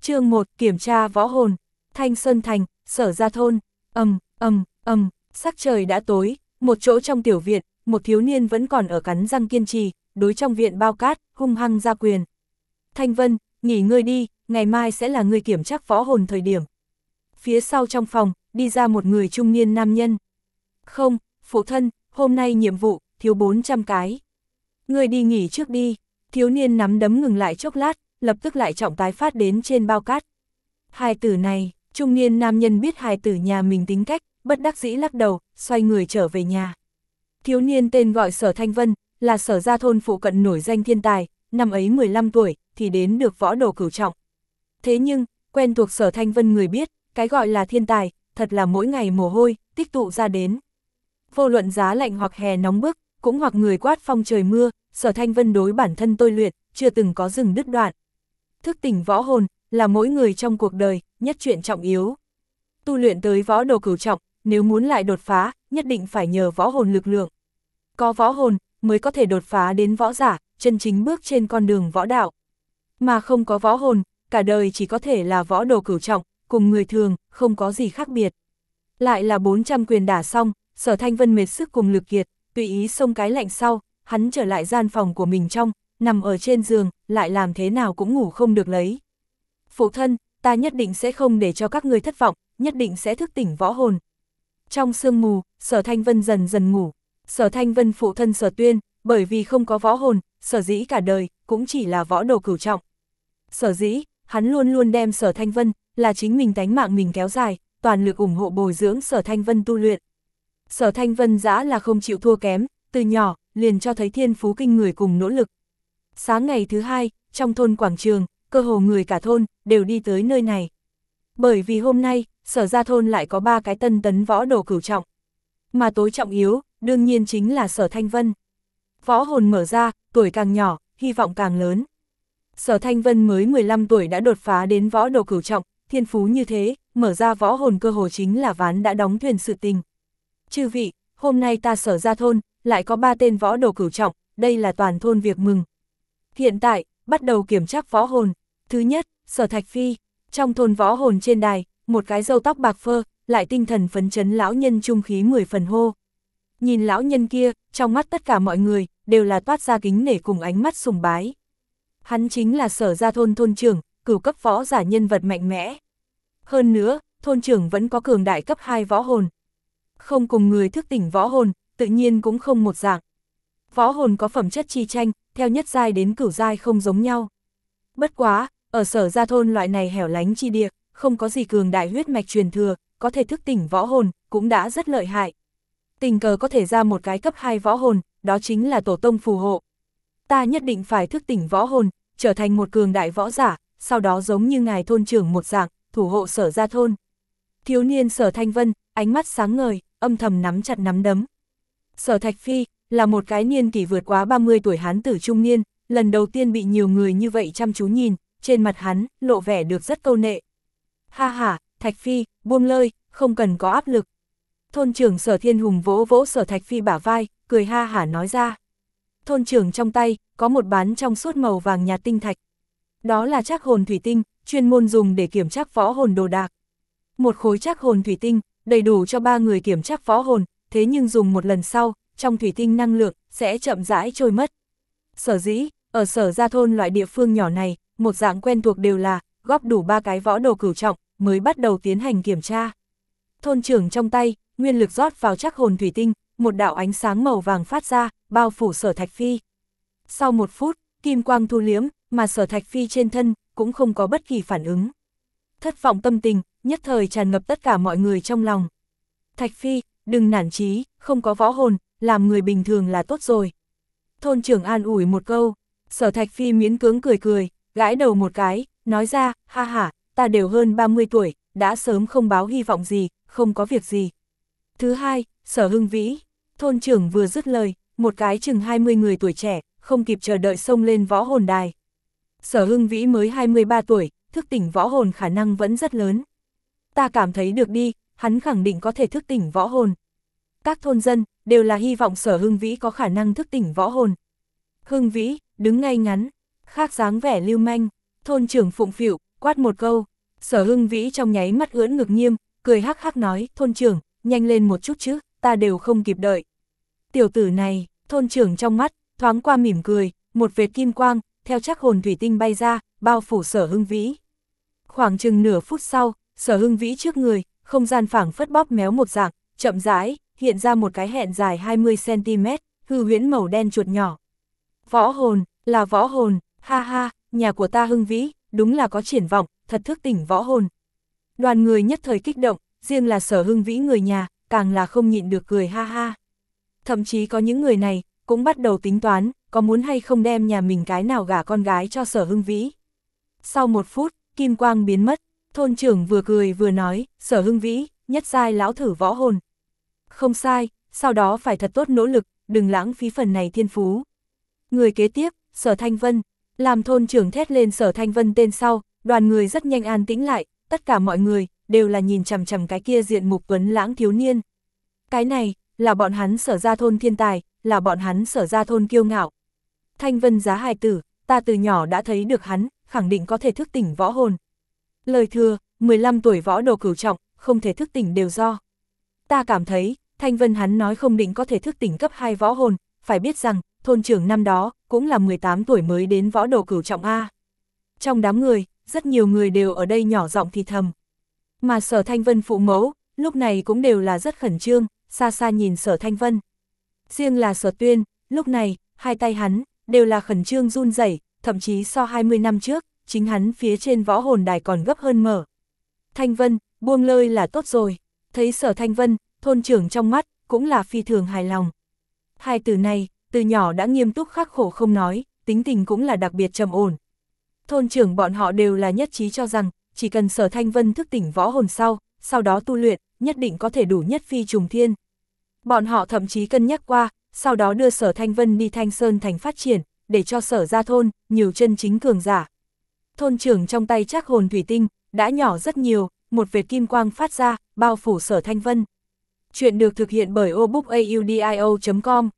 chương 1, kiểm tra võ hồn, Thanh Sơn Thành, sở gia thôn, ầm, ầm, ầm, sắc trời đã tối, một chỗ trong tiểu viện, một thiếu niên vẫn còn ở cắn răng kiên trì, đối trong viện bao cát, hung hăng ra quyền. Thanh Vân, nghỉ ngơi đi, ngày mai sẽ là người kiểm tra võ hồn thời điểm. Phía sau trong phòng, đi ra một người trung niên nam nhân. Không, phụ thân, hôm nay nhiệm vụ, thiếu 400 cái. Người đi nghỉ trước đi, thiếu niên nắm đấm ngừng lại chốc lát, lập tức lại trọng tái phát đến trên bao cát. Hai tử này, trung niên nam nhân biết hai tử nhà mình tính cách, bất đắc dĩ lắc đầu, xoay người trở về nhà. Thiếu niên tên gọi Sở Thanh Vân, là sở gia thôn phụ cận nổi danh thiên tài, năm ấy 15 tuổi, thì đến được võ đồ cửu trọng. Thế nhưng, quen thuộc sở Thanh Vân người biết, cái gọi là thiên tài, thật là mỗi ngày mồ hôi, tích tụ ra đến. Vô luận giá lạnh hoặc hè nóng bức, cũng hoặc người quát phong trời mưa, sở Thanh Vân đối bản thân tôi luyện, chưa từng có dừng đứt đoạn. Thức tỉnh võ hồn, là mỗi người trong cuộc đời, nhất chuyện trọng yếu. Tu luyện tới võ đồ cửu trọng, nếu muốn lại đột phá, nhất định phải nhờ võ hồn lực lượng. Có võ hồn, mới có thể đột phá đến võ giả, chân chính bước trên con đường võ đạo. Mà không có võ hồn, cả đời chỉ có thể là võ đồ cửu trọng, cùng người thường, không có gì khác biệt. Lại là 400 quyền đả xong, sở thanh vân mệt sức cùng lực kiệt, tùy ý xông cái lạnh sau, hắn trở lại gian phòng của mình trong, nằm ở trên giường, lại làm thế nào cũng ngủ không được lấy. Phụ thân, ta nhất định sẽ không để cho các người thất vọng, nhất định sẽ thức tỉnh võ hồn. Trong sương mù, sở thanh vân dần dần ngủ, sở thanh vân phụ thân sở tuyên, bởi vì không có võ hồn, sở dĩ cả đời, cũng chỉ là võ đồ cửu trọng. Sở dĩ, hắn luôn luôn đem sở thanh vân, là chính mình tánh mạng mình kéo dài, toàn lực ủng hộ bồi dưỡng sở thanh vân tu luyện. Sở thanh vân dã là không chịu thua kém, từ nhỏ, liền cho thấy thiên phú kinh người cùng nỗ lực. Sáng ngày thứ hai, trong thôn quảng trường, cơ hồ người cả thôn, đều đi tới nơi này. Bởi vì hôm nay, sở ra thôn lại có ba cái tân tấn võ đồ cửu trọng. Mà tối trọng yếu, đương nhiên chính là sở thanh vân. Võ hồn mở ra, tuổi càng nhỏ, hy vọng càng lớn. Sở Thanh Vân mới 15 tuổi đã đột phá đến võ đồ cửu trọng, thiên phú như thế, mở ra võ hồn cơ hồ chính là ván đã đóng thuyền sự tình. Chư vị, hôm nay ta sở ra thôn, lại có ba tên võ đồ cửu trọng, đây là toàn thôn việc mừng. Hiện tại, bắt đầu kiểm tra võ hồn. Thứ nhất, sở thạch phi, trong thôn võ hồn trên đài, một cái râu tóc bạc phơ, lại tinh thần phấn chấn lão nhân trung khí 10 phần hô. Nhìn lão nhân kia, trong mắt tất cả mọi người, đều là toát ra kính nể cùng ánh mắt sùng bái. Hắn chính là sở gia thôn thôn trưởng, cửu cấp võ giả nhân vật mạnh mẽ. Hơn nữa, thôn trưởng vẫn có cường đại cấp 2 võ hồn. Không cùng người thức tỉnh võ hồn, tự nhiên cũng không một dạng. Võ hồn có phẩm chất chi tranh, theo nhất giai đến cửu giai không giống nhau. Bất quá, ở sở gia thôn loại này hẻo lánh chi địa, không có gì cường đại huyết mạch truyền thừa, có thể thức tỉnh võ hồn, cũng đã rất lợi hại. Tình cờ có thể ra một cái cấp 2 võ hồn, đó chính là tổ tông phù hộ. Ta nhất định phải thức tỉnh võ hồn, trở thành một cường đại võ giả, sau đó giống như ngài thôn trưởng một dạng, thủ hộ sở gia thôn. Thiếu niên sở thanh vân, ánh mắt sáng ngời, âm thầm nắm chặt nắm đấm. Sở thạch phi, là một cái niên kỷ vượt quá 30 tuổi hán tử trung niên, lần đầu tiên bị nhiều người như vậy chăm chú nhìn, trên mặt hắn, lộ vẻ được rất câu nệ. Ha ha, Thạch Phi, buông lơi, không cần có áp lực. Thôn trưởng sở thiên hùng vỗ vỗ sở Thạch Phi bả vai, cười ha hả nói ra. Thôn trưởng trong tay, có một bán trong suốt màu vàng nhạt tinh thạch. Đó là chắc hồn thủy tinh, chuyên môn dùng để kiểm tra võ hồn đồ đạc. Một khối chắc hồn thủy tinh, đầy đủ cho ba người kiểm tra võ hồn, thế nhưng dùng một lần sau, trong thủy tinh năng lượng, sẽ chậm rãi trôi mất. Sở dĩ, ở sở gia thôn loại địa phương nhỏ này, một dạng quen thuộc đều là, góp đủ ba cái võ đồ cửu trọng, mới bắt đầu tiến hành kiểm tra. Thôn trưởng trong tay, nguyên lực rót vào chắc hồn thủy tinh, một đạo ánh sáng màu vàng phát ra, bao phủ sở thạch phi. Sau một phút, kim quang thu liếm, mà sở thạch phi trên thân, cũng không có bất kỳ phản ứng. Thất vọng tâm tình, nhất thời tràn ngập tất cả mọi người trong lòng. Thạch phi, đừng nản chí, không có võ hồn, làm người bình thường là tốt rồi. Thôn trưởng an ủi một câu, sở thạch phi miễn cưỡng cười cười, gãi đầu một cái, nói ra, ha ha, ta đều hơn 30 tuổi, đã sớm không báo hy vọng gì, không có việc gì. Thứ hai, sở hưng vĩ, thôn trưởng vừa dứt lời, một cái chừng 20 người tuổi trẻ, không kịp chờ đợi xông lên võ hồn đài. Sở hưng vĩ mới 23 tuổi, thức tỉnh võ hồn khả năng vẫn rất lớn. Ta cảm thấy được đi, hắn khẳng định có thể thức tỉnh võ hồn. Các thôn dân, đều là hy vọng sở hưng vĩ có khả năng thức tỉnh võ hồn. Hưng vĩ, đứng ngay ngắn, khác dáng vẻ lưu manh, thôn trưởng phụng phịu, quát một câu, sở hưng vĩ trong nháy mắt ưỡn ngực nghiêm, cười hắc hắc nói, thôn trưởng, nhanh lên một chút chứ, ta đều không kịp đợi. Tiểu tử này, thôn trưởng trong mắt, thoáng qua mỉm cười, một vệt kim quang, theo chắc hồn thủy tinh bay ra, bao phủ sở hưng vĩ. Khoảng chừng nửa phút sau, sở hưng vĩ trước người, không gian phẳng phất bóp méo một dạng, chậm rãi, hiện ra một cái hẹn dài 20cm, hư huyễn màu đen chuột nhỏ. Võ hồn, là võ hồn, ha ha, nhà của ta hưng vĩ, đúng là có triển vọng, thật thức tỉnh võ hồn. Đoàn người nhất thời kích động, riêng là sở hưng vĩ người nhà, càng là không nhịn được cười ha ha. Thậm chí có những người này, cũng bắt đầu tính toán, có muốn hay không đem nhà mình cái nào gả con gái cho sở hưng vĩ. Sau một phút, kim quang biến mất, thôn trưởng vừa cười vừa nói, sở hưng vĩ, nhất sai lão thử võ hồn. Không sai, sau đó phải thật tốt nỗ lực, đừng lãng phí phần này thiên phú. Người kế tiếp, sở thanh vân, làm thôn trưởng thét lên sở thanh vân tên sau, đoàn người rất nhanh an tĩnh lại, tất cả mọi người, đều là nhìn chằm chằm cái kia diện mục tuấn lãng thiếu niên. Cái này, là bọn hắn sở ra thôn thiên tài, là bọn hắn sở ra thôn kiêu ngạo. Thanh vân giá hài tử, ta từ nhỏ đã thấy được hắn, khẳng định có thể thức tỉnh võ hồn. Lời thừa, 15 tuổi võ đồ cửu trọng, không thể thức tỉnh đều do. Ta cảm thấy, Thanh Vân hắn nói không định có thể thức tỉnh cấp 2 võ hồn, phải biết rằng, thôn trưởng năm đó, cũng là 18 tuổi mới đến võ đồ cửu trọng A. Trong đám người, rất nhiều người đều ở đây nhỏ giọng thì thầm. Mà sở Thanh Vân phụ mẫu, lúc này cũng đều là rất khẩn trương, xa xa nhìn sở Thanh Vân. Riêng là sở tuyên, lúc này, hai tay hắn, đều là khẩn trương run rẩy thậm chí so 20 năm trước, chính hắn phía trên võ hồn đài còn gấp hơn mở. Thanh Vân, buông lơi là tốt rồi, thấy sở Thanh Vân, thôn trưởng trong mắt, cũng là phi thường hài lòng. Hai từ này, từ nhỏ đã nghiêm túc khắc khổ không nói, tính tình cũng là đặc biệt trầm ổn. Thôn trưởng bọn họ đều là nhất trí cho rằng, chỉ cần sở Thanh Vân thức tỉnh võ hồn sau, sau đó tu luyện, nhất định có thể đủ nhất phi trùng thiên. Bọn họ thậm chí cân nhắc qua, sau đó đưa sở Thanh Vân đi Thanh Sơn thành phát triển, để cho sở ra thôn, nhiều chân chính cường giả. Thôn trưởng trong tay chắc hồn thủy tinh, đã nhỏ rất nhiều, một vệt kim quang phát ra, bao phủ sở Thanh Vân. Chuyện được thực hiện bởi obookaudio.com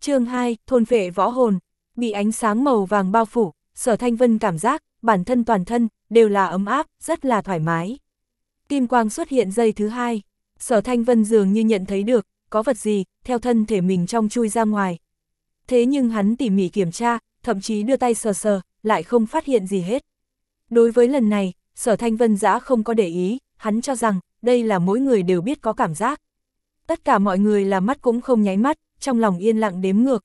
chương 2, thôn vệ võ hồn, bị ánh sáng màu vàng bao phủ, sở Thanh Vân cảm giác, bản thân toàn thân, đều là ấm áp, rất là thoải mái. Kim quang xuất hiện giây thứ hai, sở Thanh Vân dường như nhận thấy được, có vật gì, theo thân thể mình trong chui ra ngoài. Thế nhưng hắn tỉ mỉ kiểm tra, thậm chí đưa tay sờ sờ, lại không phát hiện gì hết. Đối với lần này, sở Thanh Vân giã không có để ý, hắn cho rằng, đây là mỗi người đều biết có cảm giác. Tất cả mọi người là mắt cũng không nháy mắt, trong lòng yên lặng đếm ngược.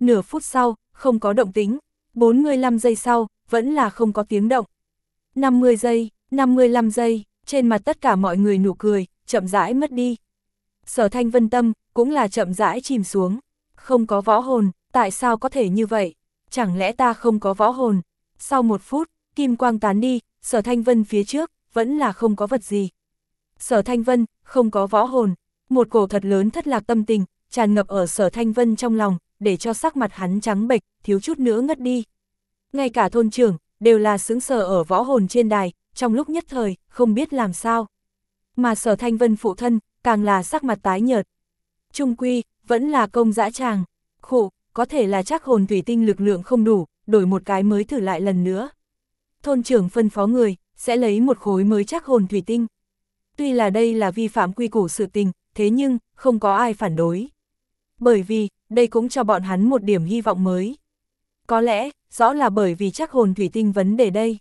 Nửa phút sau, không có động tính, 45 giây sau, vẫn là không có tiếng động. 50 giây, 55 giây, trên mặt tất cả mọi người nụ cười, chậm rãi mất đi. Sở thanh vân tâm, cũng là chậm rãi chìm xuống. Không có võ hồn, tại sao có thể như vậy? Chẳng lẽ ta không có võ hồn? Sau một phút, kim quang tán đi, sở thanh vân phía trước, vẫn là không có vật gì. Sở thanh vân, không có võ hồn. Một cổ thật lớn thất lạc tâm tình, tràn ngập ở sở thanh vân trong lòng, để cho sắc mặt hắn trắng bệch, thiếu chút nữa ngất đi. Ngay cả thôn trưởng, đều là xứng sở ở võ hồn trên đài, trong lúc nhất thời, không biết làm sao. Mà sở thanh vân phụ thân, càng là sắc mặt tái nhợt. Trung quy, vẫn là công dã tràng. Khổ, có thể là chắc hồn thủy tinh lực lượng không đủ, đổi một cái mới thử lại lần nữa. Thôn trưởng phân phó người, sẽ lấy một khối mới chắc hồn thủy tinh. Tuy là đây là vi phạm quy củ sự tình, thế nhưng, không có ai phản đối. Bởi vì, đây cũng cho bọn hắn một điểm hy vọng mới. Có lẽ, rõ là bởi vì chắc hồn thủy tinh vấn đề đây.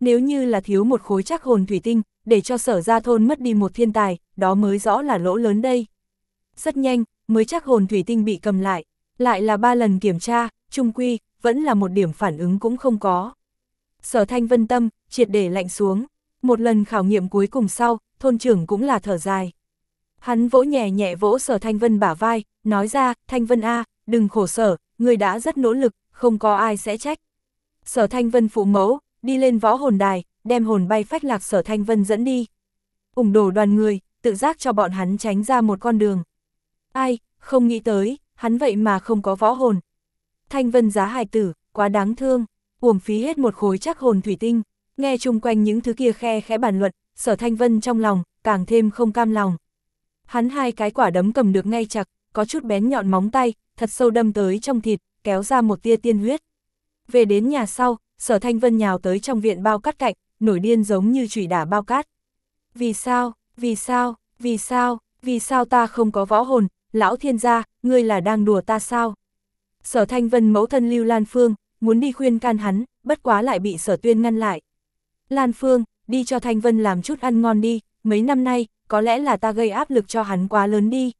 Nếu như là thiếu một khối chắc hồn thủy tinh, để cho sở gia thôn mất đi một thiên tài, đó mới rõ là lỗ lớn đây. Rất nhanh, mới chắc hồn thủy tinh bị cầm lại, lại là ba lần kiểm tra, trung quy, vẫn là một điểm phản ứng cũng không có. Sở thanh vân tâm, triệt để lạnh xuống, một lần khảo nghiệm cuối cùng sau, thôn trưởng cũng là thở dài. Hắn vỗ nhẹ nhẹ vỗ sở thanh vân bả vai, nói ra, thanh vân A, đừng khổ sở, người đã rất nỗ lực, không có ai sẽ trách. Sở thanh vân phụ mẫu, đi lên võ hồn đài, đem hồn bay phách lạc sở thanh vân dẫn đi. ủng đổ đoàn người, tự giác cho bọn hắn tránh ra một con đường. Ai, không nghĩ tới, hắn vậy mà không có võ hồn. Thanh vân giá hài tử, quá đáng thương, uổng phí hết một khối chắc hồn thủy tinh, nghe chung quanh những thứ kia khe khẽ bàn luận, sở thanh vân trong lòng, càng thêm không cam lòng. Hắn hai cái quả đấm cầm được ngay chặt, có chút bén nhọn móng tay, thật sâu đâm tới trong thịt, kéo ra một tia tiên huyết. Về đến nhà sau, sở thanh vân nhào tới trong viện bao cắt cạnh, nổi điên giống như chủy đả bao cát. Vì sao, vì sao, vì sao, vì sao ta không có võ hồn, lão thiên gia, ngươi là đang đùa ta sao? Sở Thanh Vân mẫu thân Lưu Lan Phương, muốn đi khuyên can hắn, bất quá lại bị sở tuyên ngăn lại. Lan Phương, đi cho Thanh Vân làm chút ăn ngon đi, mấy năm nay, có lẽ là ta gây áp lực cho hắn quá lớn đi.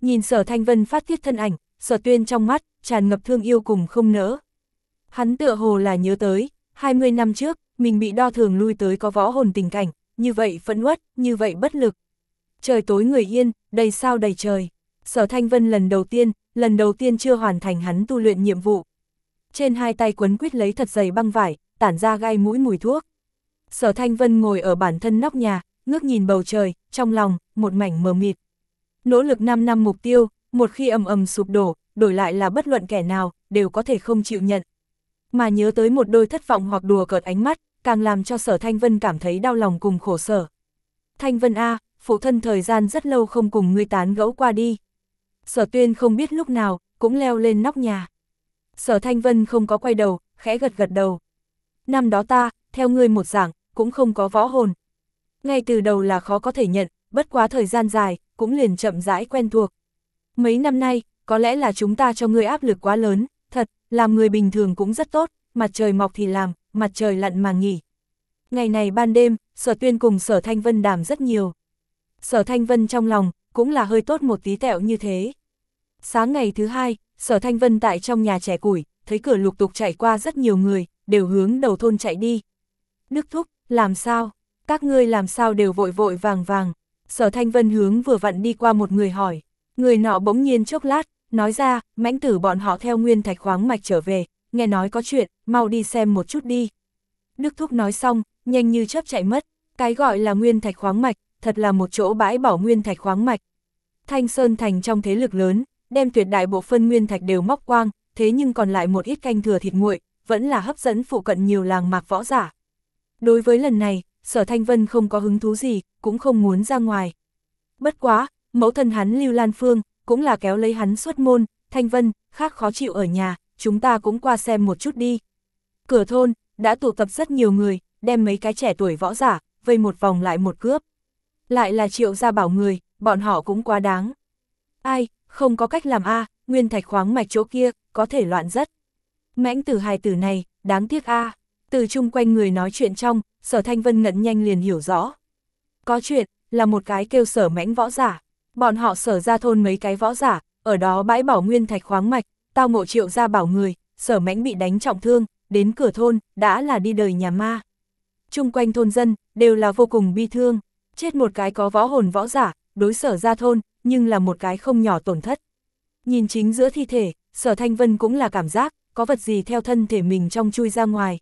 Nhìn sở Thanh Vân phát tiết thân ảnh, sở tuyên trong mắt, tràn ngập thương yêu cùng không nỡ. Hắn tựa hồ là nhớ tới, 20 năm trước, mình bị đo thường lui tới có võ hồn tình cảnh, như vậy phẫn uất, như vậy bất lực. Trời tối người yên, đầy sao đầy trời. Sở Thanh Vân lần đầu tiên, lần đầu tiên chưa hoàn thành hắn tu luyện nhiệm vụ. Trên hai tay quấn quýt lấy thật dày băng vải, tản ra gai mũi mùi thuốc. Sở Thanh Vân ngồi ở bản thân nóc nhà, ngước nhìn bầu trời, trong lòng, một mảnh mờ mịt. Nỗ lực 5 năm mục tiêu, một khi ầm ầm sụp đổ, đổi lại là bất luận kẻ nào, đều có thể không chịu nhận. Mà nhớ tới một đôi thất vọng hoặc đùa cợt ánh mắt, càng làm cho sở Thanh Vân cảm thấy đau lòng cùng khổ sở. Thanh Vân A, phụ thân thời gian rất lâu không cùng ngươi tán gẫu qua đi. Sở tuyên không biết lúc nào, cũng leo lên nóc nhà. Sở Thanh Vân không có quay đầu, khẽ gật gật đầu. Năm đó ta, theo ngươi một dạng, cũng không có võ hồn. Ngay từ đầu là khó có thể nhận, bất quá thời gian dài, cũng liền chậm rãi quen thuộc. Mấy năm nay, có lẽ là chúng ta cho ngươi áp lực quá lớn, thật, làm người bình thường cũng rất tốt, mặt trời mọc thì làm, mặt trời lặn mà nghỉ. Ngày này ban đêm, sở tuyên cùng sở Thanh Vân đàm rất nhiều. Sở Thanh Vân trong lòng, cũng là hơi tốt một tí tẹo như thế. Sáng ngày thứ hai, sở Thanh Vân tại trong nhà trẻ củi, thấy cửa lục tục chạy qua rất nhiều người, đều hướng đầu thôn chạy đi. Đức Thúc, làm sao? Các ngươi làm sao đều vội vội vàng vàng? Sở Thanh Vân hướng vừa vặn đi qua một người hỏi. Người nọ bỗng nhiên chốc lát, nói ra, mãnh tử bọn họ theo nguyên thạch khoáng mạch trở về, nghe nói có chuyện, mau đi xem một chút đi. Đức Thúc nói xong, nhanh như chớp chạy mất, cái gọi là nguyên thạch khoáng mạch, thật là một chỗ bãi bỏ nguyên thạch khoáng mạch. Thanh Sơn Thành trong thế lực lớn, đem tuyệt đại bộ phân nguyên thạch đều móc quang, thế nhưng còn lại một ít canh thừa thịt nguội, vẫn là hấp dẫn phụ cận nhiều làng mạc võ giả. Đối với lần này, sở Thanh Vân không có hứng thú gì, cũng không muốn ra ngoài. Bất quá, mẫu thân hắn Lưu Lan Phương, cũng là kéo lấy hắn xuất môn, Thanh Vân, khác khó chịu ở nhà, chúng ta cũng qua xem một chút đi. Cửa thôn, đã tụ tập rất nhiều người, đem mấy cái trẻ tuổi võ giả, vây một vòng lại một cướp. Lại là triệu gia bảo người, bọn họ cũng quá đáng. Ai, không có cách làm a nguyên thạch khoáng mạch chỗ kia, có thể loạn rất. Mãnh tử hài tử này, đáng tiếc a Từ chung quanh người nói chuyện trong, sở thanh vân ngẩn nhanh liền hiểu rõ. Có chuyện, là một cái kêu sở mãnh võ giả. Bọn họ sở ra thôn mấy cái võ giả, ở đó bãi bảo nguyên thạch khoáng mạch, tao ngộ triệu ra bảo người, sở mãnh bị đánh trọng thương, đến cửa thôn, đã là đi đời nhà ma. Trung quanh thôn dân, đều là vô cùng bi thương, chết một cái có võ hồn võ giả, đối sở ra thôn, nhưng là một cái không nhỏ tổn thất. Nhìn chính giữa thi thể, sở thanh vân cũng là cảm giác, có vật gì theo thân thể mình trong chui ra ngoài.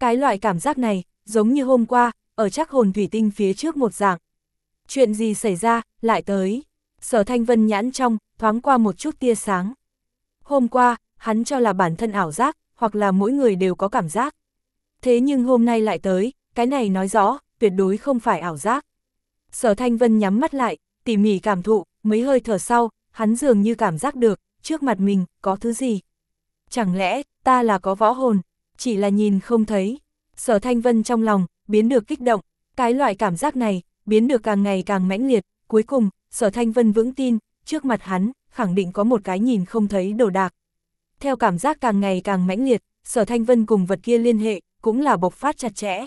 Cái loại cảm giác này, giống như hôm qua, ở chắc hồn thủy tinh phía trước một dạng. Chuyện gì xảy ra, lại tới. Sở thanh vân nhãn trong, thoáng qua một chút tia sáng. Hôm qua, hắn cho là bản thân ảo giác, hoặc là mỗi người đều có cảm giác. Thế nhưng hôm nay lại tới, cái này nói rõ, tuyệt đối không phải ảo giác. Sở Thanh Vân nhắm mắt lại, tỉ mỉ cảm thụ, mấy hơi thở sau, hắn dường như cảm giác được, trước mặt mình, có thứ gì. Chẳng lẽ, ta là có võ hồn, chỉ là nhìn không thấy. Sở Thanh Vân trong lòng, biến được kích động, cái loại cảm giác này, biến được càng ngày càng mãnh liệt, cuối cùng, Sở Thanh Vân vững tin, trước mặt hắn, khẳng định có một cái nhìn không thấy đồ đạc. Theo cảm giác càng ngày càng mãnh liệt, Sở Thanh Vân cùng vật kia liên hệ, cũng là bộc phát chặt chẽ.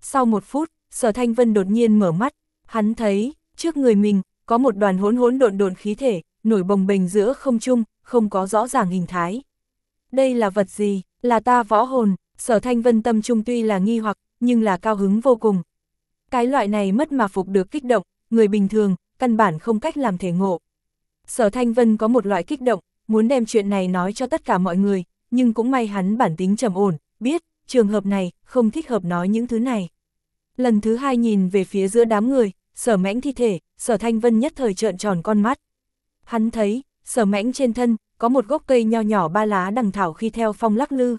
Sau một phút, Sở Thanh Vân đột nhiên mở mắt, hắn thấy, trước người mình, có một đoàn hỗn hỗn độn độn khí thể, nổi bồng bềnh giữa không trung, không có rõ ràng hình thái. Đây là vật gì, là ta võ hồn, sở thanh vân tâm trung tuy là nghi hoặc, nhưng là cao hứng vô cùng. Cái loại này mất mà phục được kích động, người bình thường, căn bản không cách làm thể ngộ. Sở thanh vân có một loại kích động, muốn đem chuyện này nói cho tất cả mọi người, nhưng cũng may hắn bản tính trầm ổn, biết, trường hợp này, không thích hợp nói những thứ này. Lần thứ hai nhìn về phía giữa đám người, sở mãnh thi thể, sở thanh vân nhất thời trợn tròn con mắt. Hắn thấy, sở mãnh trên thân, có một gốc cây nho nhỏ ba lá đằng thảo khi theo phong lắc lư.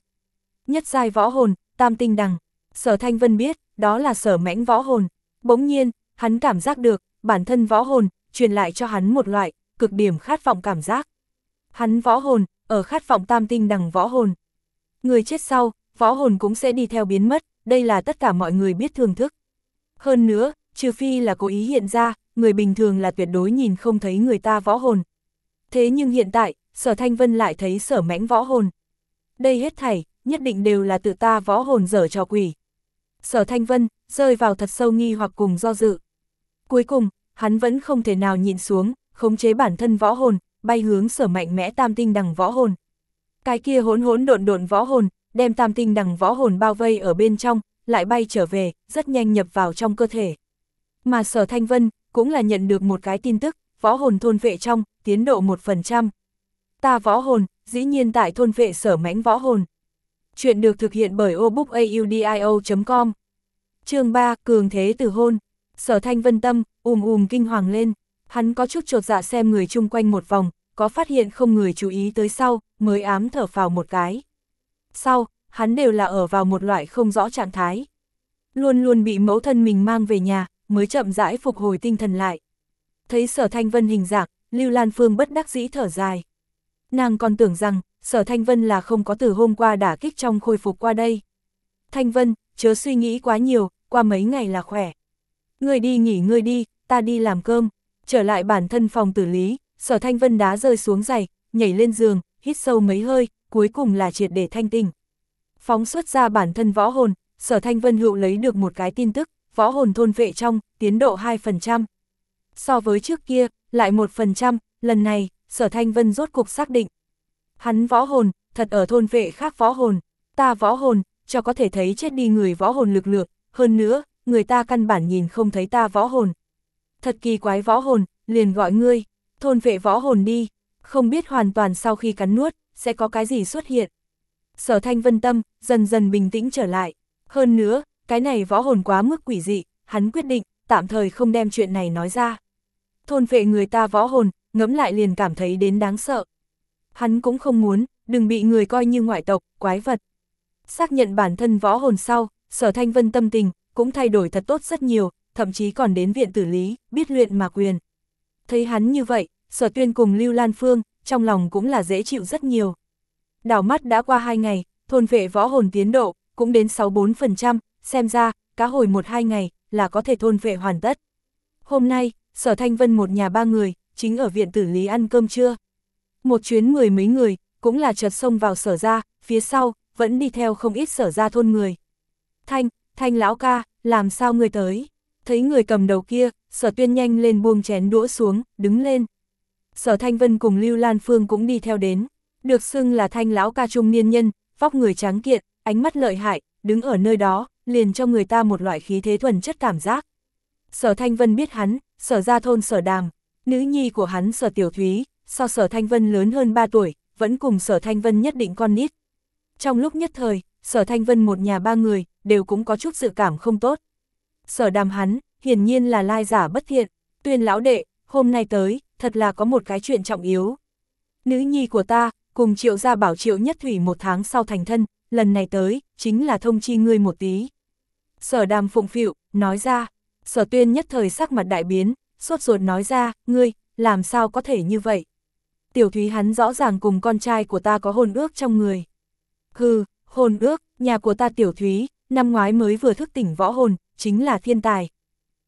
Nhất giai võ hồn, tam tinh đằng, sở thanh vân biết, đó là sở mãnh võ hồn. Bỗng nhiên, hắn cảm giác được, bản thân võ hồn, truyền lại cho hắn một loại, cực điểm khát vọng cảm giác. Hắn võ hồn, ở khát vọng tam tinh đằng võ hồn. Người chết sau, võ hồn cũng sẽ đi theo biến mất, đây là tất cả mọi người biết thưởng thức. Hơn nữa, trừ phi là cố ý hiện ra, người bình thường là tuyệt đối nhìn không thấy người ta võ hồn. Thế nhưng hiện tại, sở thanh vân lại thấy sở mãnh võ hồn. Đây hết thảy, nhất định đều là tự ta võ hồn dở cho quỷ. Sở thanh vân, rơi vào thật sâu nghi hoặc cùng do dự. Cuối cùng, hắn vẫn không thể nào nhịn xuống, khống chế bản thân võ hồn, bay hướng sở mạnh mẽ tam tinh đằng võ hồn. Cái kia hỗn hỗn độn độn võ hồn, đem tam tinh đằng võ hồn bao vây ở bên trong, lại bay trở về, rất nhanh nhập vào trong cơ thể. Mà sở thanh vân, cũng là nhận được một cái tin tức, võ hồn thôn vệ trong, tiến độ 1%. Ta võ hồn, dĩ nhiên tại thôn vệ sở mãnh võ hồn. Chuyện được thực hiện bởi obookaudio.com chương 3, Cường Thế Tử Hôn. Sở thanh vân tâm, ùm ùm kinh hoàng lên. Hắn có chút trột dạ xem người chung quanh một vòng, có phát hiện không người chú ý tới sau, mới ám thở phào một cái. Sau, hắn đều là ở vào một loại không rõ trạng thái. Luôn luôn bị mẫu thân mình mang về nhà, mới chậm rãi phục hồi tinh thần lại. Thấy sở thanh vân hình dạng, Lưu Lan Phương bất đắc dĩ thở dài. Nàng còn tưởng rằng, sở thanh vân là không có từ hôm qua đả kích trong khôi phục qua đây. Thanh vân, chớ suy nghĩ quá nhiều, qua mấy ngày là khỏe. Người đi nghỉ người đi, ta đi làm cơm. Trở lại bản thân phòng tử lý, sở thanh vân đá rơi xuống giày, nhảy lên giường, hít sâu mấy hơi, cuối cùng là triệt để thanh tình. Phóng xuất ra bản thân võ hồn, sở thanh vân hữu lấy được một cái tin tức, võ hồn thôn vệ trong, tiến độ 2%. So với trước kia, lại 1%, lần này, sở thanh vân rốt cuộc xác định. Hắn võ hồn, thật ở thôn vệ khác võ hồn, ta võ hồn, cho có thể thấy chết đi người võ hồn lực lượng, hơn nữa, người ta căn bản nhìn không thấy ta võ hồn. Thật kỳ quái võ hồn, liền gọi ngươi, thôn vệ võ hồn đi, không biết hoàn toàn sau khi cắn nuốt, sẽ có cái gì xuất hiện. Sở thanh vân tâm, dần dần bình tĩnh trở lại. Hơn nữa, cái này võ hồn quá mức quỷ dị, hắn quyết định, tạm thời không đem chuyện này nói ra. Thôn vệ người ta võ hồn, ngẫm lại liền cảm thấy đến đáng sợ. Hắn cũng không muốn, đừng bị người coi như ngoại tộc, quái vật. Xác nhận bản thân võ hồn sau, sở thanh vân tâm tình, cũng thay đổi thật tốt rất nhiều, thậm chí còn đến viện tử lý, biết luyện mà quyền. Thấy hắn như vậy, sở tuyên cùng Lưu Lan Phương, trong lòng cũng là dễ chịu rất nhiều. Đảo mắt đã qua hai ngày, thôn vệ võ hồn tiến độ, cũng đến 64%, xem ra, cá hồi một hai ngày, là có thể thôn vệ hoàn tất. Hôm nay, sở thanh vân một nhà ba người, chính ở viện tử lý ăn cơm trưa. Một chuyến mười mấy người, cũng là chợt xông vào sở ra, phía sau, vẫn đi theo không ít sở ra thôn người. Thanh, thanh lão ca, làm sao người tới? Thấy người cầm đầu kia, sở tuyên nhanh lên buông chén đũa xuống, đứng lên. Sở Thanh Vân cùng Lưu Lan Phương cũng đi theo đến. Được xưng là thanh lão ca trung niên nhân, vóc người trắng kiện, ánh mắt lợi hại, đứng ở nơi đó, liền cho người ta một loại khí thế thuần chất cảm giác. Sở Thanh Vân biết hắn, sở ra thôn sở đàm, nữ nhi của hắn sở tiểu thúy, so sở Thanh Vân lớn hơn 3 tuổi, vẫn cùng sở Thanh Vân nhất định con nít. Trong lúc nhất thời, sở Thanh Vân một nhà ba người, đều cũng có chút dự cảm không tốt. Sở đàm hắn, hiển nhiên là lai giả bất thiện, tuyên lão đệ, hôm nay tới, thật là có một cái chuyện trọng yếu. Nữ nhi của ta, cùng triệu gia bảo triệu nhất thủy một tháng sau thành thân, lần này tới, chính là thông chi ngươi một tí. Sở đàm phụng phịu, nói ra, sở tuyên nhất thời sắc mặt đại biến, sốt ruột nói ra, ngươi, làm sao có thể như vậy? Tiểu thúy hắn rõ ràng cùng con trai của ta có hôn ước trong người. Hừ, hôn ước, nhà của ta tiểu thúy, năm ngoái mới vừa thức tỉnh võ hồn, chính là thiên tài.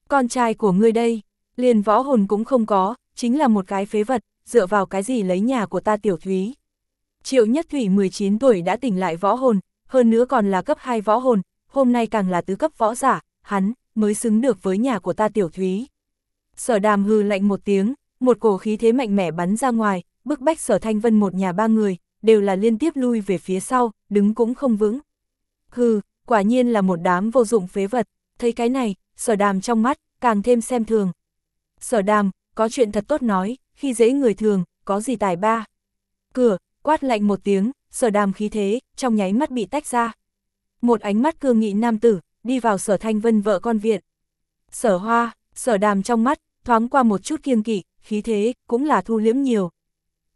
Con trai của ngươi đây, liền võ hồn cũng không có, chính là một cái phế vật, dựa vào cái gì lấy nhà của ta tiểu thúy. Triệu Nhất Thủy 19 tuổi đã tỉnh lại võ hồn, hơn nữa còn là cấp 2 võ hồn, hôm nay càng là tứ cấp võ giả, hắn, mới xứng được với nhà của ta tiểu thúy. Sở đàm hư lạnh một tiếng, một cổ khí thế mạnh mẽ bắn ra ngoài, bức bách sở thanh vân một nhà ba người, đều là liên tiếp lui về phía sau, đứng cũng không vững. Hừ, quả nhiên là một đám vô dụng phế vật, thấy cái này, sở đàm trong mắt, càng thêm xem thường. Sở đàm, có chuyện thật tốt nói, khi dễ người thường, có gì tài ba. Cửa, quát lạnh một tiếng, sở đàm khí thế, trong nháy mắt bị tách ra. Một ánh mắt cương nghị nam tử, đi vào sở thanh vân vợ con viện. Sở hoa, sở đàm trong mắt, thoáng qua một chút kiêng kỵ, khí thế, cũng là thu liễm nhiều.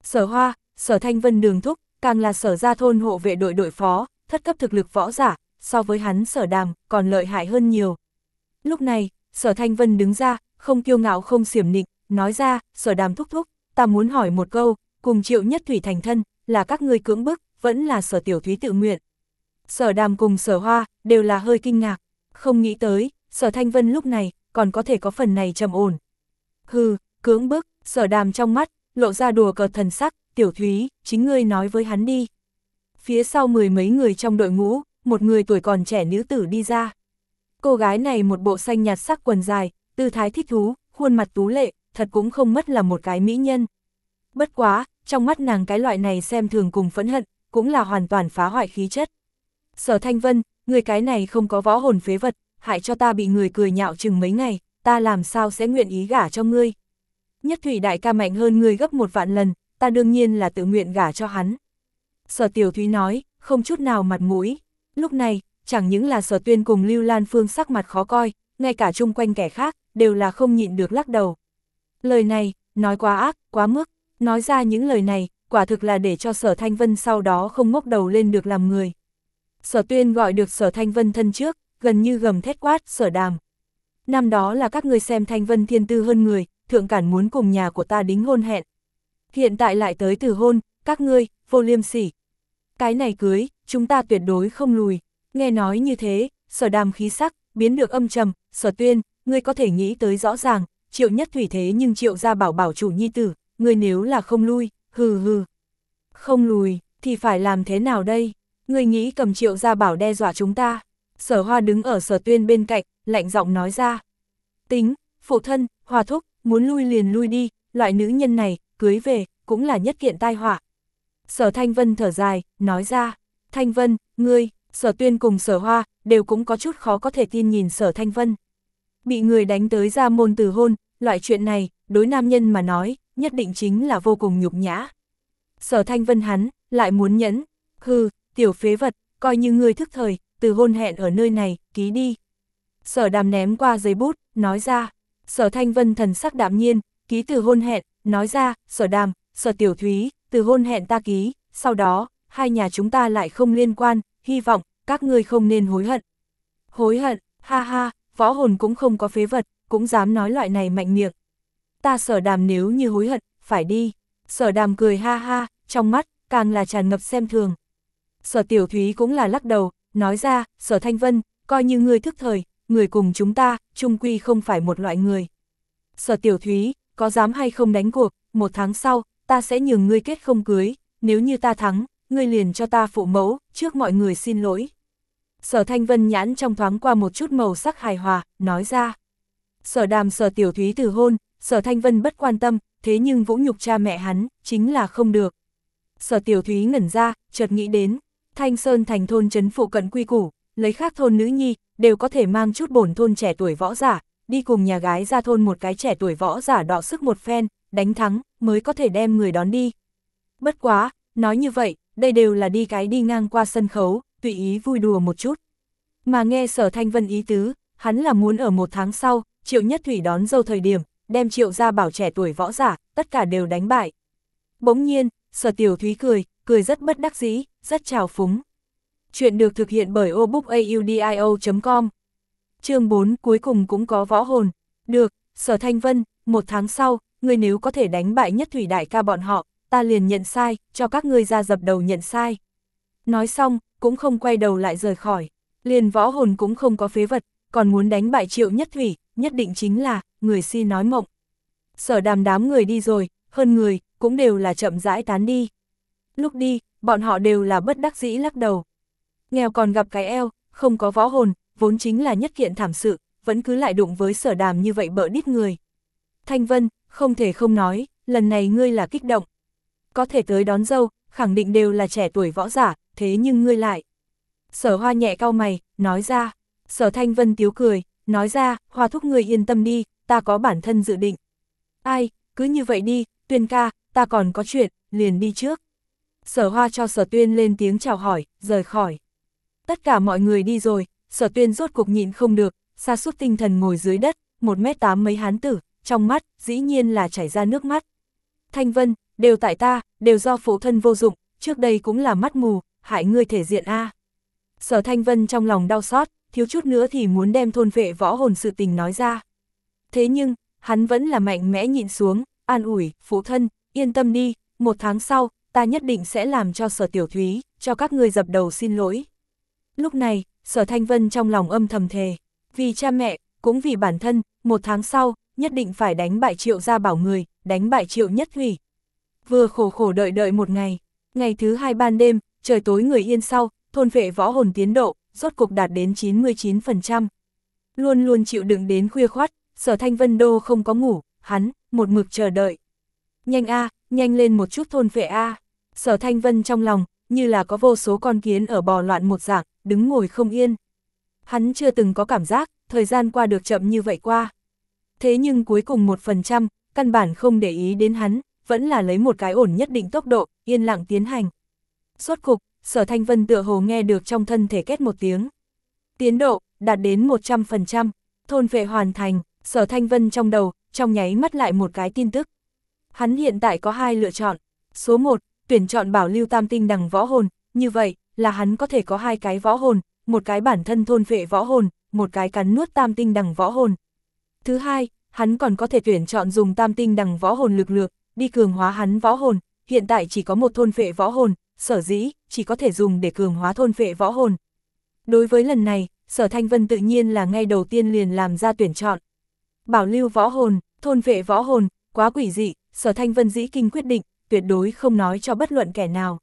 Sở hoa, sở thanh vân đường thúc, càng là sở gia thôn hộ vệ đội đội phó, thất cấp thực lực võ giả, so với hắn sở đàm, còn lợi hại hơn nhiều. Lúc này, sở thanh vân đứng ra, không kiêu ngạo không xiểm nịnh, nói ra, sở đàm thúc thúc, ta muốn hỏi một câu, cùng triệu nhất thủy thành thân, là các ngươi cưỡng bức, vẫn là sở tiểu thúy tự nguyện. Sở đàm cùng sở hoa, đều là hơi kinh ngạc, không nghĩ tới, sở thanh vân lúc này, còn có thể có phần này trầm ổn. Hừ, cưỡng bức, sở đàm trong mắt, lộ ra đùa cợt thần sắc, tiểu thúy, chính ngươi nói với hắn đi. Phía sau mười mấy người trong đội ngũ, một người tuổi còn trẻ nữ tử đi ra. Cô gái này một bộ xanh nhạt sắc quần dài, tư thái thích thú, khuôn mặt tú lệ, thật cũng không mất là một cái mỹ nhân. Bất quá, trong mắt nàng cái loại này xem thường cùng phẫn hận, cũng là hoàn toàn phá hoại khí chất. Sở Thanh Vân, người cái này không có võ hồn phế vật, hại cho ta bị người cười nhạo chừng mấy ngày, ta làm sao sẽ nguyện ý gả cho ngươi. Nhất thủy đại ca mạnh hơn ngươi gấp một vạn lần, ta đương nhiên là tự nguyện gả cho hắn. Sở Tiểu Thúy nói, không chút nào mặt mũi. Lúc này, chẳng những là sở tuyên cùng Lưu Lan Phương sắc mặt khó coi, ngay cả chung quanh kẻ khác, đều là không nhịn được lắc đầu. Lời này, nói quá ác, quá mức, nói ra những lời này, quả thực là để cho sở Thanh Vân sau đó không ngốc đầu lên được làm người. Sở tuyên gọi được sở Thanh Vân thân trước, gần như gầm thét quát, sở đàm. Năm đó là các người xem Thanh Vân thiên tư hơn người, thượng cản muốn cùng nhà của ta đính hôn hẹn. Hiện tại lại tới từ hôn, các ngươi, vô liêm sỉ. Cái này cưới, chúng ta tuyệt đối không lùi. Nghe nói như thế, sở đàm khí sắc, biến được âm trầm, sở tuyên, ngươi có thể nghĩ tới rõ ràng, triệu nhất thủy thế nhưng triệu ra bảo bảo chủ nhi tử, ngươi nếu là không lui, hừ hừ. Không lùi, thì phải làm thế nào đây? Người nghĩ cầm triệu ra bảo đe dọa chúng ta. Sở hoa đứng ở sở tuyên bên cạnh, lạnh giọng nói ra. Tính, phụ thân, hòa thúc, muốn lui liền lui đi, loại nữ nhân này, cưới về, cũng là nhất kiện tai họa. Sở Thanh Vân thở dài, nói ra, Thanh Vân, ngươi, sở tuyên cùng sở hoa, đều cũng có chút khó có thể tin nhìn sở Thanh Vân. Bị người đánh tới ra môn từ hôn, loại chuyện này, đối nam nhân mà nói, nhất định chính là vô cùng nhục nhã. Sở Thanh Vân hắn, lại muốn nhẫn, hư, tiểu phế vật, coi như ngươi thức thời, từ hôn hẹn ở nơi này, ký đi. Sở đàm ném qua giấy bút, nói ra, sở Thanh Vân thần sắc đạm nhiên, ký từ hôn hẹn, nói ra, sở đàm, sở tiểu thúy, từ hôn hẹn ta ký, sau đó, hai nhà chúng ta lại không liên quan, hy vọng, các ngươi không nên hối hận. Hối hận, ha ha, võ hồn cũng không có phế vật, cũng dám nói loại này mạnh miệng. Ta sở đàm nếu như hối hận, phải đi. Sở đàm cười ha ha, trong mắt, càng là tràn ngập xem thường. Sở tiểu thúy cũng là lắc đầu, nói ra, sở thanh vân, coi như ngươi thức thời, người cùng chúng ta, trung quy không phải một loại người. Sở tiểu thúy, có dám hay không đánh cuộc, một tháng sau, ta sẽ nhường ngươi kết không cưới, nếu như ta thắng, ngươi liền cho ta phụ mẫu, trước mọi người xin lỗi. Sở Thanh Vân nhãn trong thoáng qua một chút màu sắc hài hòa, nói ra. Sở đàm sở tiểu thúy từ hôn, sở Thanh Vân bất quan tâm, thế nhưng vũ nhục cha mẹ hắn, chính là không được. Sở tiểu thúy ngẩn ra, chợt nghĩ đến, Thanh Sơn thành thôn trấn phụ cận quy củ, lấy khác thôn nữ nhi, đều có thể mang chút bổn thôn trẻ tuổi võ giả, đi cùng nhà gái ra thôn một cái trẻ tuổi võ giả đọ sức một phen, đánh thắng, mới có thể đem người đón đi. Bất quá, nói như vậy, đây đều là đi cái đi ngang qua sân khấu, tùy ý vui đùa một chút. Mà nghe sở thanh vân ý tứ, hắn là muốn ở một tháng sau, triệu nhất thủy đón dâu thời điểm, đem triệu ra bảo trẻ tuổi võ giả, tất cả đều đánh bại. Bỗng nhiên, sở tiểu thúy cười, cười rất bất đắc dĩ, rất trào phúng. Chuyện được thực hiện bởi obookaudio.com chương 4 cuối cùng cũng có võ hồn. Được, sở thanh vân, một tháng sau, người nếu có thể đánh bại nhất thủy đại ca bọn họ, ta liền nhận sai, cho các ngươi ra dập đầu nhận sai. Nói xong, cũng không quay đầu lại rời khỏi, liền võ hồn cũng không có phế vật, còn muốn đánh bại triệu nhất thủy, nhất định chính là, người si nói mộng. Sở đàm đám người đi rồi, hơn người, cũng đều là chậm rãi tán đi. Lúc đi, bọn họ đều là bất đắc dĩ lắc đầu. Nghèo còn gặp cái eo, không có võ hồn, vốn chính là nhất kiện thảm sự, vẫn cứ lại đụng với sở đàm như vậy bỡ đít người. Thanh Vân, không thể không nói, lần này ngươi là kích động. Có thể tới đón dâu, khẳng định đều là trẻ tuổi võ giả, thế nhưng ngươi lại. Sở hoa nhẹ cau mày, nói ra. Sở Thanh Vân tiếu cười, nói ra, hoa thúc ngươi yên tâm đi, ta có bản thân dự định. Ai, cứ như vậy đi, tuyên ca, ta còn có chuyện, liền đi trước. Sở hoa cho sở tuyên lên tiếng chào hỏi, rời khỏi. Tất cả mọi người đi rồi, sở tuyên rốt cuộc nhịn không được, xa suốt tinh thần ngồi dưới đất, một mét tám mấy hán tử, trong mắt, dĩ nhiên là chảy ra nước mắt. Thanh Vân, đều tại ta, đều do phụ thân vô dụng, trước đây cũng là mắt mù, hại ngươi thể diện A. Sở Thanh Vân trong lòng đau xót, thiếu chút nữa thì muốn đem thôn vệ võ hồn sự tình nói ra. Thế nhưng, hắn vẫn là mạnh mẽ nhịn xuống, an ủi, phụ thân, yên tâm đi, một tháng sau, ta nhất định sẽ làm cho sở tiểu thúy, cho các ngươi dập đầu xin lỗi. Lúc này, sở thanh vân trong lòng âm thầm thề, vì cha mẹ, cũng vì bản thân, một tháng sau, nhất định phải đánh bại triệu gia bảo người, đánh bại triệu nhất hủy. Vừa khổ khổ đợi đợi một ngày, ngày thứ hai ban đêm, trời tối người yên sau, thôn vệ võ hồn tiến độ, rốt cục đạt đến 99%. Luôn luôn chịu đựng đến khuya khoát, sở thanh vân đô không có ngủ, hắn, một mực chờ đợi. Nhanh a nhanh lên một chút thôn vệ a sở thanh vân trong lòng, như là có vô số con kiến ở bò loạn một dạng, đứng ngồi không yên. Hắn chưa từng có cảm giác, thời gian qua được chậm như vậy qua. Thế nhưng cuối cùng một phần trăm, căn bản không để ý đến hắn, vẫn là lấy một cái ổn nhất định tốc độ, yên lặng tiến hành. Suốt cục, sở thanh vân tựa hồ nghe được trong thân thể kết một tiếng. Tiến độ, đạt đến 100%, thôn vệ hoàn thành, sở thanh vân trong đầu, trong nháy mắt lại một cái tin tức. Hắn hiện tại có hai lựa chọn. Số 1, tuyển chọn bảo lưu tam tinh đằng võ hồn, như vậy, là hắn có thể có hai cái võ hồn, một cái bản thân thôn vệ võ hồn, một cái cắn nuốt tam tinh đằng võ hồn. Thứ hai, hắn còn có thể tuyển chọn dùng tam tinh đằng võ hồn lực lượng, đi cường hóa hắn võ hồn, hiện tại chỉ có một thôn vệ võ hồn, sở dĩ, chỉ có thể dùng để cường hóa thôn vệ võ hồn. Đối với lần này, sở thanh vân tự nhiên là ngay đầu tiên liền làm ra tuyển chọn. Bảo lưu võ hồn, thôn vệ võ hồn, quá quỷ dị, sở thanh vân dĩ kinh quyết định, tuyệt đối không nói cho bất luận kẻ nào.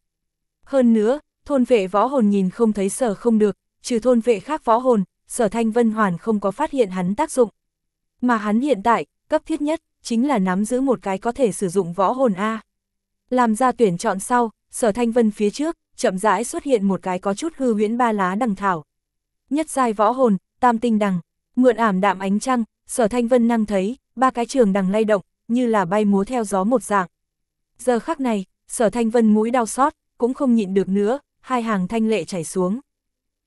Hơn nữa, thôn vệ võ hồn nhìn không thấy sở không được, trừ thôn vệ khác võ hồn, sở thanh vân hoàn không có phát hiện hắn tác dụng. Mà hắn hiện tại, cấp thiết nhất, chính là nắm giữ một cái có thể sử dụng võ hồn A. Làm ra tuyển chọn sau, sở thanh vân phía trước, chậm rãi xuất hiện một cái có chút hư huyễn ba lá đằng thảo. Nhất giai võ hồn, tam tinh đằng, mượn ảm đạm ánh trăng, sở thanh vân năng thấy, ba cái trường đằng lay động, như là bay múa theo gió một dạng. Giờ khắc này, sở thanh vân mũi đau xót, cũng không nhịn được nữa, hai hàng thanh lệ chảy xuống.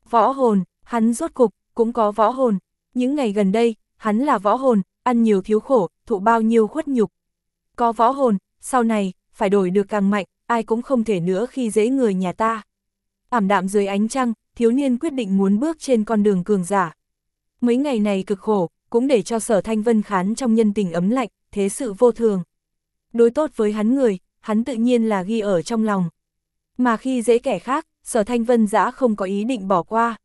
Võ hồn, hắn rốt cục, cũng có võ hồn. Những ngày gần đây, hắn là võ hồn, ăn nhiều thiếu khổ, thụ bao nhiêu khuất nhục. Có võ hồn, sau này, phải đổi được càng mạnh, ai cũng không thể nữa khi dễ người nhà ta. Ảm đạm dưới ánh trăng, thiếu niên quyết định muốn bước trên con đường cường giả. Mấy ngày này cực khổ, cũng để cho sở thanh vân khán trong nhân tình ấm lạnh, thế sự vô thường. Đối tốt với hắn người, hắn tự nhiên là ghi ở trong lòng. Mà khi dễ kẻ khác, sở thanh vân dã không có ý định bỏ qua.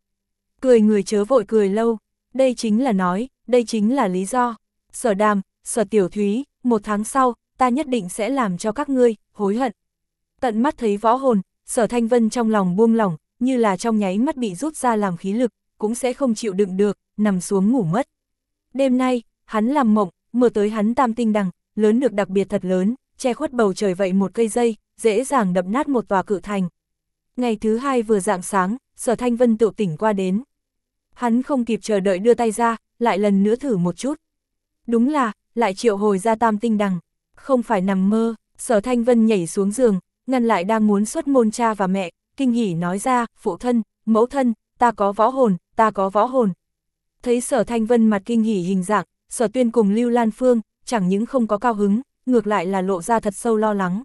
Cười người chớ vội cười lâu, đây chính là nói, đây chính là lý do. Sở đàm, sở tiểu thúy, một tháng sau, ta nhất định sẽ làm cho các ngươi, hối hận. Tận mắt thấy võ hồn, sở thanh vân trong lòng buông lỏng, như là trong nháy mắt bị rút ra làm khí lực, cũng sẽ không chịu đựng được, nằm xuống ngủ mất. Đêm nay, hắn làm mộng, mơ tới hắn tam tinh đằng, lớn được đặc biệt thật lớn, che khuất bầu trời vậy một cây dây, dễ dàng đập nát một tòa cự thành. Ngày thứ hai vừa dạng sáng, sở thanh vân tự tỉnh qua đến. Hắn không kịp chờ đợi đưa tay ra, lại lần nữa thử một chút. Đúng là, lại triệu hồi ra tam tinh đằng. Không phải nằm mơ, sở thanh vân nhảy xuống giường, ngăn lại đang muốn xuất môn cha và mẹ, kinh hỉ nói ra, phụ thân, mẫu thân, ta có võ hồn, ta có võ hồn. Thấy sở thanh vân mặt kinh hỉ hình dạng, sở tuyên cùng Lưu Lan Phương, chẳng những không có cao hứng, ngược lại là lộ ra thật sâu lo lắng.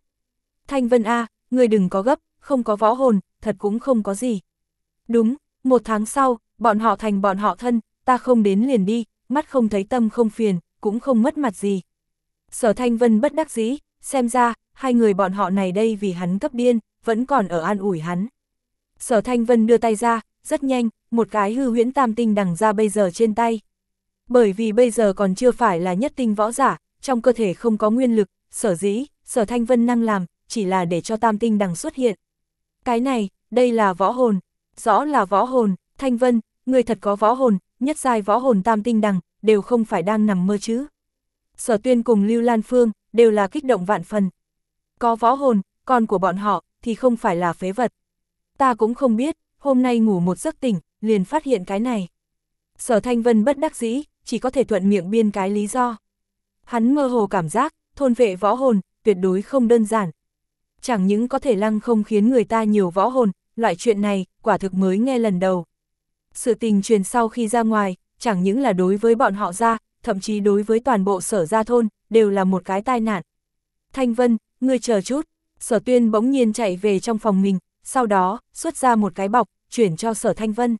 Thanh Vân A, người đừng có gấp, không có võ hồn, thật cũng không có gì. Đúng, một tháng sau, bọn họ thành bọn họ thân, ta không đến liền đi, mắt không thấy tâm không phiền, cũng không mất mặt gì. Sở Thanh Vân bất đắc dĩ, xem ra, hai người bọn họ này đây vì hắn cấp điên, vẫn còn ở an ủi hắn. Sở Thanh Vân đưa tay ra, rất nhanh, một cái hư huyễn tam tinh đằng ra bây giờ trên tay. Bởi vì bây giờ còn chưa phải là nhất tinh võ giả, trong cơ thể không có nguyên lực, sở dĩ, sở Thanh Vân năng làm, chỉ là để cho tam tinh đằng xuất hiện. Cái này, đây là võ hồn, rõ là võ hồn, Thanh Vân, người thật có võ hồn, nhất giai võ hồn tam tinh đằng, đều không phải đang nằm mơ chứ. Sở tuyên cùng Lưu Lan Phương, đều là kích động vạn phần. Có võ hồn, con của bọn họ, thì không phải là phế vật. Ta cũng không biết, hôm nay ngủ một giấc tỉnh, liền phát hiện cái này. Sở Thanh Vân bất đắc dĩ, chỉ có thể thuận miệng biên cái lý do. Hắn mơ hồ cảm giác, thôn vệ võ hồn, tuyệt đối không đơn giản. Chẳng những có thể lăng không khiến người ta nhiều võ hồn, loại chuyện này, quả thực mới nghe lần đầu. Sự tình truyền sau khi ra ngoài, chẳng những là đối với bọn họ ra, thậm chí đối với toàn bộ sở gia thôn, đều là một cái tai nạn. Thanh Vân, ngươi chờ chút, sở tuyên bỗng nhiên chạy về trong phòng mình, sau đó, xuất ra một cái bọc, chuyển cho sở Thanh Vân.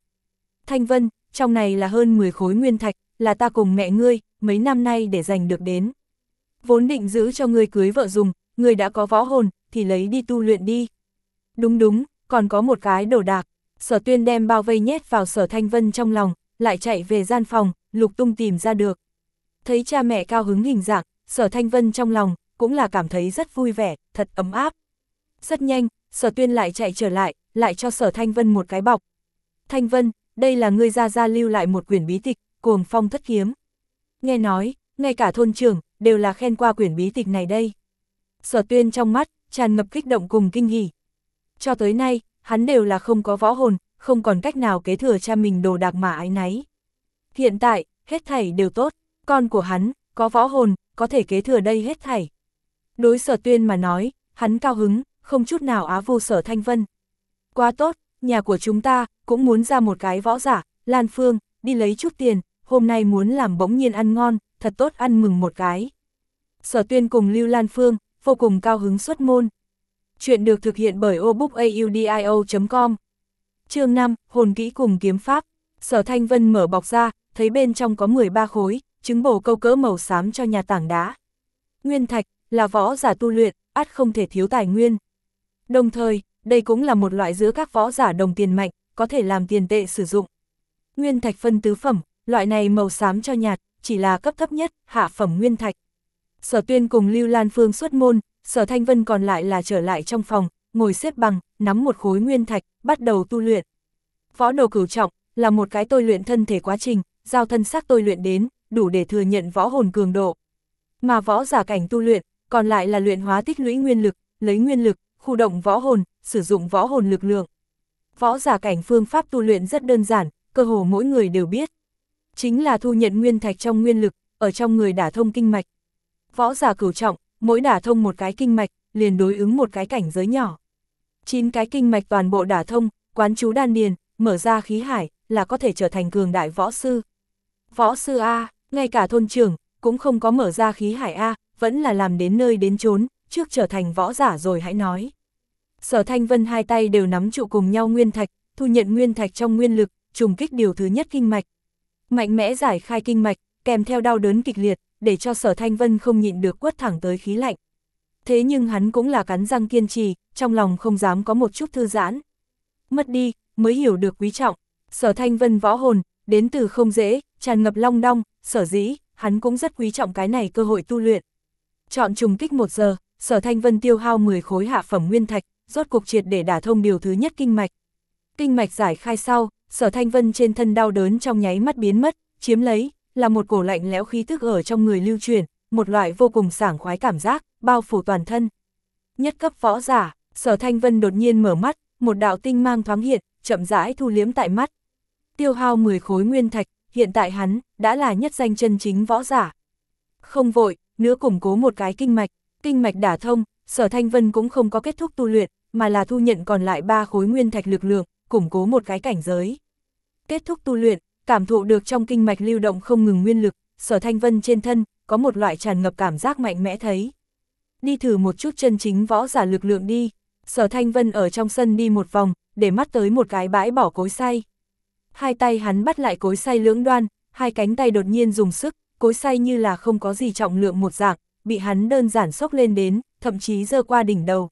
Thanh Vân, trong này là hơn 10 khối nguyên thạch, là ta cùng mẹ ngươi, mấy năm nay để giành được đến. Vốn định giữ cho ngươi cưới vợ dùng, ngươi đã có võ hồn, thì lấy đi tu luyện đi. Đúng đúng, còn có một cái đồ đạc, Sở tuyên đem bao vây nhét vào sở thanh vân trong lòng, lại chạy về gian phòng, lục tung tìm ra được. Thấy cha mẹ cao hứng hình dạng, sở thanh vân trong lòng, cũng là cảm thấy rất vui vẻ, thật ấm áp. Rất nhanh, sở tuyên lại chạy trở lại, lại cho sở thanh vân một cái bọc. Thanh vân, đây là ngươi ra ra lưu lại một quyển bí tịch, cuồng phong thất kiếm. Nghe nói, ngay cả thôn trưởng, đều là khen qua quyển bí tịch này đây. Sở tuyên trong mắt, tràn ngập kích động cùng kinh hỉ. Cho tới nay, hắn đều là không có võ hồn, không còn cách nào kế thừa cha mình đồ đạc mà ái náy. Hiện tại, hết thảy đều tốt, con của hắn, có võ hồn, có thể kế thừa đây hết thảy. Đối sở tuyên mà nói, hắn cao hứng, không chút nào á vô sở thanh vân. Quá tốt, nhà của chúng ta, cũng muốn ra một cái võ giả, Lan Phương, đi lấy chút tiền, hôm nay muốn làm bỗng nhiên ăn ngon, thật tốt ăn mừng một cái. Sở tuyên cùng Lưu Lan Phương, vô cùng cao hứng xuất môn. Chuyện được thực hiện bởi obookaudio.com chương 5, hồn kỹ cùng kiếm pháp. Sở Thanh Vân mở bọc ra, thấy bên trong có 13 khối, trứng bổ câu cỡ màu xám cho nhà tảng đá. Nguyên thạch, là võ giả tu luyện, át không thể thiếu tài nguyên. Đồng thời, đây cũng là một loại giữa các võ giả đồng tiền mạnh, có thể làm tiền tệ sử dụng. Nguyên thạch phân tứ phẩm, loại này màu xám cho nhạt, chỉ là cấp thấp nhất, hạ phẩm nguyên thạch. Sở tuyên cùng Lưu Lan Phương xuất môn, sở Thanh Vân còn lại là trở lại trong phòng, ngồi xếp bằng, nắm một khối nguyên thạch, bắt đầu tu luyện. Võ đồ cửu trọng, là một cái tôi luyện thân thể quá trình, giao thân xác tôi luyện đến, đủ để thừa nhận võ hồn cường độ. Mà võ giả cảnh tu luyện, còn lại là luyện hóa tích lũy nguyên lực, lấy nguyên lực, khu động võ hồn, sử dụng võ hồn lực lượng. Võ giả cảnh phương pháp tu luyện rất đơn giản, cơ hồ mỗi người đều biết. Chính là thu nhận nguyên thạch trong nguyên lực, ở trong người đả thông kinh mạch. Võ giả cửu trọng, mỗi đả thông một cái kinh mạch, liền đối ứng một cái cảnh giới nhỏ. Chín cái kinh mạch toàn bộ đả thông, quán chú đan điền, mở ra khí hải, là có thể trở thành cường đại võ sư. Võ sư A, ngay cả thôn trưởng, cũng không có mở ra khí hải A, vẫn là làm đến nơi đến chốn, trước trở thành võ giả rồi hãy nói. Sở Thanh Vân hai tay đều nắm trụ cùng nhau nguyên thạch, thu nhận nguyên thạch trong nguyên lực, trùng kích điều thứ nhất kinh mạch. Mạnh mẽ giải khai kinh mạch, kèm theo đau đớn kịch liệt, để cho Sở Thanh Vân không nhịn được quất thẳng tới khí lạnh. Thế nhưng hắn cũng là cắn răng kiên trì, trong lòng không dám có một chút thư giãn. Mất đi, mới hiểu được quý trọng. Sở Thanh Vân võ hồn, đến từ không dễ, tràn ngập long đong, sở dĩ, hắn cũng rất quý trọng cái này cơ hội tu luyện. Chọn trùng kích một giờ, sở Thanh Vân tiêu hao 10 khối hạ phẩm nguyên thạch, rốt cuộc triệt để đả thông điều thứ nhất kinh mạch. Kinh mạch giải khai sau, sở Thanh Vân trên thân đau đớn trong nháy mắt biến mất, chiếm lấy, là một cổ lạnh lẽo khí thức ở trong người lưu truyền, một loại vô cùng sảng khoái cảm giác, bao phủ toàn thân. Nhất cấp võ giả, sở Thanh Vân đột nhiên mở mắt, một đạo tinh mang thoáng hiện, chậm rãi thu liếm tại mắt. Tiêu hao 10 khối nguyên thạch, hiện tại hắn, đã là nhất danh chân chính võ giả. Không vội, nữa củng cố một cái kinh mạch, kinh mạch đả thông, sở thanh vân cũng không có kết thúc tu luyện, mà là thu nhận còn lại ba khối nguyên thạch lực lượng, củng cố một cái cảnh giới. Kết thúc tu luyện, cảm thụ được trong kinh mạch lưu động không ngừng nguyên lực, sở thanh vân trên thân, có một loại tràn ngập cảm giác mạnh mẽ thấy. Đi thử một chút chân chính võ giả lực lượng đi, sở thanh vân ở trong sân đi một vòng, để mắt tới một cái bãi bỏ cối xay. Hai tay hắn bắt lại cối xay lưỡng đoan, hai cánh tay đột nhiên dùng sức, cối xay như là không có gì trọng lượng một dạng, bị hắn đơn giản sốc lên đến, thậm chí dơ qua đỉnh đầu.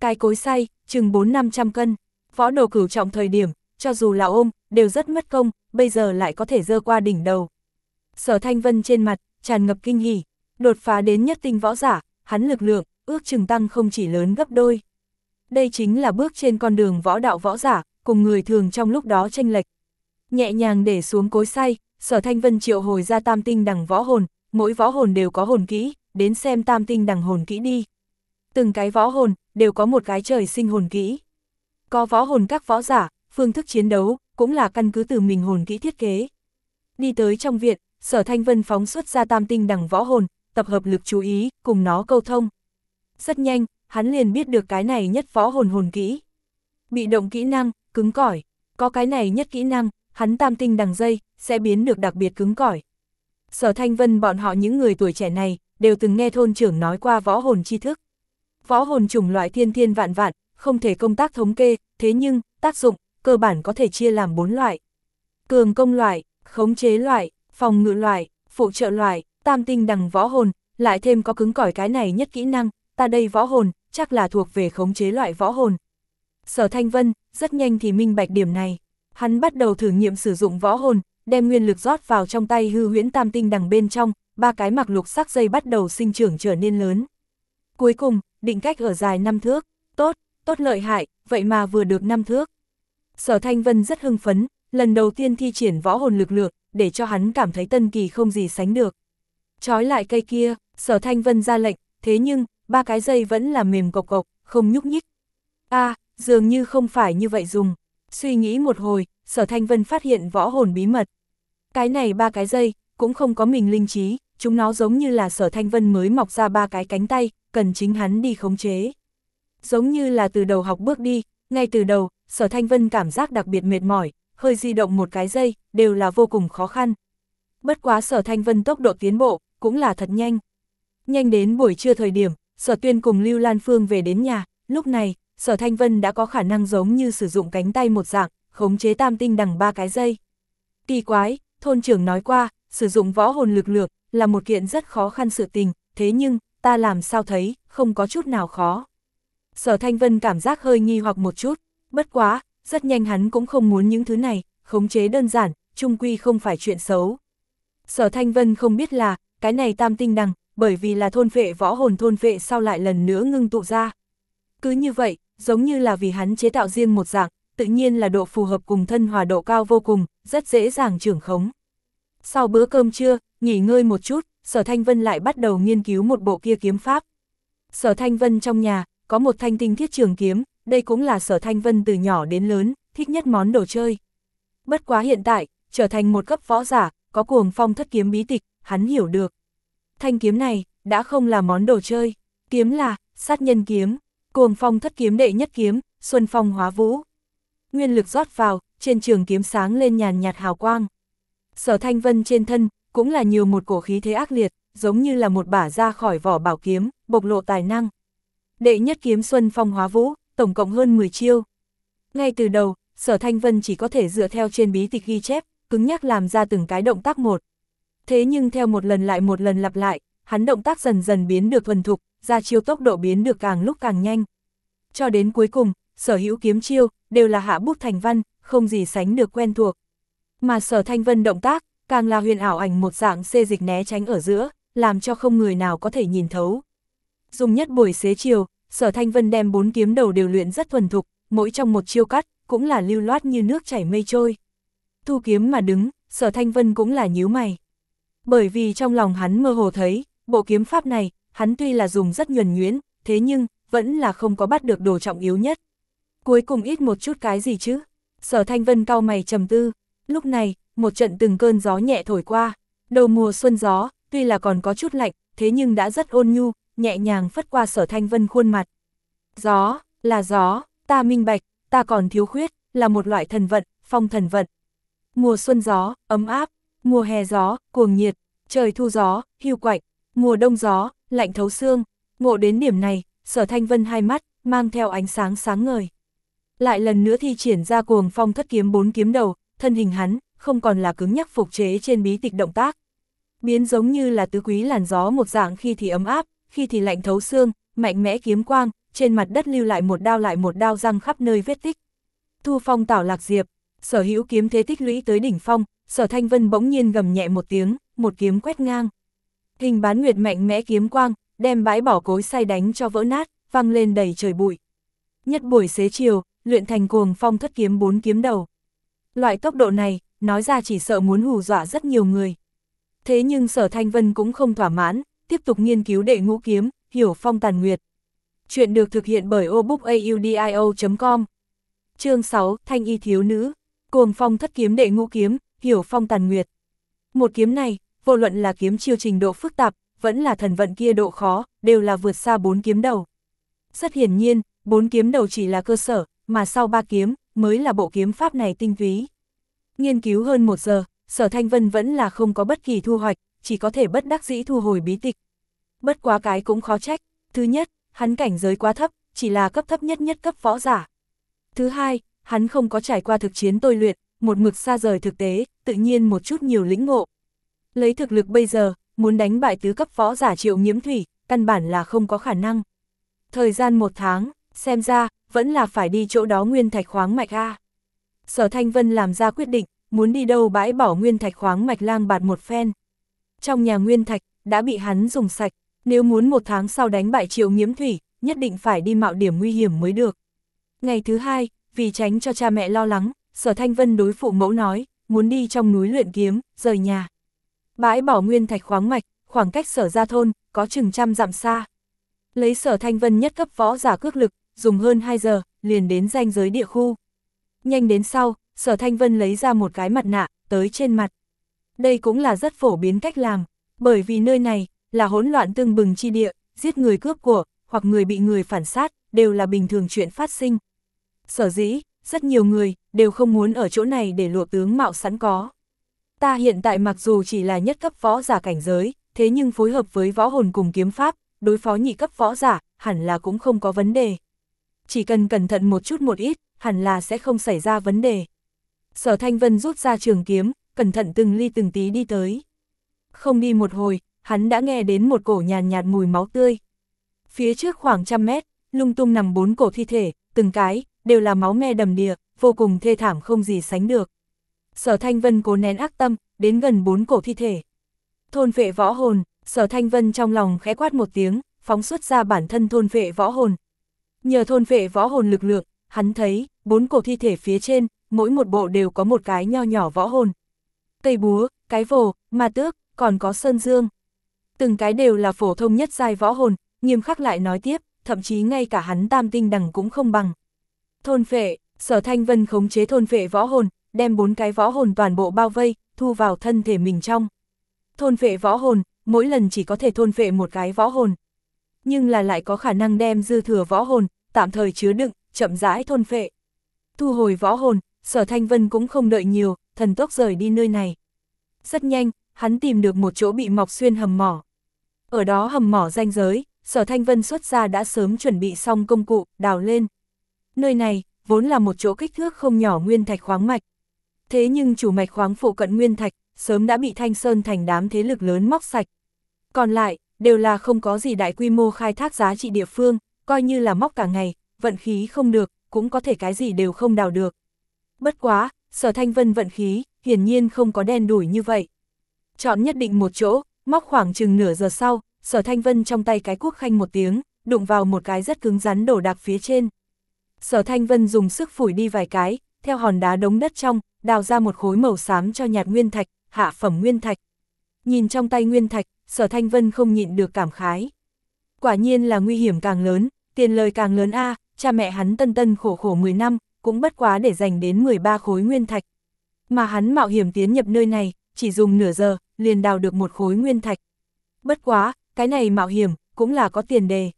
Cái cối xay, chừng 4-500 cân, võ đồ cửu trọng thời điểm, cho dù là ôm, đều rất mất công, bây giờ lại có thể dơ qua đỉnh đầu. Sở Thanh Vân trên mặt, tràn ngập kinh hỉ, đột phá đến nhất tinh võ giả, hắn lực lượng, ước chừng tăng không chỉ lớn gấp đôi. Đây chính là bước trên con đường võ đạo võ giả, cùng người thường trong lúc đó tranh lệch. Nhẹ nhàng để xuống cối say, sở thanh vân triệu hồi ra tam tinh đằng võ hồn, mỗi võ hồn đều có hồn kỹ, đến xem tam tinh đằng hồn kỹ đi. Từng cái võ hồn, đều có một cái trời sinh hồn kỹ. Có võ hồn các võ giả, phương thức chiến đấu, cũng là căn cứ từ mình hồn kỹ thiết kế. Đi tới trong viện, sở thanh vân phóng xuất ra tam tinh đằng võ hồn, tập hợp lực chú ý, cùng nó câu thông. Rất nhanh, hắn liền biết được cái này nhất võ hồn hồn kỹ. Bị động kỹ năng, cứng cỏi, có cái này nhất kỹ năng, hắn tam tinh đằng dây, sẽ biến được đặc biệt cứng cỏi. Sở Thanh Vân bọn họ những người tuổi trẻ này, đều từng nghe thôn trưởng nói qua võ hồn tri thức. Võ hồn chủng loại thiên thiên vạn vạn, không thể công tác thống kê, thế nhưng, tác dụng, cơ bản có thể chia làm bốn loại. Cường công loại, khống chế loại, phòng ngự loại, phụ trợ loại, tam tinh đằng võ hồn, lại thêm có cứng cỏi cái này nhất kỹ năng, ta đây võ hồn, chắc là thuộc về khống chế loại võ hồn. Sở Thanh Vân, rất nhanh thì minh bạch điểm này. Hắn bắt đầu thử nghiệm sử dụng võ hồn, đem nguyên lực rót vào trong tay hư huyễn tam tinh đằng bên trong, ba cái mặc lục sắc dây bắt đầu sinh trưởng trở nên lớn. Cuối cùng, định cách ở dài năm thước, tốt, tốt lợi hại, vậy mà vừa được năm thước. Sở Thanh Vân rất hưng phấn, lần đầu tiên thi triển võ hồn lực lượng, để cho hắn cảm thấy tân kỳ không gì sánh được. Trói lại cây kia, Sở Thanh Vân ra lệnh, thế nhưng, ba cái dây vẫn là mềm cộc cộc, không nhúc nhích. a à, dường như không phải như vậy dùng. Suy nghĩ một hồi, Sở Thanh Vân phát hiện võ hồn bí mật. Cái này ba cái dây, cũng không có mình linh trí, chúng nó giống như là Sở Thanh Vân mới mọc ra ba cái cánh tay, cần chính hắn đi khống chế. Giống như là từ đầu học bước đi, ngay từ đầu, Sở Thanh Vân cảm giác đặc biệt mệt mỏi, hơi di động một cái dây, đều là vô cùng khó khăn. Bất quá Sở Thanh Vân tốc độ tiến bộ, cũng là thật nhanh. Nhanh đến buổi trưa thời điểm, Sở Tuyên cùng Lưu Lan Phương về đến nhà, lúc này, Sở Thanh Vân đã có khả năng giống như sử dụng cánh tay một dạng, khống chế tam tinh đằng ba cái dây. Kỳ quái, thôn trưởng nói qua, sử dụng võ hồn lực lượng là một kiện rất khó khăn sự tình, thế nhưng, ta làm sao thấy, không có chút nào khó. Sở Thanh Vân cảm giác hơi nghi hoặc một chút, bất quá, rất nhanh hắn cũng không muốn những thứ này, khống chế đơn giản, trung quy không phải chuyện xấu. Sở Thanh Vân không biết là, cái này tam tinh đằng, bởi vì là thôn vệ võ hồn thôn vệ sau lại lần nữa ngưng tụ ra. Cứ như vậy, giống như là vì hắn chế tạo riêng một dạng, tự nhiên là độ phù hợp cùng thân hòa độ cao vô cùng, rất dễ dàng trưởng khống. Sau bữa cơm trưa, nghỉ ngơi một chút, Sở Thanh Vân lại bắt đầu nghiên cứu một bộ kia kiếm pháp. Sở Thanh Vân trong nhà, có một thanh tinh thiết trường kiếm, đây cũng là Sở Thanh Vân từ nhỏ đến lớn, thích nhất món đồ chơi. Bất quá hiện tại, trở thành một cấp võ giả, có cuồng phong thất kiếm bí tịch, hắn hiểu được. Thanh kiếm này, đã không là món đồ chơi, kiếm là, sát nhân kiếm, cuồng phong thất kiếm đệ nhất kiếm, xuân phong hóa vũ. Nguyên lực rót vào, trên trường kiếm sáng lên nhàn nhạt hào quang. Sở Thanh Vân trên thân, cũng là nhiều một cổ khí thế ác liệt, giống như là một bả ra khỏi vỏ bảo kiếm, bộc lộ tài năng. Đệ nhất kiếm xuân phong hóa vũ, tổng cộng hơn 10 chiêu. Ngay từ đầu, Sở Thanh Vân chỉ có thể dựa theo trên bí tịch ghi chép, cứng nhắc làm ra từng cái động tác một. Thế nhưng theo một lần lại một lần lặp lại, hắn động tác dần dần biến được thuần thục, ra chiêu tốc độ biến được càng lúc càng nhanh. Cho đến cuối cùng, sở hữu kiếm chiêu, đều là hạ bút thành văn, không gì sánh được quen thuộc. Mà sở thanh vân động tác, càng là huyền ảo ảnh một dạng xê dịch né tránh ở giữa, làm cho không người nào có thể nhìn thấu. Dùng nhất buổi xế chiều, sở thanh vân đem bốn kiếm đầu đều luyện rất thuần thục, mỗi trong một chiêu cắt, cũng là lưu loát như nước chảy mây trôi. Thu kiếm mà đứng, sở thanh vân cũng là nhíu mày. Bởi vì trong lòng hắn mơ hồ thấy, bộ kiếm pháp này, hắn tuy là dùng rất nhuần nhuyễn, thế nhưng, vẫn là không có bắt được đồ trọng yếu nhất. Cuối cùng ít một chút cái gì chứ? Sở Thanh Vân cao mày trầm tư, lúc này, một trận từng cơn gió nhẹ thổi qua, đầu mùa xuân gió, tuy là còn có chút lạnh, thế nhưng đã rất ôn nhu, nhẹ nhàng phất qua sở Thanh Vân khuôn mặt. Gió, là gió, ta minh bạch, ta còn thiếu khuyết, là một loại thần vận, phong thần vận. Mùa xuân gió, ấm áp, mùa hè gió, cuồng nhiệt, trời thu gió, hưu quạnh, mùa đông gió, lạnh thấu xương, ngộ đến điểm này, sở thanh vân hai mắt, mang theo ánh sáng sáng ngời. Lại lần nữa thi triển ra cuồng phong thất kiếm bốn kiếm đầu, thân hình hắn, không còn là cứng nhắc phục chế trên bí tịch động tác. Biến giống như là tứ quý làn gió một dạng khi thì ấm áp, khi thì lạnh thấu xương, mạnh mẽ kiếm quang, trên mặt đất lưu lại một đao lại một đao răng khắp nơi vết tích. Thu phong tảo lạc diệp, sở hữu kiếm thế tích lũy tới đỉnh phong, sở thanh vân bỗng nhiên gầm nhẹ một tiếng, một kiếm quét ngang. Hình bán nguyệt mạnh mẽ kiếm quang, đem bãi bỏ cối say đánh cho vỡ nát, văng lên đầy trời bụi. Nhất buổi xế chiều, luyện thành cuồng phong thất kiếm bốn kiếm đầu. Loại tốc độ này, nói ra chỉ sợ muốn hù dọa rất nhiều người. Thế nhưng sở thanh vân cũng không thỏa mãn, tiếp tục nghiên cứu đệ ngũ kiếm, hiểu phong tàn nguyệt. Chuyện được thực hiện bởi obookaudio.com Chương 6, Thanh y thiếu nữ, cuồng phong thất kiếm đệ ngũ kiếm, hiểu phong tàn nguyệt. Một kiếm này, vô luận là kiếm chiêu trình độ phức tạp, vẫn là thần vận kia độ khó, đều là vượt xa bốn kiếm đầu. Rất hiển nhiên, bốn kiếm đầu chỉ là cơ sở, mà sau ba kiếm, mới là bộ kiếm pháp này tinh túy. Nghiên cứu hơn một giờ, sở thanh vân vẫn là không có bất kỳ thu hoạch, chỉ có thể bất đắc dĩ thu hồi bí tịch. Bất quá cái cũng khó trách, thứ nhất, hắn cảnh giới quá thấp, chỉ là cấp thấp nhất nhất cấp võ giả. Thứ hai, hắn không có trải qua thực chiến tôi luyện, một mực xa rời thực tế, tự nhiên một chút nhiều lĩnh ngộ. Lấy thực lực bây giờ, muốn đánh bại tứ cấp võ giả triệu nhiễm thủy, căn bản là không có khả năng. Thời gian một tháng, Xem ra, vẫn là phải đi chỗ đó nguyên thạch khoáng mạch A. Sở Thanh Vân làm ra quyết định, muốn đi đâu bãi bỏ nguyên thạch khoáng mạch lang bạt một phen. Trong nhà nguyên thạch, đã bị hắn dùng sạch, nếu muốn một tháng sau đánh bại triệu nghiễm thủy, nhất định phải đi mạo điểm nguy hiểm mới được. Ngày thứ hai, vì tránh cho cha mẹ lo lắng, sở thanh vân đối phụ mẫu nói, muốn đi trong núi luyện kiếm, rời nhà. Bãi bỏ nguyên thạch khoáng mạch, khoảng cách sở ra thôn, có chừng trăm dặm xa. Lấy sở thanh vân nhất cấp võ giả cước lực, dùng hơn 2 giờ, liền đến danh giới địa khu. Nhanh đến sau, sở thanh vân lấy ra một cái mặt nạ, tới trên mặt. Đây cũng là rất phổ biến cách làm, bởi vì nơi này, là hỗn loạn tương bừng chi địa, giết người cướp của, hoặc người bị người phản sát, đều là bình thường chuyện phát sinh. Sở dĩ, rất nhiều người, đều không muốn ở chỗ này để lộ tướng mạo sẵn có. Ta hiện tại mặc dù chỉ là nhất cấp võ giả cảnh giới, thế nhưng phối hợp với võ hồn cùng kiếm pháp, đối phó nhị cấp võ giả, hẳn là cũng không có vấn đề. Chỉ cần cẩn thận một chút một ít, hẳn là sẽ không xảy ra vấn đề. Sở Thanh Vân rút ra trường kiếm, cẩn thận từng ly từng tí đi tới. Không đi một hồi, hắn đã nghe đến một cổ nhàn nhạt mùi máu tươi. Phía trước khoảng trăm mét, lung tung nằm bốn cổ thi thể, từng cái, đều là máu me đầm đìa, vô cùng thê thảm không gì sánh được. Sở Thanh Vân cố nén ác tâm, đến gần bốn cổ thi thể. Thôn vệ võ hồn, Sở Thanh Vân trong lòng khẽ quát một tiếng, phóng xuất ra bản thân thôn vệ võ hồn. Nhờ thôn vệ võ hồn lực lượng, hắn thấy, bốn cổ thi thể phía trên, mỗi một bộ đều có một cái nho nhỏ võ hồn. Cây búa, cái vồ, ma tước, còn có sơn dương. Từng cái đều là phổ thông nhất giai võ hồn, nghiêm khắc lại nói tiếp, thậm chí ngay cả hắn tam tinh đẳng cũng không bằng. Thôn phệ, sở thanh vân khống chế thôn phệ võ hồn, đem bốn cái võ hồn toàn bộ bao vây, thu vào thân thể mình trong. Thôn phệ võ hồn, mỗi lần chỉ có thể thôn phệ một cái võ hồn. Nhưng là lại có khả năng đem dư thừa võ hồn, tạm thời chứa đựng, chậm rãi thôn phệ. Thu hồi võ hồn, sở thanh vân cũng không đợi nhiều, thần tốc rời đi nơi này. Rất nhanh, hắn tìm được một chỗ bị mọc xuyên hầm mỏ. Ở đó hầm mỏ danh giới, sở thanh vân xuất ra đã sớm chuẩn bị xong công cụ, đào lên. Nơi này, vốn là một chỗ kích thước không nhỏ nguyên thạch khoáng mạch. Thế nhưng chủ mạch khoáng phụ cận nguyên thạch, sớm đã bị thanh sơn thành đám thế lực lớn móc sạch. Còn lại, đều là không có gì đại quy mô khai thác giá trị địa phương, coi như là móc cả ngày, vận khí không được, cũng có thể cái gì đều không đào được. Bất quá, sở thanh vân vận khí, hiển nhiên không có đen đủi như vậy. Chọn nhất định một chỗ, móc khoảng chừng nửa giờ sau, sở thanh vân trong tay cái cuốc khanh một tiếng, đụng vào một cái rất cứng rắn đổ đạc phía trên. Sở thanh vân dùng sức phủi đi vài cái, theo hòn đá đống đất trong, đào ra một khối màu xám cho nhạt nguyên thạch, hạ phẩm nguyên thạch. Nhìn trong tay nguyên thạch, sở thanh vân không nhịn được cảm khái. Quả nhiên là nguy hiểm càng lớn, tiền lời càng lớn a cha mẹ hắn tân tân khổ khổ 10 năm, cũng bất quá để dành đến 13 khối nguyên thạch. Mà hắn mạo hiểm tiến nhập nơi này, chỉ dùng nửa giờ, liền đào được một khối nguyên thạch. Bất quá, cái này mạo hiểm, cũng là có tiền đề.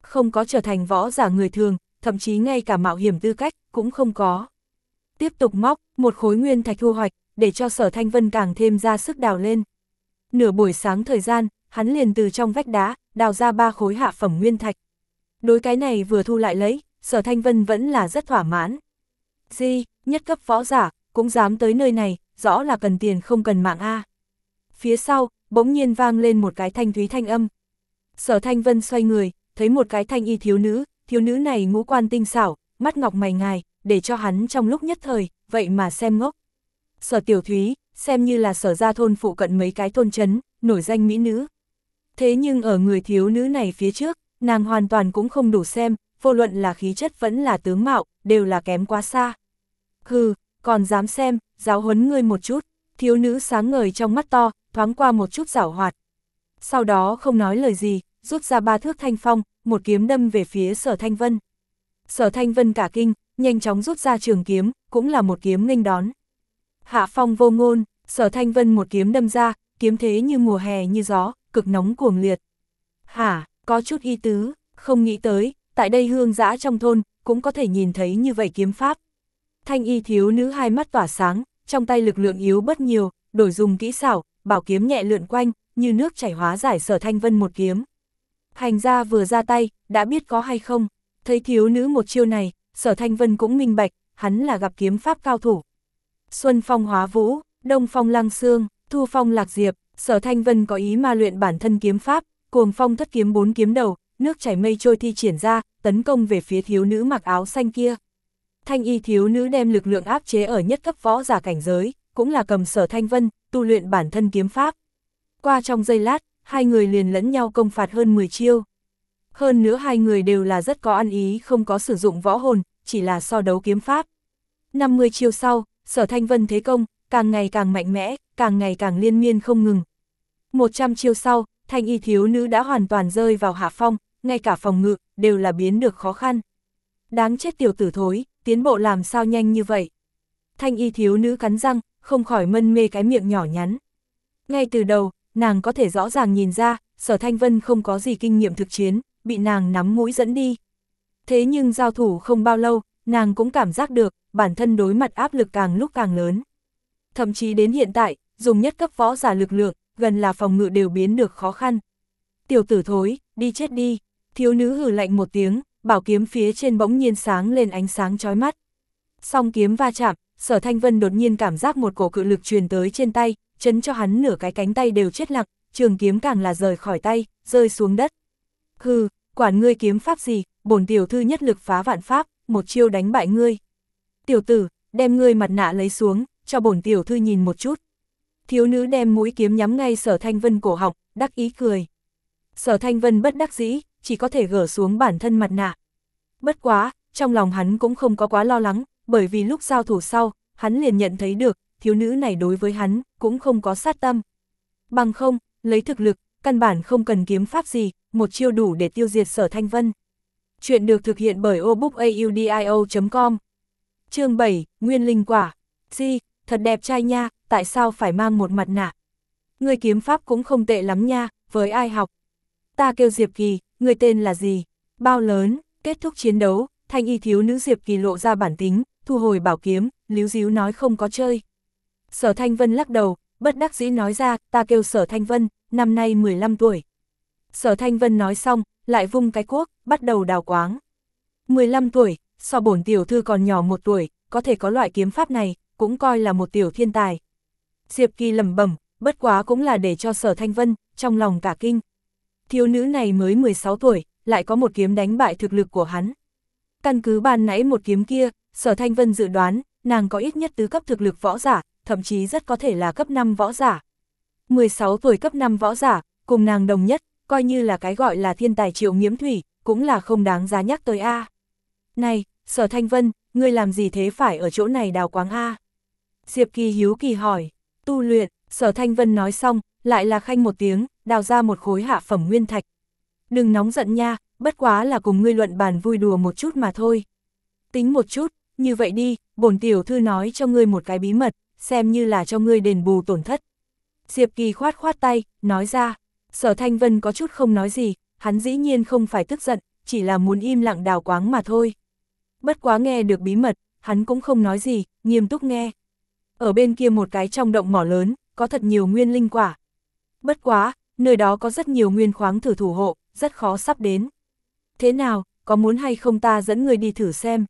Không có trở thành võ giả người thường, thậm chí ngay cả mạo hiểm tư cách, cũng không có. Tiếp tục móc, một khối nguyên thạch thu hoạch, để cho sở thanh vân càng thêm ra sức đào lên. Nửa buổi sáng thời gian, hắn liền từ trong vách đá, đào ra ba khối hạ phẩm nguyên thạch. Đối cái này vừa thu lại lấy, sở thanh vân vẫn là rất thỏa mãn. Di, nhất cấp võ giả, cũng dám tới nơi này, rõ là cần tiền không cần mạng A. Phía sau, bỗng nhiên vang lên một cái thanh thúy thanh âm. Sở thanh vân xoay người, thấy một cái thanh y thiếu nữ, thiếu nữ này ngũ quan tinh xảo, mắt ngọc mày ngài, để cho hắn trong lúc nhất thời, vậy mà xem ngốc. Sở tiểu thúy, xem như là sở gia thôn phụ cận mấy cái thôn chấn, nổi danh mỹ nữ. Thế nhưng ở người thiếu nữ này phía trước, nàng hoàn toàn cũng không đủ xem, vô luận là khí chất vẫn là tướng mạo, đều là kém quá xa. Hừ, còn dám xem, giáo huấn ngươi một chút, thiếu nữ sáng ngời trong mắt to, thoáng qua một chút giảo hoạt. Sau đó không nói lời gì, rút ra ba thước thanh phong, một kiếm đâm về phía sở thanh vân. Sở thanh vân cả kinh, nhanh chóng rút ra trường kiếm, cũng là một kiếm nghênh đón. Hạ phong vô ngôn, sở thanh vân một kiếm đâm ra, kiếm thế như mùa hè như gió, cực nóng cuồng liệt. Hả, có chút y tứ, không nghĩ tới, tại đây hương giã trong thôn, cũng có thể nhìn thấy như vậy kiếm pháp. Thanh y thiếu nữ hai mắt tỏa sáng, trong tay lực lượng yếu bất nhiều, đổi dùng kỹ xảo, bảo kiếm nhẹ lượn quanh, như nước chảy hóa giải sở thanh vân một kiếm. Hành ra vừa ra tay, đã biết có hay không, thấy thiếu nữ một chiêu này, sở thanh vân cũng minh bạch, hắn là gặp kiếm pháp cao thủ. Xuân phong hóa vũ, đông phong lăng xương, thu phong lạc diệp, sở thanh vân có ý ma luyện bản thân kiếm pháp, cuồng phong thất kiếm bốn kiếm đầu, nước chảy mây trôi thi triển ra, tấn công về phía thiếu nữ mặc áo xanh kia. Thanh y thiếu nữ đem lực lượng áp chế ở nhất cấp võ giả cảnh giới, cũng là cầm sở thanh vân, tu luyện bản thân kiếm pháp. Qua trong giây lát, hai người liền lẫn nhau công phạt hơn 10 chiêu. Hơn nữa hai người đều là rất có ăn ý không có sử dụng võ hồn, chỉ là so đấu kiếm pháp. 50 chiêu sau, sở thanh vân thế công, càng ngày càng mạnh mẽ, càng ngày càng liên miên không ngừng. 100 chiêu sau, thanh y thiếu nữ đã hoàn toàn rơi vào hạ phong, ngay cả phòng ngự, đều là biến được khó khăn. Đáng chết tiểu tử thối, tiến bộ làm sao nhanh như vậy. Thanh y thiếu nữ cắn răng, không khỏi mân mê cái miệng nhỏ nhắn. Ngay từ đầu, nàng có thể rõ ràng nhìn ra, sở thanh vân không có gì kinh nghiệm thực chiến, bị nàng nắm mũi dẫn đi. Thế nhưng giao thủ không bao lâu, nàng cũng cảm giác được, bản thân đối mặt áp lực càng lúc càng lớn. Thậm chí đến hiện tại, dùng nhất cấp võ giả lực lượng, gần là phòng ngự đều biến được khó khăn. Tiểu tử thối, đi chết đi, thiếu nữ hử lạnh một tiếng, bảo kiếm phía trên bỗng nhiên sáng lên ánh sáng chói mắt. Song kiếm va chạm, sở thanh vân đột nhiên cảm giác một cổ cự lực truyền tới trên tay, chấn cho hắn nửa cái cánh tay đều chết lặng, trường kiếm càng là rời khỏi tay, rơi xuống đất. Hừ, quản ngươi kiếm pháp gì, bổn tiểu thư nhất lực phá vạn pháp, một chiêu đánh bại ngươi. Tiểu tử, đem ngươi mặt nạ lấy xuống, cho bổn tiểu thư nhìn một chút. Thiếu nữ đem mũi kiếm nhắm ngay sở thanh vân cổ họng, đắc ý cười. Sở thanh vân bất đắc dĩ, chỉ có thể gỡ xuống bản thân mặt nạ. Bất quá, trong lòng hắn cũng không có quá lo lắng, bởi vì lúc giao thủ sau, hắn liền nhận thấy được, thiếu nữ này đối với hắn, cũng không có sát tâm. Bằng không, lấy thực lực, căn bản không cần kiếm pháp gì, một chiêu đủ để tiêu diệt sở thanh vân. Chuyện được thực hiện bởi obookaudio.com Chương 7, Nguyên Linh Quả Di, thật đẹp trai nha, tại sao phải mang một mặt nạ? Người kiếm pháp cũng không tệ lắm nha, với ai học? Ta kêu Diệp Kỳ, người tên là gì? Bao lớn, kết thúc chiến đấu, thanh y thiếu nữ Diệp Kỳ lộ ra bản tính, thu hồi bảo kiếm, líu díu nói không có chơi. Sở Thanh Vân lắc đầu, bất đắc dĩ nói ra, ta kêu Sở Thanh Vân, năm nay 15 tuổi. Sở Thanh Vân nói xong, lại vung cái cuốc, bắt đầu đào quáng. 15 tuổi, so bổn tiểu thư còn nhỏ một tuổi, có thể có loại kiếm pháp này, cũng coi là một tiểu thiên tài. Diệp Kỳ lầm bẩm, bất quá cũng là để cho Sở Thanh Vân, trong lòng cả kinh. Thiếu nữ này mới 16 tuổi, lại có một kiếm đánh bại thực lực của hắn. Căn cứ ban nãy một kiếm kia, Sở Thanh Vân dự đoán, nàng có ít nhất tứ cấp thực lực võ giả, thậm chí rất có thể là cấp 5 võ giả. 16 tuổi cấp 5 võ giả, cùng nàng đồng nhất, coi như là cái gọi là thiên tài triệu nghiễm thủy, cũng là không đáng giá nhắc tới A. Này, Sở Thanh Vân, ngươi làm gì thế phải ở chỗ này đào quáng A? Diệp Kỳ hiếu kỳ hỏi, tu luyện, Sở Thanh Vân nói xong, lại là khanh một tiếng, đào ra một khối hạ phẩm nguyên thạch. Đừng nóng giận nha, bất quá là cùng ngươi luận bàn vui đùa một chút mà thôi. Tính một chút, như vậy đi, bổn tiểu thư nói cho ngươi một cái bí mật, xem như là cho ngươi đền bù tổn thất. Diệp Kỳ khoát khoát tay, nói ra, sở thanh vân có chút không nói gì, hắn dĩ nhiên không phải tức giận, chỉ là muốn im lặng đào quáng mà thôi. Bất quá nghe được bí mật, hắn cũng không nói gì, nghiêm túc nghe. Ở bên kia một cái trong động mỏ lớn, có thật nhiều nguyên linh quả. Bất quá, nơi đó có rất nhiều nguyên khoáng thử thủ hộ, rất khó sắp đến. Thế nào, có muốn hay không ta dẫn người đi thử xem?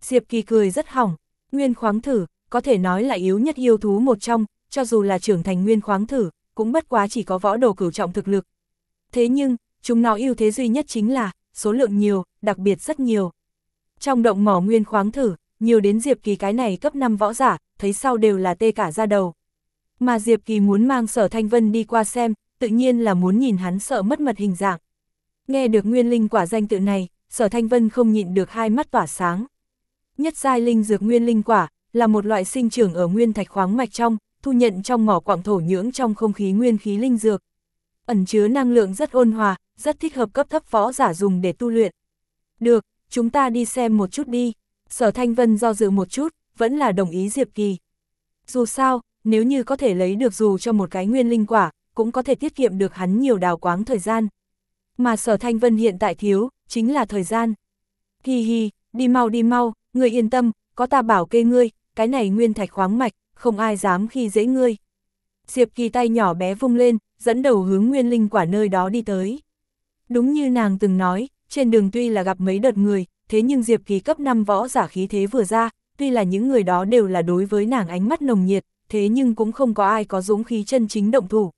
Diệp Kỳ cười rất hỏng, nguyên khoáng thử, có thể nói là yếu nhất yêu thú một trong, cho dù là trưởng thành nguyên khoáng thử, cũng bất quá chỉ có võ đồ cửu trọng thực lực. Thế nhưng, chúng nó ưu thế duy nhất chính là, số lượng nhiều, đặc biệt rất nhiều. Trong động mỏ nguyên khoáng thử, nhiều đến Diệp Kỳ cái này cấp 5 võ giả, thấy sau đều là tê cả ra đầu. Mà Diệp Kỳ muốn mang sở Thanh Vân đi qua xem, tự nhiên là muốn nhìn hắn sợ mất mật hình dạng. Nghe được nguyên linh quả danh tự này, sở Thanh Vân không nhịn được hai mắt tỏa sáng. Nhất giai linh dược nguyên linh quả, là một loại sinh trưởng ở nguyên thạch khoáng mạch trong, thu nhận trong mỏ quặng thổ nhưỡng trong không khí nguyên khí linh dược. Ẩn chứa năng lượng rất ôn hòa, rất thích hợp cấp thấp võ giả dùng để tu luyện. Được, chúng ta đi xem một chút đi. Sở Thanh Vân do dự một chút, vẫn là đồng ý Diệp Kỳ. Dù sao, nếu như có thể lấy được dù cho một cái nguyên linh quả, cũng có thể tiết kiệm được hắn nhiều đào quáng thời gian. Mà Sở Thanh Vân hiện tại thiếu, chính là thời gian. Hi hi, đi mau đi mau, ngươi yên tâm, có ta bảo kê ngươi, cái này nguyên thạch khoáng mạch, không ai dám khi dễ ngươi. Diệp Kỳ tay nhỏ bé vung lên, dẫn đầu hướng nguyên linh quả nơi đó đi tới. Đúng như nàng từng nói, trên đường tuy là gặp mấy đợt người, thế nhưng Diệp Kỳ cấp 5 võ giả khí thế vừa ra, tuy là những người đó đều là đối với nàng ánh mắt nồng nhiệt, thế nhưng cũng không có ai có dũng khí chân chính động thủ.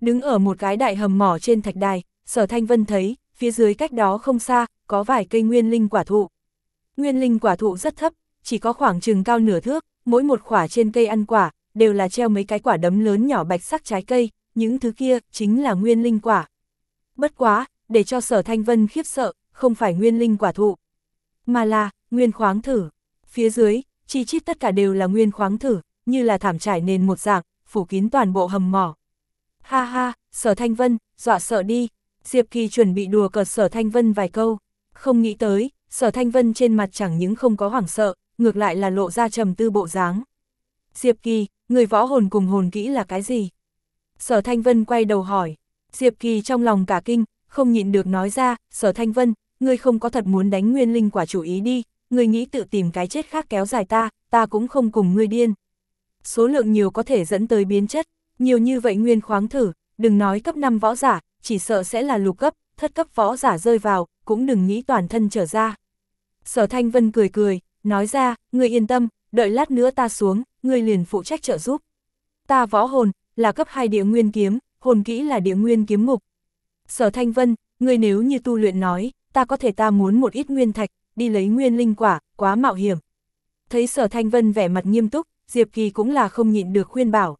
Đứng ở một cái đại hầm mỏ trên thạch đài, sở thanh vân thấy, phía dưới cách đó không xa, có vài cây nguyên linh quả thụ. Nguyên linh quả thụ rất thấp, chỉ có khoảng chừng cao nửa thước, mỗi một quả trên cây ăn quả, đều là treo mấy cái quả đấm lớn nhỏ bạch sắc trái cây, những thứ kia chính là nguyên linh quả. Bất quá, để cho sở thanh vân khiếp sợ, không phải nguyên linh quả thụ, mà là nguyên khoáng thử. Phía dưới, chi chít tất cả đều là nguyên khoáng thử, như là thảm trải nền một dạng, phủ kín toàn bộ hầm mỏ. Ha ha, sở thanh vân, dọa sợ đi, Diệp Kỳ chuẩn bị đùa cợt sở thanh vân vài câu, không nghĩ tới, sở thanh vân trên mặt chẳng những không có hoảng sợ, ngược lại là lộ ra trầm tư bộ dáng. Diệp Kỳ, người võ hồn cùng hồn kỹ là cái gì? Sở Thanh Vân quay đầu hỏi. Diệp Kỳ trong lòng cả kinh, không nhịn được nói ra, Sở Thanh Vân, ngươi không có thật muốn đánh nguyên linh quả chủ ý đi, ngươi nghĩ tự tìm cái chết khác kéo dài ta, ta cũng không cùng ngươi điên. Số lượng nhiều có thể dẫn tới biến chất, nhiều như vậy nguyên khoáng thử, đừng nói cấp 5 võ giả, chỉ sợ sẽ là lục cấp, thất cấp võ giả rơi vào, cũng đừng nghĩ toàn thân trở ra. Sở Thanh Vân cười cười, nói ra, ngươi yên tâm, đợi lát nữa ta xuống, ngươi liền phụ trách trợ giúp. Ta võ hồn, là cấp 2 địa nguyên kiếm, hồn kỹ là địa nguyên kiếm mục. Sở Thanh Vân, ngươi nếu như tu luyện nói, ta có thể ta muốn một ít nguyên thạch, đi lấy nguyên linh quả, quá mạo hiểm. Thấy sở Thanh Vân vẻ mặt nghiêm túc, Diệp Kỳ cũng là không nhịn được khuyên bảo.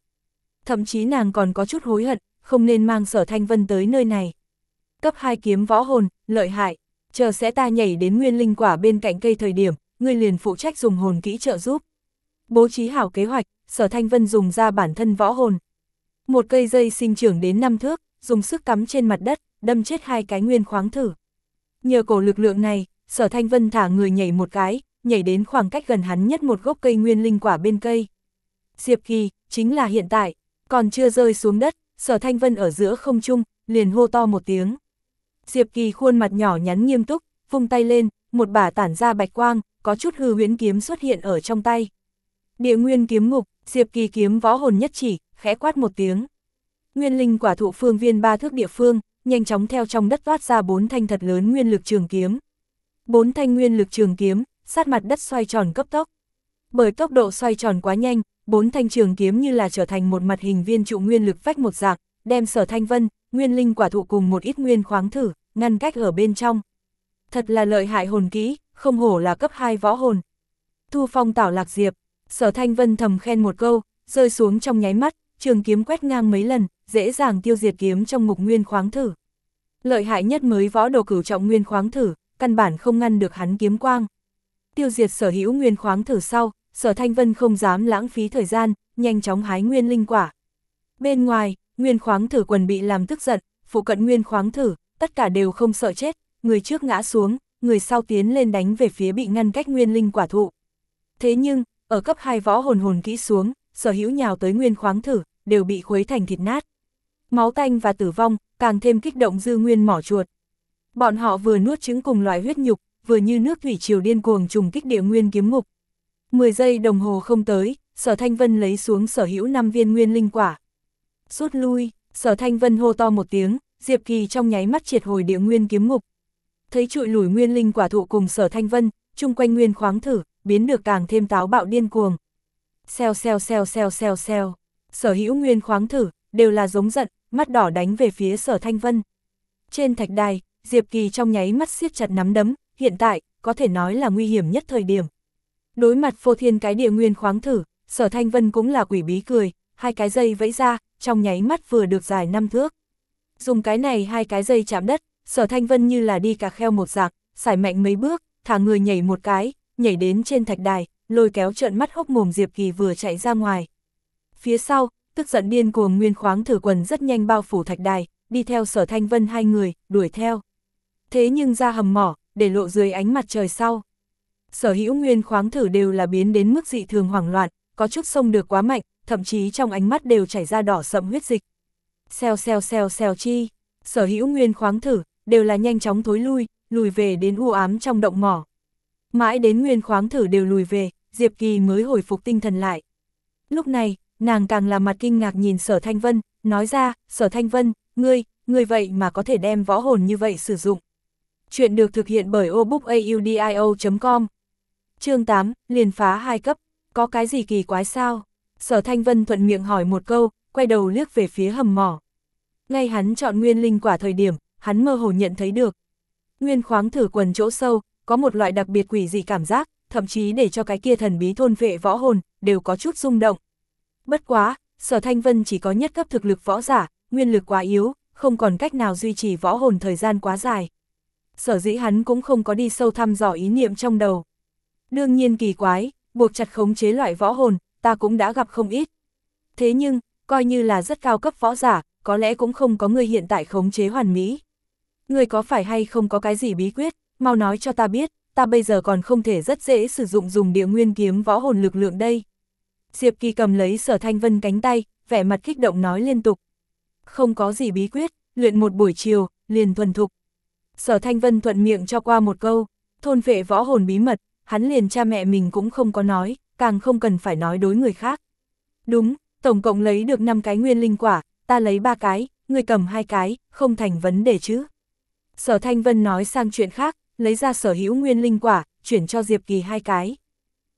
Thậm chí nàng còn có chút hối hận, không nên mang sở Thanh Vân tới nơi này. Cấp 2 kiếm võ hồn, lợi hại, chờ sẽ ta nhảy đến nguyên linh quả bên cạnh cây thời điểm, ngươi liền phụ trách dùng hồn kỹ trợ giúp. Bố trí hảo kế hoạch, sở Thanh Vân dùng ra bản thân võ hồn. Một cây dây sinh trưởng đến năm thước, dùng sức cắm trên mặt đất, đâm chết hai cái nguyên khoáng thử. Nhờ cổ lực lượng này, sở Thanh Vân thả người nhảy một cái, nhảy đến khoảng cách gần hắn nhất một gốc cây nguyên linh quả bên cây. Diệp Kỳ, chính là hiện tại, còn chưa rơi xuống đất, sở Thanh Vân ở giữa không trung, liền hô to một tiếng. Diệp Kỳ khuôn mặt nhỏ nhắn nghiêm túc, vung tay lên, một bả tản ra bạch quang, có chút hư huyễn kiếm xuất hiện ở trong tay. Địa nguyên kiếm ngục, Diệp Kỳ kiếm võ hồn nhất chỉ, khẽ quát một tiếng. Nguyên linh quả thụ phương viên ba thước địa phương, nhanh chóng theo trong đất toát ra bốn thanh thật lớn nguyên lực trường kiếm. Bốn thanh nguyên lực trường kiếm, sát mặt đất xoay tròn cấp tốc. Bởi tốc độ xoay tròn quá nhanh, bốn thanh trường kiếm như là trở thành một mặt hình viên trụ nguyên lực vách một dạng, đem sở thanh vân, nguyên linh quả thụ cùng một ít nguyên khoáng thử, ngăn cách ở bên trong. Thật là lợi hại hồn kỹ, không hổ là cấp 2 võ hồn. Thu phong tảo lạc diệp, sở thanh vân thầm khen một câu, rơi xuống trong nháy mắt, trường kiếm quét ngang mấy lần, dễ dàng tiêu diệt kiếm trong mục nguyên khoáng thử. Lợi hại nhất mới võ đồ cửu trọng nguyên khoáng thử, căn bản không ngăn được hắn kiếm quang. Tiêu diệt sở hữu nguyên khoáng thử sau, sở thanh vân không dám lãng phí thời gian, nhanh chóng hái nguyên linh quả. Bên ngoài, nguyên khoáng thử quần bị làm tức giận, phụ cận nguyên khoáng thử, tất cả đều không sợ chết, người trước ngã xuống, người sau tiến lên đánh về phía bị ngăn cách nguyên linh quả thụ. Thế nhưng, ở cấp 2 võ hồn hồn kỹ xuống, sở hữu nhào tới nguyên khoáng thử, đều bị khuấy thành thịt nát. Máu tanh và tử vong, càng thêm kích động dư nguyên mỏ chuột. Bọn họ vừa nuốt trứng cùng loại huyết nhục, vừa như nước thủy triều điên cuồng trùng kích địa nguyên kiếm ngục. 10 giây đồng hồ không tới, sở thanh vân lấy xuống sở hữu 5 viên nguyên linh quả. Rút lui, sở thanh vân hô to một tiếng, Diệp Kỳ trong nháy mắt triệt hồi địa nguyên kiếm ngục. Thấy trụi lùi nguyên linh quả thụ cùng sở thanh vân, chung quanh nguyên khoáng thử, biến được càng thêm táo bạo điên cuồng. Xèo xèo xèo xèo xèo xèo, sở hữu nguyên khoáng thử, đều là giống giận, mắt đỏ đánh về phía sở thanh vân. Trên thạch đài, Diệp Kỳ trong nháy mắt siết chặt nắm đấm, hiện tại, có thể nói là nguy hiểm nhất thời điểm. Đối mặt phô thiên cái địa nguyên khoáng thử, sở thanh vân cũng là quỷ bí cười, hai cái dây vẫy ra, trong nháy mắt vừa được dài năm thước. Dùng cái này hai cái dây chạm đất, sở thanh vân như là đi cà kheo một dạng, xài mạnh mấy bước, thả người nhảy một cái, nhảy đến trên thạch đài, lôi kéo trợn mắt hốc mồm Diệp Kỳ vừa chạy ra ngoài. Phía sau, tức giận điên cuồng nguyên khoáng thử quần rất nhanh bao phủ thạch đài, đi theo sở thanh vân hai người, đuổi theo. Thế nhưng ra hầm mỏ, để lộ dưới ánh mặt trời sau. Sở hữu nguyên khoáng thử đều là biến đến mức dị thường hoảng loạn, có chút sông được quá mạnh, thậm chí trong ánh mắt đều chảy ra đỏ sậm huyết dịch. Xèo xèo xèo xèo chi, sở hữu nguyên khoáng thử, đều là nhanh chóng thối lui, lùi về đến u ám trong động mỏ. Mãi đến nguyên khoáng thử đều lùi về, Diệp Kỳ mới hồi phục tinh thần lại. Lúc này, nàng càng là mặt kinh ngạc nhìn sở thanh vân, nói ra, sở thanh vân, ngươi, ngươi vậy mà có thể đem võ hồn như vậy sử dụng. Chuyện được thực hiện bởi obookaudio.com chương 8, liền phá hai cấp, có cái gì kỳ quái sao? Sở thanh vân thuận miệng hỏi một câu, quay đầu liếc về phía hầm mỏ. Ngay hắn chọn nguyên linh quả thời điểm, hắn mơ hồ nhận thấy được, Nguyên khoáng thử quần chỗ sâu, có một loại đặc biệt quỷ dị cảm giác, thậm chí để cho cái kia thần bí thôn vệ võ hồn, đều có chút rung động. Bất quá, sở thanh vân chỉ có nhất cấp thực lực võ giả, nguyên lực quá yếu, không còn cách nào duy trì võ hồn thời gian quá dài. Sở dĩ hắn cũng không có đi sâu thăm dò ý niệm trong đầu. Đương nhiên kỳ quái, buộc chặt khống chế loại võ hồn, ta cũng đã gặp không ít. Thế nhưng, coi như là rất cao cấp võ giả, có lẽ cũng không có người hiện tại khống chế hoàn mỹ. Người có phải hay không có cái gì bí quyết, mau nói cho ta biết, ta bây giờ còn không thể rất dễ sử dụng dùng địa nguyên kiếm võ hồn lực lượng đây. Diệp Kỳ cầm lấy sở thanh vân cánh tay, vẻ mặt kích động nói liên tục. Không có gì bí quyết, luyện một buổi chiều, liền thuần thục. Sở thanh vân thuận miệng cho qua một câu, thôn vệ võ hồn bí mật, hắn liền cha mẹ mình cũng không có nói, càng không cần phải nói đối người khác. Đúng, tổng cộng lấy được 5 cái nguyên linh quả, ta lấy 3 cái, người cầm hai cái, không thành vấn đề chứ. Sở Thanh Vân nói sang chuyện khác, lấy ra sở hữu nguyên linh quả, chuyển cho Diệp Kỳ hai cái.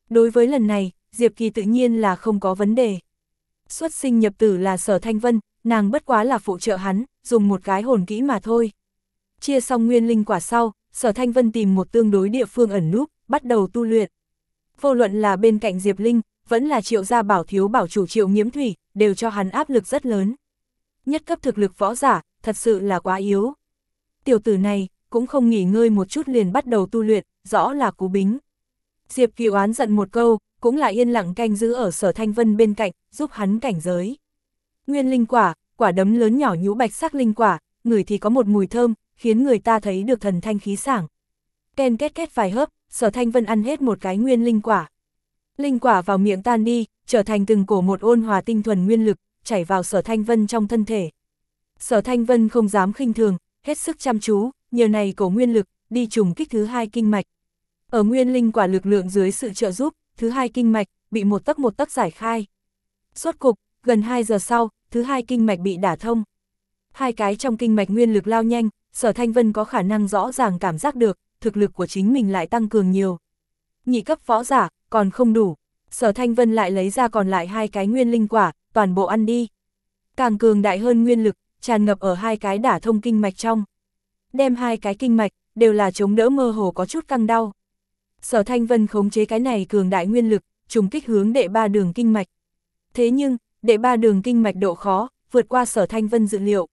Đối với lần này, Diệp Kỳ tự nhiên là không có vấn đề. Xuất sinh nhập tử là sở Thanh Vân, nàng bất quá là phụ trợ hắn, dùng một cái hồn kỹ mà thôi. Chia xong nguyên linh quả sau, sở Thanh Vân tìm một tương đối địa phương ẩn núp, bắt đầu tu luyện. Vô luận là bên cạnh Diệp Linh, vẫn là triệu gia bảo thiếu bảo chủ triệu nghiễm thủy, đều cho hắn áp lực rất lớn. Nhất cấp thực lực võ giả, thật sự là quá yếu. Tiểu tử này, cũng không nghỉ ngơi một chút liền bắt đầu tu luyện, rõ là cú bính. Diệp Kỳ oán giận một câu, cũng lại yên lặng canh giữ ở sở thanh vân bên cạnh, giúp hắn cảnh giới. Nguyên linh quả, quả đấm lớn nhỏ nhũ bạch sắc linh quả, người thì có một mùi thơm, khiến người ta thấy được thần thanh khí sảng. Ken kết kết vài hớp, sở thanh vân ăn hết một cái nguyên linh quả. Linh quả vào miệng tan đi, trở thành từng cổ một ôn hòa tinh thuần nguyên lực, chảy vào sở thanh vân trong thân thể. Sở thanh vân không dám khinh thường, hết sức chăm chú, nhờ này cổ nguyên lực, đi trùng kích thứ hai kinh mạch. Ở nguyên linh quả lực lượng dưới sự trợ giúp, thứ hai kinh mạch, bị một tấc một tấc giải khai. Suốt cục, gần 2 giờ sau, thứ hai kinh mạch bị đả thông. Hai cái trong kinh mạch nguyên lực lao nhanh, sở thanh vân có khả năng rõ ràng cảm giác được, thực lực của chính mình lại tăng cường nhiều. Nhị cấp võ giả, còn không đủ. Sở Thanh Vân lại lấy ra còn lại hai cái nguyên linh quả, toàn bộ ăn đi. Càng cường đại hơn nguyên lực, tràn ngập ở hai cái đả thông kinh mạch trong. Đem hai cái kinh mạch, đều là chống đỡ mơ hồ có chút căng đau. Sở Thanh Vân khống chế cái này cường đại nguyên lực, trùng kích hướng đệ ba đường kinh mạch. Thế nhưng, đệ ba đường kinh mạch độ khó, vượt qua sở Thanh Vân dự liệu.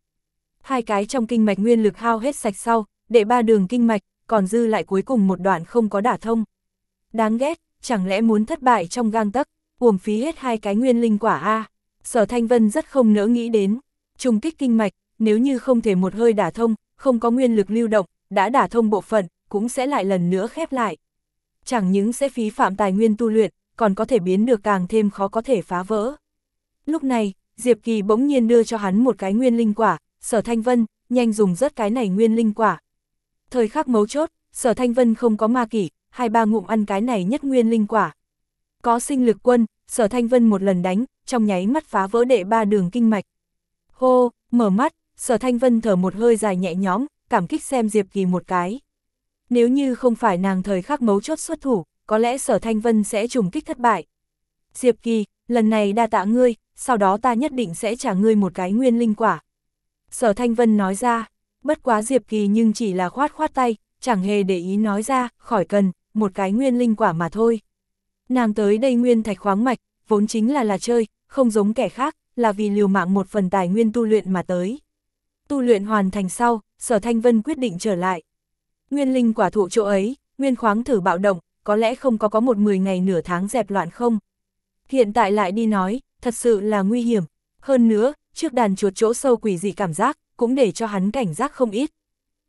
Hai cái trong kinh mạch nguyên lực hao hết sạch sau, đệ ba đường kinh mạch, còn dư lại cuối cùng một đoạn không có đả thông. Đáng ghét, chẳng lẽ muốn thất bại trong gang tấc, uổng phí hết hai cái nguyên linh quả A. Sở Thanh Vân rất không nỡ nghĩ đến, trùng kích kinh mạch, nếu như không thể một hơi đả thông, không có nguyên lực lưu động, đã đả thông bộ phận, cũng sẽ lại lần nữa khép lại. Chẳng những sẽ phí phạm tài nguyên tu luyện, còn có thể biến được càng thêm khó có thể phá vỡ. Lúc này, Diệp Kỳ bỗng nhiên đưa cho hắn một cái nguyên linh quả, sở thanh vân, nhanh dùng rất cái này nguyên linh quả. Thời khắc mấu chốt, sở thanh vân không có ma kỷ, hai ba ngụm ăn cái này nhất nguyên linh quả. Có sinh lực quân, sở thanh vân một lần đánh, trong nháy mắt phá vỡ đệ ba đường kinh mạch. Hô, mở mắt, sở thanh vân thở một hơi dài nhẹ nhõm, cảm kích xem Diệp Kỳ một cái. Nếu như không phải nàng thời khắc mấu chốt xuất thủ, có lẽ sở thanh vân sẽ trùng kích thất bại. Diệp Kỳ, lần này đa tạ ngươi, sau đó ta nhất định sẽ trả ngươi một cái nguyên linh quả. Sở thanh vân nói ra, bất quá Diệp Kỳ nhưng chỉ là khoát khoát tay, chẳng hề để ý nói ra, khỏi cần, một cái nguyên linh quả mà thôi. Nàng tới đây nguyên thạch khoáng mạch, vốn chính là là chơi, không giống kẻ khác, là vì liều mạng một phần tài nguyên tu luyện mà tới. Tu luyện hoàn thành sau, Sở Thanh Vân quyết định trở lại. Nguyên linh quả thụ chỗ ấy, nguyên khoáng thử bạo động, có lẽ không có có một 10 ngày nửa tháng dẹp loạn không. Hiện tại lại đi nói, thật sự là nguy hiểm. Hơn nữa, trước đàn chuột chỗ sâu quỷ dị cảm giác, cũng để cho hắn cảnh giác không ít.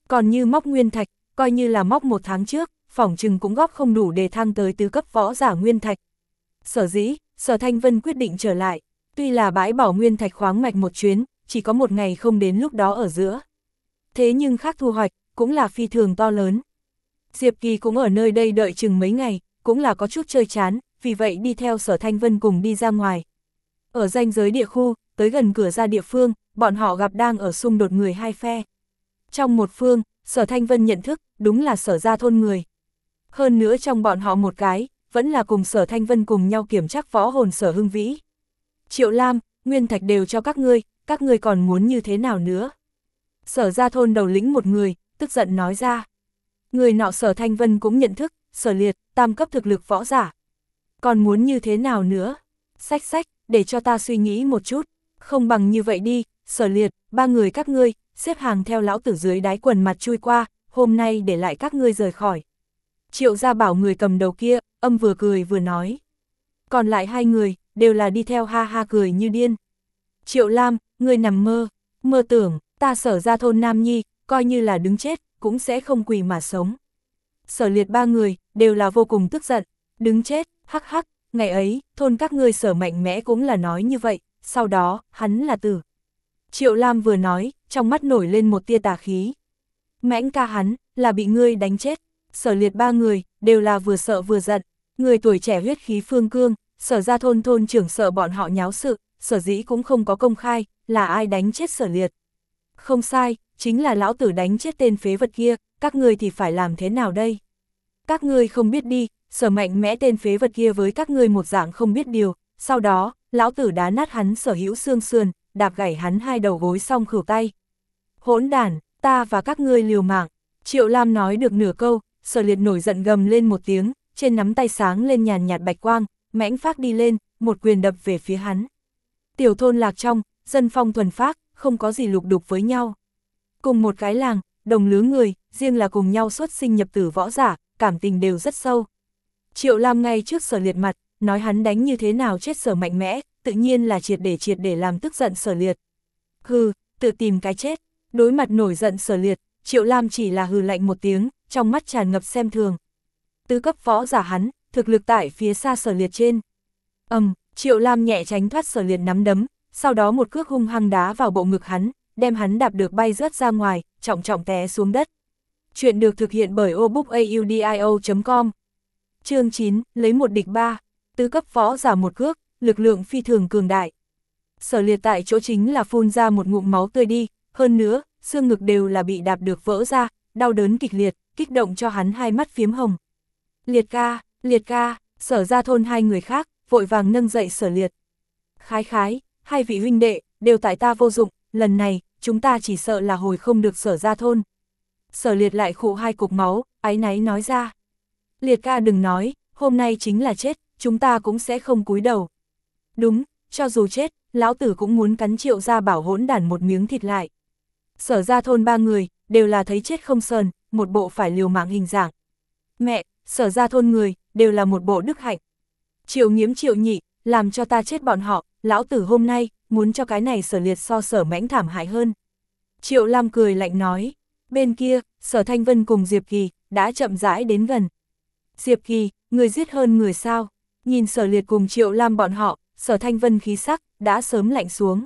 Còn như móc nguyên thạch, coi như là móc một tháng trước, phỏng chừng cũng góp không đủ để thăng tới tứ cấp võ giả nguyên thạch. Sở dĩ, Sở Thanh Vân quyết định trở lại, tuy là bãi bỏ nguyên thạch khoáng mạch một chuyến, chỉ có một ngày không đến lúc đó ở giữa. Thế nhưng khác thu hoạch, cũng là phi thường to lớn. Diệp Kỳ cũng ở nơi đây đợi chừng mấy ngày, cũng là có chút chơi chán, vì vậy đi theo Sở Thanh Vân cùng đi ra ngoài. Ở danh giới địa khu, tới gần cửa ra địa phương, bọn họ gặp đang ở xung đột người hai phe. Trong một phương, Sở Thanh Vân nhận thức, đúng là sở ra thôn người. Hơn nữa trong bọn họ một cái, vẫn là cùng sở Thanh Vân cùng nhau kiểm chắc võ hồn sở hưng vĩ. Triệu Lam, Nguyên Thạch đều cho các ngươi, các ngươi còn muốn như thế nào nữa? Sở ra thôn đầu lĩnh một người, tức giận nói ra. Người nọ sở thanh vân cũng nhận thức, sở liệt, tam cấp thực lực võ giả. Còn muốn như thế nào nữa? Sách sách, để cho ta suy nghĩ một chút. Không bằng như vậy đi, sở liệt, ba người các ngươi, xếp hàng theo lão tử dưới đáy quần mặt chui qua, hôm nay để lại các ngươi rời khỏi. Triệu gia bảo người cầm đầu kia, âm vừa cười vừa nói. Còn lại hai người, đều là đi theo ha ha cười như điên. Triệu Lam, người nằm mơ, mơ tưởng, ta sở ra thôn Nam Nhi, coi như là đứng chết, cũng sẽ không quỳ mà sống. Sở liệt ba người, đều là vô cùng tức giận, đứng chết, hắc hắc, ngày ấy, thôn các ngươi sở mạnh mẽ cũng là nói như vậy, sau đó, hắn là tử. Triệu Lam vừa nói, trong mắt nổi lên một tia tà khí. Mãnh ca hắn, là bị ngươi đánh chết, sở liệt ba người, đều là vừa sợ vừa giận, người tuổi trẻ huyết khí phương cương, sở ra thôn thôn trưởng sợ bọn họ nháo sự, sở dĩ cũng không có công khai, là ai đánh chết sở liệt. Không sai, chính là lão tử đánh chết tên phế vật kia, các ngươi thì phải làm thế nào đây? Các ngươi không biết đi, sở mạnh mẽ tên phế vật kia với các ngươi một dạng không biết điều, sau đó, lão tử đá nát hắn sở hữu xương sườn, đạp gãy hắn hai đầu gối xong khử tay. Hỗn đàn, ta và các ngươi liều mạng, Triệu Lam nói được nửa câu, sở liệt nổi giận gầm lên một tiếng, trên nắm tay sáng lên nhàn nhạt bạch quang, mãnh phát đi lên, một quyền đập về phía hắn. Tiểu thôn lạc trong, dân phong thuần phát, không có gì lục đục với nhau. Cùng một cái làng, đồng lứa người, riêng là cùng nhau xuất sinh nhập tử võ giả, cảm tình đều rất sâu. Triệu Lam ngay trước sở liệt mặt, nói hắn đánh như thế nào chết sở mạnh mẽ, tự nhiên là triệt để triệt để làm tức giận sở liệt. Hừ, tự tìm cái chết, đối mặt nổi giận sở liệt, Triệu Lam chỉ là hừ lạnh một tiếng, trong mắt tràn ngập xem thường. Tứ cấp võ giả hắn, thực lực tại phía xa sở liệt trên. ầm, um, Triệu Lam nhẹ tránh thoát sở liệt nắm đấm, sau đó một cước hung hăng đá vào bộ ngực hắn, đem hắn đạp được bay rớt ra ngoài, trọng trọng té xuống đất. Chuyện được thực hiện bởi obookaudio.com Chương 9, lấy một địch ba, tứ cấp võ giả một cước, lực lượng phi thường cường đại. Sở liệt tại chỗ chính là phun ra một ngụm máu tươi đi, hơn nữa, xương ngực đều là bị đạp được vỡ ra, đau đớn kịch liệt, kích động cho hắn hai mắt phiếm hồng. Liệt ca, liệt ca, sở ra thôn hai người khác, vội vàng nâng dậy sở liệt. Khái khái, hai vị huynh đệ, đều tại ta vô dụng, lần này, chúng ta chỉ sợ là hồi không được sở ra thôn. Sở liệt lại khụ hai cục máu, ái náy nói ra. Liệt ca đừng nói, hôm nay chính là chết, chúng ta cũng sẽ không cúi đầu. Đúng, cho dù chết, lão tử cũng muốn cắn triệu ra bảo hỗn đản một miếng thịt lại. Sở ra thôn ba người, đều là thấy chết không sờn, một bộ phải liều mạng hình dạng. Mẹ, sở ra thôn người, đều là một bộ đức hạnh. Triệu nghiếm triệu nhị, làm cho ta chết bọn họ, lão tử hôm nay, muốn cho cái này sở liệt so sở mãnh thảm hại hơn. Triệu Lam cười lạnh nói, bên kia, sở Thanh Vân cùng Diệp Kỳ, đã chậm rãi đến gần. Diệp Kỳ, người giết hơn người sao? Nhìn sở liệt cùng Triệu Lam bọn họ, sở Thanh Vân khí sắc, đã sớm lạnh xuống.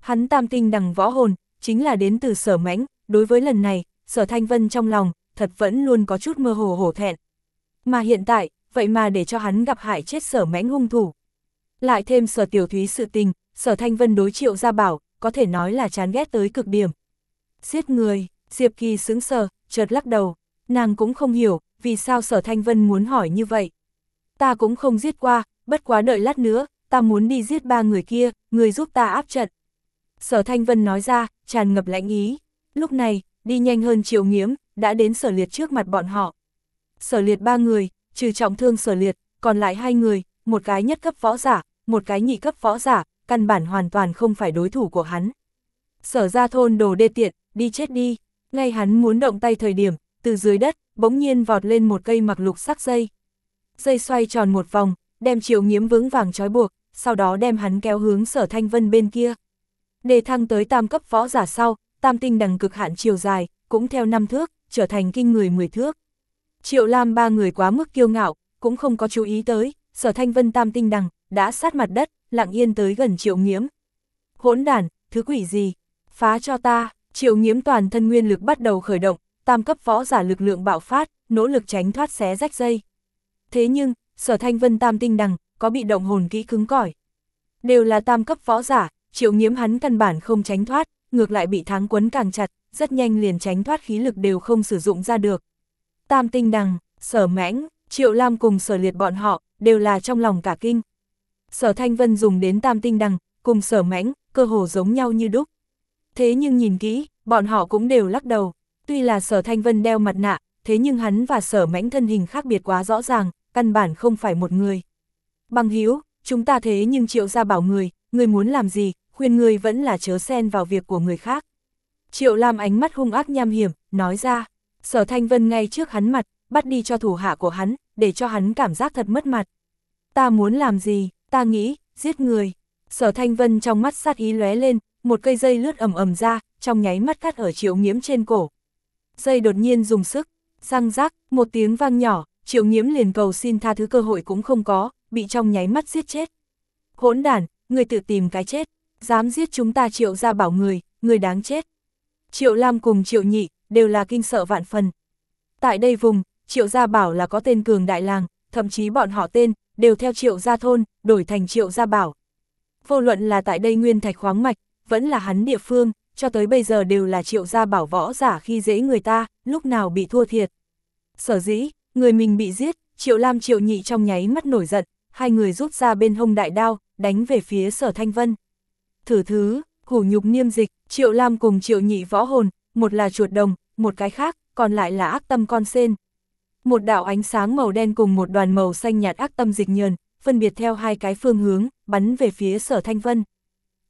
Hắn tam tinh đằng võ hồn, chính là đến từ sở mãnh, đối với lần này, sở Thanh Vân trong lòng, thật vẫn luôn có chút mơ hồ hổ thẹn. Mà hiện tại, vậy mà để cho hắn gặp hại chết sở mãnh hung thủ. Lại thêm sở tiểu thúy sự tình, sở thanh vân đối triệu gia bảo, có thể nói là chán ghét tới cực điểm. Giết người, Diệp Kỳ sững sờ, chợt lắc đầu, nàng cũng không hiểu, vì sao sở thanh vân muốn hỏi như vậy. Ta cũng không giết qua, bất quá đợi lát nữa, ta muốn đi giết ba người kia, người giúp ta áp trận. Sở thanh vân nói ra, tràn ngập lãnh ý. Lúc này, đi nhanh hơn triệu nghiếm, đã đến sở liệt trước mặt bọn họ. Sở liệt ba người, trừ trọng thương sở liệt, còn lại hai người, một cái nhất cấp võ giả, một cái nhị cấp võ giả, căn bản hoàn toàn không phải đối thủ của hắn. Sở ra thôn đồ đê tiện, đi chết đi, ngay hắn muốn động tay thời điểm, từ dưới đất, bỗng nhiên vọt lên một cây mặc lục sắc dây. Dây xoay tròn một vòng, đem triệu nghiếm vững vàng trói buộc, sau đó đem hắn kéo hướng sở thanh vân bên kia. Đề thăng tới tam cấp võ giả sau, tam tinh đằng cực hạn chiều dài, cũng theo năm thước, trở thành kinh người 10 thước. Triệu Lam ba người quá mức kiêu ngạo, cũng không có chú ý tới, sở thanh vân tam tinh đằng, đã sát mặt đất, lặng yên tới gần triệu nghiếm. Hỗn đản, thứ quỷ gì? Phá cho ta, triệu nghiếm toàn thân nguyên lực bắt đầu khởi động, tam cấp võ giả lực lượng bạo phát, nỗ lực tránh thoát xé rách dây. Thế nhưng, sở thanh vân tam tinh đằng, có bị động hồn kỹ cứng cỏi. Đều là tam cấp võ giả, triệu nhiễm hắn căn bản không tránh thoát, ngược lại bị thắng quấn càng chặt, rất nhanh liền tránh thoát khí lực đều không sử dụng ra được. Tam tinh đằng, sở mãnh, triệu lam cùng sở liệt bọn họ, đều là trong lòng cả kinh. Sở Thanh Vân dùng đến tam tinh đằng, cùng sở mãnh, cơ hồ giống nhau như đúc. Thế nhưng nhìn kỹ, bọn họ cũng đều lắc đầu. Tuy là sở Thanh Vân đeo mặt nạ, thế nhưng hắn và sở mãnh thân hình khác biệt quá rõ ràng, căn bản không phải một người. Bằng hiếu, chúng ta thế nhưng triệu ra bảo người, người muốn làm gì, khuyên người vẫn là chớ xen vào việc của người khác. Triệu Lam ánh mắt hung ác nham hiểm, nói ra, sở thanh vân ngay trước hắn mặt, bắt đi cho thủ hạ của hắn, để cho hắn cảm giác thật mất mặt. Ta muốn làm gì, ta nghĩ, giết người. Sở thanh vân trong mắt sát ý lóe lên, một cây dây lướt ầm ầm ra, trong nháy mắt cắt ở triệu nghiễm trên cổ. Dây đột nhiên dùng sức, răng rác, một tiếng vang nhỏ, triệu nghiễm liền cầu xin tha thứ cơ hội cũng không có, bị trong nháy mắt giết chết. Hỗn đản, người tự tìm cái chết, dám giết chúng ta triệu ra bảo người, người đáng chết. Triệu Lam cùng triệu nhị, đều là kinh sợ vạn phần. Tại đây vùng, triệu gia bảo là có tên cường đại làng, thậm chí bọn họ tên, đều theo triệu gia thôn, đổi thành triệu gia bảo. Vô luận là tại đây nguyên thạch khoáng mạch, vẫn là hắn địa phương, cho tới bây giờ đều là triệu gia bảo võ giả khi dễ người ta, lúc nào bị thua thiệt. Sở dĩ, người mình bị giết, triệu lam triệu nhị trong nháy mắt nổi giận, hai người rút ra bên hông đại đao, đánh về phía sở thanh vân. Thử thứ, hủ nhục niêm dịch, triệu lam cùng triệu nhị võ hồn, một là chuột đồng, một cái khác, còn lại là ác tâm con sen. Một đạo ánh sáng màu đen cùng một đoàn màu xanh nhạt ác tâm dịch nhờn, phân biệt theo hai cái phương hướng, bắn về phía sở thanh vân.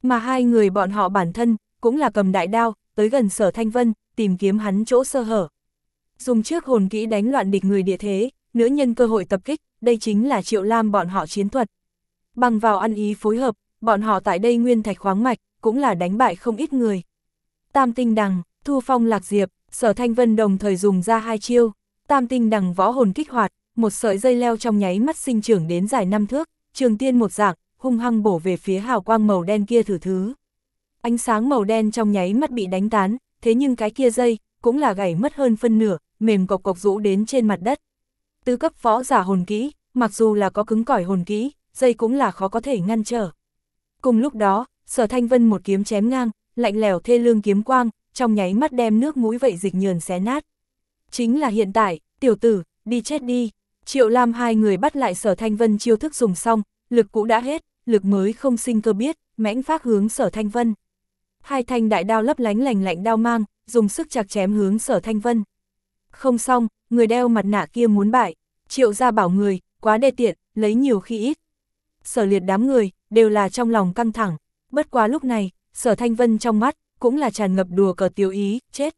Mà hai người bọn họ bản thân, cũng là cầm đại đao, tới gần sở thanh vân, tìm kiếm hắn chỗ sơ hở. Dùng trước hồn kỹ đánh loạn địch người địa thế, nữ nhân cơ hội tập kích, đây chính là triệu lam bọn họ chiến thuật. Bằng vào ăn ý phối hợp, bọn họ tại đây nguyên thạch khoáng mạch, cũng là đánh bại không ít người. Tam tinh đằng, thu phong lạc diệp, sở thanh vân đồng thời dùng ra hai chiêu, tam tinh đằng võ hồn kích hoạt, một sợi dây leo trong nháy mắt sinh trưởng đến dài năm thước, trường tiên một dạng, hung hăng bổ về phía hào quang màu đen kia thử thứ. Ánh sáng màu đen trong nháy mắt bị đánh tán, thế nhưng cái kia dây, cũng là gãy mất hơn phân nửa, mềm cộc cộc rũ đến trên mặt đất. Tứ cấp võ giả hồn kỹ, mặc dù là có cứng cỏi hồn kỹ, dây cũng là khó có thể ngăn trở. Cùng lúc đó, sở thanh vân một kiếm chém ngang, lạnh lèo thê lương kiếm quang, trong nháy mắt đem nước mũi vậy dịch nhờn xé nát. Chính là hiện tại, tiểu tử, đi chết đi. Triệu Lam hai người bắt lại sở thanh vân chiêu thức dùng xong, lực cũ đã hết, lực mới không sinh cơ biết, mãnh phát hướng sở thanh vân. Hai thanh đại đao lấp lánh lành lạnh đao mang, dùng sức chặt chém hướng sở thanh vân. Không xong, người đeo mặt nạ kia muốn bại, triệu ra bảo người, quá đê tiện, lấy nhiều khi ít. Sở liệt đám người, đều là trong lòng căng thẳng, bất quá lúc này, sở thanh vân trong mắt, cũng là tràn ngập đùa cờ tiêu ý, chết.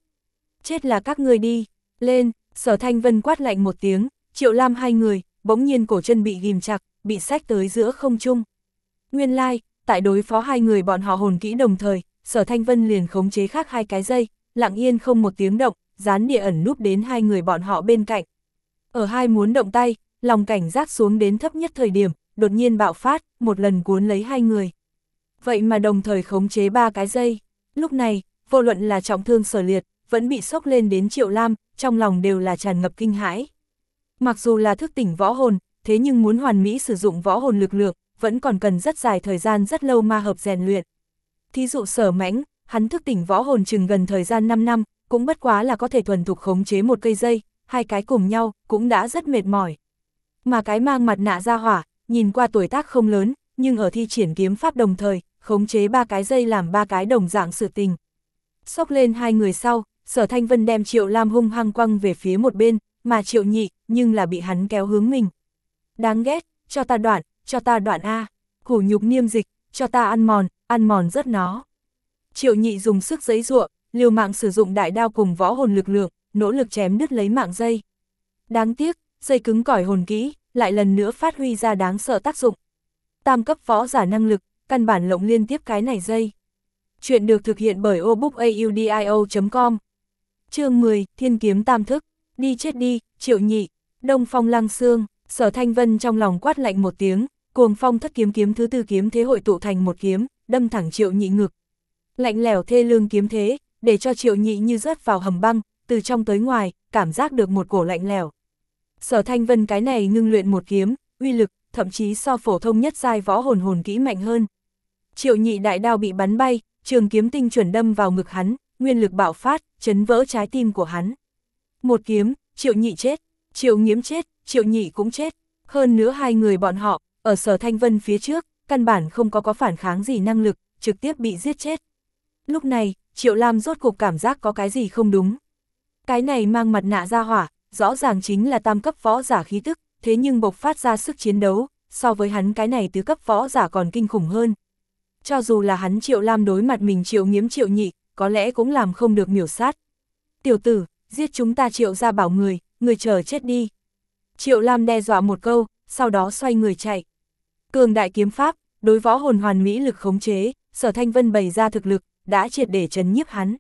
Chết là các người đi, lên, sở thanh vân quát lạnh một tiếng, triệu lam hai người, bỗng nhiên cổ chân bị ghim chặt, bị sách tới giữa không trung. Nguyên lai, like, tại đối phó hai người bọn họ hồn kỹ đồng thời, sở thanh vân liền khống chế khác hai cái dây, lặng yên không một tiếng động, gián địa ẩn núp đến hai người bọn họ bên cạnh. Ở hai muốn động tay, lòng cảnh giác xuống đến thấp nhất thời điểm, đột nhiên bạo phát, một lần cuốn lấy hai người. Vậy mà đồng thời khống chế ba cái dây. Lúc này, vô luận là trọng thương sở liệt, vẫn bị sốc lên đến triệu lam, trong lòng đều là tràn ngập kinh hãi. Mặc dù là thức tỉnh võ hồn, thế nhưng muốn hoàn mỹ sử dụng võ hồn lực lượng, vẫn còn cần rất dài thời gian rất lâu ma hợp rèn luyện. Thí dụ sở mãnh, hắn thức tỉnh võ hồn chừng gần thời gian 5 năm, cũng bất quá là có thể thuần thục khống chế một cây dây, hai cái cùng nhau, cũng đã rất mệt mỏi. Mà cái mang mặt nạ ra hỏa, nhìn qua tuổi tác không lớn, nhưng ở thi triển kiếm pháp đồng thời, khống chế ba cái dây làm ba cái đồng dạng sự tình. Xốc lên hai người sau, sở thanh vân đem triệu lam hung hăng quăng về phía một bên, mà triệu nhị, nhưng là bị hắn kéo hướng mình. Đáng ghét, cho ta đoạn, cho ta đoạn A, hủ nhục niêm dịch, cho ta ăn mòn, ăn mòn rất nó. Triệu nhị dùng sức giấy ruộng, liều mạng sử dụng đại đao cùng võ hồn lực lượng, nỗ lực chém đứt lấy mạng dây. Đáng tiếc, dây cứng cỏi hồn kỹ, lại lần nữa phát huy ra đáng sợ tác dụng. Tam cấp võ giả năng lực, căn bản lộng liên tiếp cái này dây. Chuyện được thực hiện bởi obookaudio.com chương 10, Thiên Kiếm Tam Thức, đi chết đi, triệu nhị, đông phong lăng xương, sở thanh vân trong lòng quát lạnh một tiếng, cuồng phong thất kiếm kiếm thứ tư kiếm thế hội tụ thành một kiếm, đâm thẳng triệu nhị ngực. Lạnh lẻo thê lương kiếm thế, để cho triệu nhị như rớt vào hầm băng, từ trong tới ngoài, cảm giác được một cổ lạnh lẻo. Sở thanh vân cái này ngưng luyện một kiếm, uy lực, thậm chí so phổ thông nhất giai võ hồn hồn kỹ mạnh hơn. Triệu nhị đại đao bị bắn bay, trường kiếm tinh chuẩn đâm vào ngực hắn, nguyên lực bạo phát, chấn vỡ trái tim của hắn. Một kiếm, triệu nhị chết, triệu nghiếm chết, triệu nhị cũng chết. Hơn nữa hai người bọn họ, ở sở thanh vân phía trước, căn bản không có có phản kháng gì năng lực, trực tiếp bị giết chết. Lúc này, triệu lam rốt cục cảm giác có cái gì không đúng. Cái này mang mặt nạ ra hỏa, rõ ràng chính là tam cấp võ giả khí tức, thế nhưng bộc phát ra sức chiến đấu, so với hắn cái này tứ cấp võ giả còn kinh khủng hơn. Cho dù là hắn triệu lam đối mặt mình triệu Nghiễm triệu nhị, có lẽ cũng làm không được miểu sát. Tiểu tử, giết chúng ta triệu ra bảo người, người chờ chết đi. Triệu lam đe dọa một câu, sau đó xoay người chạy. Cường đại kiếm pháp, đối võ hồn hoàn mỹ lực khống chế, sở thanh vân bày ra thực lực, đã triệt để chấn nhiếp hắn.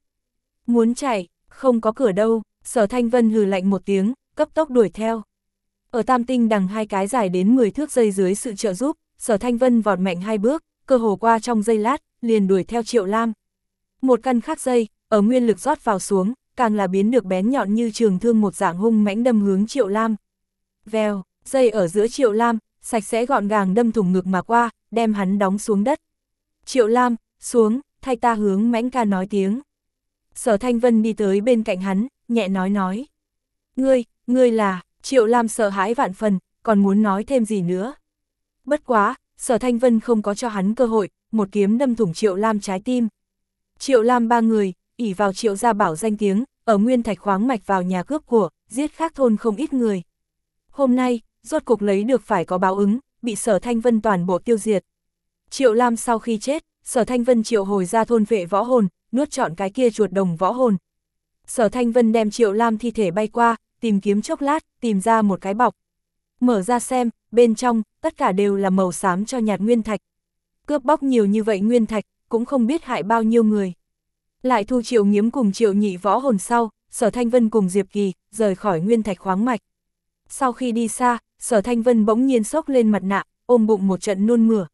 Muốn chạy, không có cửa đâu, sở thanh vân hừ lạnh một tiếng, cấp tốc đuổi theo. Ở tam tinh đằng hai cái dài đến 10 thước dây dưới sự trợ giúp, sở thanh vân vọt mạnh hai bước, cơ hồ qua trong giây lát, liền đuổi theo triệu lam. Một căn khác dây, ở nguyên lực rót vào xuống, càng là biến được bén nhọn như trường thương một dạng hung mãnh đâm hướng triệu lam. Vèo, dây ở giữa triệu lam, sạch sẽ gọn gàng đâm thủng ngực mà qua, đem hắn đóng xuống đất. Triệu lam, xuống, thay ta hướng mãnh ca nói tiếng. Sở Thanh Vân đi tới bên cạnh hắn, nhẹ nói nói. Ngươi, ngươi là, Triệu Lam sợ hãi vạn phần, còn muốn nói thêm gì nữa. Bất quá, Sở Thanh Vân không có cho hắn cơ hội, một kiếm đâm thủng Triệu Lam trái tim. Triệu Lam ba người, ỉ vào Triệu gia bảo danh tiếng, ở Nguyên Thạch khoáng mạch vào nhà cướp của, giết khác thôn không ít người. Hôm nay, rốt cục lấy được phải có báo ứng, bị Sở Thanh Vân toàn bộ tiêu diệt. Triệu Lam sau khi chết, Sở Thanh Vân triệu hồi ra thôn vệ võ hồn, nuốt chọn cái kia chuột đồng võ hồn. Sở Thanh Vân đem Triệu Lam thi thể bay qua, tìm kiếm chốc lát, tìm ra một cái bọc. Mở ra xem, bên trong, tất cả đều là màu xám cho nhạt nguyên thạch. Cướp bóc nhiều như vậy nguyên thạch, cũng không biết hại bao nhiêu người. Lại thu Triệu Nghiếm cùng Triệu Nhị võ hồn sau, Sở Thanh Vân cùng Diệp Kỳ, rời khỏi nguyên thạch khoáng mạch. Sau khi đi xa, Sở Thanh Vân bỗng nhiên sốc lên mặt nạ, ôm bụng một trận nôn mửa.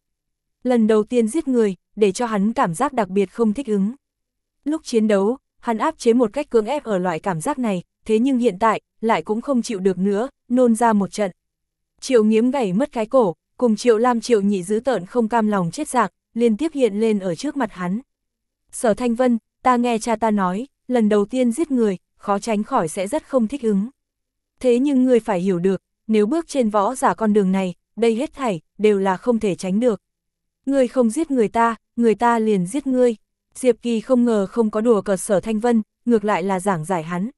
Lần đầu tiên giết người, để cho hắn cảm giác đặc biệt không thích ứng. Lúc chiến đấu, hắn áp chế một cách cưỡng ép ở loại cảm giác này, thế nhưng hiện tại, lại cũng không chịu được nữa, nôn ra một trận. Triệu nghiếm gãy mất cái cổ, cùng triệu lam triệu nhị giữ tợn không cam lòng chết giặc, liên tiếp hiện lên ở trước mặt hắn. Sở Thanh Vân, ta nghe cha ta nói, lần đầu tiên giết người, khó tránh khỏi sẽ rất không thích ứng. Thế nhưng người phải hiểu được, nếu bước trên võ giả con đường này, đây hết thảy, đều là không thể tránh được. Người không giết người ta, người ta liền giết ngươi. Diệp Kỳ không ngờ không có đùa cợt sở Thanh Vân, ngược lại là giảng giải hắn.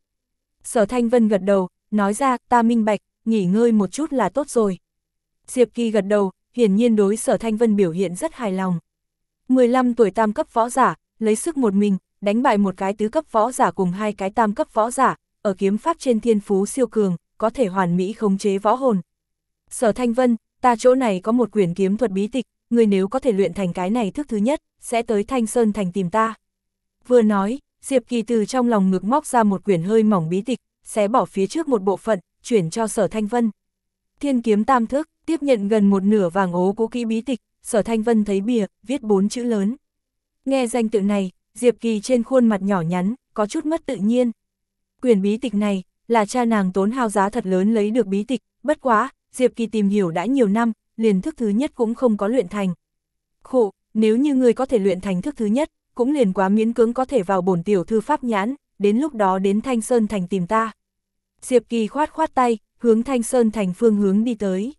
Sở Thanh Vân gật đầu, nói ra, ta minh bạch, nghỉ ngơi một chút là tốt rồi. Diệp Kỳ gật đầu, hiển nhiên đối sở Thanh Vân biểu hiện rất hài lòng. 15 tuổi tam cấp võ giả, lấy sức một mình, đánh bại một cái tứ cấp võ giả cùng hai cái tam cấp võ giả, ở kiếm pháp trên thiên phú siêu cường, có thể hoàn mỹ khống chế võ hồn. Sở Thanh Vân, ta chỗ này có một quyển kiếm thuật bí tịch, người nếu có thể luyện thành cái này thức thứ nhất, sẽ tới Thanh Sơn Thành tìm ta. Vừa nói, Diệp Kỳ từ trong lòng ngực móc ra một quyển hơi mỏng bí tịch, xé bỏ phía trước một bộ phận, chuyển cho Sở Thanh Vân. Thiên kiếm tam thức, tiếp nhận gần một nửa vàng ố cố kỹ bí tịch, Sở Thanh Vân thấy bìa, viết bốn chữ lớn. Nghe danh tự này, Diệp Kỳ trên khuôn mặt nhỏ nhắn, có chút mất tự nhiên. Quyển bí tịch này, là cha nàng tốn hao giá thật lớn lấy được bí tịch, bất quá, Diệp Kỳ tìm hiểu đã nhiều năm, liền thức thứ nhất cũng không có luyện thành. Khổ, nếu như người có thể luyện thành thức thứ nhất, cũng liền quá miễn cưỡng có thể vào bổn tiểu thư pháp nhãn, đến lúc đó đến Thanh Sơn Thành tìm ta. Diệp Kỳ khoát khoát tay, hướng Thanh Sơn Thành phương hướng đi tới.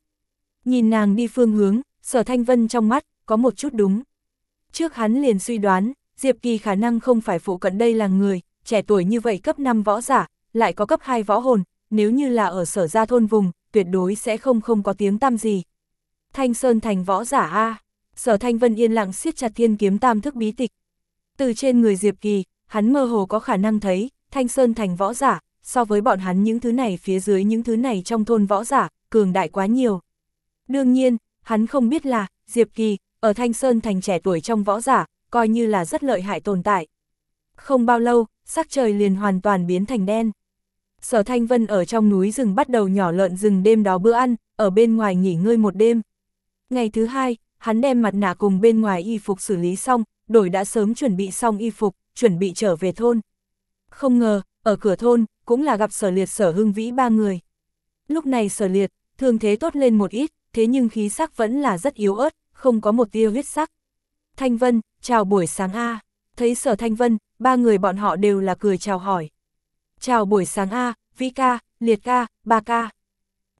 Nhìn nàng đi phương hướng, sở Thanh Vân trong mắt, có một chút đúng. Trước hắn liền suy đoán, Diệp Kỳ khả năng không phải phụ cận đây là người, trẻ tuổi như vậy cấp 5 võ giả, lại có cấp 2 võ hồn, nếu như là ở sở gia thôn vùng, tuyệt đối sẽ không không có tiếng tăm gì. Thanh Sơn thành võ giả A, sở Thanh Vân yên lặng siết chặt thiên kiếm tam thức bí tịch. Từ trên người Diệp Kỳ, hắn mơ hồ có khả năng thấy, Thanh Sơn thành võ giả, so với bọn hắn những thứ này phía dưới những thứ này trong thôn võ giả, cường đại quá nhiều. Đương nhiên, hắn không biết là, Diệp Kỳ, ở Thanh Sơn thành trẻ tuổi trong võ giả, coi như là rất lợi hại tồn tại. Không bao lâu, sắc trời liền hoàn toàn biến thành đen. Sở Thanh Vân ở trong núi rừng bắt đầu nhỏ lợn rừng đêm đó bữa ăn, ở bên ngoài nghỉ ngơi một đêm. Ngày thứ hai, hắn đem mặt nạ cùng bên ngoài y phục xử lý xong, đổi đã sớm chuẩn bị xong y phục, chuẩn bị trở về thôn. Không ngờ, ở cửa thôn, cũng là gặp sở liệt sở hưng vĩ ba người. Lúc này sở liệt, thương thế tốt lên một ít, thế nhưng khí sắc vẫn là rất yếu ớt, không có một tia huyết sắc. Thanh Vân, chào buổi sáng A. Thấy sở Thanh Vân, ba người bọn họ đều là cười chào hỏi. Chào buổi sáng A, Vĩ ca, Liệt ca, ba ca.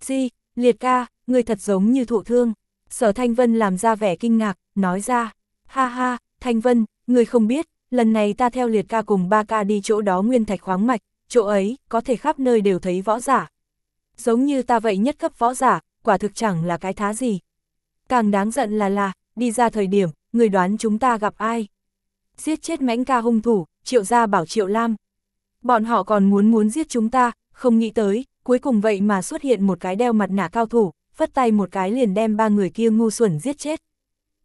Di, Liệt ca, người thật giống như thụ thương. Sở Thanh Vân làm ra vẻ kinh ngạc, nói ra. Ha ha, Thanh Vân, người không biết, lần này ta theo Liệt ca cùng ba ca đi chỗ đó nguyên thạch khoáng mạch, chỗ ấy, có thể khắp nơi đều thấy võ giả, Giống như ta vậy nhất cấp võ giả, quả thực chẳng là cái thá gì. Càng đáng giận là là, đi ra thời điểm, người đoán chúng ta gặp ai. Giết chết mãnh ca hung thủ, triệu gia bảo triệu lam. Bọn họ còn muốn muốn giết chúng ta, không nghĩ tới, cuối cùng vậy mà xuất hiện một cái đeo mặt nạ cao thủ, phất tay một cái liền đem ba người kia ngu xuẩn giết chết.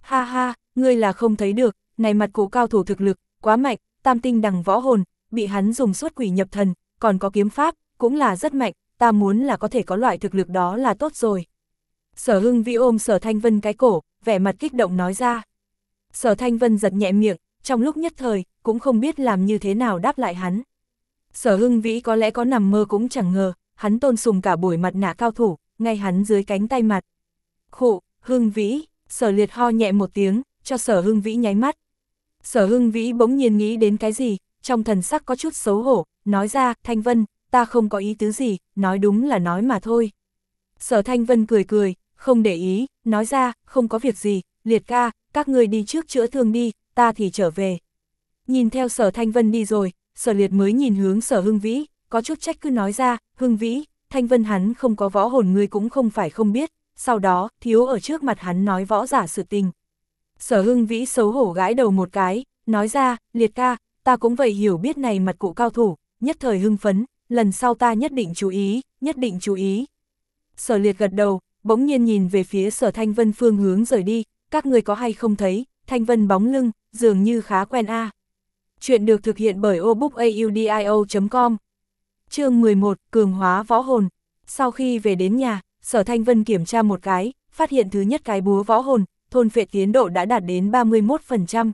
Ha ha, ngươi là không thấy được, này mặt cổ cao thủ thực lực, quá mạnh, tam tinh đằng võ hồn, bị hắn dùng suốt quỷ nhập thần, còn có kiếm pháp, cũng là rất mạnh, ta muốn là có thể có loại thực lực đó là tốt rồi. Sở hưng vĩ ôm sở thanh vân cái cổ, vẻ mặt kích động nói ra. Sở thanh vân giật nhẹ miệng, trong lúc nhất thời, cũng không biết làm như thế nào đáp lại hắn. Sở hưng vĩ có lẽ có nằm mơ cũng chẳng ngờ, hắn tôn sùng cả buổi mặt nạ cao thủ, ngay hắn dưới cánh tay mặt. Khụ, hưng vĩ, sở liệt ho nhẹ một tiếng, cho sở hưng vĩ nháy mắt. Sở hưng vĩ bỗng nhiên nghĩ đến cái gì, trong thần sắc có chút xấu hổ, nói ra, Thanh Vân, ta không có ý tứ gì, nói đúng là nói mà thôi. Sở Thanh Vân cười cười, không để ý, nói ra, không có việc gì, liệt ca, các người đi trước chữa thương đi, ta thì trở về. Nhìn theo sở Thanh Vân đi rồi, sở liệt mới nhìn hướng sở hưng vĩ, có chút trách cứ nói ra, hưng vĩ, Thanh Vân hắn không có võ hồn ngươi cũng không phải không biết, sau đó, thiếu ở trước mặt hắn nói võ giả sự tình. Sở hưng vĩ xấu hổ gãi đầu một cái, nói ra, liệt ca, ta cũng vậy hiểu biết này mặt cụ cao thủ, nhất thời hưng phấn, lần sau ta nhất định chú ý, nhất định chú ý. Sở liệt gật đầu, bỗng nhiên nhìn về phía sở Thanh Vân phương hướng rời đi, các người có hay không thấy, Thanh Vân bóng lưng, dường như khá quen a. À. Chuyện được thực hiện bởi obookaudio.com chương 11, Cường hóa võ hồn. Sau khi về đến nhà, sở Thanh Vân kiểm tra một cái, phát hiện thứ nhất cái búa võ hồn, thôn phệ tiến độ đã đạt đến 31%.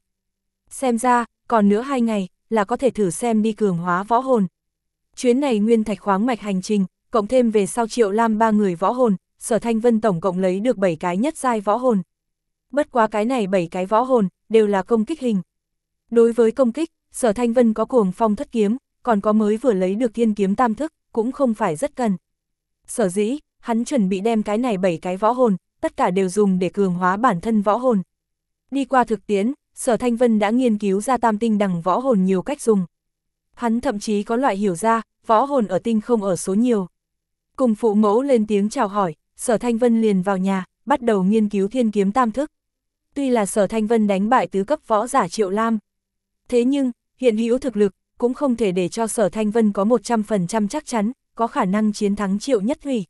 Xem ra, còn nữa hai ngày, là có thể thử xem đi cường hóa võ hồn. Chuyến này nguyên thạch khoáng mạch hành trình, cộng thêm về sau triệu lam ba người võ hồn, sở thanh vân tổng cộng lấy được 7 cái nhất giai võ hồn. Bất quá cái này 7 cái võ hồn, đều là công kích hình. Đối với công kích, sở thanh vân có cuồng phong thất kiếm, còn có mới vừa lấy được thiên kiếm tam thức, cũng không phải rất cần. Sở dĩ, hắn chuẩn bị đem cái này 7 cái võ hồn, tất cả đều dùng để cường hóa bản thân võ hồn. Đi qua thực tiễn, Sở Thanh Vân đã nghiên cứu ra tam tinh đằng võ hồn nhiều cách dùng. Hắn thậm chí có loại hiểu ra, võ hồn ở tinh không ở số nhiều. Cùng phụ mẫu lên tiếng chào hỏi, Sở Thanh Vân liền vào nhà, bắt đầu nghiên cứu thiên kiếm tam thức. Tuy là Sở Thanh Vân đánh bại tứ cấp võ giả Triệu Lam. Thế nhưng, hiện hữu thực lực, cũng không thể để cho Sở Thanh Vân có 100% chắc chắn, có khả năng chiến thắng Triệu Nhất Thủy.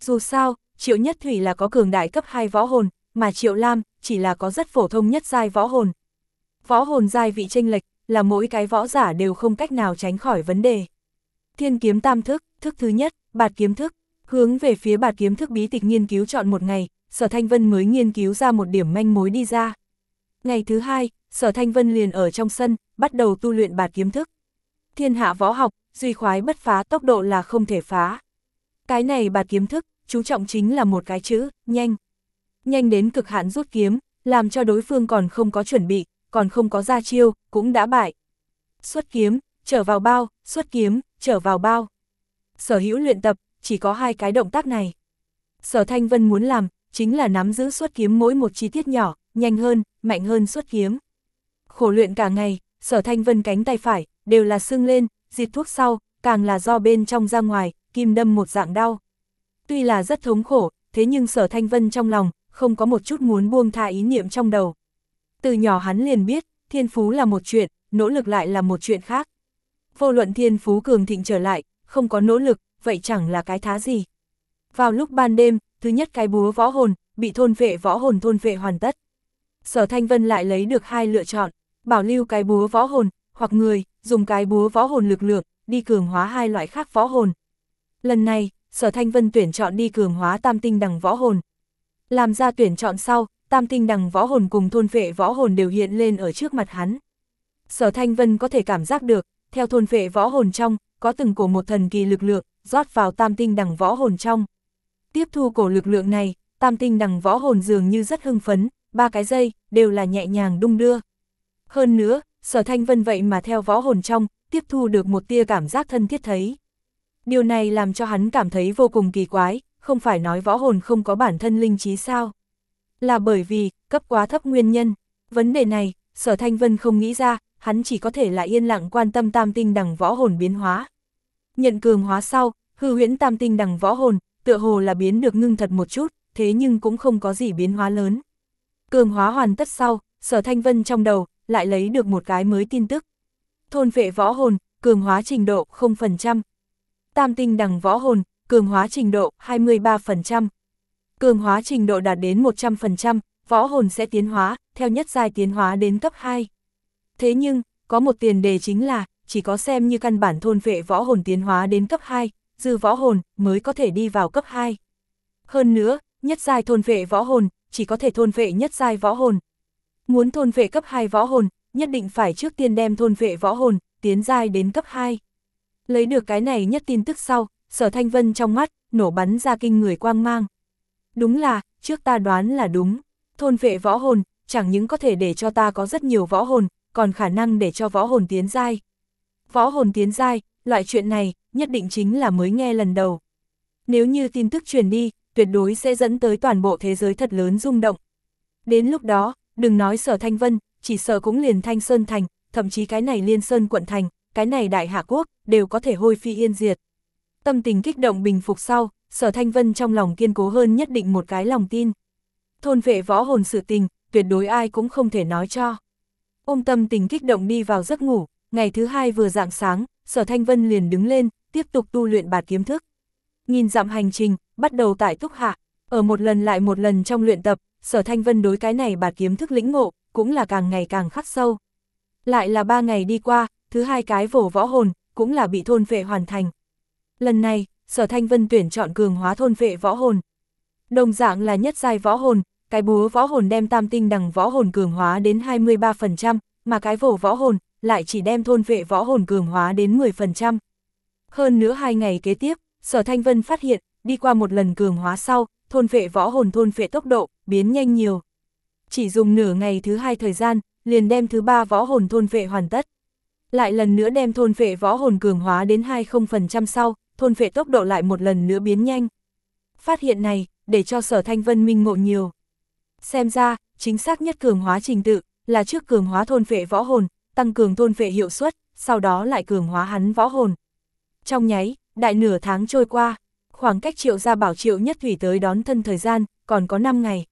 Dù sao, Triệu Nhất Thủy là có cường đại cấp 2 võ hồn, mà Triệu Lam chỉ là có rất phổ thông nhất giai võ hồn. Võ hồn giai vị tranh lệch là mỗi cái võ giả đều không cách nào tránh khỏi vấn đề. Thiên kiếm tam thức, thức thứ nhất, bạt kiếm thức, hướng về phía bạt kiếm thức bí tịch nghiên cứu chọn một ngày, Sở Thanh Vân mới nghiên cứu ra một điểm manh mối đi ra. Ngày thứ hai, Sở Thanh Vân liền ở trong sân, bắt đầu tu luyện bạt kiếm thức. Thiên hạ võ học, duy khoái bất phá tốc độ là không thể phá. Cái này bạt kiếm thức, chú trọng chính là một cái chữ, nhanh. Nhanh đến cực hạn rút kiếm, làm cho đối phương còn không có chuẩn bị, còn không có ra chiêu, cũng đã bại. Xuất kiếm, trở vào bao, xuất kiếm, trở vào bao. Sở hữu luyện tập, chỉ có hai cái động tác này. Sở Thanh Vân muốn làm, chính là nắm giữ xuất kiếm mỗi một chi tiết nhỏ, nhanh hơn, mạnh hơn xuất kiếm. Khổ luyện cả ngày, sở Thanh Vân cánh tay phải, đều là sưng lên, diệt thuốc sau, càng là do bên trong ra ngoài, kim đâm một dạng đau. Tuy là rất thống khổ, thế nhưng sở Thanh Vân trong lòng, không có một chút muốn buông tha ý niệm trong đầu. Từ nhỏ hắn liền biết, thiên phú là một chuyện, nỗ lực lại là một chuyện khác. Vô luận thiên phú cường thịnh trở lại, không có nỗ lực, vậy chẳng là cái thá gì. Vào lúc ban đêm, thứ nhất cái búa võ hồn, bị thôn vệ võ hồn thôn vệ hoàn tất. Sở Thanh Vân lại lấy được hai lựa chọn, bảo lưu cái búa võ hồn, hoặc người, dùng cái búa võ hồn lực lượng, đi cường hóa hai loại khác võ hồn. Lần này, Sở Thanh Vân tuyển chọn đi cường hóa tam tinh đằng võ hồn. Làm ra tuyển chọn sau, tam tinh đằng võ hồn cùng thôn vệ võ hồn đều hiện lên ở trước mặt hắn. Sở Thanh Vân có thể cảm giác được, theo thôn vệ võ hồn trong, có từng cổ một thần kỳ lực lượng, rót vào tam tinh đằng võ hồn trong. Tiếp thu cổ lực lượng này, tam tinh đằng võ hồn dường như rất hưng phấn, ba cái dây, đều là nhẹ nhàng đung đưa. Hơn nữa, sở thanh vân vậy mà theo võ hồn trong, tiếp thu được một tia cảm giác thân thiết thấy. Điều này làm cho hắn cảm thấy vô cùng kỳ quái, không phải nói võ hồn không có bản thân linh trí sao. Là bởi vì, cấp quá thấp nguyên nhân. Vấn đề này, sở thanh vân không nghĩ ra, hắn chỉ có thể là yên lặng quan tâm tam tinh đằng võ hồn biến hóa. Nhận cường hóa sau, Hư huyễn tam tinh đằng võ hồn, tựa hồ là biến được ngưng thật một chút, thế nhưng cũng không có gì biến hóa lớn. Cường hóa hoàn tất sau, sở thanh vân trong đầu, lại lấy được một cái mới tin tức. Thôn vệ võ hồn, cường hóa trình độ 0%. Tam tinh đằng võ hồn, cường hóa trình độ 23%. Cường hóa trình độ đạt đến 100%, võ hồn sẽ tiến hóa, theo nhất giai tiến hóa đến cấp 2. Thế nhưng, có một tiền đề chính là, chỉ có xem như căn bản thôn vệ võ hồn tiến hóa đến cấp 2, dư võ hồn mới có thể đi vào cấp 2. Hơn nữa, nhất giai thôn vệ võ hồn, chỉ có thể thôn vệ nhất giai võ hồn. Muốn thôn vệ cấp 2 võ hồn, nhất định phải trước tiên đem thôn vệ võ hồn, tiến giai đến cấp 2. Lấy được cái này nhất tin tức sau, sở thanh vân trong mắt, nổ bắn ra kinh người quang mang. Đúng là, trước ta đoán là đúng, thôn vệ võ hồn, chẳng những có thể để cho ta có rất nhiều võ hồn, còn khả năng để cho võ hồn tiến giai. Võ hồn tiến giai, loại chuyện này, nhất định chính là mới nghe lần đầu. Nếu như tin tức truyền đi, tuyệt đối sẽ dẫn tới toàn bộ thế giới thật lớn rung động. Đến lúc đó, đừng nói sở Thanh Vân, chỉ sở cũng liền Thanh Sơn Thành, thậm chí cái này Liên Sơn quận thành, cái này Đại Hạ Quốc, đều có thể hôi phi yên diệt. Tâm tình kích động bình phục sau, sở Thanh Vân trong lòng kiên cố hơn nhất định một cái lòng tin. Thôn vệ võ hồn sự tình, tuyệt đối ai cũng không thể nói cho. Ôm tâm tình kích động đi vào giấc ngủ, ngày thứ hai vừa dạng sáng, sở Thanh Vân liền đứng lên, tiếp tục tu luyện bạt kiếm thức. Nhìn dặm hành trình, bắt đầu tại túc hạ, ở một lần lại một lần trong luyện tập, sở Thanh Vân đối cái này bạt kiếm thức lĩnh ngộ, cũng là càng ngày càng khắc sâu. Lại là ba ngày đi qua, thứ hai cái vổ võ hồn, cũng là bị thôn vệ hoàn thành. Lần này, sở Thanh Vân tuyển chọn cường hóa thôn vệ võ hồn. Đồng dạng là nhất giai võ hồn, cái búa võ hồn đem tam tinh đằng võ hồn cường hóa đến 23%, mà cái vổ võ hồn lại chỉ đem thôn vệ võ hồn cường hóa đến 10%. Hơn nữa hai ngày kế tiếp, Sở Thanh Vân phát hiện, đi qua một lần cường hóa sau, thôn vệ võ hồn thôn vệ tốc độ, biến nhanh nhiều. Chỉ dùng nửa ngày thứ hai thời gian, liền đem thứ ba võ hồn thôn vệ hoàn tất. Lại lần nữa đem thôn vệ võ hồn cường hóa đến 20% sau, thôn vệ tốc độ lại một lần nữa biến nhanh. Phát hiện này, để cho sở thanh vân minh ngộ nhiều. Xem ra, chính xác nhất cường hóa trình tự, là trước cường hóa thôn vệ võ hồn, tăng cường thôn vệ hiệu suất, sau đó lại cường hóa hắn võ hồn. Trong nháy, đại nửa tháng trôi qua, khoảng cách triệu gia bảo triệu nhất thủy tới đón thân thời gian, còn có 5 ngày.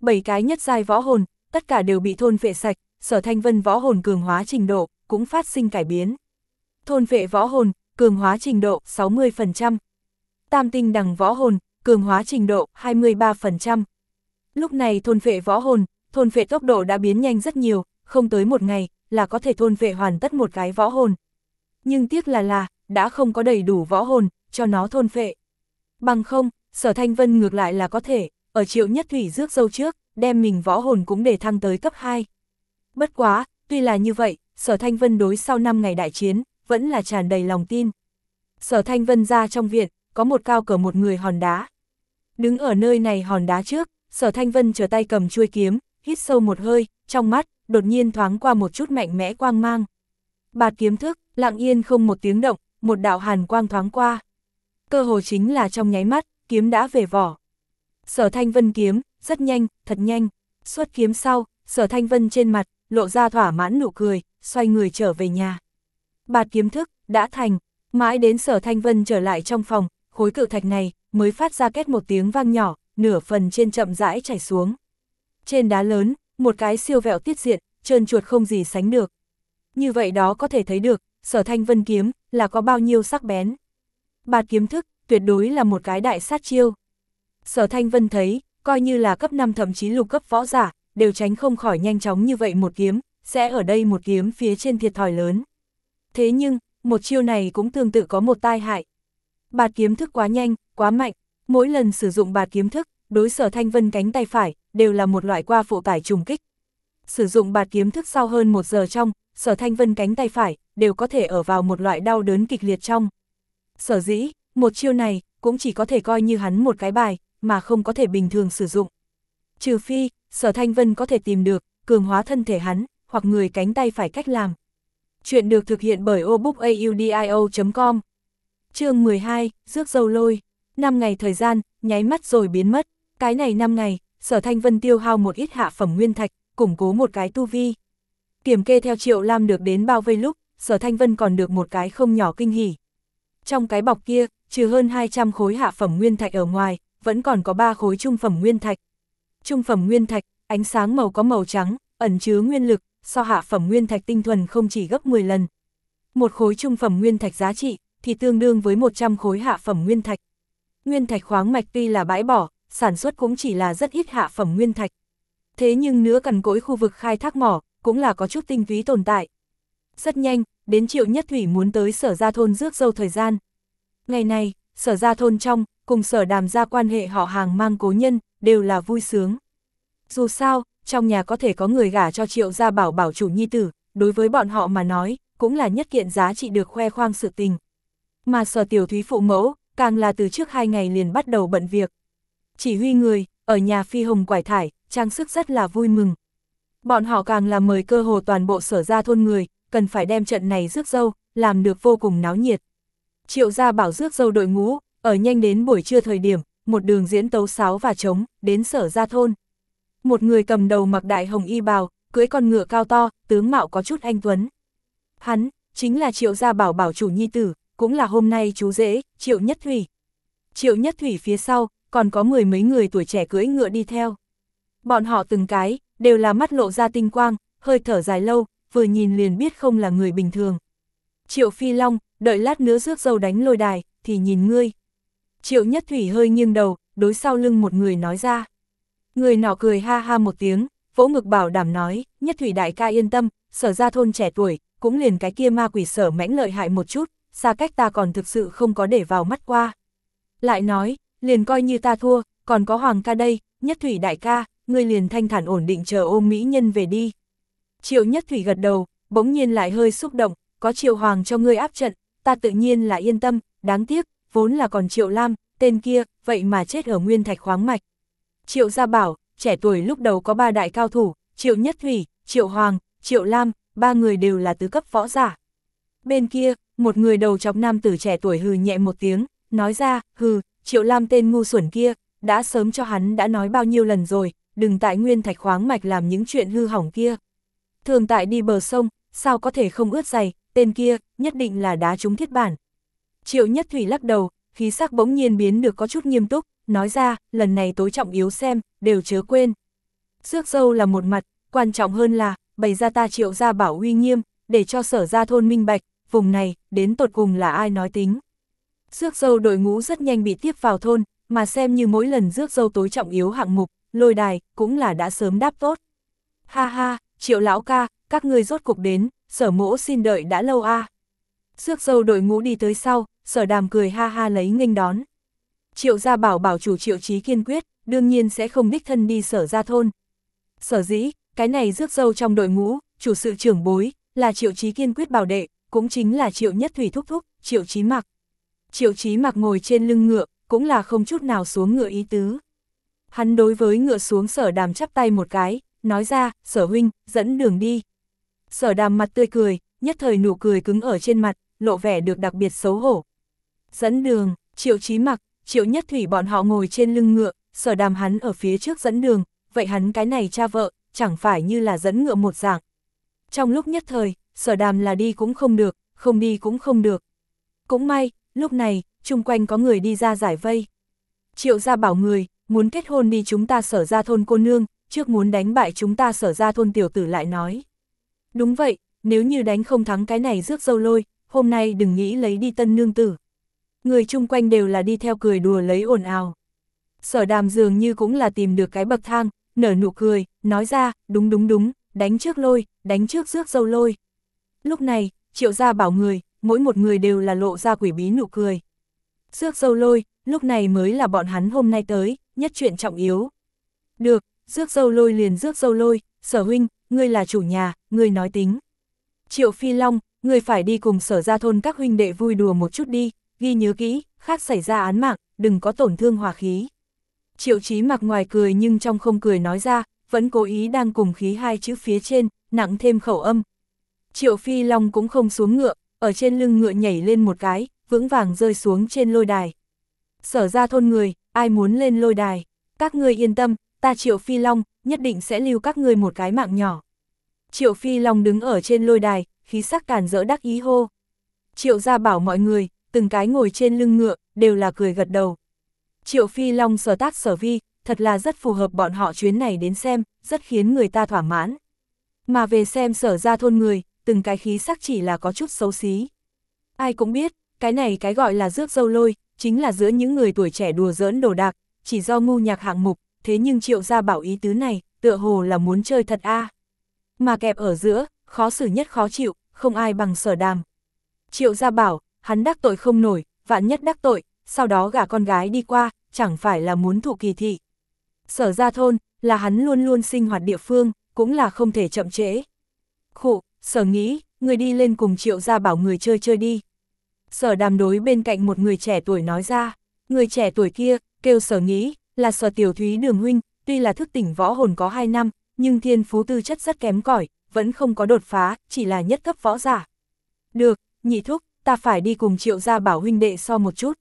Bảy cái nhất giai võ hồn, tất cả đều bị thôn vệ sạch, sở thanh vân võ hồn cường hóa trình độ, cũng phát sinh cải biến. Thôn vệ võ hồn, cường hóa trình độ 60%. Tam tinh đằng võ hồn, cường hóa trình độ 23%. Lúc này thôn vệ võ hồn, thôn vệ tốc độ đã biến nhanh rất nhiều, không tới một ngày, là có thể thôn vệ hoàn tất một cái võ hồn. Nhưng tiếc là là, đã không có đầy đủ võ hồn, cho nó thôn vệ. Bằng không, sở thanh vân ngược lại là có thể, ở triệu nhất thủy rước dâu trước, đem mình võ hồn cũng để thăng tới cấp 2. Bất quá, tuy là như vậy, sở thanh vân đối sau 5 ngày đại chiến, vẫn là tràn đầy lòng tin. Sở thanh vân ra trong viện, có một cao cờ một người hòn đá. Đứng ở nơi này hòn đá trước, sở thanh vân trở tay cầm chuôi kiếm, hít sâu một hơi, trong mắt, đột nhiên thoáng qua một chút mạnh mẽ quang mang. Bạt kiếm thức, lặng yên không một tiếng động, một đạo hàn quang thoáng qua. Cơ hồ chính là trong nháy mắt, kiếm đã về vỏ. Sở thanh vân kiếm, rất nhanh, thật nhanh. Xuất kiếm sau, sở thanh vân trên mặt, lộ ra thỏa mãn nụ cười, xoay người trở về nhà. Bạt kiếm thức, đã thành, mãi đến sở thanh vân trở lại trong phòng, khối cự thạch này, mới phát ra kết một tiếng vang nhỏ, nửa phần trên chậm rãi chảy xuống. Trên đá lớn, một cái siêu vẹo tiết diện, trơn chuột không gì sánh được. Như vậy đó có thể thấy được, sở thanh vân kiếm, là có bao nhiêu sắc bén. Bạt kiếm thức, tuyệt đối là một cái đại sát chiêu. Sở thanh vân thấy, coi như là cấp 5 thậm chí lục cấp võ giả, đều tránh không khỏi nhanh chóng như vậy một kiếm, sẽ ở đây một kiếm phía trên thiệt thòi lớn. Thế nhưng, một chiêu này cũng tương tự có một tai hại. Bạt kiếm thức quá nhanh, quá mạnh, mỗi lần sử dụng bạt kiếm thức, đối sở thanh vân cánh tay phải, đều là một loại qua phụ tải trùng kích. Sử dụng bạt kiếm thức sau hơn một giờ trong, sở thanh vân cánh tay phải, đều có thể ở vào một loại đau đớn kịch liệt trong. Sở dĩ, một chiêu này, cũng chỉ có thể coi như hắn một cái bài, mà không có thể bình thường sử dụng. Trừ phi, sở thanh vân có thể tìm được, cường hóa thân thể hắn, hoặc người cánh tay phải cách làm. Chuyện được thực hiện bởi obookaudio.com chương 12, rước dâu lôi. 5 ngày thời gian, nháy mắt rồi biến mất. Cái này 5 ngày, sở thanh vân tiêu hao một ít hạ phẩm nguyên thạch, củng cố một cái tu vi. Kiểm kê theo triệu lam được đến bao vây lúc, sở thanh vân còn được một cái không nhỏ kinh hỉ. Trong cái bọc kia, trừ hơn 200 khối hạ phẩm nguyên thạch ở ngoài, vẫn còn có 3 khối trung phẩm nguyên thạch. Trung phẩm nguyên thạch, ánh sáng màu có màu trắng, ẩn chứa nguyên lực, so hạ phẩm nguyên thạch tinh thuần không chỉ gấp 10 lần. Một khối trung phẩm nguyên thạch giá trị, thì tương đương với 100 khối hạ phẩm nguyên thạch. Nguyên thạch khoáng mạch tuy là bãi bỏ, sản xuất cũng chỉ là rất ít hạ phẩm nguyên thạch. Thế nhưng nữa cần cỗi khu vực khai thác mỏ, cũng là có chút tinh túy tồn tại. Rất nhanh, đến triệu nhất thủy muốn tới sở gia thôn rước dâu thời gian. Ngày này, sở gia thôn trong, cùng sở đàm gia quan hệ họ hàng mang cố nhân, đều là vui sướng. Dù sao, trong nhà có thể có người gả cho triệu gia bảo bảo chủ nhi tử, đối với bọn họ mà nói, cũng là nhất kiện giá trị được khoe khoang sự tình. Mà sở tiểu thúy phụ mẫu, càng là từ trước hai ngày liền bắt đầu bận việc. Chỉ huy người, ở nhà phi hồng quải thải, trang sức rất là vui mừng. Bọn họ càng là mời cơ hồ toàn bộ sở gia thôn người, cần phải đem trận này rước dâu, làm được vô cùng náo nhiệt. Triệu gia bảo rước dâu đội ngũ, ở nhanh đến buổi trưa thời điểm, một đường diễn tấu sáo và trống, đến sở gia thôn. Một người cầm đầu mặc đại hồng y bào, cưỡi con ngựa cao to, tướng mạo có chút anh tuấn. Hắn, chính là triệu gia bảo bảo chủ nhi tử, cũng là hôm nay chú rể, triệu nhất thủy. Triệu nhất thủy phía sau, còn có mười mấy người tuổi trẻ cưỡi ngựa đi theo. Bọn họ từng cái, đều là mắt lộ ra tinh quang, hơi thở dài lâu, vừa nhìn liền biết không là người bình thường. Triệu Phi Long, đợi lát nữa rước dâu đánh lôi đài, thì nhìn ngươi. Triệu Nhất Thủy hơi nghiêng đầu, đối sau lưng một người nói ra. Người nọ cười ha ha một tiếng, vỗ ngực bảo đảm nói, Nhất Thủy đại ca yên tâm, sở ra thôn trẻ tuổi, cũng liền cái kia ma quỷ sở mãnh lợi hại một chút, xa cách ta còn thực sự không có để vào mắt qua. Lại nói, liền coi như ta thua, còn có Hoàng ca đây, Nhất Thủy đại ca, ngươi liền thanh thản ổn định chờ ôm mỹ nhân về đi. Triệu Nhất Thủy gật đầu, bỗng nhiên lại hơi xúc động, có Triệu Hoàng cho ngươi áp trận, ta tự nhiên là yên tâm, đáng tiếc, vốn là còn Triệu Lam, tên kia, vậy mà chết ở nguyên thạch khoáng mạch. Triệu Gia Bảo, trẻ tuổi lúc đầu có ba đại cao thủ, Triệu Nhất Thủy, Triệu Hoàng, Triệu Lam, ba người đều là tứ cấp võ giả. Bên kia, một người đầu chọc nam tử trẻ tuổi hừ nhẹ một tiếng, nói ra, hừ, Triệu Lam tên ngu xuẩn kia, đã sớm cho hắn đã nói bao nhiêu lần rồi, đừng tại nguyên thạch khoáng mạch làm những chuyện hư hỏng kia. Thường tại đi bờ sông, sao có thể không ướt giày, tên kia, nhất định là đá trúng thiết bản. Triệu Nhất Thủy lắc đầu, khí sắc bỗng nhiên biến được có chút nghiêm túc, nói ra, lần này tối trọng yếu xem, đều chớ quên. Rước dâu là một mặt, quan trọng hơn là, bày ra ta triệu ra bảo uy nghiêm, để cho sở ra thôn minh bạch, vùng này, đến tột cùng là ai nói tính. Rước dâu đội ngũ rất nhanh bị tiếp vào thôn, mà xem như mỗi lần rước dâu tối trọng yếu hạng mục, lôi đài, cũng là đã sớm đáp tốt. Ha ha, triệu lão ca, các ngươi rốt cục đến, sở mỗ xin đợi đã lâu a. À. Dâu đội ngũ đi tới sau, sở đàm cười ha ha lấy nghênh đón. Triệu gia bảo bảo chủ triệu chí kiên quyết, đương nhiên sẽ không đích thân đi sở gia thôn. Sở dĩ, cái này rước dâu trong đội ngũ, chủ sự trưởng bối, là triệu chí kiên quyết bảo đệ, cũng chính là triệu nhất thủy thúc thúc, triệu chí mặc. Triệu chí mặc ngồi trên lưng ngựa, cũng là không chút nào xuống ngựa ý tứ. Hắn đối với ngựa xuống sở đàm chắp tay một cái, nói ra, sở huynh, dẫn đường đi. Sở đàm mặt tươi cười, nhất thời nụ cười cứng ở trên mặt, lộ vẻ được đặc biệt xấu hổ. Dẫn đường, triệu trí mặc, triệu nhất thủy bọn họ ngồi trên lưng ngựa, sở đàm hắn ở phía trước dẫn đường, vậy hắn cái này cha vợ, chẳng phải như là dẫn ngựa một dạng. Trong lúc nhất thời, sở đàm là đi cũng không được, không đi cũng không được. Cũng may, lúc này, chung quanh có người đi ra giải vây. Triệu ra bảo người, muốn kết hôn đi chúng ta sở ra thôn cô nương, trước muốn đánh bại chúng ta sở ra thôn tiểu tử lại nói. Đúng vậy, nếu như đánh không thắng cái này rước dâu lôi, hôm nay đừng nghĩ lấy đi tân nương tử. Người chung quanh đều là đi theo cười đùa lấy ồn ào. Sở đàm dường như cũng là tìm được cái bậc thang, nở nụ cười, nói ra, đúng đúng đúng, đánh trước lôi, đánh trước rước dâu lôi. Lúc này, triệu gia bảo người, mỗi một người đều là lộ ra quỷ bí nụ cười. Rước dâu lôi, lúc này mới là bọn hắn hôm nay tới, nhất chuyện trọng yếu. Được, rước dâu lôi liền rước dâu lôi, sở huynh, ngươi là chủ nhà, ngươi nói tính. Triệu Phi Long, ngươi phải đi cùng sở ra thôn các huynh đệ vui đùa một chút đi, ghi nhớ kỹ, khác xảy ra án mạng, đừng có tổn thương hòa khí. Triệu Chí mặc ngoài cười nhưng trong không cười nói ra, vẫn cố ý đang cùng khí hai chữ phía trên, nặng thêm khẩu âm. Triệu Phi Long cũng không xuống ngựa, ở trên lưng ngựa nhảy lên một cái, vững vàng rơi xuống trên lôi đài. Sở ra thôn người, ai muốn lên lôi đài, các ngươi yên tâm, ta Triệu Phi Long, nhất định sẽ lưu các ngươi một cái mạng nhỏ. Triệu Phi Long đứng ở trên lôi đài, khí sắc càn rỡ đắc ý hô. Triệu ra bảo mọi người, từng cái ngồi trên lưng ngựa, đều là cười gật đầu. Triệu Phi Long sở tác sở vi, thật là rất phù hợp bọn họ chuyến này đến xem, rất khiến người ta thỏa mãn. Mà về xem sở ra thôn người, từng cái khí sắc chỉ là có chút xấu xí. Ai cũng biết, cái này cái gọi là rước dâu lôi, chính là giữa những người tuổi trẻ đùa giỡn đồ đạc, chỉ do ngu nhạc hạng mục, thế nhưng triệu gia bảo ý tứ này, tựa hồ là muốn chơi thật a Mà kẹp ở giữa, khó xử nhất khó chịu, không ai bằng sở đàm. Triệu gia bảo, hắn đắc tội không nổi, vạn nhất đắc tội, sau đó gả con gái đi qua, chẳng phải là muốn thụ kỳ thị. Sở gia thôn, là hắn luôn luôn sinh hoạt địa phương, cũng là không thể chậm trễ. Khụ, sở nghĩ, người đi lên cùng triệu gia bảo người chơi chơi đi. Sở đàm đối bên cạnh một người trẻ tuổi nói ra, người trẻ tuổi kia, kêu sở nghĩ, là sở tiểu thúy đường huynh, tuy là thức tỉnh võ hồn có 2 năm, nhưng thiên phú tư chất rất kém cỏi vẫn không có đột phá, chỉ là nhất cấp võ giả. Được, nhị thúc, ta phải đi cùng triệu gia bảo huynh đệ so một chút.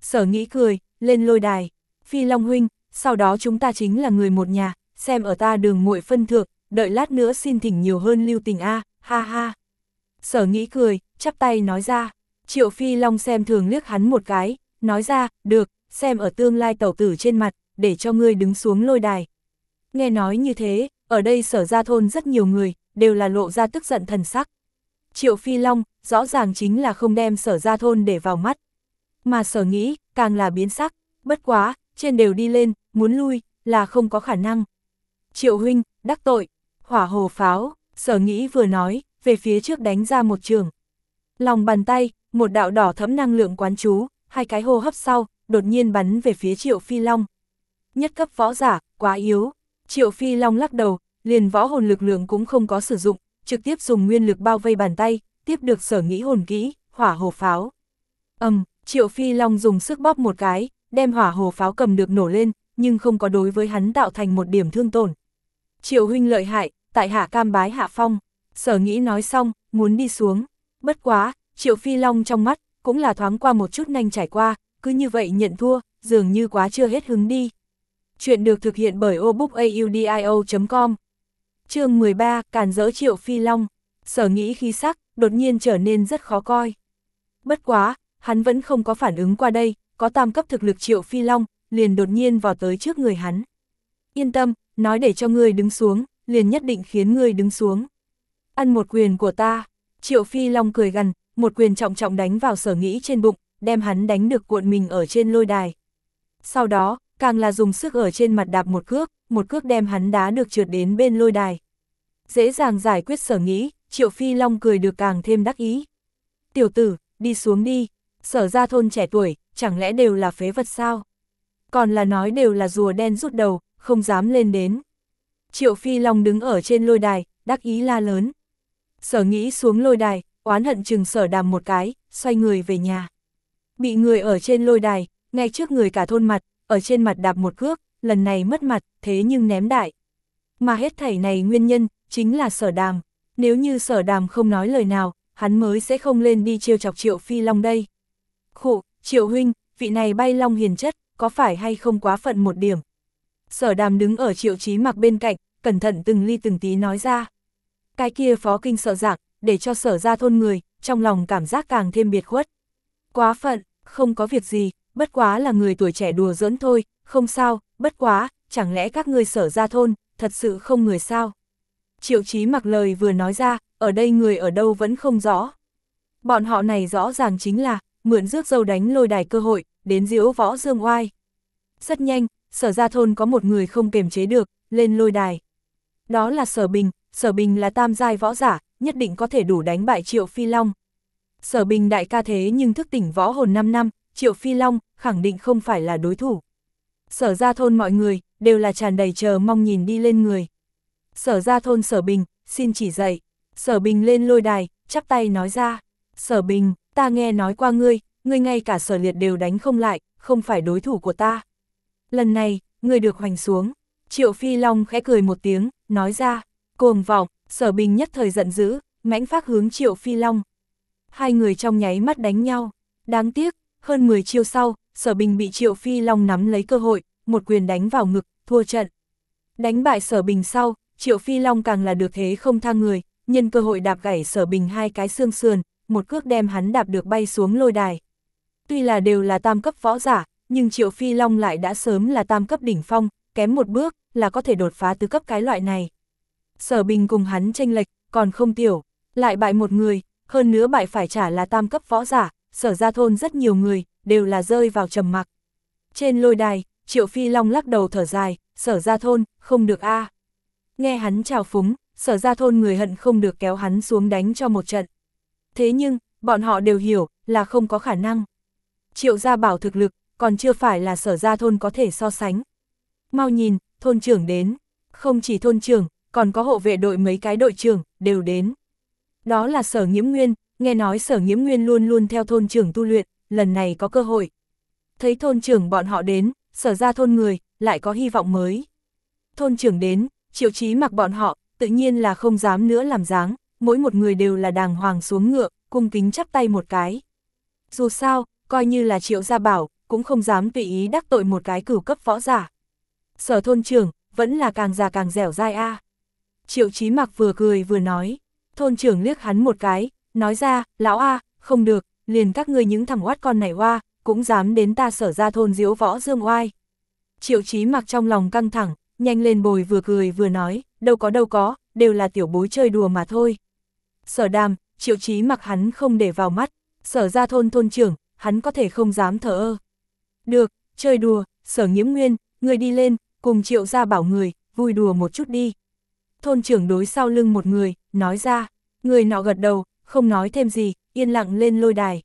Sở nghĩ cười, lên lôi đài, phi long huynh, sau đó chúng ta chính là người một nhà, xem ở ta đường muội phân thượng, đợi lát nữa xin thỉnh nhiều hơn lưu tình A, ha ha. Sở nghĩ cười, chắp tay nói ra, triệu phi long xem thường liếc hắn một cái, nói ra, được, xem ở tương lai tẩu tử trên mặt, để cho ngươi đứng xuống lôi đài. Nghe nói như thế, ở đây sở ra thôn rất nhiều người, đều là lộ ra tức giận thần sắc. Triệu Phi Long, rõ ràng chính là không đem sở ra thôn để vào mắt. Mà sở nghĩ, càng là biến sắc, bất quá, trên đều đi lên, muốn lui, là không có khả năng. Triệu huynh, đắc tội, hỏa hồ pháo, sở nghĩ vừa nói, về phía trước đánh ra một trường. Lòng bàn tay, một đạo đỏ thấm năng lượng quán chú, hai cái hô hấp sau, đột nhiên bắn về phía Triệu Phi Long. Nhất cấp võ giả, quá yếu. Triệu Phi Long lắc đầu, liền võ hồn lực lượng cũng không có sử dụng, trực tiếp dùng nguyên lực bao vây bàn tay, tiếp được sở nghĩ hồn kỹ, hỏa hồ pháo. Ầm, um, Triệu Phi Long dùng sức bóp một cái, đem hỏa hồ pháo cầm được nổ lên, nhưng không có đối với hắn tạo thành một điểm thương tổn. Triệu huynh lợi hại, tại hạ cam bái hạ phong, sở nghĩ nói xong, muốn đi xuống. Bất quá, Triệu Phi Long trong mắt, cũng là thoáng qua một chút nhanh trải qua, cứ như vậy nhận thua, dường như quá chưa hết hứng đi. Chuyện được thực hiện bởi obookaudio.com chương 13, Càn dỡ Triệu Phi Long, sở nghĩ khí sắc, đột nhiên trở nên rất khó coi. Bất quá, hắn vẫn không có phản ứng qua đây, có tam cấp thực lực Triệu Phi Long, liền đột nhiên vào tới trước người hắn. Yên tâm, nói để cho ngươi đứng xuống, liền nhất định khiến ngươi đứng xuống. Ăn một quyền của ta, Triệu Phi Long cười gần một quyền trọng trọng đánh vào sở nghĩ trên bụng, đem hắn đánh được cuộn mình ở trên lôi đài. Sau đó, càng là dùng sức ở trên mặt đạp một cước, một cước đem hắn đá được trượt đến bên lôi đài. Dễ dàng giải quyết sở nghĩ, Triệu Phi Long cười được càng thêm đắc ý. Tiểu tử, đi xuống đi, sở ra thôn trẻ tuổi, chẳng lẽ đều là phế vật sao? Còn là nói đều là rùa đen rút đầu, không dám lên đến. Triệu Phi Long đứng ở trên lôi đài, đắc ý la lớn. Sở nghĩ xuống lôi đài, oán hận chừng sở đàm một cái, xoay người về nhà. Bị người ở trên lôi đài, ngay trước người cả thôn mặt, ở trên mặt đạp một cước, lần này mất mặt, thế nhưng ném đại. Mà hết thảy này nguyên nhân, chính là sở đàm. Nếu như sở đàm không nói lời nào, hắn mới sẽ không lên đi trêu chọc triệu phi long đây. Khụ, triệu huynh, vị này bay long hiền chất, có phải hay không quá phận một điểm. Sở đàm đứng ở triệu trí mặc bên cạnh, cẩn thận từng ly từng tí nói ra. Cái kia phó kinh sợ dạng, để cho sở ra thôn người, trong lòng cảm giác càng thêm biệt khuất. Quá phận, không có việc gì, bất quá là người tuổi trẻ đùa giỡn thôi, không sao, bất quá, chẳng lẽ các ngươi sở ra thôn, thật sự không người sao? Triệu chí mặc lời vừa nói ra, ở đây người ở đâu vẫn không rõ. Bọn họ này rõ ràng chính là, mượn rước dâu đánh lôi đài cơ hội, đến diễu võ dương oai. Rất nhanh, sở ra thôn có một người không kềm chế được, lên lôi đài. Đó là sở bình, sở bình là tam giai võ giả, nhất định có thể đủ đánh bại triệu phi long. Sở bình đại ca thế nhưng thức tỉnh võ hồn 5 năm, triệu phi long, khẳng định không phải là đối thủ. Sở ra thôn mọi người, đều là tràn đầy chờ mong nhìn đi lên người. Sở ra thôn sở bình, xin chỉ dạy. Sở bình lên lôi đài, chắp tay nói ra. Sở bình, ta nghe nói qua ngươi, ngươi ngay cả sở liệt đều đánh không lại, không phải đối thủ của ta. Lần này, ngươi được hoành xuống. Triệu Phi Long khẽ cười một tiếng, nói ra, cuồng vọng, sở bình nhất thời giận dữ, mãnh phát hướng Triệu Phi Long. Hai người trong nháy mắt đánh nhau. Đáng tiếc, hơn 10 chiêu sau, sở bình bị Triệu Phi Long nắm lấy cơ hội, một quyền đánh vào ngực, thua trận. Đánh bại sở bình sau, Triệu Phi Long càng là được thế không tha người, nhân cơ hội đạp gãy sở bình hai cái xương sườn, một cước đem hắn đạp được bay xuống lôi đài. Tuy là đều là tam cấp võ giả, nhưng Triệu Phi Long lại đã sớm là tam cấp đỉnh phong, kém một bước là có thể đột phá tứ cấp cái loại này. Sở Bình cùng hắn tranh lệch, còn không tiểu, lại bại một người, hơn nữa bại phải trả là tam cấp võ giả, sở ra thôn rất nhiều người, đều là rơi vào trầm mặc. Trên lôi đài, Triệu Phi Long lắc đầu thở dài, sở ra thôn, không được a Nghe hắn chào phúng, sở ra thôn người hận không được kéo hắn xuống đánh cho một trận. Thế nhưng, bọn họ đều hiểu, là không có khả năng. Triệu gia bảo thực lực, còn chưa phải là sở ra thôn có thể so sánh. Mau nhìn, thôn trưởng đến. Không chỉ thôn trưởng, còn có hộ vệ đội mấy cái đội trưởng, đều đến. Đó là sở nghiễm nguyên, nghe nói sở nghiễm nguyên luôn luôn theo thôn trưởng tu luyện, lần này có cơ hội. Thấy thôn trưởng bọn họ đến, sở ra thôn người, lại có hy vọng mới. Thôn trưởng đến, triệu chí mặc bọn họ, tự nhiên là không dám nữa làm dáng, mỗi một người đều là đàng hoàng xuống ngựa, cung kính chắp tay một cái. Dù sao, coi như là triệu gia bảo, cũng không dám tùy ý đắc tội một cái cửu cấp võ giả. Sở thôn trưởng, vẫn là càng già càng dẻo dai a. Triệu chí mặc vừa cười vừa nói, thôn trưởng liếc hắn một cái, nói ra, lão a, không được, liền các ngươi những thằng oát con này hoa, cũng dám đến ta sở ra thôn diễu võ dương oai. Triệu chí mặc trong lòng căng thẳng, nhanh lên bồi vừa cười vừa nói, đâu có đâu có, đều là tiểu bối chơi đùa mà thôi. Sở đàm, triệu chí mặc hắn không để vào mắt, sở ra thôn thôn trưởng, hắn có thể không dám thở ơ. Được, chơi đùa, sở nhiễm nguyên, người đi lên, cùng triệu ra bảo người, vui đùa một chút đi. Thôn trưởng đối sau lưng một người, nói ra, người nọ gật đầu, không nói thêm gì, yên lặng lên lôi đài.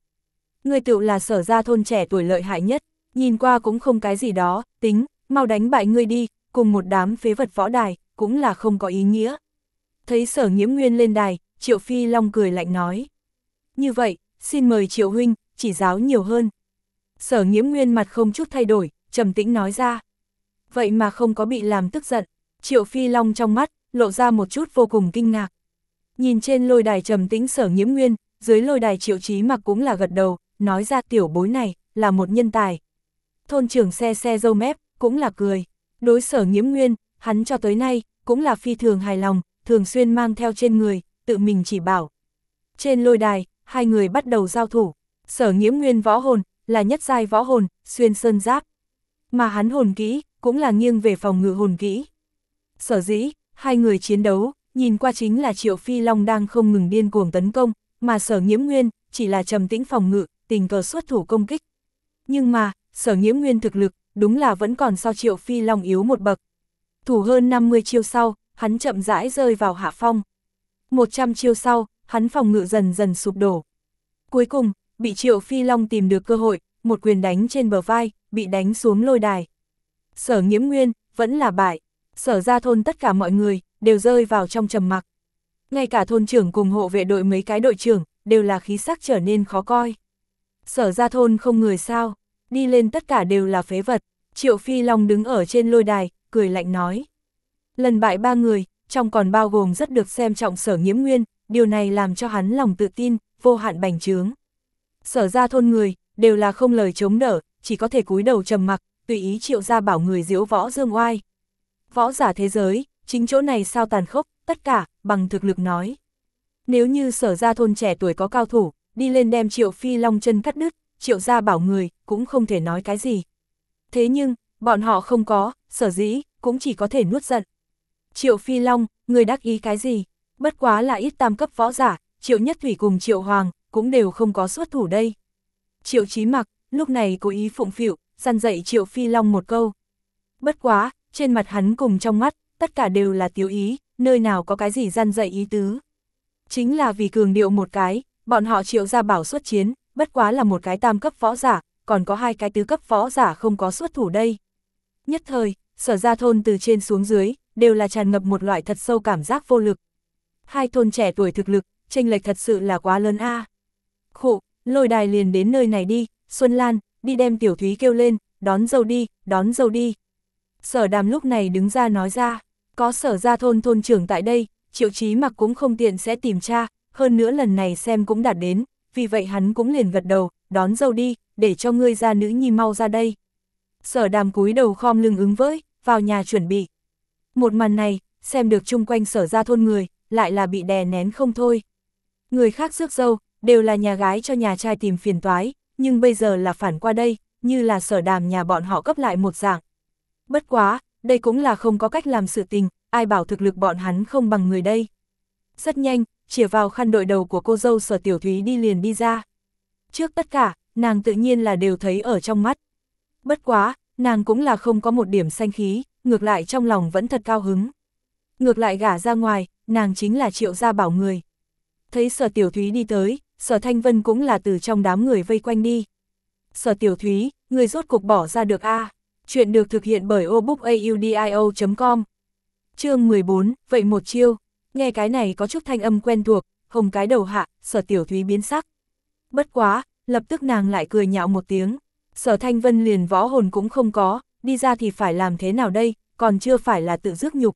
Người tựu là sở ra thôn trẻ tuổi lợi hại nhất, nhìn qua cũng không cái gì đó, tính, mau đánh bại ngươi đi, cùng một đám phế vật võ đài, cũng là không có ý nghĩa. Thấy sở nhiễm nguyên lên đài, triệu phi long cười lạnh nói. Như vậy, xin mời triệu huynh, chỉ giáo nhiều hơn. Sở nhiễm nguyên mặt không chút thay đổi, trầm tĩnh nói ra. Vậy mà không có bị làm tức giận, triệu phi long trong mắt, lộ ra một chút vô cùng kinh ngạc. Nhìn trên lôi đài trầm tĩnh sở nhiễm nguyên, dưới lôi đài triệu trí mặc cũng là gật đầu, nói ra tiểu bối này, là một nhân tài. Thôn trưởng xe xe dâu mép, cũng là cười. Đối sở nhiễm nguyên, hắn cho tới nay, cũng là phi thường hài lòng, thường xuyên mang theo trên người, tự mình chỉ bảo. Trên lôi đài, hai người bắt đầu giao thủ. Sở nhiễm nguyên võ hồn, là nhất giai võ hồn, xuyên sơn giáp. Mà hắn hồn kỹ, cũng là nghiêng về phòng ngự hồn kỹ. Sở dĩ, hai người chiến đấu, nhìn qua chính là Triệu Phi Long đang không ngừng điên cuồng tấn công, mà sở nhiễm nguyên, chỉ là trầm tĩnh phòng ngự, tình cờ xuất thủ công kích. Nhưng mà, sở nhiễm nguyên thực lực, đúng là vẫn còn so Triệu Phi Long yếu một bậc. Thủ hơn 50 chiêu sau, hắn chậm rãi rơi vào hạ phong. 100 chiêu sau, hắn phòng ngự dần dần sụp đổ. Cuối cùng, bị Triệu Phi Long tìm được cơ hội, một quyền đánh trên bờ vai, bị đánh xuống lôi đài. Sở nhiễm nguyên, vẫn là bại. Sở ra thôn tất cả mọi người, đều rơi vào trong trầm mặc. Ngay cả thôn trưởng cùng hộ vệ đội mấy cái đội trưởng, đều là khí sắc trở nên khó coi. Sở ra thôn không người sao, đi lên tất cả đều là phế vật. Triệu Phi Long đứng ở trên lôi đài, cười lạnh nói. Lần bại ba người, trong còn bao gồm rất được xem trọng sở nhiễm nguyên, điều này làm cho hắn lòng tự tin, vô hạn bành trướng. Sở ra thôn người, đều là không lời chống đỡ, chỉ có thể cúi đầu trầm mặc, tùy ý triệu ra bảo người diễu võ dương oai. Võ giả thế giới, chính chỗ này sao tàn khốc, tất cả, bằng thực lực nói. Nếu như sở ra thôn trẻ tuổi có cao thủ, đi lên đem triệu phi long chân cắt đứt, triệu ra bảo người, cũng không thể nói cái gì. Thế nhưng, bọn họ không có, sở dĩ, cũng chỉ có thể nuốt giận. Triệu phi long, người đắc ý cái gì? Bất quá là ít tam cấp võ giả, triệu nhất thủy cùng triệu hoàng, cũng đều không có xuất thủ đây. Triệu chí mặc, lúc này cố ý phụng phịu, săn dậy triệu phi long một câu. Bất quá, trên mặt hắn cùng trong mắt, tất cả đều là tiểu ý, nơi nào có cái gì gian dạy ý tứ. Chính là vì cường điệu một cái, bọn họ triệu ra bảo xuất chiến, bất quá là một cái tam cấp võ giả, còn có hai cái tứ cấp võ giả không có xuất thủ đây. Nhất thời, sở ra thôn từ trên xuống dưới, đều là tràn ngập một loại thật sâu cảm giác vô lực. Hai thôn trẻ tuổi thực lực, tranh lệch thật sự là quá lớn a. À. Khụ, lôi đài liền đến nơi này đi, Xuân Lan, đi đem tiểu thúy kêu lên, đón dâu đi, đón dâu đi. Sở đàm lúc này đứng ra nói ra, có sở ra thôn thôn trưởng tại đây, triệu chí mặc cũng không tiện sẽ tìm cha, hơn nữa lần này xem cũng đạt đến, vì vậy hắn cũng liền gật đầu, đón dâu đi, để cho ngươi ra nữ nhi mau ra đây. Sở đàm cúi đầu khom lưng ứng với, vào nhà chuẩn bị. Một màn này, xem được chung quanh sở ra thôn người, lại là bị đè nén không thôi. Người khác rước dâu, đều là nhà gái cho nhà trai tìm phiền toái, nhưng bây giờ là phản qua đây, như là sở đàm nhà bọn họ cấp lại một dạng. Bất quá, đây cũng là không có cách làm sự tình, ai bảo thực lực bọn hắn không bằng người đây. Rất nhanh, chìa vào khăn đội đầu của cô dâu sở tiểu thúy đi liền đi ra. Trước tất cả, nàng tự nhiên là đều thấy ở trong mắt. Bất quá, nàng cũng là không có một điểm xanh khí, ngược lại trong lòng vẫn thật cao hứng. Ngược lại gả ra ngoài, nàng chính là triệu gia bảo người. Thấy sở tiểu thúy đi tới, sở thanh vân cũng là từ trong đám người vây quanh đi. Sở tiểu thúy, người rốt cục bỏ ra được A. Chuyện được thực hiện bởi obookaudio.com chương 14, vậy một chiêu, nghe cái này có chút thanh âm quen thuộc, hồng cái đầu hạ, sở tiểu thúy biến sắc. Bất quá, lập tức nàng lại cười nhạo một tiếng, sở thanh vân liền võ hồn cũng không có, đi ra thì phải làm thế nào đây, còn chưa phải là tự rước nhục.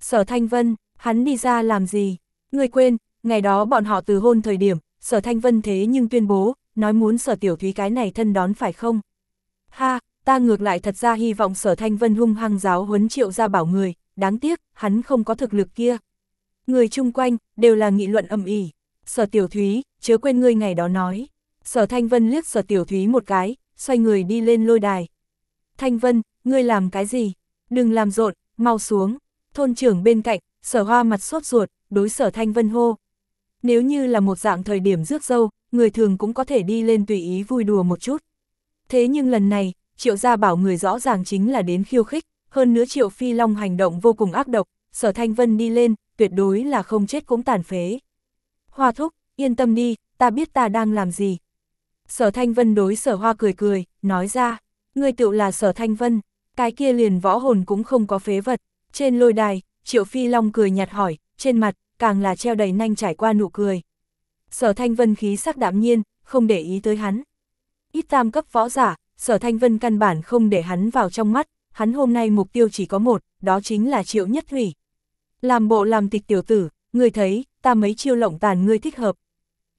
Sở thanh vân, hắn đi ra làm gì? Người quên, ngày đó bọn họ từ hôn thời điểm, sở thanh vân thế nhưng tuyên bố, nói muốn sở tiểu thúy cái này thân đón phải không? Ha, ta ngược lại thật ra hy vọng sở thanh vân hung hăng giáo huấn triệu ra bảo người, đáng tiếc, hắn không có thực lực kia. Người chung quanh, đều là nghị luận âm ỉ. Sở tiểu thúy, chớ quên ngươi ngày đó nói. Sở Thanh Vân liếc sở tiểu thúy một cái, xoay người đi lên lôi đài. Thanh Vân, ngươi làm cái gì? Đừng làm rộn, mau xuống. Thôn trưởng bên cạnh, sở hoa mặt sốt ruột, đối sở Thanh Vân hô. Nếu như là một dạng thời điểm rước dâu, người thường cũng có thể đi lên tùy ý vui đùa một chút. Thế nhưng lần này, triệu gia bảo người rõ ràng chính là đến khiêu khích, hơn nữa triệu phi long hành động vô cùng ác độc, sở Thanh Vân đi lên, tuyệt đối là không chết cũng tàn phế. Hoa thúc, yên tâm đi, ta biết ta đang làm gì. Sở Thanh Vân đối sở hoa cười cười, nói ra, ngươi tựu là sở Thanh Vân, cái kia liền võ hồn cũng không có phế vật. Trên lôi đài, Triệu Phi Long cười nhạt hỏi, trên mặt, càng là treo đầy nanh trải qua nụ cười. Sở Thanh Vân khí sắc đạm nhiên, không để ý tới hắn. Ít tam cấp võ giả, Sở Thanh Vân căn bản không để hắn vào trong mắt, hắn hôm nay mục tiêu chỉ có một, đó chính là Triệu Nhất Thủy. Làm bộ làm tịch tiểu tử, người thấy, ta mấy chiêu lộng tàn ngươi thích hợp.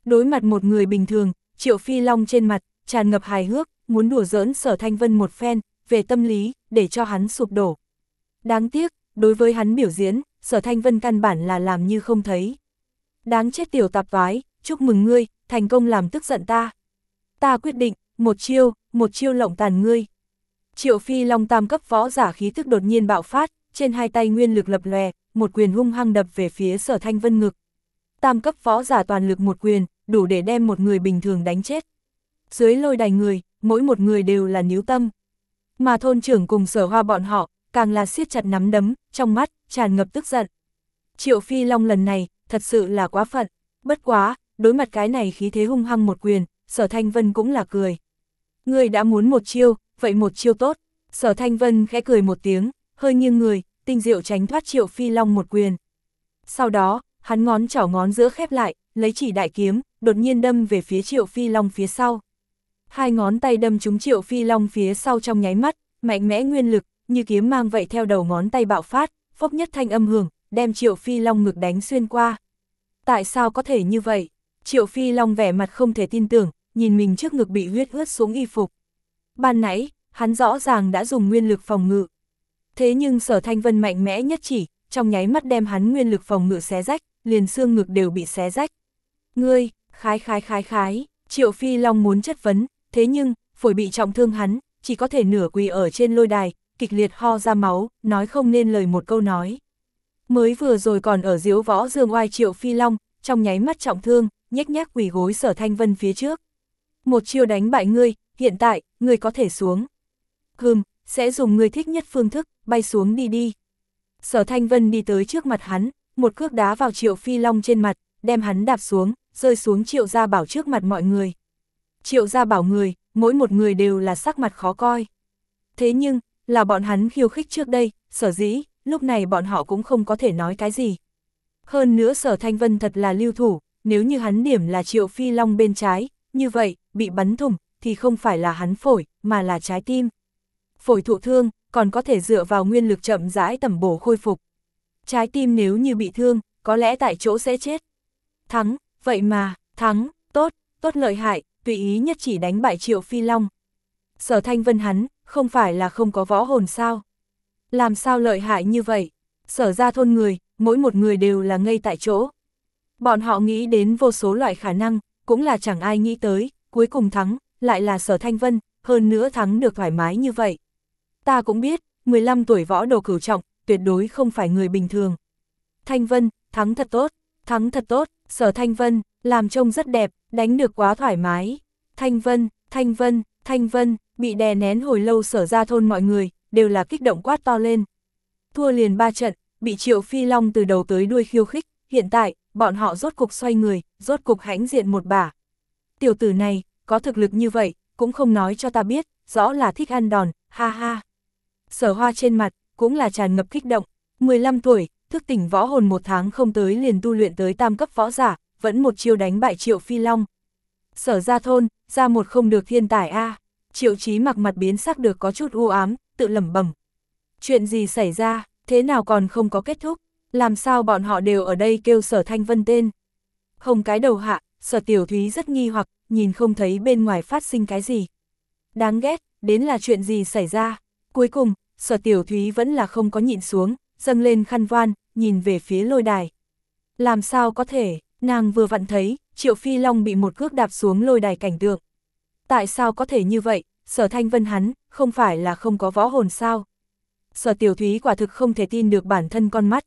Đối mặt một người bình thường, Triệu Phi Long trên mặt, tràn ngập hài hước, muốn đùa giỡn sở thanh vân một phen, về tâm lý, để cho hắn sụp đổ. Đáng tiếc, đối với hắn biểu diễn, sở thanh vân căn bản là làm như không thấy. Đáng chết tiểu tạp vái, chúc mừng ngươi, thành công làm tức giận ta. Ta quyết định, một chiêu, một chiêu lộng tàn ngươi. Triệu Phi Long tam cấp võ giả khí thức đột nhiên bạo phát, trên hai tay nguyên lực lập lòe, một quyền hung hăng đập về phía sở thanh vân ngực. Tam cấp võ giả toàn lực một quyền, đủ để đem một người bình thường đánh chết. Dưới lôi đài người, mỗi một người đều là níu tâm. Mà thôn trưởng cùng sở hoa bọn họ, càng là siết chặt nắm đấm, trong mắt, tràn ngập tức giận. Triệu Phi Long lần này, thật sự là quá phận. Bất quá, đối mặt cái này khí thế hung hăng một quyền, sở Thanh Vân cũng là cười. Người đã muốn một chiêu, vậy một chiêu tốt. Sở Thanh Vân khẽ cười một tiếng, hơi nghiêng người, tinh diệu tránh thoát Triệu Phi Long một quyền. Sau đó, hắn ngón trỏ ngón giữa khép lại, lấy chỉ đại kiếm, đột nhiên đâm về phía Triệu Phi Long phía sau. Hai ngón tay đâm trúng Triệu Phi Long phía sau trong nháy mắt, mạnh mẽ nguyên lực, như kiếm mang vậy theo đầu ngón tay bạo phát, phốc nhất thanh âm hưởng, đem Triệu Phi Long ngực đánh xuyên qua. Tại sao có thể như vậy? Triệu Phi Long vẻ mặt không thể tin tưởng, nhìn mình trước ngực bị huyết ướt xuống y phục. Ban nãy, hắn rõ ràng đã dùng nguyên lực phòng ngự. Thế nhưng sở thanh vân mạnh mẽ nhất chỉ, trong nháy mắt đem hắn nguyên lực phòng ngự xé rách, liền xương ngực đều bị xé rách. Ngươi, khái khái khái khái, triệu phi long muốn chất vấn, thế nhưng, phổi bị trọng thương hắn, chỉ có thể nửa quỳ ở trên lôi đài, kịch liệt ho ra máu, nói không nên lời một câu nói. Mới vừa rồi còn ở diếu võ dương oai triệu phi long, trong nháy mắt trọng thương, nhếch nhác quỳ gối sở thanh vân phía trước. Một chiêu đánh bại ngươi, hiện tại, ngươi có thể xuống. Hừm, sẽ dùng ngươi thích nhất phương thức, bay xuống đi đi. Sở thanh vân đi tới trước mặt hắn, một cước đá vào triệu phi long trên mặt, đem hắn đạp xuống, rơi xuống triệu gia bảo trước mặt mọi người. Triệu gia bảo người, mỗi một người đều là sắc mặt khó coi. Thế nhưng, là bọn hắn khiêu khích trước đây, sở dĩ, lúc này bọn họ cũng không có thể nói cái gì. Hơn nữa sở thanh vân thật là lưu thủ, nếu như hắn điểm là triệu phi long bên trái, như vậy, bị bắn thủng, thì không phải là hắn phổi, mà là trái tim. Phổi thụ thương, còn có thể dựa vào nguyên lực chậm rãi tẩm bổ khôi phục. Trái tim nếu như bị thương, có lẽ tại chỗ sẽ chết. Thắng, vậy mà, thắng, tốt, tốt lợi hại, tùy ý nhất chỉ đánh bại Triệu Phi Long. Sở Thanh Vân hắn, không phải là không có võ hồn sao? Làm sao lợi hại như vậy? Sở ra thôn người, mỗi một người đều là ngây tại chỗ. Bọn họ nghĩ đến vô số loại khả năng, cũng là chẳng ai nghĩ tới, cuối cùng thắng, lại là sở thanh vân, hơn nữa thắng được thoải mái như vậy. Ta cũng biết, 15 tuổi võ đồ cửu trọng, tuyệt đối không phải người bình thường. Thanh Vân, thắng thật tốt, thắng thật tốt, sở Thanh Vân, làm trông rất đẹp, đánh được quá thoải mái. Thanh Vân, Thanh Vân, Thanh Vân, bị đè nén hồi lâu sở ra thôn mọi người, đều là kích động quát to lên. Thua liền ba trận, bị Triệu Phi Long từ đầu tới đuôi khiêu khích, hiện tại, bọn họ rốt cục xoay người, rốt cục hãnh diện một bả. Tiểu tử này, có thực lực như vậy, cũng không nói cho ta biết, rõ là thích ăn đòn, ha ha. Sở hoa trên mặt, cũng là tràn ngập kích động, 15 tuổi, thức tỉnh võ hồn một tháng không tới liền tu luyện tới tam cấp võ giả, vẫn một chiêu đánh bại Triệu Phi Long. Sở ra thôn, ra một không được thiên tài a Triệu chí mặc mặt biến sắc được có chút u ám, tự lẩm bẩm Chuyện gì xảy ra, thế nào còn không có kết thúc, làm sao bọn họ đều ở đây kêu sở thanh vân tên. Không cái đầu hạ, sở tiểu thúy rất nghi hoặc, nhìn không thấy bên ngoài phát sinh cái gì. Đáng ghét, đến là chuyện gì xảy ra. Cuối cùng, sở tiểu thúy vẫn là không có nhịn xuống, dâng lên khăn voan, nhìn về phía lôi đài. Làm sao có thể, nàng vừa vặn thấy, triệu phi long bị một cước đạp xuống lôi đài cảnh tượng. Tại sao có thể như vậy, sở thanh vân hắn, không phải là không có võ hồn sao? Sở tiểu thúy quả thực không thể tin được bản thân con mắt.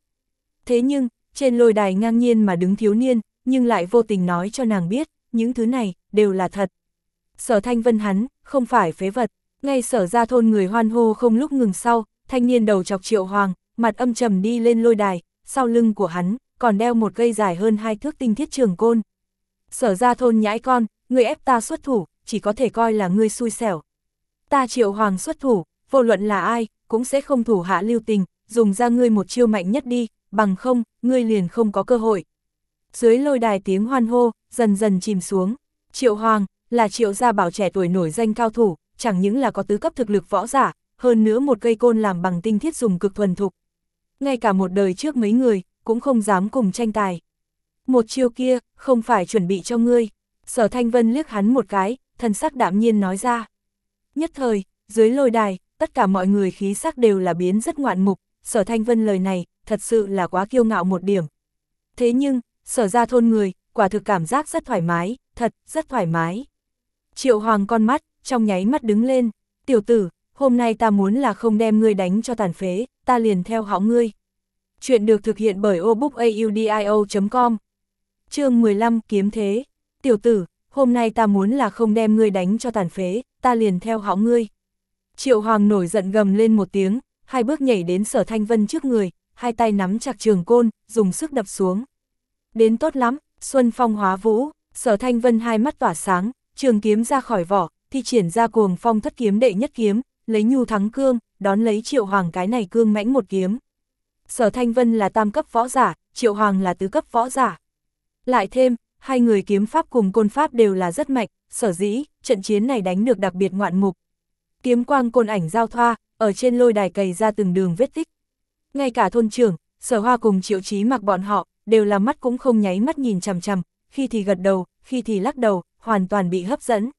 Thế nhưng, trên lôi đài ngang nhiên mà đứng thiếu niên, nhưng lại vô tình nói cho nàng biết, những thứ này, đều là thật. Sở thanh vân hắn, không phải phế vật, ngay sở ra thôn người hoan hô không lúc ngừng sau, thanh niên đầu chọc triệu hoàng, mặt âm trầm đi lên lôi đài, sau lưng của hắn, còn đeo một cây dài hơn hai thước tinh thiết trường côn. Sở ra thôn nhãi con, người ép ta xuất thủ, chỉ có thể coi là ngươi xui xẻo. Ta triệu hoàng xuất thủ, vô luận là ai, cũng sẽ không thủ hạ lưu tình, dùng ra ngươi một chiêu mạnh nhất đi, bằng không, ngươi liền không có cơ hội. Dưới lôi đài tiếng hoan hô, dần dần chìm xuống. Triệu Hoàng, là triệu gia bảo trẻ tuổi nổi danh cao thủ, chẳng những là có tứ cấp thực lực võ giả, hơn nữa một cây côn làm bằng tinh thiết dùng cực thuần thục. Ngay cả một đời trước mấy người, cũng không dám cùng tranh tài. Một chiêu kia, không phải chuẩn bị cho ngươi. Sở Thanh Vân liếc hắn một cái, thân sắc đạm nhiên nói ra. Nhất thời, dưới lôi đài, tất cả mọi người khí sắc đều là biến rất ngoạn mục, sở Thanh Vân lời này, thật sự là quá kiêu ngạo một điểm. Thế nhưng, sở ra thôn người, quả thực cảm giác rất thoải mái, thật, rất thoải mái. Triệu Hoàng con mắt, trong nháy mắt đứng lên, tiểu tử, hôm nay ta muốn là không đem ngươi đánh cho tàn phế, ta liền theo hõng ngươi. Chuyện được thực hiện bởi obookaudio.com chương 15 Kiếm Thế Tiểu tử, hôm nay ta muốn là không đem ngươi đánh cho tàn phế, ta liền theo hõng ngươi. Triệu Hoàng nổi giận gầm lên một tiếng, hai bước nhảy đến sở thanh vân trước người, hai tay nắm chặt trường côn, dùng sức đập xuống. Đến tốt lắm, Xuân Phong hóa vũ, sở thanh vân hai mắt tỏa sáng, trường kiếm ra khỏi vỏ, thi triển ra cuồng phong thất kiếm đệ nhất kiếm, lấy nhu thắng cương, đón lấy triệu hoàng cái này cương mãnh một kiếm. Sở Thanh Vân là tam cấp võ giả, triệu hoàng là tứ cấp võ giả. Lại thêm, hai người kiếm pháp cùng côn pháp đều là rất mạnh, sở dĩ, trận chiến này đánh được đặc biệt ngoạn mục. Kiếm quang côn ảnh giao thoa, ở trên lôi đài cày ra từng đường vết tích. Ngay cả thôn trưởng, sở hoa cùng triệu chí mặc bọn họ, đều là mắt cũng không nháy mắt nhìn chằm chằm, khi thì gật đầu, khi thì lắc đầu, hoàn toàn bị hấp dẫn.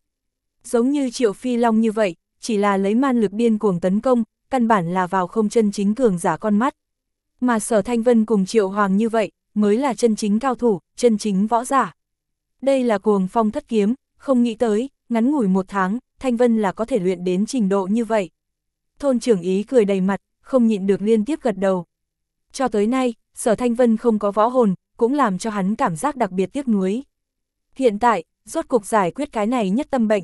Giống như triệu phi long như vậy, chỉ là lấy man lực điên cuồng tấn công, căn bản là vào không chân chính cường giả con mắt. Mà sở thanh vân cùng triệu hoàng như vậy, mới là chân chính cao thủ, chân chính võ giả. Đây là cuồng phong thất kiếm, không nghĩ tới, ngắn ngủi một tháng, Thanh Vân là có thể luyện đến trình độ như vậy. Thôn trưởng ý cười đầy mặt, không nhịn được liên tiếp gật đầu. Cho tới nay, sở Thanh Vân không có võ hồn, cũng làm cho hắn cảm giác đặc biệt tiếc nuối. Hiện tại, rốt cục giải quyết cái này nhất tâm bệnh.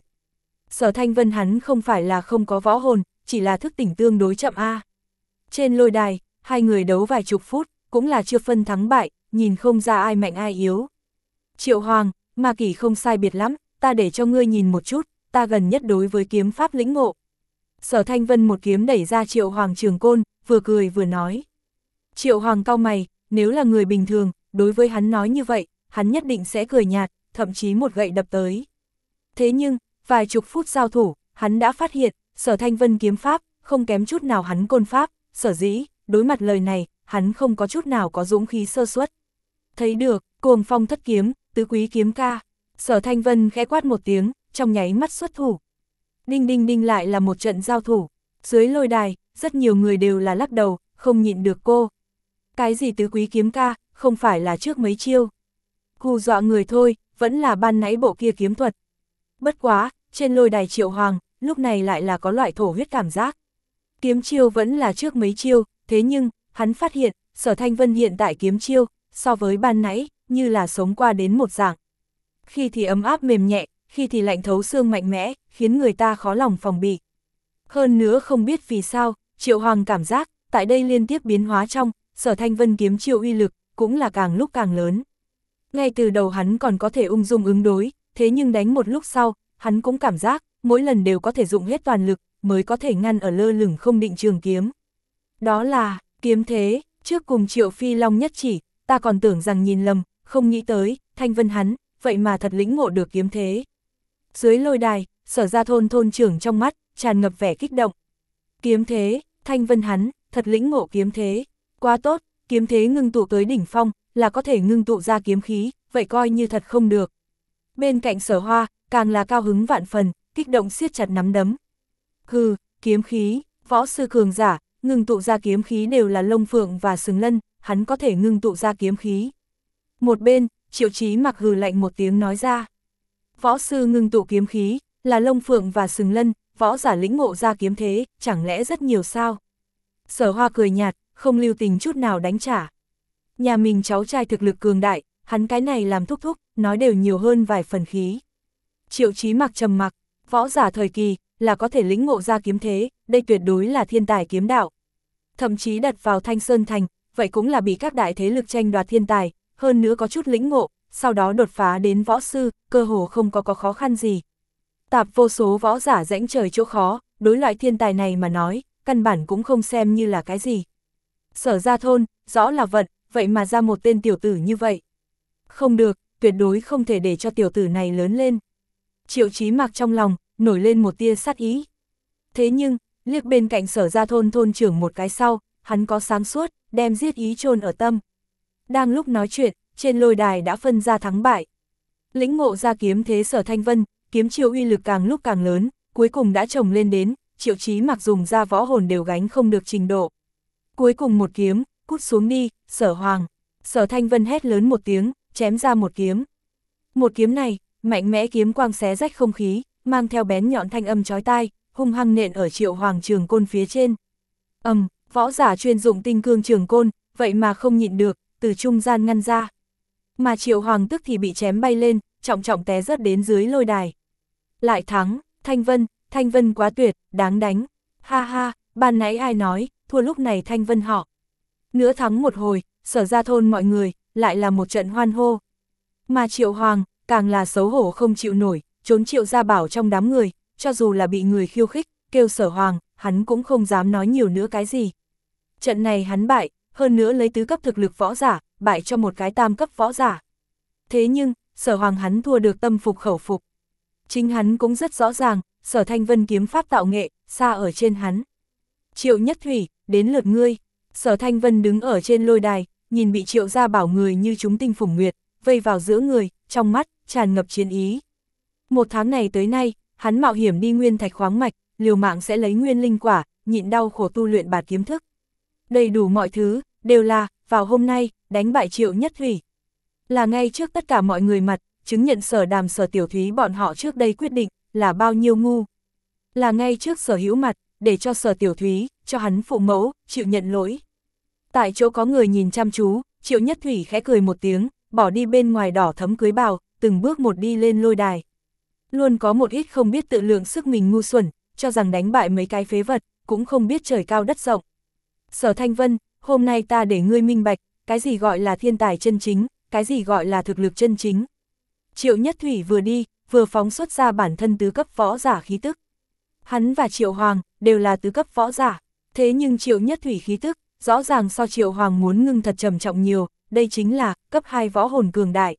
Sở Thanh Vân hắn không phải là không có võ hồn, chỉ là thức tỉnh tương đối chậm A. Trên lôi đài, hai người đấu vài chục phút, cũng là chưa phân thắng bại, nhìn không ra ai mạnh ai yếu. Triệu Hoàng, Ma Kỳ không sai biệt lắm, ta để cho ngươi nhìn một chút, ta gần nhất đối với kiếm pháp lĩnh ngộ. Sở Thanh Vân một kiếm đẩy ra Triệu Hoàng trường côn, vừa cười vừa nói. Triệu Hoàng cao mày, nếu là người bình thường, đối với hắn nói như vậy, hắn nhất định sẽ cười nhạt, thậm chí một gậy đập tới. Thế nhưng, vài chục phút giao thủ, hắn đã phát hiện, sở Thanh Vân kiếm pháp, không kém chút nào hắn côn pháp, sở dĩ, đối mặt lời này, hắn không có chút nào có dũng khí sơ suất. Thấy được, cuồng phong thất kiếm, tứ quý kiếm ca, sở Thanh Vân khẽ quát một tiếng, trong nháy mắt xuất thủ. Đinh đinh đinh lại là một trận giao thủ, dưới lôi đài, rất nhiều người đều là lắc đầu, không nhịn được cô. Cái gì tứ quý kiếm ca, không phải là trước mấy chiêu. Hù dọa người thôi, vẫn là ban nãy bộ kia kiếm thuật. Bất quá, trên lôi đài triệu hoàng, lúc này lại là có loại thổ huyết cảm giác. Kiếm chiêu vẫn là trước mấy chiêu, thế nhưng, hắn phát hiện, sở thanh vân hiện tại kiếm chiêu, so với ban nãy, như là sống qua đến một dạng. Khi thì ấm áp mềm nhẹ, khi thì lạnh thấu xương mạnh mẽ, khiến người ta khó lòng phòng bị. Hơn nữa không biết vì sao, Triệu Hoàng cảm giác, tại đây liên tiếp biến hóa trong, sở thanh vân kiếm chiêu uy lực, cũng là càng lúc càng lớn. Ngay từ đầu hắn còn có thể ung dung ứng đối, thế nhưng đánh một lúc sau, hắn cũng cảm giác, mỗi lần đều có thể dụng hết toàn lực, mới có thể ngăn ở lơ lửng không định trường kiếm. Đó là, kiếm thế, trước cùng triệu phi long nhất chỉ, ta còn tưởng rằng nhìn lầm, không nghĩ tới, thanh vân hắn, vậy mà thật lĩnh ngộ được kiếm thế. Dưới lôi đài, sở ra thôn thôn trưởng trong mắt, tràn ngập vẻ kích động. Kiếm thế, thanh vân hắn, thật lĩnh ngộ kiếm thế, quá tốt, kiếm thế ngưng tụ tới đỉnh phong, là có thể ngưng tụ ra kiếm khí, vậy coi như thật không được. Bên cạnh sở hoa, càng là cao hứng vạn phần, kích động siết chặt nắm đấm. Hừ, kiếm khí, võ sư cường giả, ngưng tụ ra kiếm khí đều là lông phượng và sừng lân, hắn có thể ngưng tụ ra kiếm khí. Một bên, triệu chí mặc hừ lạnh một tiếng nói ra. Võ sư ngưng tụ kiếm khí, là lông phượng và sừng lân, võ giả lĩnh ngộ ra kiếm thế, chẳng lẽ rất nhiều sao? Sở hoa cười nhạt, không lưu tình chút nào đánh trả. Nhà mình cháu trai thực lực cường đại, hắn cái này làm thúc thúc, nói đều nhiều hơn vài phần khí. Triệu chí mặc trầm mặc, võ giả thời kỳ, là có thể lĩnh ngộ ra kiếm thế, đây tuyệt đối là thiên tài kiếm đạo. Thậm chí đặt vào Thanh Sơn Thành, vậy cũng là bị các đại thế lực tranh đoạt thiên tài, hơn nữa có chút lĩnh ngộ, sau đó đột phá đến võ sư, cơ hồ không có có khó khăn gì. Tạp vô số võ giả rãnh trời chỗ khó, đối loại thiên tài này mà nói, căn bản cũng không xem như là cái gì. Sở ra thôn, rõ là vận, vậy mà ra một tên tiểu tử như vậy. Không được, tuyệt đối không thể để cho tiểu tử này lớn lên. Triệu chí mặc trong lòng, nổi lên một tia sát ý. Thế nhưng, liếc bên cạnh sở ra thôn thôn trưởng một cái sau, hắn có sáng suốt, đem giết ý chôn ở tâm. Đang lúc nói chuyện, trên lôi đài đã phân ra thắng bại. Lĩnh ngộ ra kiếm thế sở thanh vân, kiếm chiêu uy lực càng lúc càng lớn, cuối cùng đã trồng lên đến, triệu chí mặc dùng ra võ hồn đều gánh không được trình độ. Cuối cùng một kiếm, cút xuống đi, sở hoàng. Sở thanh vân hét lớn một tiếng, chém ra một kiếm. Một kiếm này, mạnh mẽ kiếm quang xé rách không khí, mang theo bén nhọn thanh âm chói tai, hung hăng nện ở triệu hoàng trường côn phía trên. ầm, võ giả chuyên dụng tinh cương trường côn, vậy mà không nhịn được, từ trung gian ngăn ra. Mà triệu hoàng tức thì bị chém bay lên, trọng trọng té rớt đến dưới lôi đài. Lại thắng, Thanh Vân, Thanh Vân quá tuyệt, đáng đánh. Ha ha, ban nãy ai nói, thua lúc này Thanh Vân họ. Nữa thắng một hồi, sở ra thôn mọi người, lại là một trận hoan hô. Mà triệu hoàng, càng là xấu hổ không chịu nổi, trốn triệu ra bảo trong đám người, cho dù là bị người khiêu khích, kêu sở hoàng, hắn cũng không dám nói nhiều nữa cái gì. Trận này hắn bại, hơn nữa lấy tứ cấp thực lực võ giả, bại cho một cái tam cấp võ giả. Thế nhưng, sở hoàng hắn thua được tâm phục khẩu phục. Chính hắn cũng rất rõ ràng, sở thanh vân kiếm pháp tạo nghệ, xa ở trên hắn. Triệu nhất thủy, đến lượt ngươi, sở thanh vân đứng ở trên lôi đài, nhìn bị triệu ra bảo người như chúng tinh phủng nguyệt, vây vào giữa người, trong mắt, tràn ngập chiến ý. Một tháng này tới nay, hắn mạo hiểm đi nguyên thạch khoáng mạch, liều mạng sẽ lấy nguyên linh quả, nhịn đau khổ tu luyện bạt kiếm thức. Đầy đủ mọi thứ, đều là, vào hôm nay, đánh bại triệu nhất thủy. Là ngay trước tất cả mọi người mặt, chứng nhận sở đàm sở tiểu thúy bọn họ trước đây quyết định, là bao nhiêu ngu. Là ngay trước sở hữu mặt, để cho sở tiểu thúy, cho hắn phụ mẫu, chịu nhận lỗi. Tại chỗ có người nhìn chăm chú, triệu nhất thủy khẽ cười một tiếng, bỏ đi bên ngoài đỏ thấm cưới bào, từng bước một đi lên lôi đài. Luôn có một ít không biết tự lượng sức mình ngu xuẩn, cho rằng đánh bại mấy cái phế vật, cũng không biết trời cao đất rộng. Sở Thanh Vân, hôm nay ta để ngươi minh bạch, cái gì gọi là thiên tài chân chính, cái gì gọi là thực lực chân chính. Triệu Nhất Thủy vừa đi, vừa phóng xuất ra bản thân tứ cấp võ giả khí tức. Hắn và Triệu Hoàng đều là tứ cấp võ giả, thế nhưng Triệu Nhất Thủy khí tức, rõ ràng so Triệu Hoàng muốn ngưng thật trầm trọng nhiều, đây chính là cấp 2 võ hồn cường đại.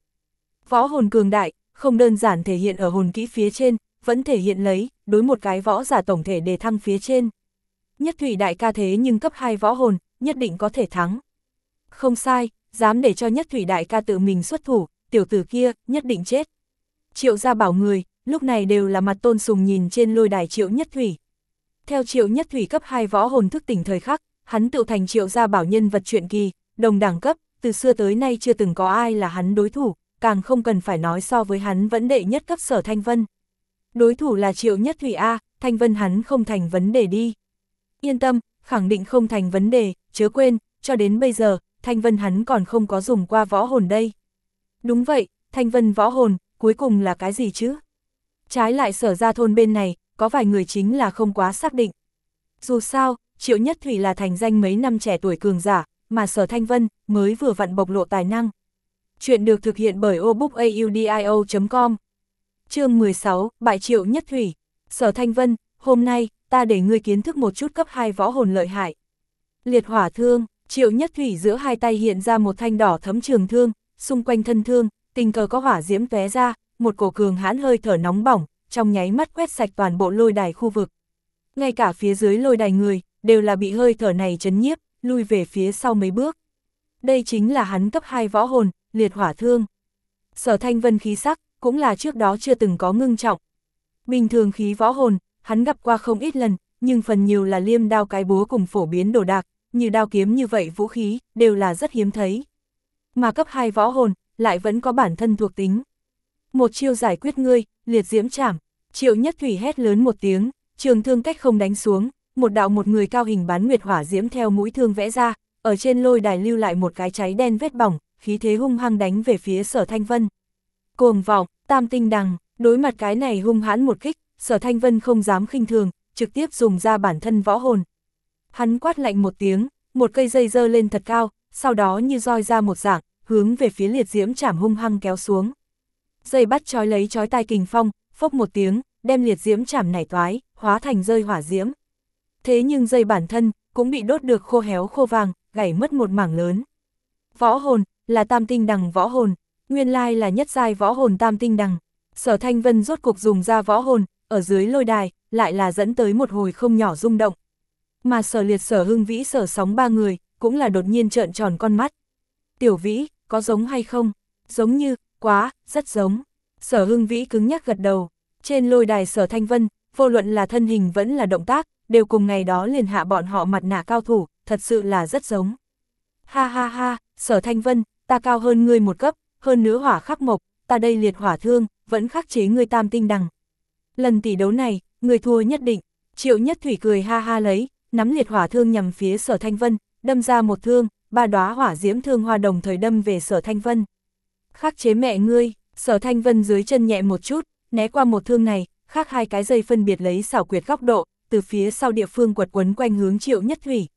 Võ hồn cường đại, không đơn giản thể hiện ở hồn kỹ phía trên, vẫn thể hiện lấy, đối một cái võ giả tổng thể đề thăng phía trên. Nhất Thủy đại ca thế nhưng cấp 2 võ hồn, nhất định có thể thắng. Không sai, dám để cho Nhất Thủy đại ca tự mình xuất thủ, tiểu tử kia, nhất định chết. Triệu gia bảo người, lúc này đều là mặt tôn sùng nhìn trên lôi đài triệu nhất thủy. Theo triệu nhất thủy cấp 2 võ hồn thức tỉnh thời khắc, hắn tự thành triệu gia bảo nhân vật truyện kỳ, đồng đẳng cấp, từ xưa tới nay chưa từng có ai là hắn đối thủ, càng không cần phải nói so với hắn vẫn đệ nhất cấp sở thanh vân. Đối thủ là Triệu Nhất Thủy A, Thanh Vân hắn không thành vấn đề đi. Yên tâm, khẳng định không thành vấn đề, chớ quên, cho đến bây giờ, Thanh Vân hắn còn không có dùng qua võ hồn đây. Đúng vậy, Thanh Vân võ hồn, cuối cùng là cái gì chứ? Trái lại sở ra thôn bên này, có vài người chính là không quá xác định. Dù sao, Triệu Nhất Thủy là thành danh mấy năm trẻ tuổi cường giả, mà sở Thanh Vân mới vừa vặn bộc lộ tài năng. Chuyện được thực hiện bởi obookaudio.com chương 16, Bại Triệu Nhất Thủy Sở Thanh Vân, hôm nay, ta để ngươi kiến thức một chút cấp 2 võ hồn lợi hại. Liệt hỏa thương, Triệu Nhất Thủy giữa hai tay hiện ra một thanh đỏ thấm trường thương, xung quanh thân thương, tình cờ có hỏa diễm tóe ra, một cổ cường hãn hơi thở nóng bỏng, trong nháy mắt quét sạch toàn bộ lôi đài khu vực. Ngay cả phía dưới lôi đài người, đều là bị hơi thở này chấn nhiếp, lui về phía sau mấy bước. Đây chính là hắn cấp 2 võ hồn, liệt hỏa thương. Sở thanh vân khí sắc, cũng là trước đó chưa từng có ngưng trọng. Bình thường khí võ hồn, hắn gặp qua không ít lần, nhưng phần nhiều là liêm đao cái búa cùng phổ biến đồ đạc, như đao kiếm như vậy vũ khí, đều là rất hiếm thấy. Mà cấp 2 võ hồn, lại vẫn có bản thân thuộc tính. Một chiêu giải quyết ngươi, liệt diễm chảm, triệu nhất thủy hét lớn một tiếng, trường thương cách không đánh xuống, một đạo một người cao hình bán nguyệt hỏa diễm theo mũi thương vẽ ra, ở trên lôi đài lưu lại một cái cháy đen vết bỏng, khí thế hung hăng đánh về phía sở thanh vân. Cuồng vọng, tam tinh đằng, đối mặt cái này hung hãn một kích, sở thanh vân không dám khinh thường, trực tiếp dùng ra bản thân võ hồn. Hắn quát lạnh một tiếng, một cây dây dơ lên thật cao, sau đó như roi ra một dạng, hướng về phía liệt diễm chảm hung hăng kéo xuống. Dây bắt trói lấy trói tai kình phong, phốc một tiếng, đem liệt diễm chảm nảy toái, hóa thành rơi hỏa diễm. Thế nhưng dây bản thân, cũng bị đốt được khô héo khô vàng, gãy mất một mảng lớn. Võ hồn, là tam tinh đằng võ hồn, nguyên lai là nhất giai võ hồn tam tinh đằng. Sở Thanh Vân rốt cục dùng ra võ hồn, ở dưới lôi đài, lại là dẫn tới một hồi không nhỏ rung động. Mà sở liệt sở hưng vĩ sở sóng ba người, cũng là đột nhiên trợn tròn con mắt. Tiểu vĩ, có giống hay không? Giống như, quá, rất giống. Sở hưng vĩ cứng nhắc gật đầu. Trên lôi đài sở thanh vân, vô luận là thân hình vẫn là động tác, đều cùng ngày đó liền hạ bọn họ mặt nạ cao thủ, thật sự là rất giống. Ha ha ha, sở thanh vân, ta cao hơn ngươi một cấp, hơn nữa hỏa khắc mộc, ta đây liệt hỏa thương, vẫn khắc chế ngươi tam tinh đằng. Lần tỷ đấu này, người thua nhất định, triệu nhất thủy cười ha ha lấy, nắm liệt hỏa thương nhằm phía sở thanh vân, đâm ra một thương, ba đóa hỏa diễm thương hoa đồng thời đâm về sở thanh vân. Khắc chế mẹ ngươi, sở thanh vân dưới chân nhẹ một chút, né qua một thương này, khác hai cái dây phân biệt lấy xảo quyệt góc độ, từ phía sau địa phương quật quấn quanh hướng triệu nhất thủy.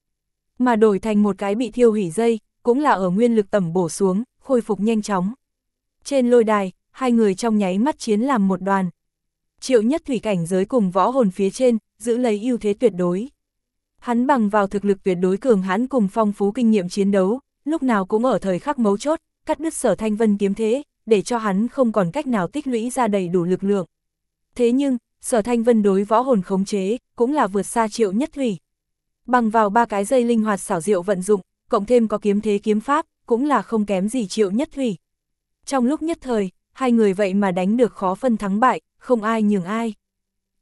Mà đổi thành một cái bị thiêu hủy dây, cũng là ở nguyên lực tẩm bổ xuống, khôi phục nhanh chóng. Trên lôi đài, hai người trong nháy mắt chiến làm một đoàn. Triệu nhất thủy cảnh giới cùng võ hồn phía trên, giữ lấy ưu thế tuyệt đối. Hắn bằng vào thực lực tuyệt đối cường hãn cùng phong phú kinh nghiệm chiến đấu, lúc nào cũng ở thời khắc mấu chốt, cắt đứt sở thanh vân kiếm thế, để cho hắn không còn cách nào tích lũy ra đầy đủ lực lượng. Thế nhưng, sở thanh vân đối võ hồn khống chế, cũng là vượt xa triệu nhất thủy. Bằng vào ba cái dây linh hoạt xảo diệu vận dụng, cộng thêm có kiếm thế kiếm pháp, cũng là không kém gì triệu nhất thủy. Trong lúc nhất thời, hai người vậy mà đánh được khó phân thắng bại, không ai nhường ai.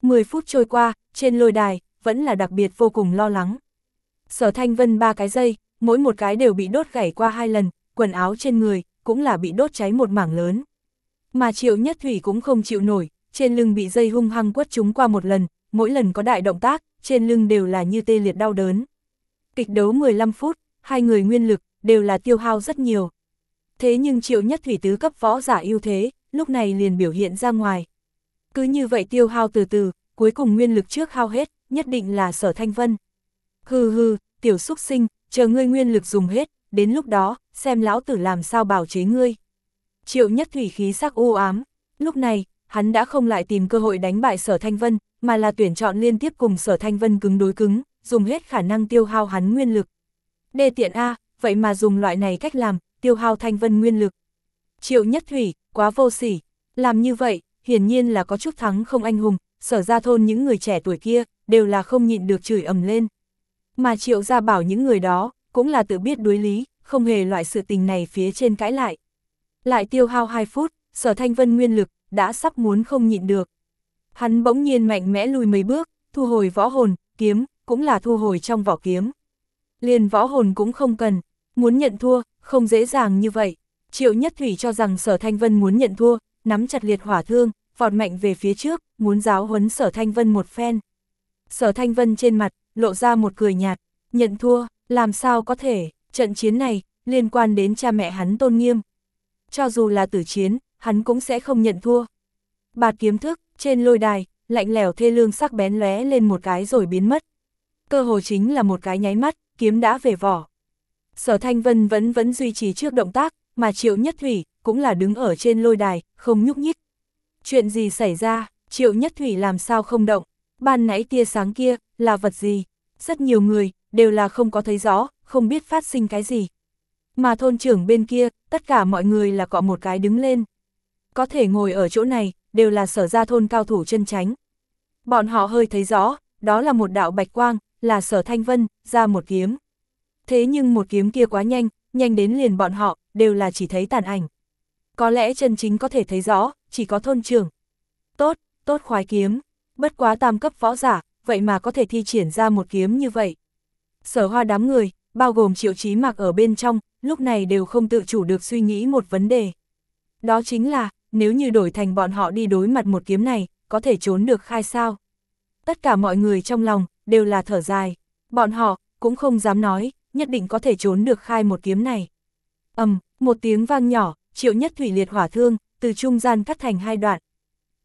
10 phút trôi qua, trên lôi đài, vẫn là đặc biệt vô cùng lo lắng. Sở thanh vân ba cái dây, mỗi một cái đều bị đốt gãy qua hai lần, quần áo trên người, cũng là bị đốt cháy một mảng lớn. Mà triệu nhất thủy cũng không chịu nổi, trên lưng bị dây hung hăng quất chúng qua một lần, mỗi lần có đại động tác, trên lưng đều là như tê liệt đau đớn. Kịch đấu 15 phút, hai người nguyên lực, đều là tiêu hao rất nhiều. Thế nhưng triệu nhất thủy tứ cấp võ giả ưu thế, lúc này liền biểu hiện ra ngoài. Cứ như vậy tiêu hao từ từ, cuối cùng nguyên lực trước hao hết, nhất định là sở thanh vân. Hừ hừ, tiểu xúc sinh, chờ ngươi nguyên lực dùng hết, đến lúc đó, xem lão tử làm sao bảo chế ngươi. Triệu nhất thủy khí sắc u ám, lúc này, hắn đã không lại tìm cơ hội đánh bại sở thanh vân, mà là tuyển chọn liên tiếp cùng sở thanh vân cứng đối cứng, dùng hết khả năng tiêu hao hắn nguyên lực. Đê tiện A, vậy mà dùng loại này cách làm, tiêu hao thanh vân nguyên lực. Triệu nhất thủy, quá vô sỉ, làm như vậy, hiển nhiên là có chút thắng không anh hùng, sở ra thôn những người trẻ tuổi kia, đều là không nhịn được chửi ầm lên. Mà triệu ra bảo những người đó, cũng là tự biết đối lý, không hề loại sự tình này phía trên cãi lại. Lại tiêu hao 2 phút, sở thanh vân nguyên lực, đã sắp muốn không nhịn được. Hắn bỗng nhiên mạnh mẽ lùi mấy bước, thu hồi võ hồn, kiếm, cũng là thu hồi trong vỏ kiếm. Liền võ hồn cũng không cần, muốn nhận thua, không dễ dàng như vậy. Triệu Nhất Thủy cho rằng sở thanh vân muốn nhận thua, nắm chặt liệt hỏa thương, vọt mạnh về phía trước, muốn giáo huấn sở thanh vân một phen. Sở thanh vân trên mặt, lộ ra một cười nhạt, nhận thua, làm sao có thể, trận chiến này, liên quan đến cha mẹ hắn tôn nghiêm. Cho dù là tử chiến, hắn cũng sẽ không nhận thua. Bạt kiếm thức, trên lôi đài, lạnh lẻo thê lương sắc bén lóe lên một cái rồi biến mất. Cơ hồ chính là một cái nháy mắt, kiếm đã về vỏ. Sở Thanh Vân vẫn vẫn duy trì trước động tác, mà Triệu Nhất Thủy cũng là đứng ở trên lôi đài, không nhúc nhích. Chuyện gì xảy ra, Triệu Nhất Thủy làm sao không động, ban nãy tia sáng kia, là vật gì? Rất nhiều người, đều là không có thấy rõ, không biết phát sinh cái gì. Mà thôn trưởng bên kia, tất cả mọi người là cọ một cái đứng lên. Có thể ngồi ở chỗ này, đều là sở ra thôn cao thủ chân tránh. Bọn họ hơi thấy rõ, đó là một đạo bạch quang, là sở thanh vân, ra một kiếm. Thế nhưng một kiếm kia quá nhanh, nhanh đến liền bọn họ, đều là chỉ thấy tàn ảnh. Có lẽ chân chính có thể thấy rõ, chỉ có thôn trưởng. Tốt, tốt khoái kiếm, bất quá tam cấp võ giả, vậy mà có thể thi triển ra một kiếm như vậy. Sở hoa đám người, bao gồm triệu chí mặc ở bên trong, lúc này đều không tự chủ được suy nghĩ một vấn đề. Đó chính là, nếu như đổi thành bọn họ đi đối mặt một kiếm này, có thể trốn được khai sao. Tất cả mọi người trong lòng, đều là thở dài. Bọn họ, cũng không dám nói, nhất định có thể trốn được khai một kiếm này. ầm, um, một tiếng vang nhỏ, triệu nhất thủy liệt hỏa thương, từ trung gian cắt thành hai đoạn.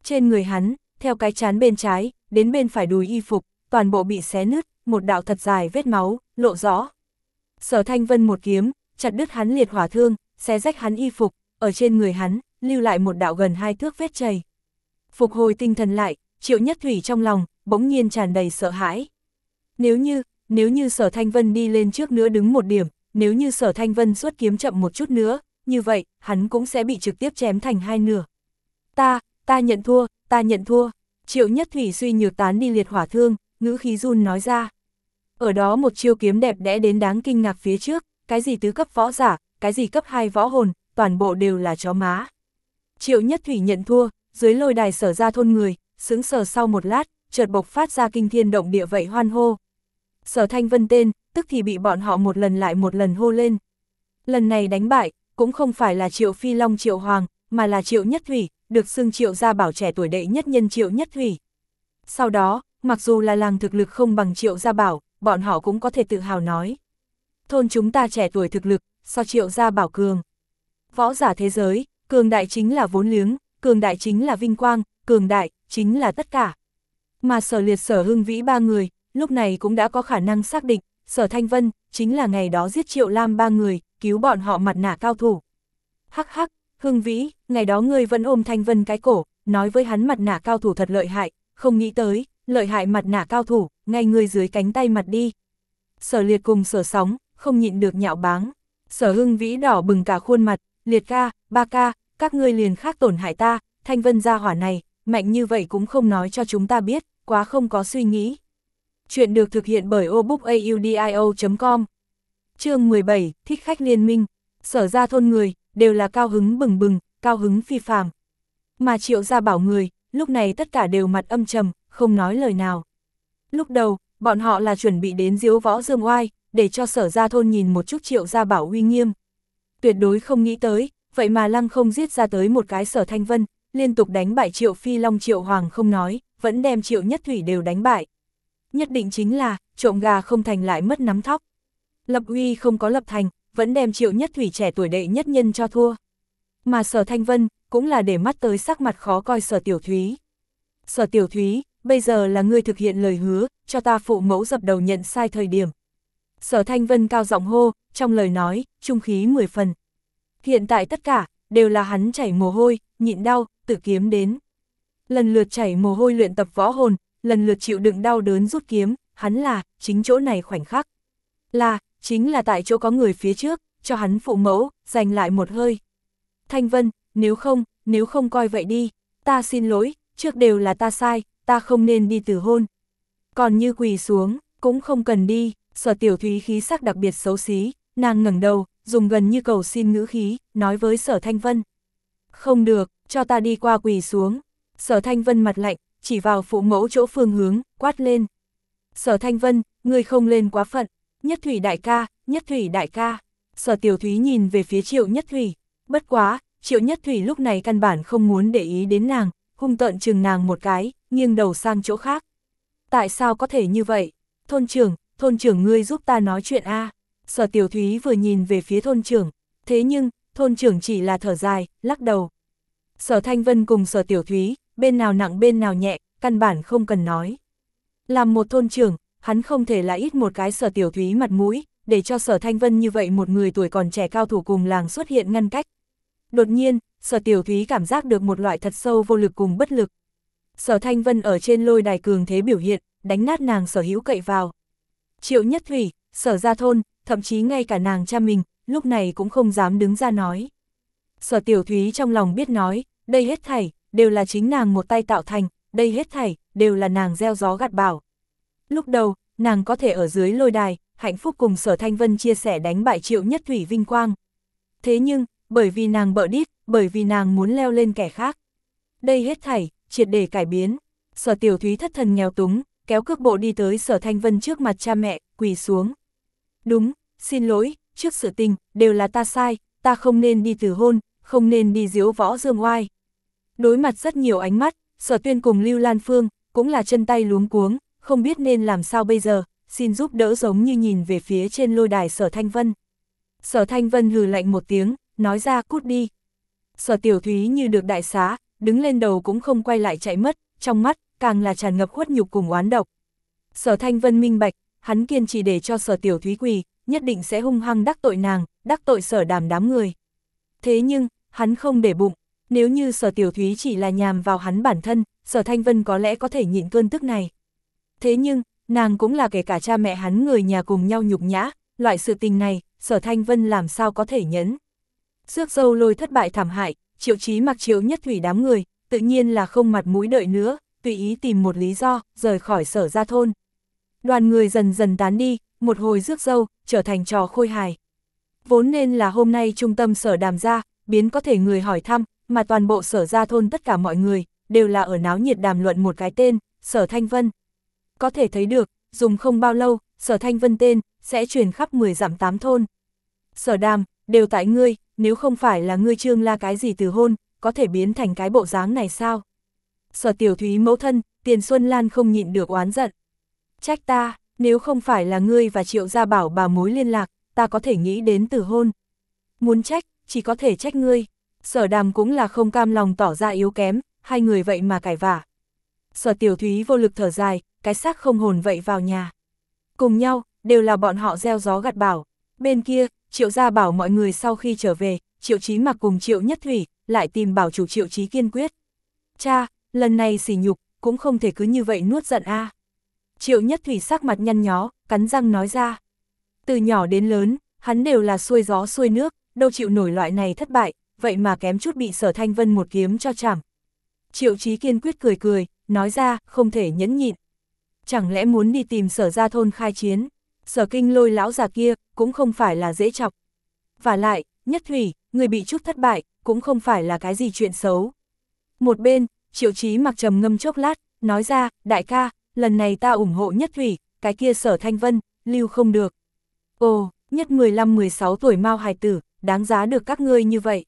Trên người hắn, theo cái chán bên trái, đến bên phải đùi y phục, toàn bộ bị xé nứt, một đạo thật dài vết máu, lộ rõ. Sở Thanh Vân một kiếm, chặt đứt hắn liệt hỏa thương, xé rách hắn y phục, ở trên người hắn, lưu lại một đạo gần hai thước vết chảy. Phục hồi tinh thần lại, Triệu Nhất Thủy trong lòng, bỗng nhiên tràn đầy sợ hãi. Nếu như, nếu như Sở Thanh Vân đi lên trước nữa đứng một điểm, nếu như Sở Thanh Vân xuất kiếm chậm một chút nữa, như vậy, hắn cũng sẽ bị trực tiếp chém thành hai nửa. Ta, ta nhận thua, ta nhận thua. Triệu Nhất Thủy suy nhược tán đi liệt hỏa thương, ngữ khí run nói ra. Ở đó một chiêu kiếm đẹp đẽ đến đáng kinh ngạc phía trước, cái gì tứ cấp võ giả, cái gì cấp 2 võ hồn, toàn bộ đều là chó má. Triệu Nhất Thủy nhận thua, dưới lôi đài sở ra thôn người, sướng sờ sau một lát, chợt bộc phát ra kinh thiên động địa vậy hoan hô. Sở Thanh Vân tên, tức thì bị bọn họ một lần lại một lần hô lên. Lần này đánh bại, cũng không phải là Triệu Phi Long Triệu Hoàng, mà là Triệu Nhất Thủy, được xưng Triệu gia bảo trẻ tuổi đệ nhất nhân Triệu Nhất Thủy. Sau đó, mặc dù là làng thực lực không bằng Triệu gia bảo, bọn họ cũng có thể tự hào nói. Thôn chúng ta trẻ tuổi thực lực, so Triệu gia bảo cường. Võ giả thế giới, cường đại chính là vốn liếng, cường đại chính là vinh quang, cường đại, chính là tất cả. Mà sở liệt sở hưng vĩ ba người, lúc này cũng đã có khả năng xác định, sở thanh vân, chính là ngày đó giết triệu lam ba người, cứu bọn họ mặt nạ cao thủ. Hắc hắc, hưng vĩ, ngày đó ngươi vẫn ôm thanh vân cái cổ, nói với hắn mặt nạ cao thủ thật lợi hại, không nghĩ tới, lợi hại mặt nạ cao thủ, ngay ngươi dưới cánh tay mặt đi. Sở liệt cùng sở sóng, không nhịn được nhạo báng. Sở hưng vĩ đỏ bừng cả khuôn mặt, liệt ca, ba ca, các ngươi liền khác tổn hại ta, thanh vân gia hỏa này, mạnh như vậy cũng không nói cho chúng ta biết, quá không có suy nghĩ. Chuyện được thực hiện bởi obookaudio.com Chương 17, Thích khách liên minh, sở ra thôn người, đều là cao hứng bừng bừng, cao hứng phi phàm. Mà triệu gia bảo người, lúc này tất cả đều mặt âm trầm, không nói lời nào. Lúc đầu, bọn họ là chuẩn bị đến diếu võ dương oai, để cho sở ra thôn nhìn một chút triệu gia bảo uy nghiêm. Tuyệt đối không nghĩ tới, vậy mà lăng không giết ra tới một cái sở thanh vân, liên tục đánh bại triệu phi long triệu hoàng không nói, vẫn đem triệu nhất thủy đều đánh bại. Nhất định chính là, trộm gà không thành lại mất nắm thóc. Lập uy không có lập thành, vẫn đem triệu nhất thủy trẻ tuổi đệ nhất nhân cho thua. Mà sở thanh vân, cũng là để mắt tới sắc mặt khó coi sở tiểu thúy. Sở tiểu thúy, bây giờ là ngươi thực hiện lời hứa, cho ta phụ mẫu dập đầu nhận sai thời điểm. Sở thanh vân cao giọng hô, trong lời nói, trung khí mười phần. Hiện tại tất cả, đều là hắn chảy mồ hôi, nhịn đau, tự kiếm đến. Lần lượt chảy mồ hôi luyện tập võ hồn, lần lượt chịu đựng đau đớn rút kiếm, hắn là, chính chỗ này khoảnh khắc. Là, chính là tại chỗ có người phía trước, cho hắn phụ mẫu, giành lại một hơi. Thanh Vân, nếu không, nếu không coi vậy đi, ta xin lỗi, trước đều là ta sai, ta không nên đi từ hôn. Còn như quỳ xuống, cũng không cần đi, sở tiểu thúy khí sắc đặc biệt xấu xí, nàng ngẩng đầu, dùng gần như cầu xin ngữ khí, nói với sở thanh vân. Không được, cho ta đi qua quỳ xuống. Sở thanh vân mặt lạnh, chỉ vào phụ mẫu chỗ phương hướng, quát lên. Sở thanh vân, người không lên quá phận, nhất thủy đại ca, nhất thủy đại ca. Sở tiểu thúy nhìn về phía triệu nhất thủy, bất quá, triệu nhất thủy lúc này căn bản không muốn để ý đến nàng, hung tợn chừng nàng một cái, nghiêng đầu sang chỗ khác. Tại sao có thể như vậy? Thôn trưởng, thôn trưởng ngươi giúp ta nói chuyện a Sở tiểu thúy vừa nhìn về phía thôn trưởng, thế nhưng, thôn trưởng chỉ là thở dài, lắc đầu. Sở Thanh Vân cùng sở tiểu thúy, bên nào nặng bên nào nhẹ, căn bản không cần nói. Làm một thôn trưởng, hắn không thể là ít một cái sở tiểu thúy mặt mũi, để cho sở Thanh Vân như vậy một người tuổi còn trẻ cao thủ cùng làng xuất hiện ngăn cách. Đột nhiên, sở tiểu thúy cảm giác được một loại thật sâu vô lực cùng bất lực. Sở Thanh Vân ở trên lôi đài cường thế biểu hiện, đánh nát nàng sở hữu cậy vào. Triệu Nhất Thủy, sở gia thôn, thậm chí ngay cả nàng cha mình, lúc này cũng không dám đứng ra nói. Sở tiểu thúy trong lòng biết nói, đây hết thảy, đều là chính nàng một tay tạo thành, đây hết thảy, đều là nàng gieo gió gặt bảo. Lúc đầu, nàng có thể ở dưới lôi đài, hạnh phúc cùng sở thanh vân chia sẻ đánh bại triệu nhất thủy vinh quang. Thế nhưng, bởi vì nàng bợ đít, bởi vì nàng muốn leo lên kẻ khác. Đây hết thảy, triệt để cải biến. Sở tiểu thúy thất thần nghèo túng, kéo cước bộ đi tới sở thanh vân trước mặt cha mẹ, quỳ xuống. Đúng, xin lỗi, trước sự tình, đều là ta sai, ta không nên đi từ hôn, không nên đi diếu võ dương oai. Đối mặt rất nhiều ánh mắt, sở tuyên cùng Lưu Lan Phương, cũng là chân tay luống cuống, không biết nên làm sao bây giờ, xin giúp đỡ giống như nhìn về phía trên lôi đài sở Thanh Vân. Sở Thanh Vân hừ lạnh một tiếng, nói ra cút đi. Sở Tiểu Thúy như được đại xá, đứng lên đầu cũng không quay lại chạy mất, trong mắt, càng là tràn ngập khuất nhục cùng oán độc. Sở Thanh Vân minh bạch, hắn kiên trì để cho sở Tiểu Thúy quỳ, nhất định sẽ hung hăng đắc tội nàng, đắc tội sở đàm đám người. Thế nhưng, hắn không để bụng, nếu như sở tiểu thúy chỉ là nhàm vào hắn bản thân, sở thanh vân có lẽ có thể nhịn cơn tức này. Thế nhưng, nàng cũng là kể cả cha mẹ hắn người nhà cùng nhau nhục nhã, loại sự tình này, sở thanh vân làm sao có thể nhẫn rước dâu lôi thất bại thảm hại, triệu chí mặc triệu nhất thủy đám người, tự nhiên là không mặt mũi đợi nữa, tùy ý tìm một lý do, rời khỏi sở gia thôn. Đoàn người dần dần tán đi, một hồi rước dâu, trở thành trò khôi hài. Vốn nên là hôm nay trung tâm sở đàm gia, biến có thể người hỏi thăm, mà toàn bộ sở gia thôn tất cả mọi người, đều là ở náo nhiệt đàm luận một cái tên, sở Thanh Vân. Có thể thấy được, dùng không bao lâu, sở Thanh Vân tên, sẽ truyền khắp 10 dặm 8 thôn. Sở đàm, đều tại ngươi, nếu không phải là ngươi trương la cái gì từ hôn, có thể biến thành cái bộ dáng này sao? Sở tiểu thúy mẫu thân, tiền Xuân Lan không nhịn được oán giận. Trách ta, nếu không phải là ngươi và triệu gia bảo bà mối liên lạc, ta có thể nghĩ đến từ hôn. Muốn trách, chỉ có thể trách ngươi. Sở đàm cũng là không cam lòng tỏ ra yếu kém, hai người vậy mà cải vả. Sở tiểu thúy vô lực thở dài, cái xác không hồn vậy vào nhà. Cùng nhau, đều là bọn họ gieo gió gặt bảo. Bên kia, triệu gia bảo mọi người sau khi trở về, triệu chí mặc cùng triệu nhất thủy, lại tìm bảo chủ triệu chí kiên quyết. Cha, lần này xỉ nhục, cũng không thể cứ như vậy nuốt giận a Triệu nhất thủy sắc mặt nhăn nhó, cắn răng nói ra. Từ nhỏ đến lớn, hắn đều là xuôi gió xuôi nước, đâu chịu nổi loại này thất bại, vậy mà kém chút bị sở thanh vân một kiếm cho chảm. Triệu chí kiên quyết cười cười, nói ra, không thể nhẫn nhịn. Chẳng lẽ muốn đi tìm sở gia thôn khai chiến, sở kinh lôi lão già kia, cũng không phải là dễ chọc. Và lại, nhất thủy, người bị chút thất bại, cũng không phải là cái gì chuyện xấu. Một bên, triệu chí mặc trầm ngâm chốc lát, nói ra, đại ca, lần này ta ủng hộ nhất thủy, cái kia sở thanh vân, lưu không được. Ồ, nhất 15-16 tuổi mau hài tử, đáng giá được các ngươi như vậy.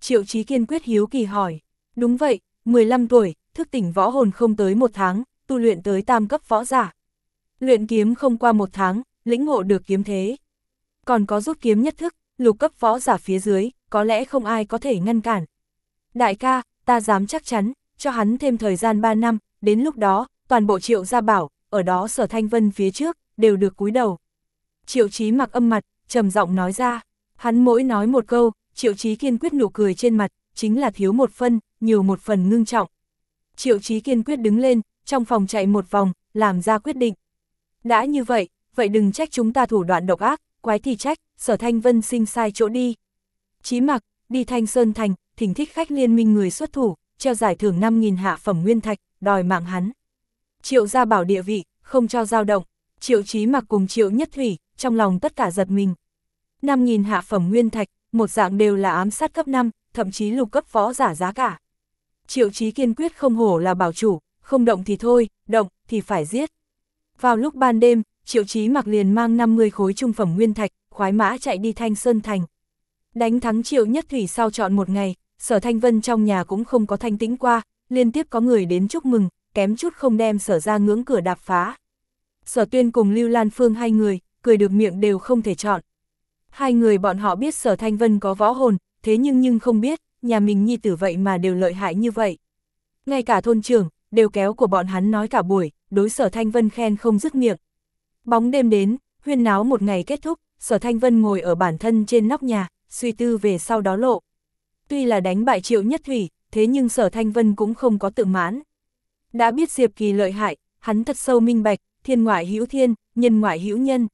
Triệu Chí kiên quyết hiếu kỳ hỏi. Đúng vậy, 15 tuổi, thức tỉnh võ hồn không tới một tháng, tu luyện tới tam cấp võ giả. Luyện kiếm không qua một tháng, lĩnh ngộ được kiếm thế. Còn có rút kiếm nhất thức, lục cấp võ giả phía dưới, có lẽ không ai có thể ngăn cản. Đại ca, ta dám chắc chắn, cho hắn thêm thời gian 3 năm, đến lúc đó, toàn bộ triệu gia bảo, ở đó sở thanh vân phía trước, đều được cúi đầu. Triệu chí mặc âm mặt, trầm giọng nói ra, hắn mỗi nói một câu, triệu chí kiên quyết nụ cười trên mặt, chính là thiếu một phân, nhiều một phần ngưng trọng. Triệu chí kiên quyết đứng lên, trong phòng chạy một vòng, làm ra quyết định. Đã như vậy, vậy đừng trách chúng ta thủ đoạn độc ác, quái thì trách, sở thanh vân sinh sai chỗ đi. Chí mặc, đi thanh sơn thành, thỉnh thích khách liên minh người xuất thủ, treo giải thưởng 5.000 hạ phẩm nguyên thạch, đòi mạng hắn. Triệu gia bảo địa vị, không cho dao động, triệu chí mặc cùng triệu nhất thủy, trong lòng tất cả giật mình. 5.000 hạ phẩm nguyên thạch, một dạng đều là ám sát cấp 5, thậm chí lục cấp võ giả giá cả. Triệu chí kiên quyết không hổ là bảo chủ, không động thì thôi, động thì phải giết. Vào lúc ban đêm, triệu chí mặc liền mang 50 khối trung phẩm nguyên thạch, khoái mã chạy đi Thanh Sơn Thành. Đánh thắng triệu nhất thủy sau chọn một ngày, sở thanh vân trong nhà cũng không có thanh tĩnh qua, liên tiếp có người đến chúc mừng, kém chút không đem sở ra ngưỡng cửa đạp phá. Sở tuyên cùng Lưu Lan Phương hai người, cười được miệng đều không thể chọn. Hai người bọn họ biết sở Thanh Vân có võ hồn, thế nhưng nhưng không biết, nhà mình nhi tử vậy mà đều lợi hại như vậy. Ngay cả thôn trưởng, đều kéo của bọn hắn nói cả buổi, đối sở Thanh Vân khen không dứt miệng. Bóng đêm đến, huyên náo một ngày kết thúc, sở Thanh Vân ngồi ở bản thân trên nóc nhà, suy tư về sau đó lộ. Tuy là đánh bại triệu nhất thủy, thế nhưng sở Thanh Vân cũng không có tự mãn. Đã biết Diệp Kỳ lợi hại, hắn thật sâu minh bạch, thiên ngoại hữu thiên, nhân ngoại hữu nhân.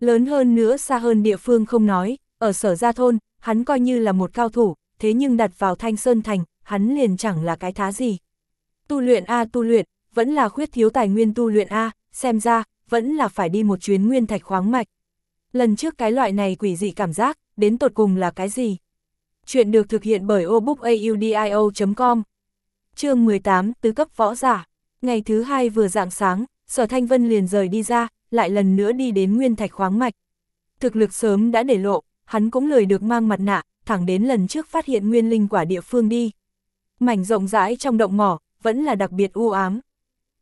Lớn hơn nữa xa hơn địa phương không nói, ở sở gia thôn, hắn coi như là một cao thủ, thế nhưng đặt vào thanh sơn thành, hắn liền chẳng là cái thá gì. Tu luyện A tu luyện, vẫn là khuyết thiếu tài nguyên tu luyện A, xem ra, vẫn là phải đi một chuyến nguyên thạch khoáng mạch. Lần trước cái loại này quỷ dị cảm giác, đến tột cùng là cái gì? Chuyện được thực hiện bởi obookaudio.com chương 18, tứ cấp võ giả. Ngày thứ hai vừa dạng sáng, Sở Thanh Vân liền rời đi ra, lại lần nữa đi đến nguyên thạch khoáng mạch. Thực lực sớm đã để lộ, hắn cũng lười được mang mặt nạ, thẳng đến lần trước phát hiện nguyên linh quả địa phương đi. Mảnh rộng rãi trong động mỏ, vẫn là đặc biệt u ám.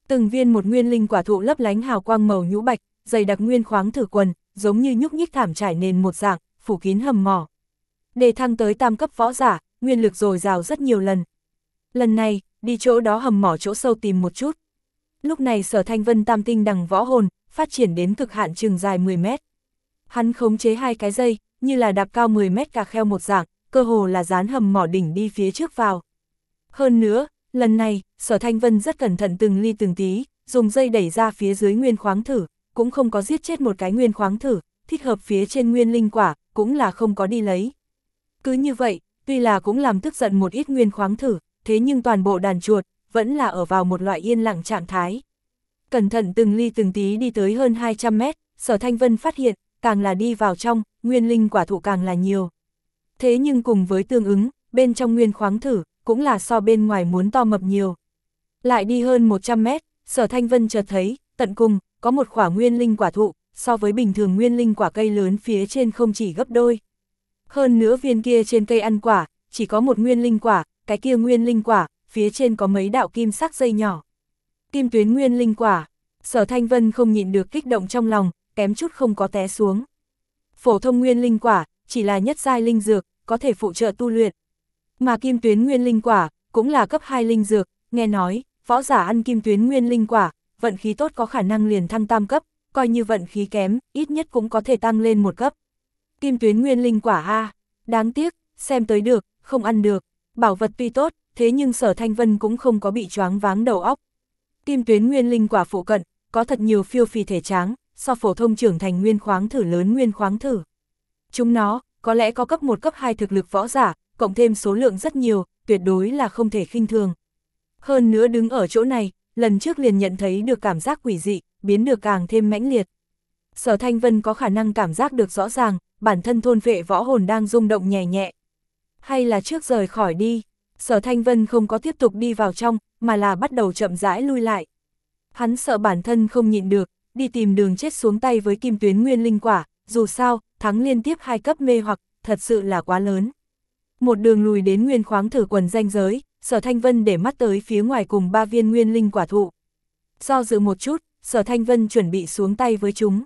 Từng viên một nguyên linh quả thụ lấp lánh hào quang màu nhũ bạch, dày đặc nguyên khoáng thử quần, giống như nhúc nhích thảm trải nền một dạng, phủ kín hầm mỏ. để thăng tới tam cấp võ giả, nguyên lực dồi dào rất nhiều lần. Lần này, đi chỗ đó hầm mỏ chỗ sâu tìm một chút. Lúc này sở thanh vân tam tinh đằng võ hồn, phát triển đến cực hạn trường dài 10 mét. Hắn khống chế hai cái dây, như là đạp cao 10 mét cà kheo một dạng, cơ hồ là dán hầm mỏ đỉnh đi phía trước vào. Hơn nữa, lần này, sở thanh vân rất cẩn thận từng ly từng tí, dùng dây đẩy ra phía dưới nguyên khoáng thử, cũng không có giết chết một cái nguyên khoáng thử, thích hợp phía trên nguyên linh quả, cũng là không có đi lấy. Cứ như vậy, tuy là cũng làm tức giận một ít nguyên khoáng thử, thế nhưng toàn bộ đàn chuột, vẫn là ở vào một loại yên lặng trạng thái. Cẩn thận từng ly từng tí đi tới hơn 200 mét, sở thanh vân phát hiện, càng là đi vào trong, nguyên linh quả thụ càng là nhiều. Thế nhưng cùng với tương ứng, bên trong nguyên khoáng thử, cũng là so bên ngoài muốn to mập nhiều. Lại đi hơn 100 mét, sở thanh vân chợt thấy, tận cùng, có một quả nguyên linh quả thụ, so với bình thường nguyên linh quả cây lớn phía trên không chỉ gấp đôi. Hơn nữa viên kia trên cây ăn quả, chỉ có một nguyên linh quả, cái kia nguyên linh quả, phía trên có mấy đạo kim sắc dây nhỏ. Kim tuyến nguyên linh quả, sở thanh vân không nhịn được kích động trong lòng, kém chút không có té xuống. Phổ thông nguyên linh quả, chỉ là nhất giai linh dược, có thể phụ trợ tu luyện. Mà kim tuyến nguyên linh quả, cũng là cấp 2 linh dược, nghe nói, võ giả ăn kim tuyến nguyên linh quả, vận khí tốt có khả năng liền thăng tam cấp, coi như vận khí kém, ít nhất cũng có thể tăng lên một cấp. Kim tuyến nguyên linh quả A, đáng tiếc, xem tới được, không ăn được, bảo vật tuy tốt, thế nhưng sở thanh vân cũng không có bị choáng váng đầu óc. Kim tuyến nguyên linh quả phụ cận, có thật nhiều phiêu phì thể tráng, so phổ thông trưởng thành nguyên khoáng thử lớn nguyên khoáng thử. Chúng nó, có lẽ có cấp 1 cấp 2 thực lực võ giả, cộng thêm số lượng rất nhiều, tuyệt đối là không thể khinh thường. Hơn nữa đứng ở chỗ này, lần trước liền nhận thấy được cảm giác quỷ dị, biến được càng thêm mãnh liệt. Sở Thanh Vân có khả năng cảm giác được rõ ràng, bản thân thôn vệ võ hồn đang rung động nhẹ nhẹ. Hay là trước rời khỏi đi, Sở Thanh Vân không có tiếp tục đi vào trong, mà là bắt đầu chậm rãi lui lại. Hắn sợ bản thân không nhịn được, đi tìm đường chết xuống tay với kim tuyến nguyên linh quả, dù sao, thắng liên tiếp hai cấp mê hoặc, thật sự là quá lớn. Một đường lùi đến nguyên khoáng thử quần danh giới, sở thanh vân để mắt tới phía ngoài cùng ba viên nguyên linh quả thụ. Do dự một chút, sở thanh vân chuẩn bị xuống tay với chúng.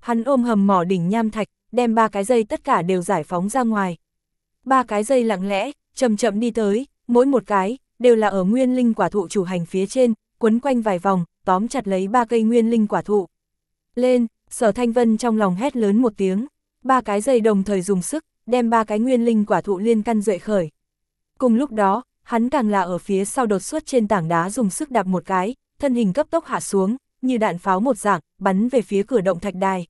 Hắn ôm hầm mỏ đỉnh nham thạch, đem ba cái dây tất cả đều giải phóng ra ngoài. Ba cái dây lặng lẽ, chậm chậm đi tới, mỗi một cái, đều là ở nguyên linh quả thụ chủ hành phía trên, quấn quanh vài vòng, tóm chặt lấy ba cây nguyên linh quả thụ. Lên, sở thanh vân trong lòng hét lớn một tiếng, ba cái dây đồng thời dùng sức, đem ba cái nguyên linh quả thụ liên căn rợi khởi. Cùng lúc đó, hắn càng là ở phía sau đột xuất trên tảng đá dùng sức đạp một cái, thân hình cấp tốc hạ xuống, như đạn pháo một dạng, bắn về phía cửa động thạch đài.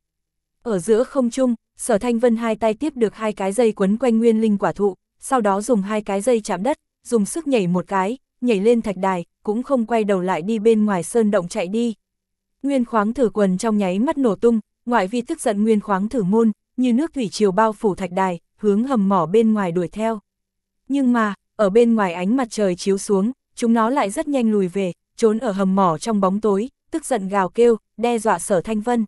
Ở giữa không trung, sở thanh vân hai tay tiếp được hai cái dây quấn quanh nguyên linh quả thụ, sau đó dùng hai cái dây chạm đất, dùng sức nhảy một cái, nhảy lên thạch đài, cũng không quay đầu lại đi bên ngoài sơn động chạy đi. Nguyên khoáng thử quần trong nháy mắt nổ tung, ngoại vi tức giận nguyên khoáng thử môn, như nước thủy triều bao phủ thạch đài, hướng hầm mỏ bên ngoài đuổi theo. Nhưng mà, ở bên ngoài ánh mặt trời chiếu xuống, chúng nó lại rất nhanh lùi về, trốn ở hầm mỏ trong bóng tối, tức giận gào kêu, đe dọa sở thanh vân.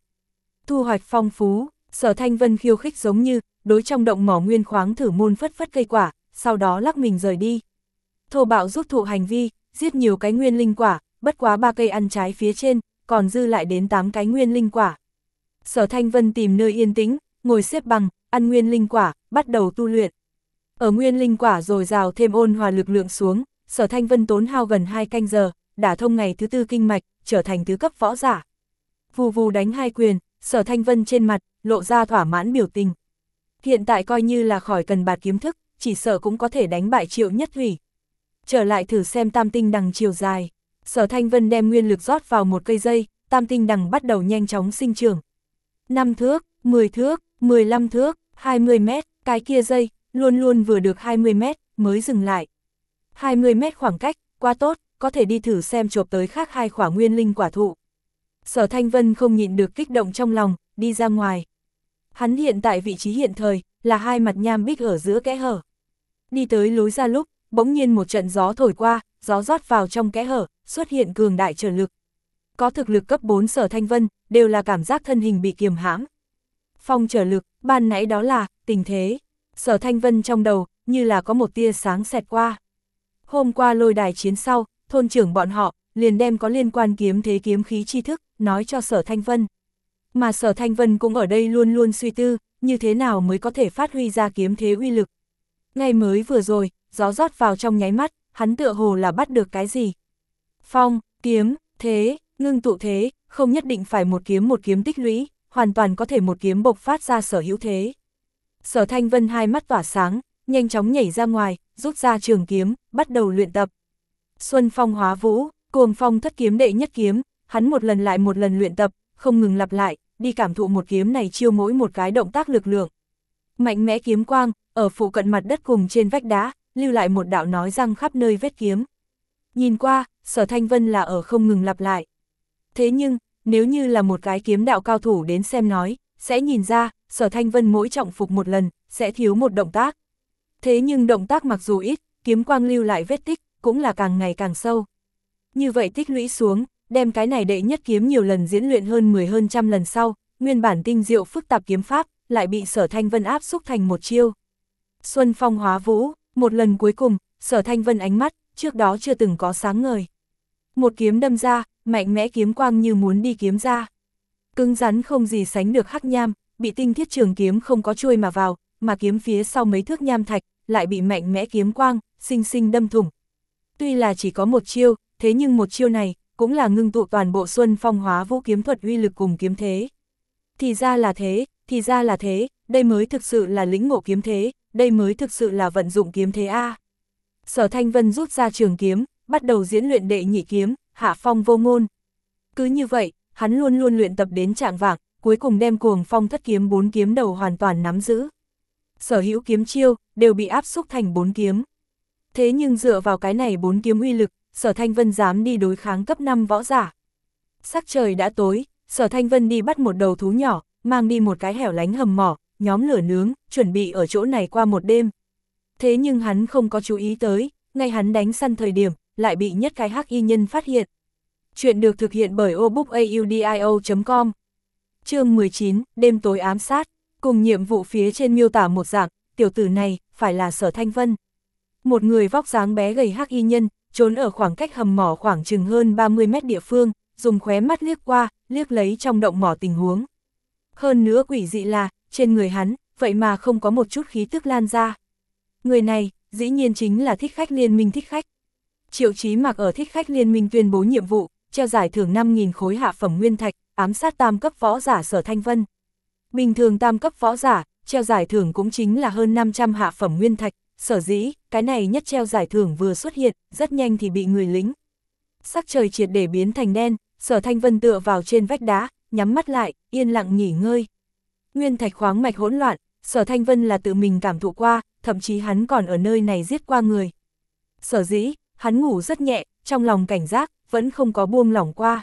Thu hoạch phong phú, sở thanh vân khiêu khích giống như, đối trong động mỏ nguyên khoáng thử môn phất phất cây quả, sau đó lắc mình rời đi. Thô bạo rút thụ hành vi, giết nhiều cái nguyên linh quả, bất quá ba cây ăn trái phía trên, còn dư lại đến 8 cái nguyên linh quả. Sở Thanh Vân tìm nơi yên tĩnh, ngồi xếp bằng, ăn nguyên linh quả, bắt đầu tu luyện. Ở nguyên linh quả rồi rào thêm ôn hòa lực lượng xuống, Sở Thanh Vân tốn hao gần 2 canh giờ, đả thông ngày thứ tư kinh mạch, trở thành thứ cấp võ giả. Vù vù đánh hai quyền, Sở Thanh Vân trên mặt, lộ ra thỏa mãn biểu tình. Hiện tại coi như là khỏi cần bạt kiếm thức, chỉ sợ cũng có thể đánh bại triệu nhất thủy. Trở lại thử xem tam tinh đằng chiều dài. Sở Thanh Vân đem nguyên lực rót vào một cây dây, tam tinh đằng bắt đầu nhanh chóng sinh trưởng. 5 thước, 10 thước, 15 thước, 20 mét, cái kia dây, luôn luôn vừa được 20 mét, mới dừng lại. 20 mét khoảng cách, quá tốt, có thể đi thử xem chộp tới khác hai khỏa nguyên linh quả thụ. Sở Thanh Vân không nhịn được kích động trong lòng, đi ra ngoài. Hắn hiện tại vị trí hiện thời, là hai mặt nham bích ở giữa kẽ hở. Đi tới lối ra lúc, bỗng nhiên một trận gió thổi qua, gió rót vào trong kẽ hở, xuất hiện cường đại trở lực. Có thực lực cấp 4 sở thanh vân, đều là cảm giác thân hình bị kiềm hãm. Phong trở lực, ban nãy đó là, tình thế. Sở thanh vân trong đầu, như là có một tia sáng xẹt qua. Hôm qua lôi đài chiến sau, thôn trưởng bọn họ, liền đem có liên quan kiếm thế kiếm khí tri thức, nói cho sở thanh vân. Mà sở thanh vân cũng ở đây luôn luôn suy tư, như thế nào mới có thể phát huy ra kiếm thế uy lực. Ngay mới vừa rồi, gió rót vào trong nháy mắt, hắn tựa hồ là bắt được cái gì. Phong, kiếm, thế, ngưng tụ thế, không nhất định phải một kiếm một kiếm tích lũy, hoàn toàn có thể một kiếm bộc phát ra sở hữu thế. Sở Thanh Vân hai mắt tỏa sáng, nhanh chóng nhảy ra ngoài, rút ra trường kiếm, bắt đầu luyện tập. Xuân Phong hóa vũ, cuồng phong thất kiếm đệ nhất kiếm, hắn một lần lại một lần luyện tập, không ngừng lặp lại, đi cảm thụ một kiếm này chiêu mỗi một cái động tác lực lượng. Mạnh mẽ kiếm quang, ở phụ cận mặt đất cùng trên vách đá, lưu lại một đạo nói răng khắp nơi vết kiếm. Nhìn qua, sở thanh vân là ở không ngừng lặp lại. Thế nhưng, nếu như là một cái kiếm đạo cao thủ đến xem nói, sẽ nhìn ra, sở thanh vân mỗi trọng phục một lần, sẽ thiếu một động tác. Thế nhưng động tác mặc dù ít, kiếm quang lưu lại vết tích, cũng là càng ngày càng sâu. Như vậy tích lũy xuống, đem cái này đệ nhất kiếm nhiều lần diễn luyện hơn 10 hơn trăm lần sau, nguyên bản tinh diệu phức tạp kiếm pháp, lại bị sở thanh vân áp xúc thành một chiêu. Xuân phong hóa vũ, một lần cuối cùng, sở thanh vân ánh mắt, trước đó chưa từng có sáng ngời. Một kiếm đâm ra, mạnh mẽ kiếm quang như muốn đi kiếm ra. Cứng rắn không gì sánh được hắc nham, bị tinh thiết trường kiếm không có chui mà vào, mà kiếm phía sau mấy thước nham thạch, lại bị mạnh mẽ kiếm quang, sinh sinh đâm thủng. Tuy là chỉ có một chiêu, thế nhưng một chiêu này, cũng là ngưng tụ toàn bộ xuân phong hóa vũ kiếm thuật uy lực cùng kiếm thế. Thì ra là thế, thì ra là thế, đây mới thực sự là lĩnh ngộ kiếm thế, đây mới thực sự là vận dụng kiếm thế A. Sở Thanh Vân rút ra trường kiếm, bắt đầu diễn luyện đệ nhị kiếm, hạ phong vô ngôn. Cứ như vậy, hắn luôn luôn luyện tập đến trạng vạng, cuối cùng đem cuồng phong thất kiếm bốn kiếm đầu hoàn toàn nắm giữ. Sở hữu kiếm chiêu, đều bị áp xúc thành bốn kiếm. Thế nhưng dựa vào cái này bốn kiếm uy lực, sở thanh vân dám đi đối kháng cấp 5 võ giả. Sắc trời đã tối, sở thanh vân đi bắt một đầu thú nhỏ, mang đi một cái hẻo lánh hầm mỏ, nhóm lửa nướng, chuẩn bị ở chỗ này qua một đêm. Thế nhưng hắn không có chú ý tới, ngay hắn đánh săn thời điểm, lại bị nhất cái hắc y nhân phát hiện. Chuyện được thực hiện bởi obookaudio.com chương 19, đêm tối ám sát, cùng nhiệm vụ phía trên miêu tả một dạng, tiểu tử này, phải là sở thanh vân. Một người vóc dáng bé gầy hắc y nhân, trốn ở khoảng cách hầm mỏ khoảng chừng hơn 30 mét địa phương, dùng khóe mắt liếc qua, liếc lấy trong động mỏ tình huống. Hơn nữa quỷ dị là, trên người hắn, vậy mà không có một chút khí tức lan ra. Người này, dĩ nhiên chính là thích khách liên minh thích khách. Triệu chí mặc ở thích khách liên minh tuyên bố nhiệm vụ, treo giải thưởng 5.000 khối hạ phẩm nguyên thạch, ám sát tam cấp võ giả sở thanh vân. Bình thường tam cấp võ giả, treo giải thưởng cũng chính là hơn 500 hạ phẩm nguyên thạch, sở dĩ, cái này nhất treo giải thưởng vừa xuất hiện, rất nhanh thì bị người lính. Sắc trời triệt để biến thành đen, sở thanh vân tựa vào trên vách đá, nhắm mắt lại, yên lặng nghỉ ngơi. Nguyên thạch khoáng mạch hỗn loạn, sở thanh vân là tự mình cảm thụ qua, thậm chí hắn còn ở nơi này giết qua người. Sở dĩ, hắn ngủ rất nhẹ, trong lòng cảnh giác, vẫn không có buông lỏng qua.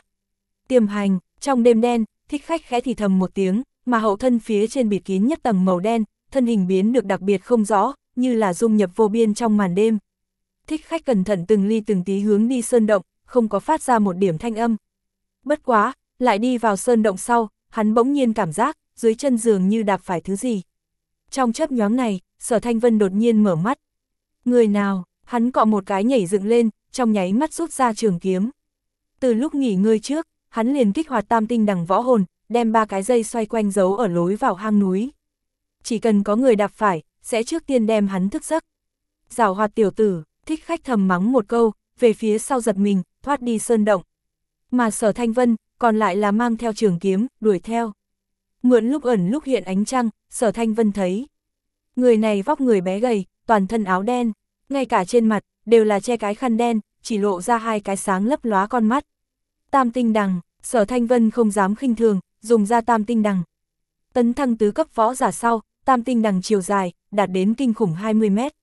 Tiềm hành, trong đêm đen, thích khách khẽ thì thầm một tiếng, mà hậu thân phía trên bịt kín nhất tầng màu đen, thân hình biến được đặc biệt không rõ, như là dung nhập vô biên trong màn đêm. Thích khách cẩn thận từng ly từng tí hướng đi sơn động, không có phát ra một điểm thanh âm. Bất quá, lại đi vào sơn động sau, hắn bỗng nhiên cảm giác, dưới chân giường như đạp phải thứ gì. Trong chấp nhoáng này, sở thanh vân đột nhiên mở mắt. Người nào, hắn cọ một cái nhảy dựng lên, trong nháy mắt rút ra trường kiếm. Từ lúc nghỉ ngơi trước, hắn liền kích hoạt tam tinh đằng võ hồn, đem ba cái dây xoay quanh giấu ở lối vào hang núi. Chỉ cần có người đạp phải, sẽ trước tiên đem hắn thức giấc. Giảo hoạt tiểu tử, thích khách thầm mắng một câu, về phía sau giật mình, thoát đi sơn động. Mà sở thanh vân, còn lại là mang theo trường kiếm, đuổi theo. Mượn lúc ẩn lúc hiện ánh trăng, sở thanh vân thấy. Người này vóc người bé gầy, toàn thân áo đen, ngay cả trên mặt, đều là che cái khăn đen, chỉ lộ ra hai cái sáng lấp lóa con mắt. Tam tinh đằng, sở thanh vân không dám khinh thường, dùng ra tam tinh đằng. Tấn thăng tứ cấp võ giả sau, tam tinh đằng chiều dài, đạt đến kinh khủng 20 mét.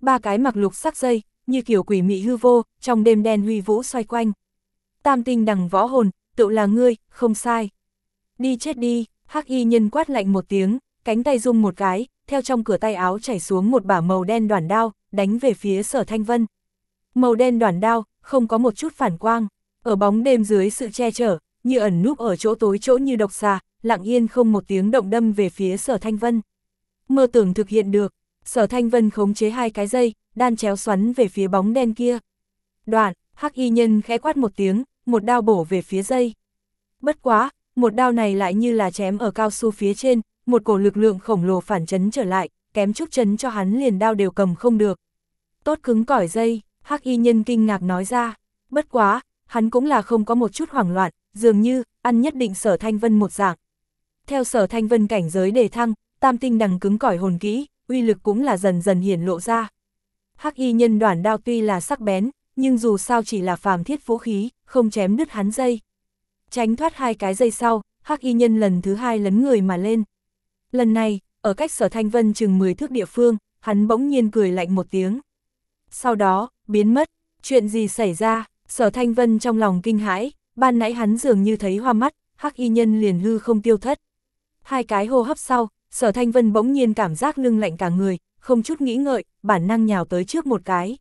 Ba cái mặc lục sắc dây, như kiểu quỷ mị hư vô, trong đêm đen huy vũ xoay quanh. Tam tinh đằng võ hồn, tự là ngươi, không sai. Đi chết đi, hắc y nhân quát lạnh một tiếng, cánh tay rung một cái, theo trong cửa tay áo chảy xuống một bả màu đen đoàn đao, đánh về phía sở thanh vân. Màu đen đoàn đao, không có một chút phản quang, ở bóng đêm dưới sự che chở, như ẩn núp ở chỗ tối chỗ như độc xà, lặng yên không một tiếng động đâm về phía sở thanh vân. Mơ tưởng thực hiện được, sở thanh vân khống chế hai cái dây, đan chéo xoắn về phía bóng đen kia. Đoạn, hắc y nhân khẽ quát một tiếng, một đao bổ về phía dây. Bất quá, một đao này lại như là chém ở cao su phía trên, một cổ lực lượng khổng lồ phản chấn trở lại, kém chút chấn cho hắn liền đao đều cầm không được. Tốt cứng cỏi dây, hắc y nhân kinh ngạc nói ra, bất quá, hắn cũng là không có một chút hoảng loạn, dường như, ăn nhất định sở thanh vân một dạng. Theo sở thanh vân cảnh giới đề thăng, tam tinh đằng cứng cỏi hồn kỹ, uy lực cũng là dần dần hiển lộ ra. Hắc y nhân đoàn đao tuy là sắc bén, nhưng dù sao chỉ là phàm thiết vũ khí, không chém đứt hắn dây. Tránh thoát hai cái dây sau, hắc y nhân lần thứ hai lấn người mà lên. Lần này, ở cách sở thanh vân chừng 10 thước địa phương, hắn bỗng nhiên cười lạnh một tiếng. Sau đó, biến mất, chuyện gì xảy ra, sở thanh vân trong lòng kinh hãi, ban nãy hắn dường như thấy hoa mắt, hắc y nhân liền hư không tiêu thất. Hai cái hô hấp sau, sở thanh vân bỗng nhiên cảm giác lưng lạnh cả người, không chút nghĩ ngợi, bản năng nhào tới trước một cái.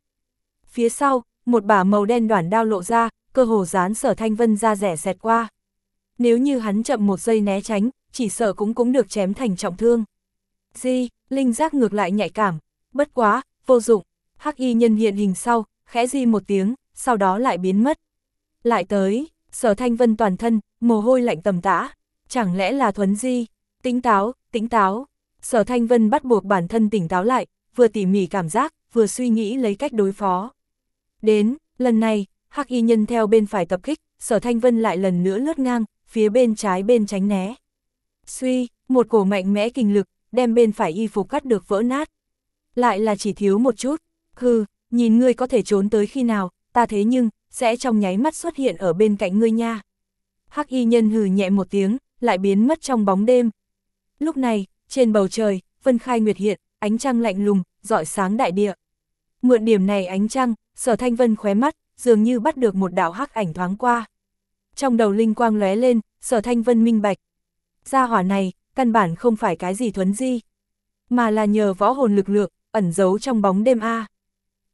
Phía sau, một bả màu đen đoản đao lộ ra, cơ hồ dán sở thanh vân ra rẻ xẹt qua. Nếu như hắn chậm một giây né tránh, chỉ sợ cũng cũng được chém thành trọng thương. Di, linh giác ngược lại nhạy cảm, bất quá, vô dụng, hắc y nhân hiện hình sau, khẽ di một tiếng, sau đó lại biến mất. Lại tới, sở thanh vân toàn thân, mồ hôi lạnh tầm tã, chẳng lẽ là thuấn di, tính táo, tính táo. Sở thanh vân bắt buộc bản thân tỉnh táo lại, vừa tỉ mỉ cảm giác, vừa suy nghĩ lấy cách đối phó. Đến, lần này, hắc y nhân theo bên phải tập kích, sở thanh vân lại lần nữa lướt ngang, phía bên trái bên tránh né. Suy, một cổ mạnh mẽ kinh lực, đem bên phải y phục cắt được vỡ nát. Lại là chỉ thiếu một chút, hừ, nhìn ngươi có thể trốn tới khi nào, ta thế nhưng, sẽ trong nháy mắt xuất hiện ở bên cạnh ngươi nha. Hắc y nhân hừ nhẹ một tiếng, lại biến mất trong bóng đêm. Lúc này, trên bầu trời, vân khai nguyệt hiện, ánh trăng lạnh lùng, rọi sáng đại địa. Mượn điểm này ánh trăng, sở thanh vân khóe mắt, dường như bắt được một đạo hắc ảnh thoáng qua. Trong đầu linh quang lóe lên, sở thanh vân minh bạch. Gia hỏa này, căn bản không phải cái gì thuấn di, mà là nhờ võ hồn lực lượng, ẩn giấu trong bóng đêm A.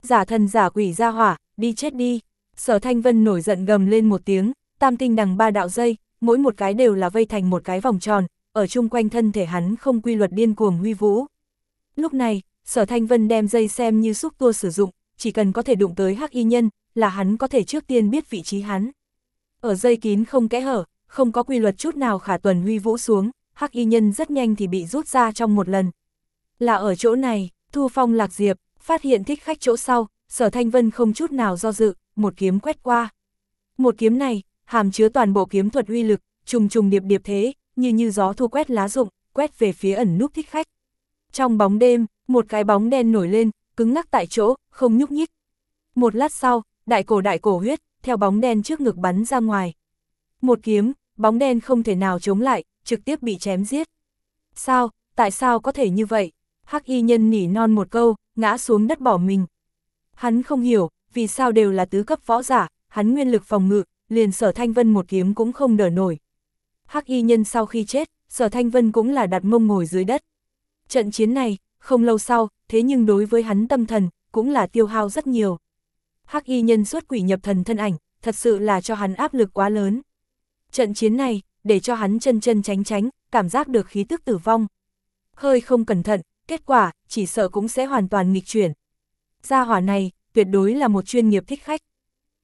Giả thần giả quỷ ra hỏa, đi chết đi. Sở Thanh Vân nổi giận gầm lên một tiếng, tam tinh đằng ba đạo dây, mỗi một cái đều là vây thành một cái vòng tròn, ở chung quanh thân thể hắn không quy luật điên cuồng huy vũ. Lúc này, Sở Thanh Vân đem dây xem như xúc tua sử dụng, chỉ cần có thể đụng tới hắc y nhân, là hắn có thể trước tiên biết vị trí hắn. Ở dây kín không kẽ hở, không có quy luật chút nào khả tuần huy vũ xuống, hắc y nhân rất nhanh thì bị rút ra trong một lần. Là ở chỗ này, Thu Phong Lạc Diệp, phát hiện thích khách chỗ sau, sở thanh vân không chút nào do dự, một kiếm quét qua. Một kiếm này, hàm chứa toàn bộ kiếm thuật uy lực, trùng trùng điệp điệp thế, như như gió thu quét lá rụng, quét về phía ẩn núp thích khách. Trong bóng đêm, một cái bóng đen nổi lên, cứng ngắc tại chỗ, không nhúc nhích. Một lát sau, đại cổ đại cổ huyết, theo bóng đen trước ngực bắn ra ngoài. Một kiếm, bóng đen không thể nào chống lại, trực tiếp bị chém giết. Sao, tại sao có thể như vậy? Hắc y nhân nỉ non một câu, ngã xuống đất bỏ mình. Hắn không hiểu, vì sao đều là tứ cấp võ giả, hắn nguyên lực phòng ngự, liền sở thanh vân một kiếm cũng không đỡ nổi. Hắc y nhân sau khi chết, sở thanh vân cũng là đặt mông ngồi dưới đất. Trận chiến này, không lâu sau, thế nhưng đối với hắn tâm thần, cũng là tiêu hao rất nhiều. Hắc y nhân xuất quỷ nhập thần thân ảnh, thật sự là cho hắn áp lực quá lớn. Trận chiến này, để cho hắn chân chân tránh tránh, cảm giác được khí tức tử vong. Hơi không cẩn thận, kết quả, chỉ sợ cũng sẽ hoàn toàn nghịch chuyển. Gia hỏa này, tuyệt đối là một chuyên nghiệp thích khách.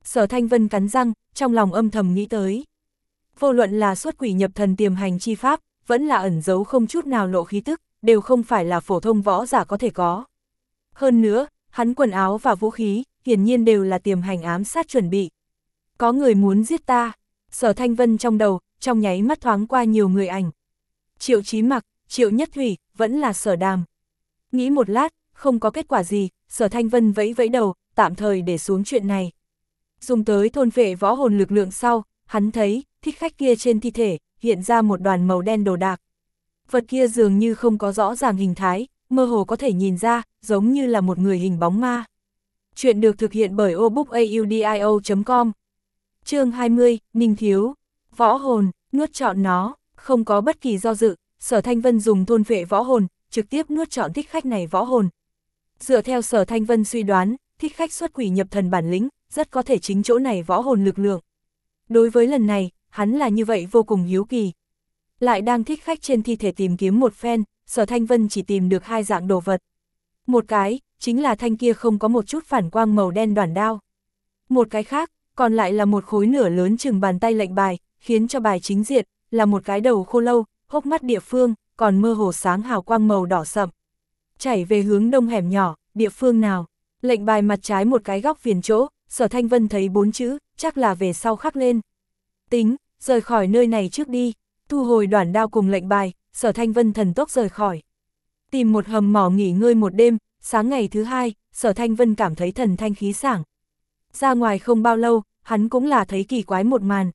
Sở Thanh Vân cắn răng, trong lòng âm thầm nghĩ tới. Vô luận là xuất quỷ nhập thần tiềm hành chi pháp, vẫn là ẩn giấu không chút nào lộ khí tức, đều không phải là phổ thông võ giả có thể có. Hơn nữa, hắn quần áo và vũ khí, hiển nhiên đều là tiềm hành ám sát chuẩn bị. Có người muốn giết ta, sở thanh vân trong đầu, trong nháy mắt thoáng qua nhiều người ảnh. Triệu chí mặc, triệu nhất thủy, vẫn là sở đàm. Nghĩ một lát, không có kết quả gì, sở thanh vân vẫy vẫy đầu, tạm thời để xuống chuyện này. Dùng tới thôn vệ võ hồn lực lượng sau, hắn thấy, thích khách kia trên thi thể, hiện ra một đoàn màu đen đồ đạc. Vật kia dường như không có rõ ràng hình thái, mơ hồ có thể nhìn ra, giống như là một người hình bóng ma. Chuyện được thực hiện bởi obookaudio.com chương 20, Ninh Thiếu, Võ Hồn, nuốt chọn nó, không có bất kỳ do dự, Sở Thanh Vân dùng thôn vệ võ hồn, trực tiếp nuốt chọn thích khách này võ hồn. Dựa theo Sở Thanh Vân suy đoán, thích khách xuất quỷ nhập thần bản lĩnh, rất có thể chính chỗ này võ hồn lực lượng. Đối với lần này, hắn là như vậy vô cùng hiếu kỳ. Lại đang thích khách trên thi thể tìm kiếm một phen, sở thanh vân chỉ tìm được hai dạng đồ vật. Một cái, chính là thanh kia không có một chút phản quang màu đen đoàn đao. Một cái khác, còn lại là một khối nửa lớn chừng bàn tay lệnh bài, khiến cho bài chính diệt là một cái đầu khô lâu, hốc mắt địa phương, còn mơ hồ sáng hào quang màu đỏ sậm. Chảy về hướng đông hẻm nhỏ, địa phương nào, lệnh bài mặt trái một cái góc viền chỗ, sở thanh vân thấy bốn chữ, chắc là về sau khắc lên. Tính, rời khỏi nơi này trước đi, thu hồi đoàn đao cùng lệnh bài, sở thanh vân thần tốc rời khỏi. Tìm một hầm mỏ nghỉ ngơi một đêm, sáng ngày thứ hai, sở thanh vân cảm thấy thần thanh khí sảng. Ra ngoài không bao lâu, hắn cũng là thấy kỳ quái một màn.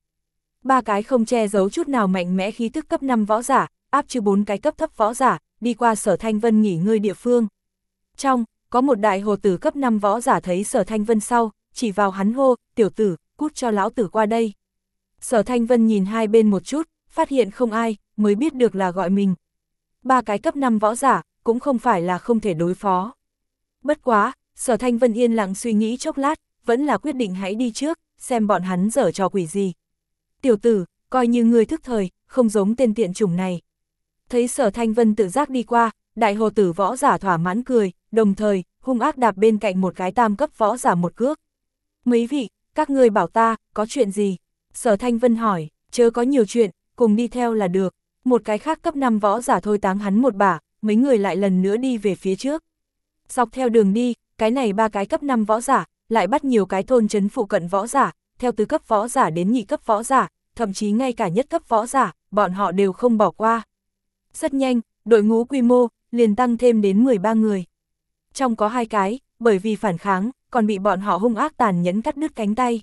Ba cái không che giấu chút nào mạnh mẽ khí tức cấp 5 võ giả, áp chứ bốn cái cấp thấp võ giả, đi qua sở thanh vân nghỉ ngơi địa phương. Trong, có một đại hồ tử cấp 5 võ giả thấy sở thanh vân sau, chỉ vào hắn hô, tiểu tử, cút cho lão tử qua đây. Sở Thanh Vân nhìn hai bên một chút, phát hiện không ai, mới biết được là gọi mình. Ba cái cấp 5 võ giả, cũng không phải là không thể đối phó. Bất quá, Sở Thanh Vân yên lặng suy nghĩ chốc lát, vẫn là quyết định hãy đi trước, xem bọn hắn dở trò quỷ gì. Tiểu tử, coi như người thức thời, không giống tên tiện chủng này. Thấy Sở Thanh Vân tự giác đi qua, đại hồ tử võ giả thỏa mãn cười, đồng thời, hung ác đạp bên cạnh một cái tam cấp võ giả một cước. Mấy vị, các ngươi bảo ta, có chuyện gì? Sở Thanh Vân hỏi, chớ có nhiều chuyện, cùng đi theo là được. Một cái khác cấp 5 võ giả thôi táng hắn một bả, mấy người lại lần nữa đi về phía trước. Dọc theo đường đi, cái này ba cái cấp 5 võ giả, lại bắt nhiều cái thôn chấn phụ cận võ giả, theo từ cấp võ giả đến nhị cấp võ giả, thậm chí ngay cả nhất cấp võ giả, bọn họ đều không bỏ qua. Rất nhanh, đội ngũ quy mô, liền tăng thêm đến 13 người. Trong có hai cái, bởi vì phản kháng, còn bị bọn họ hung ác tàn nhẫn cắt đứt cánh tay.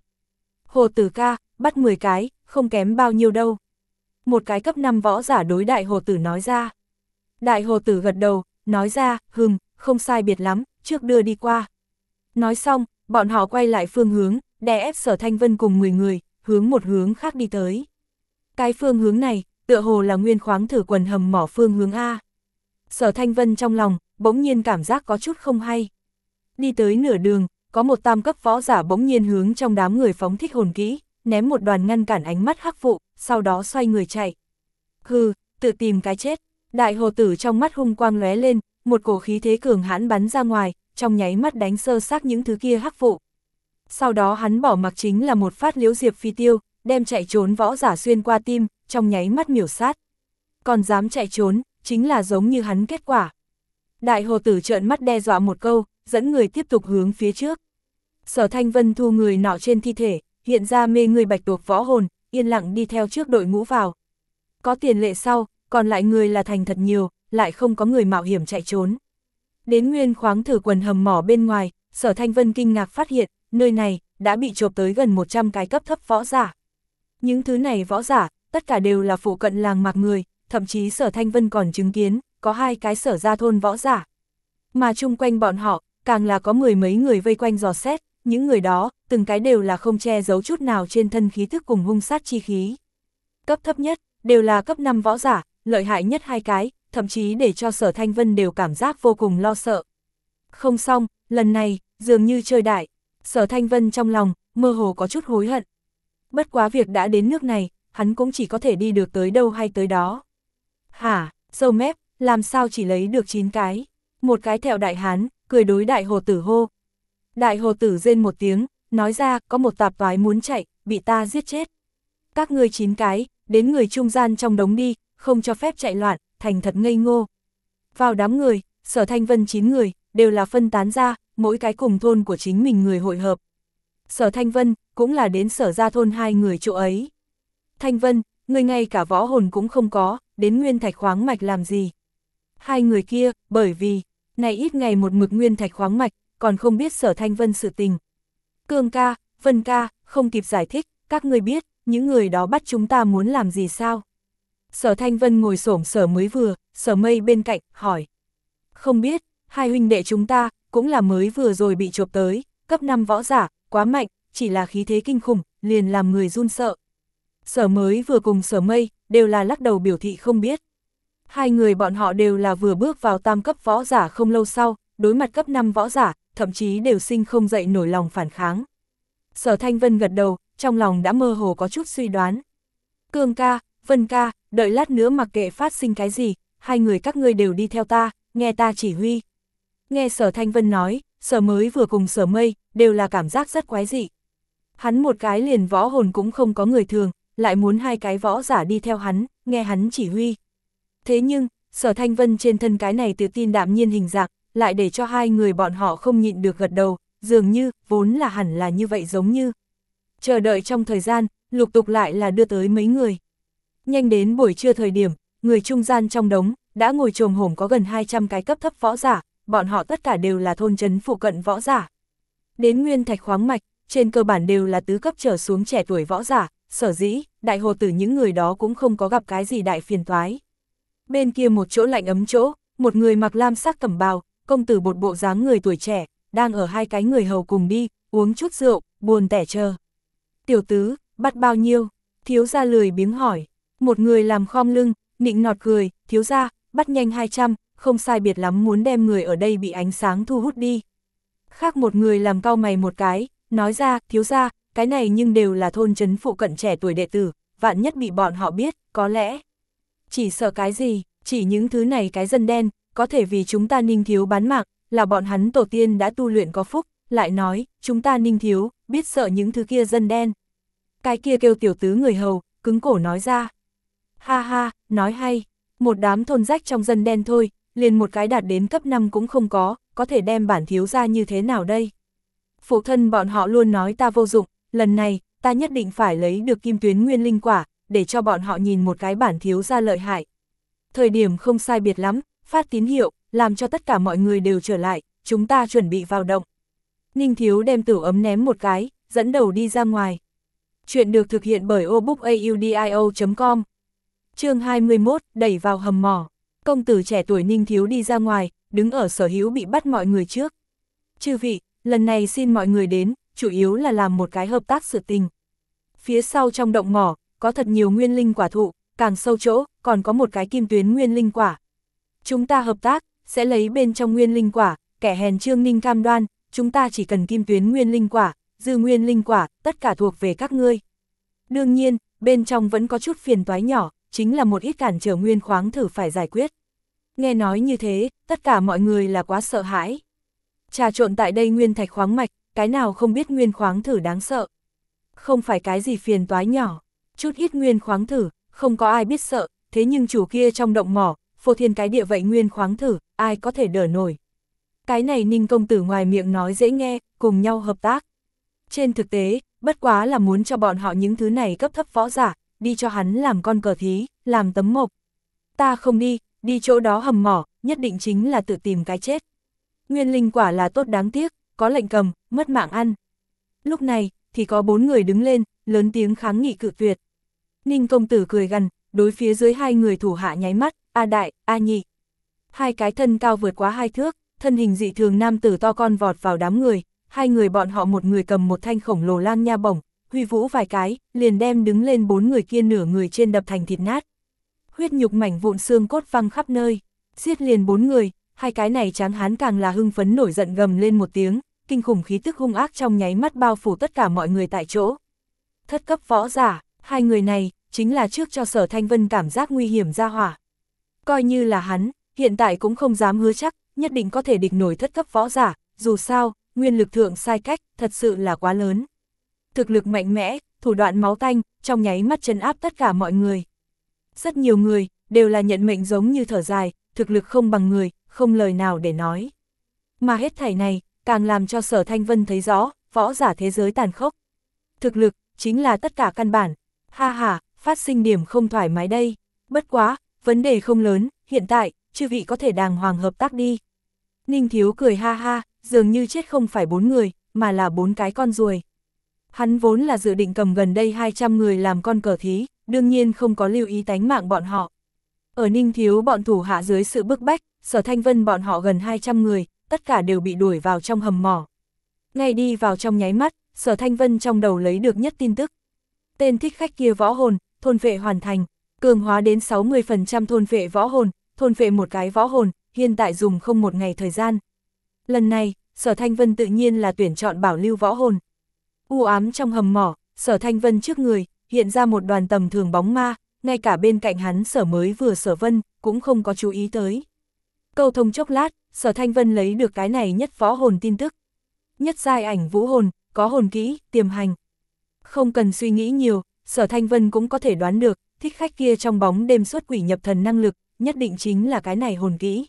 Hồ Tử ca, bắt 10 cái, không kém bao nhiêu đâu. Một cái cấp 5 võ giả đối đại hồ tử nói ra. Đại hồ tử gật đầu, nói ra, hừm, không sai biệt lắm, trước đưa đi qua. Nói xong, bọn họ quay lại phương hướng, đè ép sở thanh vân cùng 10 người, hướng một hướng khác đi tới. Cái phương hướng này, tựa hồ là nguyên khoáng thử quần hầm mỏ phương hướng A. Sở thanh vân trong lòng, bỗng nhiên cảm giác có chút không hay. Đi tới nửa đường, có một tam cấp võ giả bỗng nhiên hướng trong đám người phóng thích hồn kỹ, ném một đoàn ngăn cản ánh mắt hắc vụ, sau đó xoay người chạy. Hừ, tự tìm cái chết. Đại hồ tử trong mắt hung quang lóe lên, một cổ khí thế cường hãn bắn ra ngoài, trong nháy mắt đánh sơ xác những thứ kia hắc vụ. Sau đó hắn bỏ mặc chính là một phát liếu diệp phi tiêu, đem chạy trốn võ giả xuyên qua tim, trong nháy mắt miểu sát. Còn dám chạy trốn, chính là giống như hắn kết quả. Đại hồ tử trợn mắt đe dọa một câu, dẫn người tiếp tục hướng phía trước. Sở Thanh Vân thu người nọ trên thi thể, hiện ra mê người bạch tuộc võ hồn, yên lặng đi theo trước đội ngũ vào. Có tiền lệ sau, còn lại người là thành thật nhiều, lại không có người mạo hiểm chạy trốn. Đến nguyên khoáng thử quần hầm mỏ bên ngoài, sở thanh vân kinh ngạc phát hiện, nơi này, đã bị chộp tới gần 100 cái cấp thấp võ giả. Những thứ này võ giả, tất cả đều là phụ cận làng mạc người, thậm chí sở thanh vân còn chứng kiến, có hai cái sở ra thôn võ giả. Mà chung quanh bọn họ, càng là có mười mấy người vây quanh dò xét, những người đó, từng cái đều là không che giấu chút nào trên thân khí thức cùng hung sát chi khí. Cấp thấp nhất, đều là cấp 5 võ giả, lợi hại nhất hai cái, thậm chí để cho sở thanh vân đều cảm giác vô cùng lo sợ. Không xong, lần này, dường như chơi đại, sở thanh vân trong lòng, mơ hồ có chút hối hận. Bất quá việc đã đến nước này, hắn cũng chỉ có thể đi được tới đâu hay tới đó. Hả, sâu mép, làm sao chỉ lấy được 9 cái? Một cái thẹo đại hán, cười đối đại hồ tử hô, Đại hồ tử rên một tiếng, nói ra có một tạp vái muốn chạy, bị ta giết chết. Các ngươi chín cái, đến người trung gian trong đống đi, không cho phép chạy loạn, thành thật ngây ngô. Vào đám người, sở thanh vân chín người, đều là phân tán ra, mỗi cái cùng thôn của chính mình người hội hợp. Sở Thanh Vân, cũng là đến sở gia thôn hai người chỗ ấy. Thanh Vân, người ngay cả võ hồn cũng không có, đến nguyên thạch khoáng mạch làm gì? Hai người kia, bởi vì, này ít ngày một mực nguyên thạch khoáng mạch, còn không biết sở Thanh Vân sự tình. Cương ca, Vân ca, không kịp giải thích, các người biết, những người đó bắt chúng ta muốn làm gì sao? Sở Thanh Vân ngồi xổm sở mới vừa, sở mây bên cạnh, hỏi. Không biết, hai huynh đệ chúng ta, cũng là mới vừa rồi bị chộp tới, cấp 5 võ giả, quá mạnh, chỉ là khí thế kinh khủng, liền làm người run sợ. Sở mới vừa cùng sở mây, đều là lắc đầu biểu thị không biết. Hai người bọn họ đều là vừa bước vào tam cấp võ giả không lâu sau, đối mặt cấp 5 võ giả, thậm chí đều sinh không dậy nổi lòng phản kháng. Sở Thanh Vân gật đầu, trong lòng đã mơ hồ có chút suy đoán. Cương ca, Vân ca, đợi lát nữa mặc kệ phát sinh cái gì, hai người các ngươi đều đi theo ta, nghe ta chỉ huy. Nghe sở Thanh Vân nói, sở mới vừa cùng sở mây, đều là cảm giác rất quái dị. Hắn một cái liền võ hồn cũng không có người thường, lại muốn hai cái võ giả đi theo hắn, nghe hắn chỉ huy. Thế nhưng, sở Thanh Vân trên thân cái này tự tin đạm nhiên hình dạng, lại để cho hai người bọn họ không nhịn được gật đầu, dường như, vốn là hẳn là như vậy giống như. Chờ đợi trong thời gian, lục tục lại là đưa tới mấy người. Nhanh đến buổi trưa thời điểm, người trung gian trong đống, đã ngồi trồm hổm có gần 200 cái cấp thấp võ giả, bọn họ tất cả đều là thôn trấn phụ cận võ giả. Đến nguyên thạch khoáng mạch, trên cơ bản đều là tứ cấp trở xuống trẻ tuổi võ giả, sở dĩ, đại hồ tử những người đó cũng không có gặp cái gì đại phiền toái. Bên kia một chỗ lạnh ấm chỗ, một người mặc lam sắc cẩm bào, công tử bột bộ dáng người tuổi trẻ, đang ở hai cái người hầu cùng đi, uống chút rượu, buồn tẻ chờ. Tiểu tứ, bắt bao nhiêu? Thiếu gia lười biếng hỏi. Một người làm khom lưng, nịnh nọt cười, thiếu gia, bắt nhanh 200, không sai biệt lắm muốn đem người ở đây bị ánh sáng thu hút đi. Khác một người làm cau mày một cái, nói ra, thiếu gia, cái này nhưng đều là thôn trấn phụ cận trẻ tuổi đệ tử, vạn nhất bị bọn họ biết, có lẽ. Chỉ sợ cái gì, chỉ những thứ này cái dân đen, có thể vì chúng ta ninh thiếu bán mạng, là bọn hắn tổ tiên đã tu luyện có phúc, lại nói, chúng ta ninh thiếu, biết sợ những thứ kia dân đen. Cái kia kêu tiểu tứ người hầu, cứng cổ nói ra. Ha ha, nói hay, một đám thôn rách trong dân đen thôi, liền một cái đạt đến cấp 5 cũng không có, có thể đem bản thiếu ra như thế nào đây? Phụ thân bọn họ luôn nói ta vô dụng, lần này, ta nhất định phải lấy được kim tuyến nguyên linh quả, để cho bọn họ nhìn một cái bản thiếu ra lợi hại. Thời điểm không sai biệt lắm, phát tín hiệu, làm cho tất cả mọi người đều trở lại, chúng ta chuẩn bị vào động. Ninh Thiếu đem tử ấm ném một cái, dẫn đầu đi ra ngoài. Chuyện được thực hiện bởi obookaudio.com chương 21, đẩy vào hầm mỏ. Công tử trẻ tuổi Ninh Thiếu đi ra ngoài, đứng ở sở hữu bị bắt mọi người trước. Chư vị, lần này xin mọi người đến, chủ yếu là làm một cái hợp tác sự tình. Phía sau trong động mỏ, có thật nhiều nguyên linh quả thụ, càng sâu chỗ, còn có một cái kim tuyến nguyên linh quả. Chúng ta hợp tác, sẽ lấy bên trong nguyên linh quả, kẻ hèn trương ninh cam đoan, chúng ta chỉ cần kim tuyến nguyên linh quả, dư nguyên linh quả, tất cả thuộc về các ngươi. Đương nhiên, bên trong vẫn có chút phiền toái nhỏ, chính là một ít cản trở nguyên khoáng thử phải giải quyết. Nghe nói như thế, tất cả mọi người là quá sợ hãi. Trà trộn tại đây nguyên thạch khoáng mạch, cái nào không biết nguyên khoáng thử đáng sợ. Không phải cái gì phiền toái nhỏ, chút ít nguyên khoáng thử, không có ai biết sợ, thế nhưng chủ kia trong động mỏ, phô thiên cái địa vậy nguyên khoáng thử, ai có thể đỡ nổi. Cái này ninh công tử ngoài miệng nói dễ nghe, cùng nhau hợp tác. Trên thực tế, bất quá là muốn cho bọn họ những thứ này cấp thấp võ giả, đi cho hắn làm con cờ thí, làm tấm mộc. Ta không đi, đi chỗ đó hầm mỏ, nhất định chính là tự tìm cái chết. Nguyên linh quả là tốt đáng tiếc, có lệnh cầm, mất mạng ăn. Lúc này, thì có bốn người đứng lên, lớn tiếng kháng nghị cự tuyệt. Ninh công tử cười gần, đối phía dưới hai người thủ hạ nháy mắt, A Đại, A Nhị. Hai cái thân cao vượt quá hai thước, thân hình dị thường nam tử to con vọt vào đám người, hai người bọn họ một người cầm một thanh khổng lồ lan nha bổng, huy vũ vài cái, liền đem đứng lên bốn người kia nửa người trên đập thành thịt nát. Huyết nhục mảnh vụn xương cốt văng khắp nơi, giết liền bốn người, hai cái này tráng hán càng là hưng phấn nổi giận gầm lên một tiếng, kinh khủng khí tức hung ác trong nháy mắt bao phủ tất cả mọi người tại chỗ. Thất cấp võ giả, hai người này, chính là trước cho sở thanh vân cảm giác nguy hiểm ra hỏa. Coi như là hắn, hiện tại cũng không dám hứa chắc, nhất định có thể địch nổi thất cấp võ giả, dù sao, nguyên lực thượng sai cách, thật sự là quá lớn. Thực lực mạnh mẽ, thủ đoạn máu tanh, trong nháy mắt chân áp tất cả mọi người. Rất nhiều người, đều là nhận mệnh giống như thở dài, thực lực không bằng người, không lời nào để nói. Mà hết thảy này, càng làm cho sở thanh vân thấy rõ, võ giả thế giới tàn khốc. Thực lực, chính là tất cả căn bản. Ha ha, phát sinh điểm không thoải mái đây. Bất quá, vấn đề không lớn, hiện tại, chư vị có thể đàng hoàng hợp tác đi. Ninh Thiếu cười ha ha, dường như chết không phải bốn người, mà là bốn cái con ruồi. Hắn vốn là dự định cầm gần đây 200 người làm con cờ thí, đương nhiên không có lưu ý tánh mạng bọn họ. Ở Ninh Thiếu bọn thủ hạ dưới sự bức bách, sở thanh vân bọn họ gần 200 người, tất cả đều bị đuổi vào trong hầm mỏ. Ngay đi vào trong nháy mắt, sở thanh vân trong đầu lấy được nhất tin tức. Tên thích khách kia võ hồn, thôn vệ hoàn thành, cường hóa đến 60% thôn vệ võ hồn, thôn vệ một cái võ hồn, hiện tại dùng không một ngày thời gian. Lần này, sở thanh vân tự nhiên là tuyển chọn bảo lưu võ hồn. U ám trong hầm mỏ, sở thanh vân trước người, hiện ra một đoàn tầm thường bóng ma, ngay cả bên cạnh hắn sở mới vừa sở vân, cũng không có chú ý tới. Câu thông chốc lát, sở thanh vân lấy được cái này nhất võ hồn tin tức. Nhất giai ảnh vũ hồn, có hồn kỹ, tiềm hành. Không cần suy nghĩ nhiều, sở thanh vân cũng có thể đoán được, thích khách kia trong bóng đêm xuất quỷ nhập thần năng lực, nhất định chính là cái này hồn kỹ.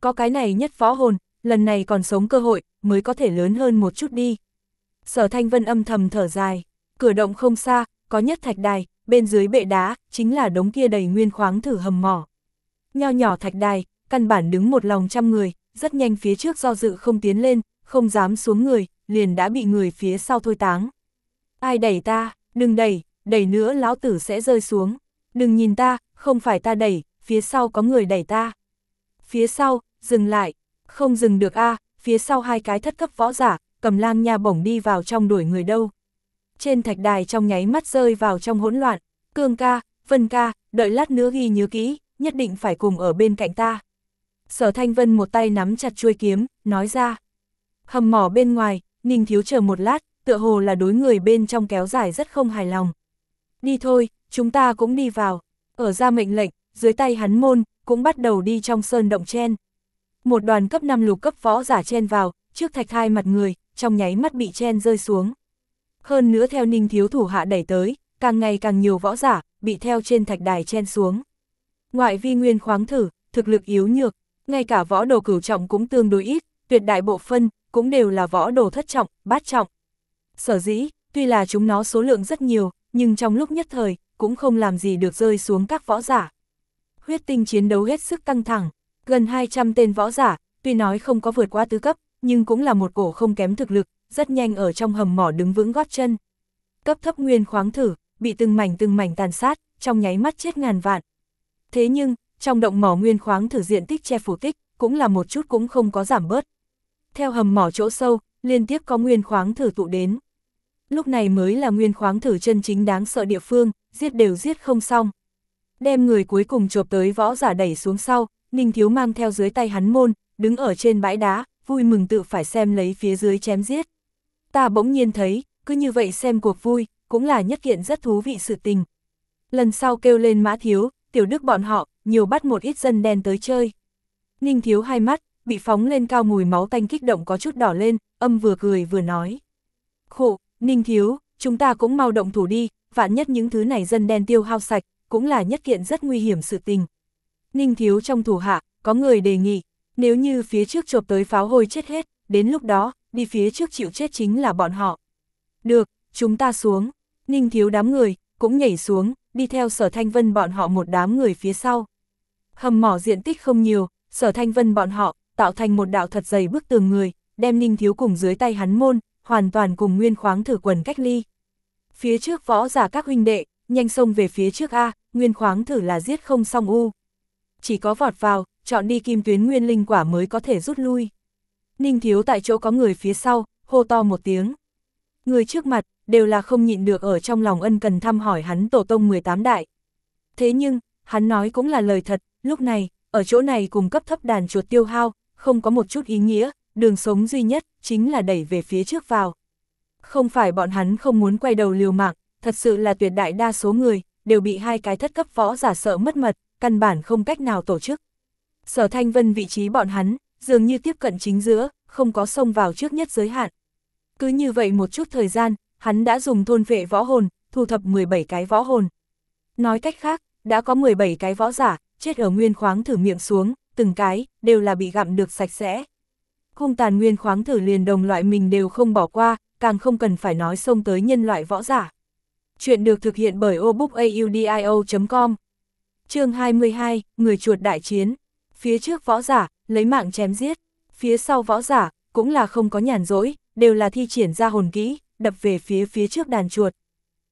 Có cái này nhất võ hồn, lần này còn sống cơ hội, mới có thể lớn hơn một chút đi. Sở thanh vân âm thầm thở dài, cửa động không xa, có nhất thạch đài, bên dưới bệ đá, chính là đống kia đầy nguyên khoáng thử hầm mỏ. Nho nhỏ thạch đài, căn bản đứng một lòng trăm người, rất nhanh phía trước do dự không tiến lên, không dám xuống người, liền đã bị người phía sau thôi táng. Ai đẩy ta, đừng đẩy, đẩy nữa lão tử sẽ rơi xuống. Đừng nhìn ta, không phải ta đẩy, phía sau có người đẩy ta. Phía sau, dừng lại, không dừng được a phía sau hai cái thất cấp võ giả, cầm lang nha bổng đi vào trong đuổi người đâu. Trên thạch đài trong nháy mắt rơi vào trong hỗn loạn, cương ca, vân ca, đợi lát nữa ghi nhớ kỹ, nhất định phải cùng ở bên cạnh ta. Sở Thanh Vân một tay nắm chặt chuôi kiếm, nói ra. Hầm mỏ bên ngoài, Ninh Thiếu chờ một lát, tựa hồ là đối người bên trong kéo dài rất không hài lòng. Đi thôi, chúng ta cũng đi vào. Ở ra mệnh lệnh, dưới tay hắn môn, cũng bắt đầu đi trong sơn động chen. Một đoàn cấp 5 lục cấp võ giả chen vào, trước thạch hai mặt người, trong nháy mắt bị chen rơi xuống. Hơn nữa theo ninh thiếu thủ hạ đẩy tới, càng ngày càng nhiều võ giả, bị theo trên thạch đài chen xuống. Ngoại vi nguyên khoáng thử, thực lực yếu nhược, ngay cả võ đồ cửu trọng cũng tương đối ít, tuyệt đại bộ phân, cũng đều là võ đồ thất trọng, bát trọng. Sở dĩ, tuy là chúng nó số lượng rất nhiều, nhưng trong lúc nhất thời, cũng không làm gì được rơi xuống các võ giả. Huyết tinh chiến đấu hết sức căng thẳng, gần 200 tên võ giả, tuy nói không có vượt qua tứ cấp, nhưng cũng là một cổ không kém thực lực, rất nhanh ở trong hầm mỏ đứng vững gót chân. Cấp thấp nguyên khoáng thử, bị từng mảnh từng mảnh tàn sát, trong nháy mắt chết ngàn vạn. Thế nhưng, trong động mỏ nguyên khoáng thử diện tích che phủ tích, cũng là một chút cũng không có giảm bớt. Theo hầm mỏ chỗ sâu, liên tiếp có nguyên khoáng thử tụ đến. Lúc này mới là nguyên khoáng thử chân chính đáng sợ địa phương, giết đều giết không xong. Đem người cuối cùng chộp tới võ giả đẩy xuống sau, Ninh Thiếu mang theo dưới tay hắn môn, đứng ở trên bãi đá, vui mừng tự phải xem lấy phía dưới chém giết. Ta bỗng nhiên thấy, cứ như vậy xem cuộc vui, cũng là nhất kiện rất thú vị sự tình. Lần sau kêu lên mã thiếu, tiểu đức bọn họ, nhiều bắt một ít dân đen tới chơi. Ninh thiếu hai mắt, bị phóng lên cao mùi máu tanh kích động có chút đỏ lên, âm vừa cười vừa nói. Khổ, Ninh thiếu, chúng ta cũng mau động thủ đi, vạn nhất những thứ này dân đen tiêu hao sạch, cũng là nhất kiện rất nguy hiểm sự tình. Ninh thiếu trong thủ hạ, có người đề nghị, nếu như phía trước chộp tới pháo hôi chết hết, đến lúc đó, đi phía trước chịu chết chính là bọn họ. Được, chúng ta xuống. Ninh thiếu đám người, cũng nhảy xuống, đi theo sở thanh vân bọn họ một đám người phía sau. Hầm mỏ diện tích không nhiều, sở thanh vân bọn họ, tạo thành một đạo thật dày bức tường người, đem ninh thiếu cùng dưới tay hắn môn, hoàn toàn cùng nguyên khoáng thử quần cách ly. Phía trước võ giả các huynh đệ, nhanh xông về phía trước A, nguyên khoáng thử là giết không xong U. Chỉ có vọt vào, chọn đi kim tuyến nguyên linh quả mới có thể rút lui. Ninh thiếu tại chỗ có người phía sau, hô to một tiếng. Người trước mặt, đều là không nhịn được ở trong lòng ân cần thăm hỏi hắn tổ tông 18 đại. Thế nhưng, hắn nói cũng là lời thật, lúc này, ở chỗ này cùng cấp thấp đàn chuột tiêu hao, không có một chút ý nghĩa, đường sống duy nhất, chính là đẩy về phía trước vào. Không phải bọn hắn không muốn quay đầu liều mạng, thật sự là tuyệt đại đa số người, đều bị hai cái thất cấp võ giả sợ mất mật, căn bản không cách nào tổ chức. Sở Thanh Vân vị trí bọn hắn, dường như tiếp cận chính giữa, không có xông vào trước nhất giới hạn. Cứ như vậy một chút thời gian, hắn đã dùng thôn vệ võ hồn, thu thập 17 cái võ hồn. Nói cách khác, đã có 17 cái võ giả, chết ở nguyên khoáng thử miệng xuống, từng cái, đều là bị gặm được sạch sẽ. Hung tàn nguyên khoáng thử liền đồng loại mình đều không bỏ qua, càng không cần phải nói xông tới nhân loại võ giả. Chuyện được thực hiện bởi obookaudio.com chương 22, Người chuột đại chiến. Phía trước võ giả, lấy mạng chém giết. Phía sau võ giả, cũng là không có nhàn rỗi, đều là thi triển ra hồn kỹ, đập về phía phía trước đàn chuột.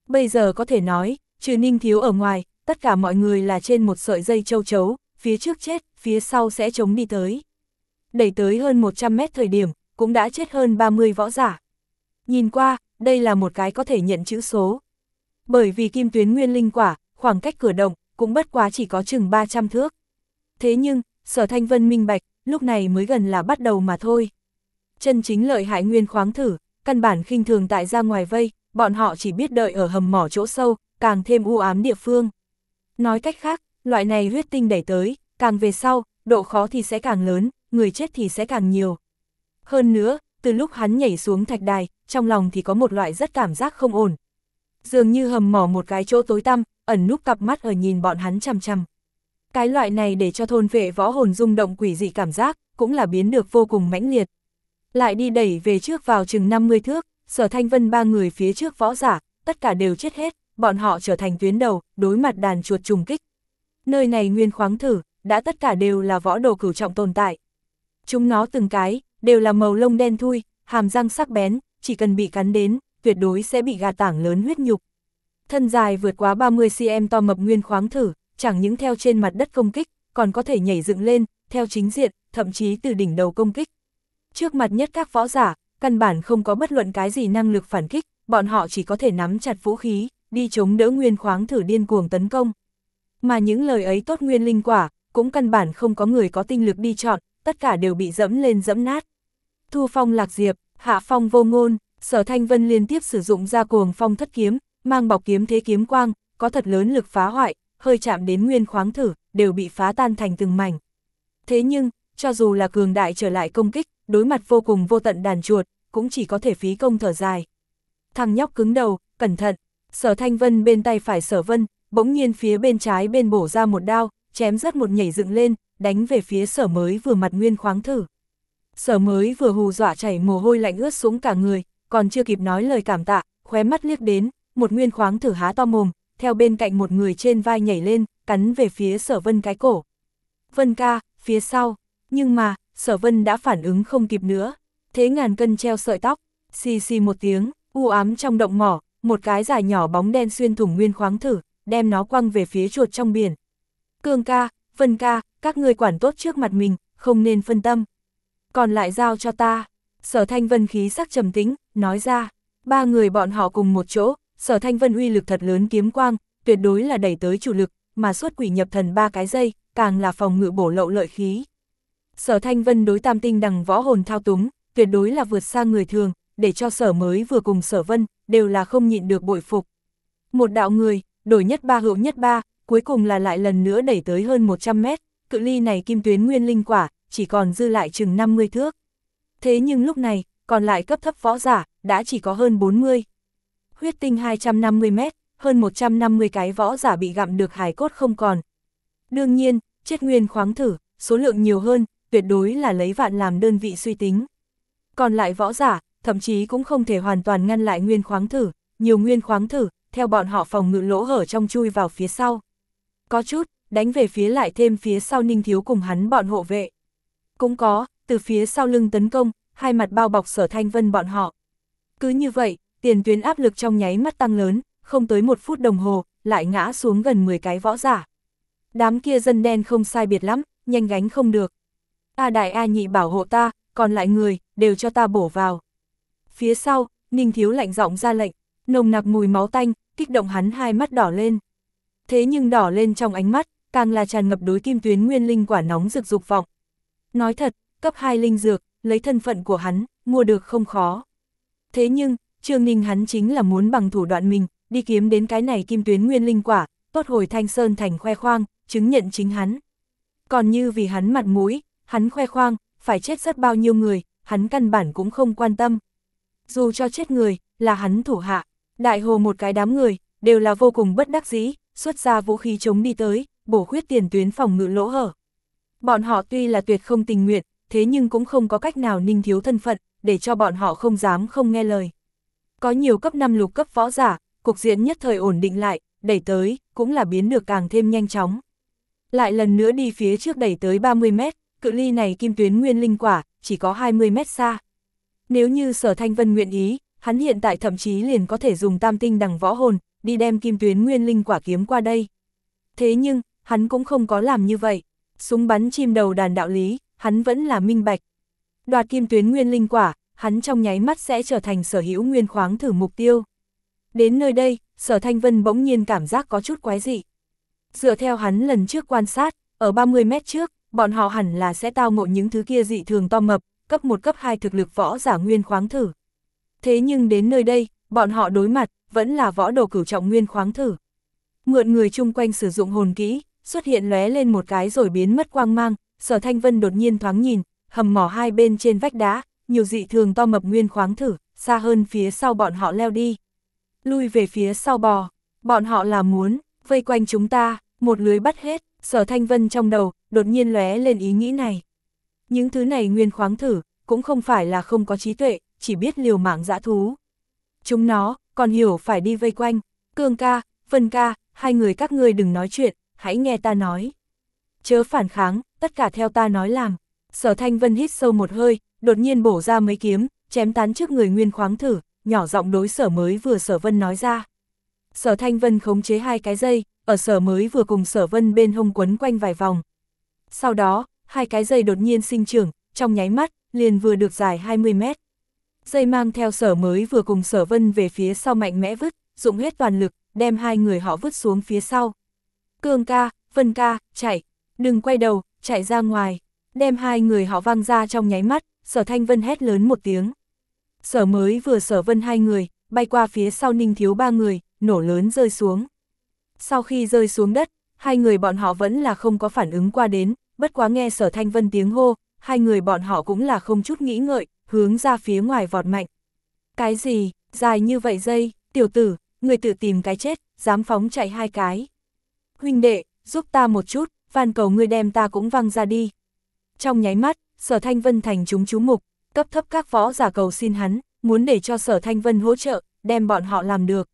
Bây giờ có thể nói, trừ ninh thiếu ở ngoài, tất cả mọi người là trên một sợi dây châu chấu, phía trước chết, phía sau sẽ chống đi tới. Đẩy tới hơn 100 mét thời điểm, cũng đã chết hơn 30 võ giả. Nhìn qua, đây là một cái có thể nhận chữ số. Bởi vì kim tuyến nguyên linh quả, khoảng cách cửa động, cũng bất quá chỉ có chừng 300 thước. Thế nhưng, sở thanh vân minh bạch, lúc này mới gần là bắt đầu mà thôi. Chân chính lợi hại nguyên khoáng thử, căn bản khinh thường tại ra ngoài vây, bọn họ chỉ biết đợi ở hầm mỏ chỗ sâu, càng thêm u ám địa phương. Nói cách khác, loại này huyết tinh đẩy tới, càng về sau, độ khó thì sẽ càng lớn, người chết thì sẽ càng nhiều. Hơn nữa, từ lúc hắn nhảy xuống thạch đài, trong lòng thì có một loại rất cảm giác không ổn. Dường như hầm mỏ một cái chỗ tối tăm, ẩn núp cặp mắt ở nhìn bọn hắn chằm chằm. Cái loại này để cho thôn vệ võ hồn rung động quỷ dị cảm giác, cũng là biến được vô cùng mãnh liệt. Lại đi đẩy về trước vào chừng 50 thước, sở thanh vân ba người phía trước võ giả, tất cả đều chết hết, bọn họ trở thành tuyến đầu, đối mặt đàn chuột trùng kích. Nơi này nguyên khoáng thử, đã tất cả đều là võ đồ cửu trọng tồn tại. Chúng nó từng cái, đều là màu lông đen thui, hàm răng sắc bén, chỉ cần bị cắn đến, tuyệt đối sẽ bị gà tảng lớn huyết nhục. Thân dài vượt quá 30cm to mập nguyên khoáng thử, chẳng những theo trên mặt đất công kích, còn có thể nhảy dựng lên, theo chính diện, thậm chí từ đỉnh đầu công kích. Trước mặt nhất các võ giả, căn bản không có bất luận cái gì năng lực phản kích, bọn họ chỉ có thể nắm chặt vũ khí, đi chống đỡ nguyên khoáng thử điên cuồng tấn công. Mà những lời ấy tốt nguyên linh quả, cũng căn bản không có người có tinh lực đi chọn, tất cả đều bị dẫm lên dẫm nát. Thu phong lạc diệp, hạ phong vô ngôn, sở thanh vân liên tiếp sử dụng ra cuồng phong thất kiếm, mang bọc kiếm thế kiếm quang, có thật lớn lực phá hoại, hơi chạm đến nguyên khoáng thử, đều bị phá tan thành từng mảnh. Thế nhưng, cho dù là cường đại trở lại công kích, đối mặt vô cùng vô tận đàn chuột, cũng chỉ có thể phí công thở dài. Thằng nhóc cứng đầu, cẩn thận, sở thanh vân bên tay phải sở vân, bỗng nhiên phía bên trái bên bổ ra một đao, chém rất một nhảy dựng lên, đánh về phía sở mới vừa mặt nguyên khoáng thử. Sở mới vừa hù dọa chảy mồ hôi lạnh ướt xuống cả người, còn chưa kịp nói lời cảm tạ, khóe mắt liếc đến, một nguyên khoáng thử há to mồm, theo bên cạnh một người trên vai nhảy lên, cắn về phía sở vân cái cổ. Vân ca, phía sau, nhưng mà, sở vân đã phản ứng không kịp nữa, thế ngàn cân treo sợi tóc, xì xì một tiếng, u ám trong động mỏ, một cái dài nhỏ bóng đen xuyên thủng nguyên khoáng thử, đem nó quăng về phía chuột trong biển. Cương ca, Vân ca, các người quản tốt trước mặt mình, không nên phân tâm. Còn lại giao cho ta. Sở Thanh Vân khí sắc trầm tĩnh, nói ra, ba người bọn họ cùng một chỗ, Sở Thanh Vân uy lực thật lớn kiếm quang, tuyệt đối là đẩy tới chủ lực, mà suốt quỷ nhập thần ba cái dây, càng là phòng ngự bổ lậu lợi khí. Sở Thanh Vân đối tam tinh đằng võ hồn thao túng, tuyệt đối là vượt xa người thường, để cho sở mới vừa cùng sở vân, đều là không nhịn được bội phục. Một đạo người, đổi nhất ba hữu nhất ba, cuối cùng là lại lần nữa đẩy tới hơn 100 mét, cự ly này kim tuyến nguyên linh quả, chỉ còn dư lại chừng 50 thước. Thế nhưng lúc này, còn lại cấp thấp võ giả, đã chỉ có hơn 40. Huyết tinh 250 mét, hơn 150 cái võ giả bị gặm được hài cốt không còn. Đương nhiên, chết nguyên khoáng thử, số lượng nhiều hơn, tuyệt đối là lấy vạn làm đơn vị suy tính. Còn lại võ giả, thậm chí cũng không thể hoàn toàn ngăn lại nguyên khoáng thử, nhiều nguyên khoáng thử, theo bọn họ phòng ngự lỗ hở trong chui vào phía sau. Có chút, đánh về phía lại thêm phía sau ninh thiếu cùng hắn bọn hộ vệ. Cũng có, từ phía sau lưng tấn công, hai mặt bao bọc sở thanh vân bọn họ. Cứ như vậy, tiền tuyến áp lực trong nháy mắt tăng lớn, không tới một phút đồng hồ, lại ngã xuống gần 10 cái võ giả. Đám kia dân đen không sai biệt lắm, nhanh gánh không được. A đại A nhị bảo hộ ta, còn lại người, đều cho ta bổ vào. Phía sau, Ninh Thiếu lạnh giọng ra lệnh, nồng nặc mùi máu tanh, kích động hắn hai mắt đỏ lên. Thế nhưng đỏ lên trong ánh mắt, càng là tràn ngập đối kim tuyến nguyên linh quả nóng rực dục vọng. Nói thật, cấp 2 linh dược, lấy thân phận của hắn, mua được không khó. Thế nhưng, Trương Ninh hắn chính là muốn bằng thủ đoạn mình, đi kiếm đến cái này kim tuyến nguyên linh quả, tốt hồi thanh sơn thành khoe khoang, chứng nhận chính hắn. Còn như vì hắn mặt mũi, hắn khoe khoang, phải chết rất bao nhiêu người, hắn căn bản cũng không quan tâm. Dù cho chết người, là hắn thủ hạ, đại hồ một cái đám người, đều là vô cùng bất đắc dĩ, xuất ra vũ khí chống đi tới, bổ khuyết tiền tuyến phòng ngự lỗ hở. Bọn họ tuy là tuyệt không tình nguyện, thế nhưng cũng không có cách nào ninh thiếu thân phận, để cho bọn họ không dám không nghe lời. Có nhiều cấp 5 lục cấp võ giả, cục diện nhất thời ổn định lại, đẩy tới, cũng là biến được càng thêm nhanh chóng. Lại lần nữa đi phía trước đẩy tới 30 mét, cự ly này kim tuyến nguyên linh quả, chỉ có 20 mét xa. Nếu như sở thanh vân nguyện ý, hắn hiện tại thậm chí liền có thể dùng tam tinh đằng võ hồn, đi đem kim tuyến nguyên linh quả kiếm qua đây. Thế nhưng, hắn cũng không có làm như vậy. Súng bắn chim đầu đàn đạo lý, hắn vẫn là minh bạch. Đoạt kim tuyến nguyên linh quả, hắn trong nháy mắt sẽ trở thành sở hữu nguyên khoáng thử mục tiêu. Đến nơi đây, sở thanh vân bỗng nhiên cảm giác có chút quái dị. Dựa theo hắn lần trước quan sát, ở 30 mét trước, bọn họ hẳn là sẽ tao ngộ những thứ kia dị thường to mập, cấp 1 cấp 2 thực lực võ giả nguyên khoáng thử. Thế nhưng đến nơi đây, bọn họ đối mặt, vẫn là võ đồ cửu trọng nguyên khoáng thử. Mượn người chung quanh sử dụng hồn kỹ, xuất hiện lóe lên một cái rồi biến mất quang mang, sở thanh vân đột nhiên thoáng nhìn, hầm mỏ hai bên trên vách đá, nhiều dị thường to mập nguyên khoáng thử, xa hơn phía sau bọn họ leo đi. Lui về phía sau bò, bọn họ là muốn, vây quanh chúng ta, một lưới bắt hết, sở thanh vân trong đầu, đột nhiên lóe lên ý nghĩ này. Những thứ này nguyên khoáng thử, cũng không phải là không có trí tuệ, chỉ biết liều mạng dã thú. Chúng nó, còn hiểu phải đi vây quanh, cương ca, vân ca, hai người các ngươi đừng nói chuyện, hãy nghe ta nói. Chớ phản kháng, tất cả theo ta nói làm. Sở thanh vân hít sâu một hơi, đột nhiên bổ ra mấy kiếm, chém tán trước người nguyên khoáng thử, nhỏ giọng đối sở mới vừa sở vân nói ra. Sở thanh vân khống chế hai cái dây, ở sở mới vừa cùng sở vân bên hông quấn quanh vài vòng. Sau đó, hai cái dây đột nhiên sinh trưởng, trong nháy mắt, liền vừa được dài 20 mét. Dây mang theo sở mới vừa cùng sở vân về phía sau mạnh mẽ vứt, dụng hết toàn lực, đem hai người họ vứt xuống phía sau. Cương ca, vân ca, chạy, đừng quay đầu, chạy ra ngoài, đem hai người họ văng ra trong nháy mắt, sở thanh vân hét lớn một tiếng. Sở mới vừa sở vân hai người, bay qua phía sau ninh thiếu ba người, nổ lớn rơi xuống. Sau khi rơi xuống đất, hai người bọn họ vẫn là không có phản ứng qua đến, bất quá nghe sở thanh vân tiếng hô, hai người bọn họ cũng là không chút nghĩ ngợi, hướng ra phía ngoài vọt mạnh. Cái gì, dài như vậy dây, tiểu tử, người tự tìm cái chết, dám phóng chạy hai cái. Huynh đệ, giúp ta một chút, van cầu ngươi đem ta cũng văng ra đi. Trong nháy mắt, sở thanh vân thành chúng chú mục, cấp thấp các võ giả cầu xin hắn, muốn để cho sở thanh vân hỗ trợ, đem bọn họ làm được.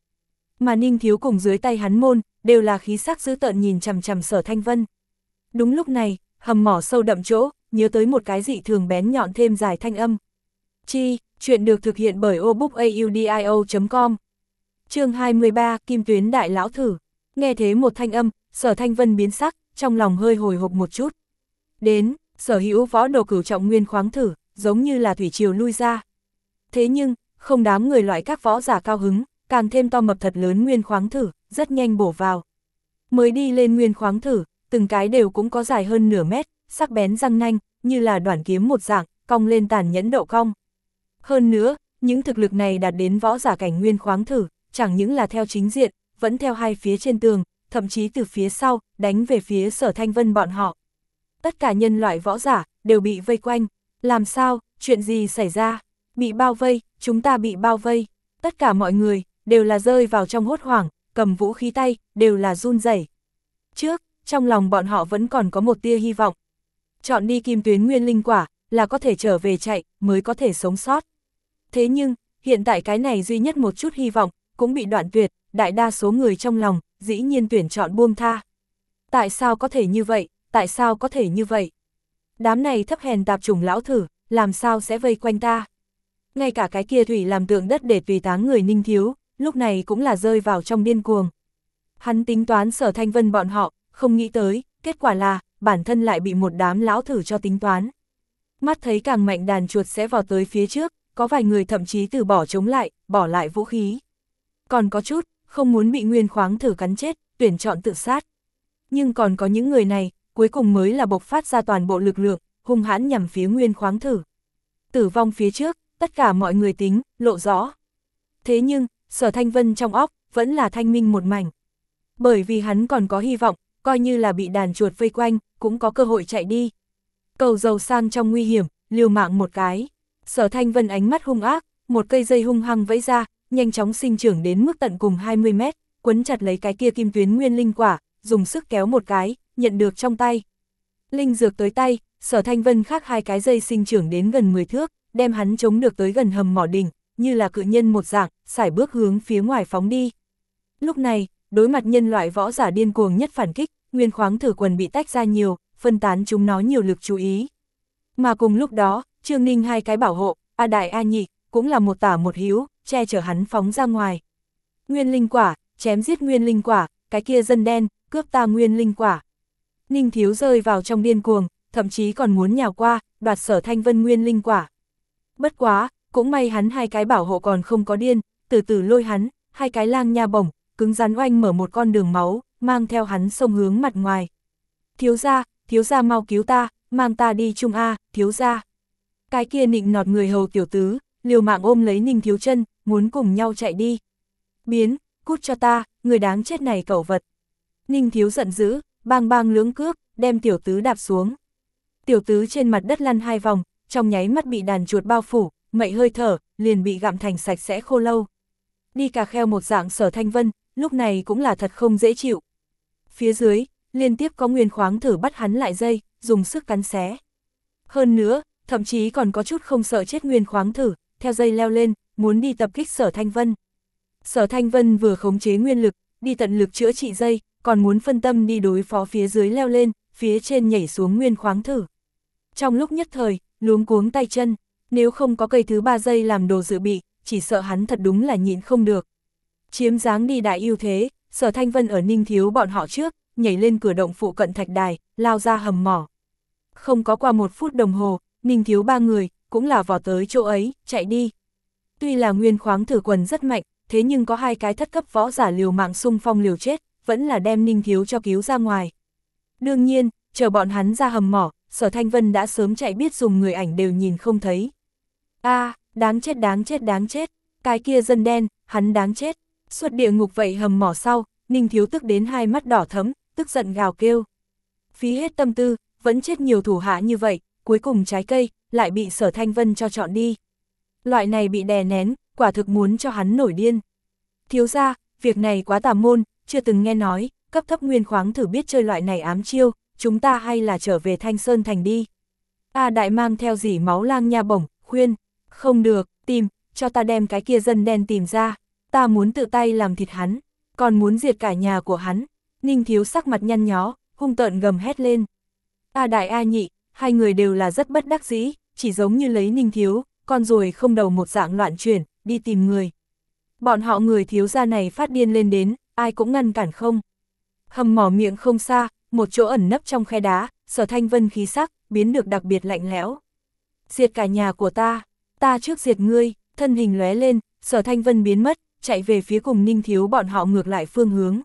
Mà ninh thiếu cùng dưới tay hắn môn, đều là khí sắc dữ tợn nhìn chằm chằm sở thanh vân. Đúng lúc này, hầm mỏ sâu đậm chỗ, nhớ tới một cái dị thường bén nhọn thêm dài thanh âm. Chi, chuyện được thực hiện bởi obookaudio.com chương 23, Kim Tuyến Đại Lão Thử. Nghe thế một thanh âm, sở thanh vân biến sắc, trong lòng hơi hồi hộp một chút. Đến, sở hữu võ đồ cửu trọng nguyên khoáng thử, giống như là thủy triều lui ra. Thế nhưng, không đám người loại các võ giả cao hứng, càng thêm to mập thật lớn nguyên khoáng thử, rất nhanh bổ vào. Mới đi lên nguyên khoáng thử, từng cái đều cũng có dài hơn nửa mét, sắc bén răng nanh, như là đoạn kiếm một dạng, cong lên tàn nhẫn độ cong. Hơn nữa, những thực lực này đạt đến võ giả cảnh nguyên khoáng thử, chẳng những là theo chính diện, vẫn theo hai phía trên tường, thậm chí từ phía sau, đánh về phía sở thanh vân bọn họ. Tất cả nhân loại võ giả, đều bị vây quanh. Làm sao, chuyện gì xảy ra? Bị bao vây, chúng ta bị bao vây. Tất cả mọi người, đều là rơi vào trong hốt hoảng, cầm vũ khí tay, đều là run rẩy. Trước, trong lòng bọn họ vẫn còn có một tia hy vọng. Chọn đi kim tuyến nguyên linh quả, là có thể trở về chạy, mới có thể sống sót. Thế nhưng, hiện tại cái này duy nhất một chút hy vọng, cũng bị đoạn tuyệt, đại đa số người trong lòng, dĩ nhiên tuyển chọn buông tha. Tại sao có thể như vậy, tại sao có thể như vậy? Đám này thấp hèn tạp trùng lão thử, làm sao sẽ vây quanh ta? Ngay cả cái kia thủy làm tượng đất để tùy táng người ninh thiếu, lúc này cũng là rơi vào trong điên cuồng. Hắn tính toán sở thanh vân bọn họ, không nghĩ tới, kết quả là, bản thân lại bị một đám lão thử cho tính toán. Mắt thấy càng mạnh đàn chuột sẽ vào tới phía trước, có vài người thậm chí từ bỏ chống lại, bỏ lại vũ khí. Còn có chút, không muốn bị nguyên khoáng thử cắn chết, tuyển chọn tự sát. Nhưng còn có những người này, cuối cùng mới là bộc phát ra toàn bộ lực lượng, hung hãn nhằm phía nguyên khoáng thử. Tử vong phía trước, tất cả mọi người tính, lộ rõ. Thế nhưng, sở thanh vân trong óc, vẫn là thanh minh một mảnh. Bởi vì hắn còn có hy vọng, coi như là bị đàn chuột vây quanh, cũng có cơ hội chạy đi. Cầu dầu sang trong nguy hiểm, liều mạng một cái. Sở Thanh Vân ánh mắt hung ác, một cây dây hung hăng vẫy ra, nhanh chóng sinh trưởng đến mức tận cùng 20 mét, quấn chặt lấy cái kia kim tuyến nguyên linh quả, dùng sức kéo một cái, nhận được trong tay. Linh dược tới tay, sở thanh vân khác hai cái dây sinh trưởng đến gần 10 thước, đem hắn chống được tới gần hầm mỏ đỉnh, như là cự nhân một dạng, xải bước hướng phía ngoài phóng đi. Lúc này, đối mặt nhân loại võ giả điên cuồng nhất phản kích, nguyên khoáng thử quần bị tách ra nhiều, phân tán chúng nó nhiều lực chú ý. Mà cùng lúc đó, Trương Ninh hai cái bảo hộ, A Đại A Nhị, cũng là một tả một hiếu, che chở hắn phóng ra ngoài. Nguyên linh quả, chém giết nguyên linh quả, cái kia dân đen, cướp ta nguyên linh quả. Ninh Thiếu rơi vào trong điên cuồng, thậm chí còn muốn nhào qua, đoạt sở thanh vân nguyên linh quả. Bất quá, cũng may hắn hai cái bảo hộ còn không có điên, từ từ lôi hắn, hai cái lang nha bổng, cứng rắn oanh mở một con đường máu, mang theo hắn sông hướng mặt ngoài. Thiếu gia, thiếu gia mau cứu ta, mang ta đi chung A, thiếu gia. Cái kia nịnh nọt người hầu tiểu tứ, liều mạng ôm lấy ninh thiếu chân, muốn cùng nhau chạy đi. Biến, cút cho ta, người đáng chết này cẩu vật. Ninh thiếu giận dữ, bang bang lưỡng cước, đem tiểu tứ đạp xuống. Tiểu tứ trên mặt đất lăn hai vòng, trong nháy mắt bị đàn chuột bao phủ, mậy hơi thở, liền bị gặm thành sạch sẽ khô lâu. Đi cà kheo một dạng sở thanh vân, lúc này cũng là thật không dễ chịu. Phía dưới, liên tiếp có nguyên khoáng thử bắt hắn lại dây, dùng sức cắn xé. Hơn nữa, thậm chí còn có chút không sợ chết nguyên khoáng thử, theo dây leo lên, muốn đi tập kích sở thanh vân. Sở thanh vân vừa khống chế nguyên lực, đi tận lực chữa trị dây, còn muốn phân tâm đi đối phó phía dưới leo lên, phía trên nhảy xuống nguyên khoáng thử. Trong lúc nhất thời, luống cuống tay chân, nếu không có cây thứ ba dây làm đồ dự bị, chỉ sợ hắn thật đúng là nhịn không được. Chiếm dáng đi đại ưu thế, sở thanh vân ở ninh thiếu bọn họ trước, nhảy lên cửa động phụ cận thạch đài, lao ra hầm mỏ. Không có qua một phút đồng hồ, ninh thiếu ba người, cũng là vỏ tới chỗ ấy, chạy đi. Tuy là nguyên khoáng thử quần rất mạnh, thế nhưng có hai cái thất cấp võ giả liều mạng sung phong liều chết, vẫn là đem ninh thiếu cho cứu ra ngoài. Đương nhiên, chờ bọn hắn ra hầm mỏ, sở thanh vân đã sớm chạy biết dùng người ảnh đều nhìn không thấy. a đáng chết đáng chết đáng chết, cái kia dân đen, hắn đáng chết, xuất địa ngục vậy hầm mỏ sau, ninh thiếu tức đến hai mắt đỏ thấm, tức giận gào kêu. Phí hết tâm tư, vẫn chết nhiều thủ hạ như vậy, cuối cùng trái cây, lại bị sở thanh vân cho chọn đi. Loại này bị đè nén, quả thực muốn cho hắn nổi điên. Thiếu ra, việc này quá tà môn, chưa từng nghe nói, cấp thấp nguyên khoáng thử biết chơi loại này ám chiêu, chúng ta hay là trở về Thanh Sơn Thành đi. A đại mang theo dỉ máu lang nha bổng, khuyên, không được, tìm, cho ta đem cái kia dân đen tìm ra, ta muốn tự tay làm thịt hắn, còn muốn diệt cả nhà của hắn. Ninh thiếu sắc mặt nhăn nhó, hung tợn gầm hét lên. A đại A nhị, hai người đều là rất bất đắc dĩ, chỉ giống như lấy ninh thiếu, con rồi không đầu một dạng loạn chuyển, đi tìm người. Bọn họ người thiếu gia này phát điên lên đến, ai cũng ngăn cản không. Hầm mỏ miệng không xa, một chỗ ẩn nấp trong khe đá, sở thanh vân khí sắc, biến được đặc biệt lạnh lẽo. Diệt cả nhà của ta, ta trước diệt ngươi, thân hình lóe lên, sở thanh vân biến mất, chạy về phía cùng ninh thiếu bọn họ ngược lại phương hướng.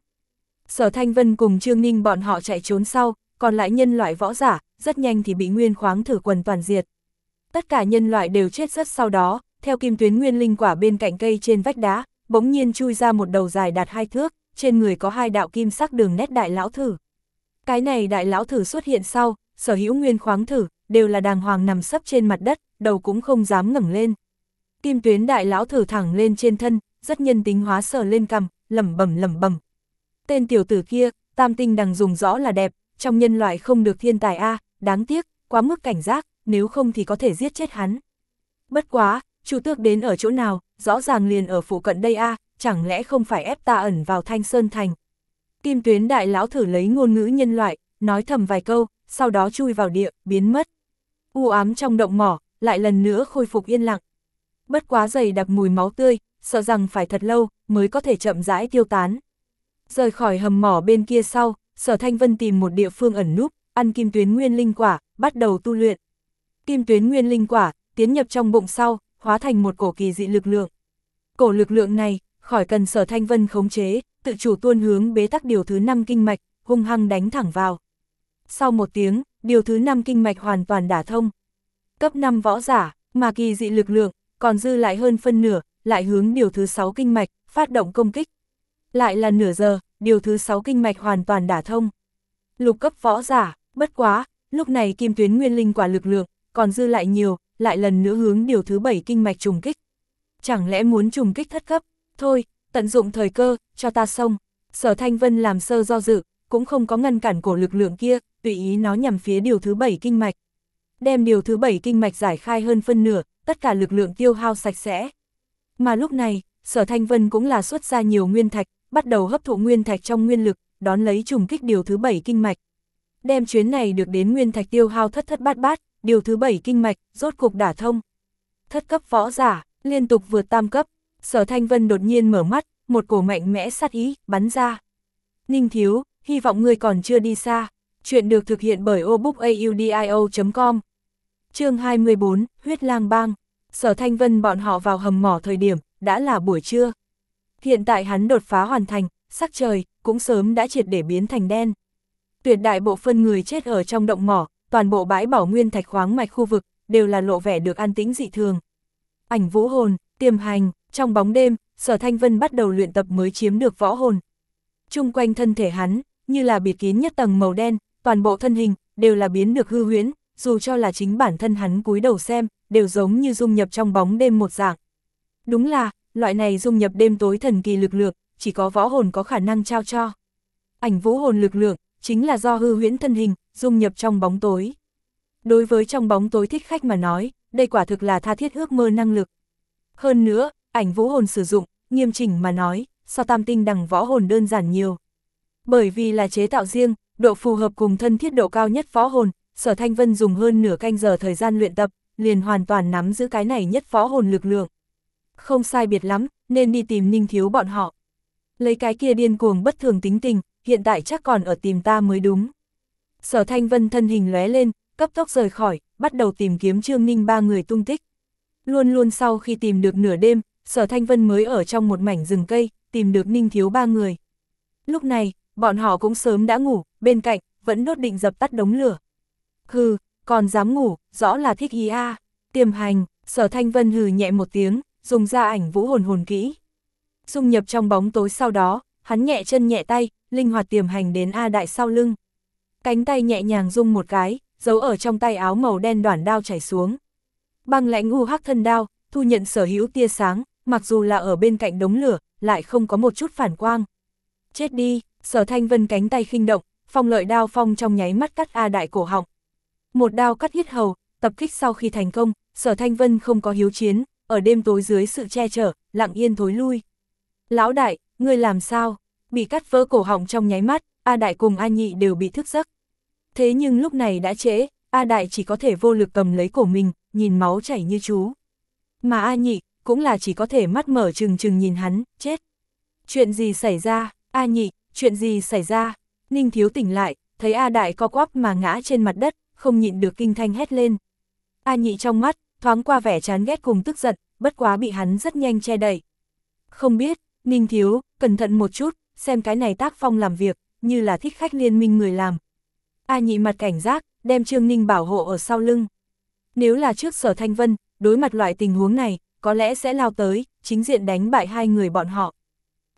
Sở thanh vân cùng trương ninh bọn họ chạy trốn sau, còn lại nhân loại võ giả, rất nhanh thì bị nguyên khoáng thử quần toàn diệt. Tất cả nhân loại đều chết rất sau đó, theo kim tuyến nguyên linh quả bên cạnh cây trên vách đá, bỗng nhiên chui ra một đầu dài đạt hai thước, trên người có hai đạo kim sắc đường nét đại lão thử. Cái này đại lão thử xuất hiện sau, sở hữu nguyên khoáng thử, đều là đàng hoàng nằm sấp trên mặt đất, đầu cũng không dám ngẩng lên. Kim tuyến đại lão thử thẳng lên trên thân, rất nhân tính hóa sở lên cầm, lẩm bẩm lẩm bẩm. Tên tiểu tử kia, tam tinh đằng dùng rõ là đẹp, trong nhân loại không được thiên tài A, à, đáng tiếc, quá mức cảnh giác, nếu không thì có thể giết chết hắn. Bất quá, chủ tước đến ở chỗ nào, rõ ràng liền ở phụ cận đây A, chẳng lẽ không phải ép ta ẩn vào thanh sơn thành. Kim tuyến đại lão thử lấy ngôn ngữ nhân loại, nói thầm vài câu, sau đó chui vào địa, biến mất. U ám trong động mỏ, lại lần nữa khôi phục yên lặng. Bất quá dày đặc mùi máu tươi, sợ rằng phải thật lâu, mới có thể chậm rãi tiêu tán. Rời khỏi hầm mỏ bên kia sau, sở thanh vân tìm một địa phương ẩn núp, ăn kim tuyến nguyên linh quả, bắt đầu tu luyện. Kim tuyến nguyên linh quả, tiến nhập trong bụng sau, hóa thành một cổ kỳ dị lực lượng. Cổ lực lượng này, khỏi cần sở thanh vân khống chế, tự chủ tuôn hướng bế tắc điều thứ 5 kinh mạch, hung hăng đánh thẳng vào. Sau một tiếng, điều thứ 5 kinh mạch hoàn toàn đả thông. Cấp 5 võ giả, mà kỳ dị lực lượng, còn dư lại hơn phân nửa, lại hướng điều thứ 6 kinh mạch, phát động công kích. Lại là nửa giờ, điều thứ 6 kinh mạch hoàn toàn đả thông. Lục cấp võ giả, bất quá, lúc này kim tuyến nguyên linh quả lực lượng, còn dư lại nhiều, lại lần nữa hướng điều thứ bảy kinh mạch trùng kích. Chẳng lẽ muốn trùng kích thất cấp? Thôi, tận dụng thời cơ, cho ta xong Sở Thanh Vân làm sơ do dự, cũng không có ngăn cản cổ lực lượng kia, tùy ý nó nhằm phía điều thứ bảy kinh mạch. Đem điều thứ bảy kinh mạch giải khai hơn phân nửa, tất cả lực lượng tiêu hao sạch sẽ. Mà lúc này, Sở Thanh Vân cũng là xuất ra nhiều nguyên thạch, bắt đầu hấp thụ nguyên thạch trong nguyên lực, đón lấy trùng kích điều thứ bảy kinh mạch. Đem chuyến này được đến nguyên thạch tiêu hao thất thất bát bát, điều thứ bảy kinh mạch, rốt cục đả thông. Thất cấp võ giả, liên tục vượt tam cấp, Sở Thanh Vân đột nhiên mở mắt, một cổ mạnh mẽ sát ý, bắn ra. Ninh Thiếu, hy vọng người còn chưa đi xa. Chuyện được thực hiện bởi obookaudio.com chương 24, Huyết lang bang. Sở Thanh Vân bọn họ vào hầm mỏ thời điểm, đã là buổi trưa. Hiện tại hắn đột phá hoàn thành, sắc trời, cũng sớm đã triệt để biến thành đen. Tuyệt đại bộ phân người chết ở trong động mỏ, toàn bộ bãi bảo nguyên thạch khoáng mạch khu vực, đều là lộ vẻ được an tĩnh dị thường. Ảnh vũ hồn, tiềm hành, trong bóng đêm, sở thanh vân bắt đầu luyện tập mới chiếm được võ hồn. Trung quanh thân thể hắn, như là bịt kín nhất tầng màu đen, toàn bộ thân hình, đều là biến được hư huyễn, dù cho là chính bản thân hắn cúi đầu xem, đều giống như dung nhập trong bóng đêm một dạng. Đúng là, loại này dung nhập đêm tối thần kỳ lực lượng, chỉ có võ hồn có khả năng trao cho. Ảnh vũ hồn lực lượng, chính là do hư huyễn thân hình, dung nhập trong bóng tối. Đối với trong bóng tối thích khách mà nói, đây quả thực là tha thiết ước mơ năng lực. Hơn nữa, ảnh vũ hồn sử dụng, nghiêm chỉnh mà nói, so tam tinh đằng võ hồn đơn giản nhiều. Bởi vì là chế tạo riêng, độ phù hợp cùng thân thiết độ cao nhất võ hồn, sở thanh vân dùng hơn nửa canh giờ thời gian luyện tập, liền hoàn toàn nắm giữ cái này nhất võ hồn lực lượng. Không sai biệt lắm, nên đi tìm ninh thiếu bọn họ. Lấy cái kia điên cuồng bất thường tính tình, hiện tại chắc còn ở tìm ta mới đúng. Sở thanh vân thân hình lóe lên, cấp tốc rời khỏi, bắt đầu tìm kiếm Trương Ninh ba người tung tích. Luôn luôn sau khi tìm được nửa đêm, Sở Thanh Vân mới ở trong một mảnh rừng cây, tìm được Ninh Thiếu ba người. Lúc này, bọn họ cũng sớm đã ngủ, bên cạnh, vẫn nốt định dập tắt đống lửa. Hừ, còn dám ngủ, rõ là thích ý a. Tiềm hành, Sở Thanh Vân hừ nhẹ một tiếng, dùng ra ảnh vũ hồn hồn kỹ. Dung nhập trong bóng tối sau đó, hắn nhẹ chân nhẹ tay, linh hoạt tiềm hành đến A Đại sau lưng. Cánh tay nhẹ nhàng rung một cái, giấu ở trong tay áo màu đen đoản đao chảy xuống. Băng lãnh u hắc thân đao, thu nhận sở hữu tia sáng, mặc dù là ở bên cạnh đống lửa, lại không có một chút phản quang. Chết đi, sở thanh vân cánh tay khinh động, phong lợi đao phong trong nháy mắt cắt A đại cổ họng. Một đao cắt huyết hầu, tập kích sau khi thành công, sở thanh vân không có hiếu chiến, ở đêm tối dưới sự che chở, lặng yên thối lui. Lão đại, ngươi làm sao? Bị cắt vỡ cổ họng trong nháy mắt, A đại cùng A nhị đều bị thức giấc. Thế nhưng lúc này đã trễ, A đại chỉ có thể vô lực cầm lấy cổ mình, nhìn máu chảy như chú. Mà A nhị, cũng là chỉ có thể mắt mở trừng trừng nhìn hắn, chết. Chuyện gì xảy ra, A nhị, chuyện gì xảy ra? Ninh thiếu tỉnh lại, thấy A đại co quắp mà ngã trên mặt đất, không nhịn được kinh thanh hét lên. A nhị trong mắt, thoáng qua vẻ chán ghét cùng tức giận, bất quá bị hắn rất nhanh che đậy. Không biết, Ninh thiếu, cẩn thận một chút, xem cái này tác phong làm việc, như là thích khách liên minh người làm. A nhị mặt cảnh giác, đem Trương Ninh bảo hộ ở sau lưng. Nếu là trước sở Thanh Vân, đối mặt loại tình huống này, có lẽ sẽ lao tới, chính diện đánh bại hai người bọn họ.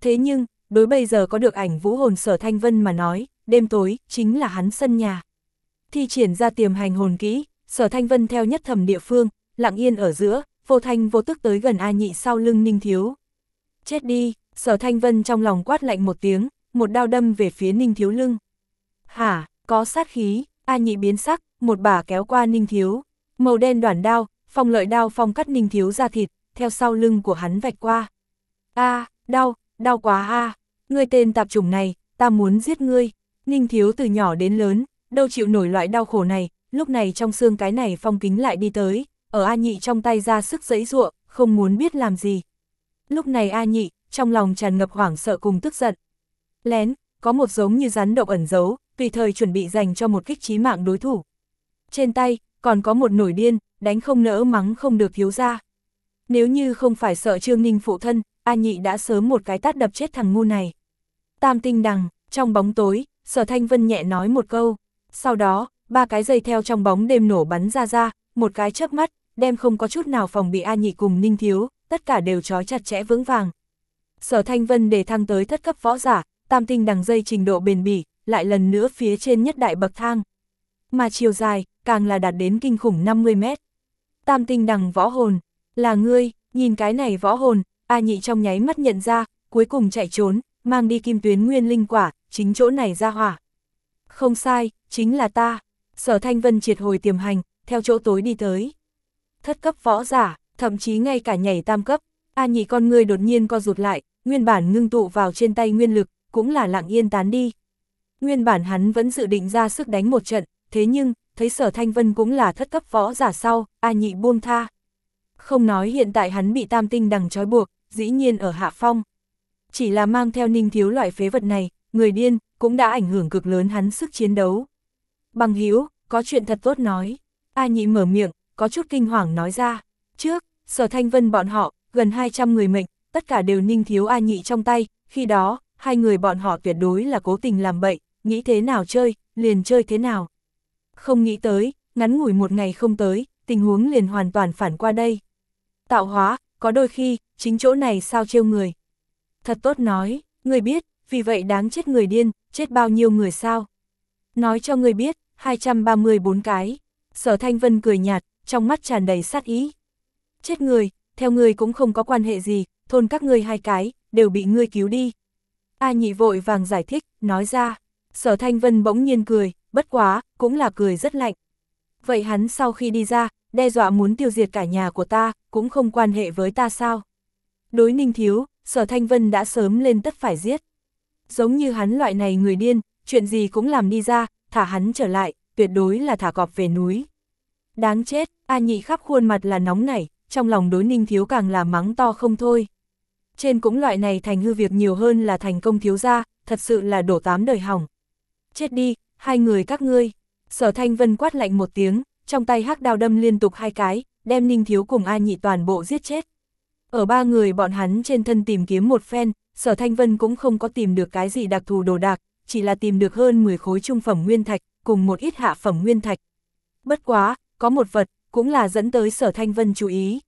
Thế nhưng, đối bây giờ có được ảnh vũ hồn sở Thanh Vân mà nói, đêm tối, chính là hắn sân nhà. Thi triển ra tiềm hành hồn kỹ, sở Thanh Vân theo nhất thẩm địa phương, lặng yên ở giữa, vô thanh vô tức tới gần A nhị sau lưng Ninh Thiếu. Chết đi, sở Thanh Vân trong lòng quát lạnh một tiếng, một đao đâm về phía Ninh Thiếu lưng. Hả, có sát khí, A nhị biến sắc, một bà kéo qua Ninh Thiếu. Màu đen đoản đao, phong lợi đao phong cắt Ninh Thiếu ra thịt, theo sau lưng của hắn vạch qua. a đau, đau quá a ngươi tên tạp chủng này, ta muốn giết ngươi. Ninh Thiếu từ nhỏ đến lớn, đâu chịu nổi loại đau khổ này, lúc này trong xương cái này phong kính lại đi tới, ở A nhị trong tay ra sức giấy ruộng, không muốn biết làm gì. Lúc này A nhị, trong lòng tràn ngập hoảng sợ cùng tức giận. Lén, có một giống như rắn độc ẩn giấu, tùy thời chuẩn bị dành cho một kích trí mạng đối thủ. Trên tay, còn có một nổi điên, đánh không nỡ mắng không được thiếu ra. Nếu như không phải sợ Trương Ninh phụ thân, A Nhị đã sớm một cái tát đập chết thằng ngu này. Tam tinh đằng, trong bóng tối, sở thanh vân nhẹ nói một câu. Sau đó, ba cái dây theo trong bóng đêm nổ bắn ra ra, một cái chớp mắt, đem không có chút nào phòng bị A Nhị cùng Ninh Thiếu, tất cả đều trói chặt chẽ vững vàng. Sở Thanh Vân để thăng tới thất cấp võ giả, tam tinh đằng dây trình độ bền bỉ, lại lần nữa phía trên nhất đại bậc thang. Mà chiều dài, càng là đạt đến kinh khủng 50 mét. Tam tinh đằng võ hồn, là ngươi, nhìn cái này võ hồn, A nhị trong nháy mắt nhận ra, cuối cùng chạy trốn, mang đi kim tuyến nguyên linh quả, chính chỗ này ra hỏa. Không sai, chính là ta. Sở Thanh Vân triệt hồi tiềm hành, theo chỗ tối đi tới. Thất cấp võ giả, thậm chí ngay cả nhảy tam cấp, A nhị con ngươi đột nhiên co rụt lại, nguyên bản ngưng tụ vào trên tay nguyên lực, cũng là lặng yên tán đi. Nguyên bản hắn vẫn dự định ra sức đánh một trận, thế nhưng, thấy sở thanh vân cũng là thất cấp võ giả sau, A nhị buông tha. Không nói hiện tại hắn bị tam tinh đằng trói buộc, dĩ nhiên ở hạ phong. Chỉ là mang theo ninh thiếu loại phế vật này, người điên, cũng đã ảnh hưởng cực lớn hắn sức chiến đấu. Bằng hữu có chuyện thật tốt nói. A nhị mở miệng, có chút kinh hoàng nói ra. Trước, sở thanh vân bọn họ, gần 200 người mệnh, tất cả đều ninh thiếu A nhị trong tay, khi đó, hai người bọn họ tuyệt đối là cố tình làm bậy, nghĩ thế nào chơi, liền chơi thế nào. Không nghĩ tới, ngắn ngủi một ngày không tới, tình huống liền hoàn toàn phản qua đây. Tạo hóa, có đôi khi, chính chỗ này sao trêu người. Thật tốt nói, người biết, vì vậy đáng chết người điên, chết bao nhiêu người sao. Nói cho người biết, 234 cái. Sở Thanh Vân cười nhạt, trong mắt tràn đầy sát ý. Chết người, theo người cũng không có quan hệ gì, thôn các ngươi hai cái, đều bị ngươi cứu đi. A nhị vội vàng giải thích, nói ra. Sở Thanh Vân bỗng nhiên cười, bất quá, cũng là cười rất lạnh. Vậy hắn sau khi đi ra, đe dọa muốn tiêu diệt cả nhà của ta, cũng không quan hệ với ta sao? Đối ninh thiếu, sở Thanh Vân đã sớm lên tất phải giết. Giống như hắn loại này người điên, chuyện gì cũng làm đi ra, thả hắn trở lại, tuyệt đối là thả cọp về núi. Đáng chết, A nhị khắp khuôn mặt là nóng nảy, trong lòng đối ninh thiếu càng là mắng to không thôi. Trên cũng loại này thành hư việc nhiều hơn là thành công thiếu gia, thật sự là đổ tám đời hỏng. Chết đi, hai người các ngươi. Sở Thanh Vân quát lạnh một tiếng, trong tay hắc đao đâm liên tục hai cái, đem Ninh Thiếu cùng A Nhị toàn bộ giết chết. Ở ba người bọn hắn trên thân tìm kiếm một phen, Sở Thanh Vân cũng không có tìm được cái gì đặc thù đồ đạc, chỉ là tìm được hơn 10 khối trung phẩm nguyên thạch, cùng một ít hạ phẩm nguyên thạch. Bất quá, có một vật, cũng là dẫn tới Sở Thanh Vân chú ý.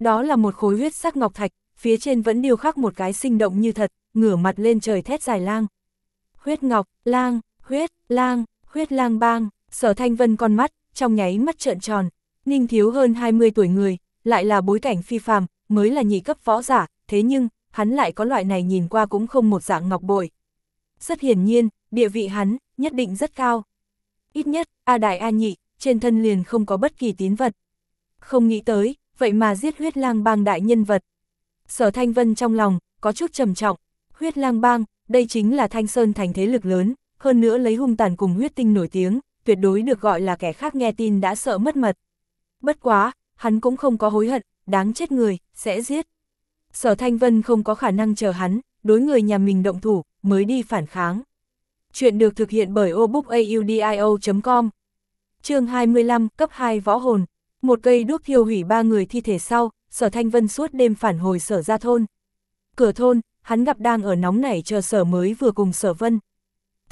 Đó là một khối huyết sắc ngọc thạch, phía trên vẫn điêu khắc một cái sinh động như thật, ngửa mặt lên trời thét dài lang. Huyết ngọc, lang, huyết, lang, huyết lang bang, sở thanh vân con mắt, trong nháy mắt trợn tròn, ninh thiếu hơn 20 tuổi người, lại là bối cảnh phi phàm, mới là nhị cấp võ giả, thế nhưng, hắn lại có loại này nhìn qua cũng không một dạng ngọc bội. Rất hiển nhiên, địa vị hắn, nhất định rất cao. Ít nhất, A Đại A Nhị, trên thân liền không có bất kỳ tín vật. Không nghĩ tới, vậy mà giết huyết lang bang đại nhân vật. Sở Thanh Vân trong lòng, có chút trầm trọng, huyết lang bang, đây chính là Thanh Sơn thành thế lực lớn, hơn nữa lấy hung tàn cùng huyết tinh nổi tiếng, tuyệt đối được gọi là kẻ khác nghe tin đã sợ mất mật. Bất quá, hắn cũng không có hối hận, đáng chết người, sẽ giết. Sở Thanh Vân không có khả năng chờ hắn, đối người nhà mình động thủ, mới đi phản kháng. Chuyện được thực hiện bởi obookaudio.com chương 25, cấp 2 võ hồn. Một cây đuốc thiêu hủy ba người thi thể sau, sở Thanh Vân suốt đêm phản hồi sở ra thôn. Cửa thôn, hắn gặp đang ở nóng nảy chờ sở mới vừa cùng sở Vân.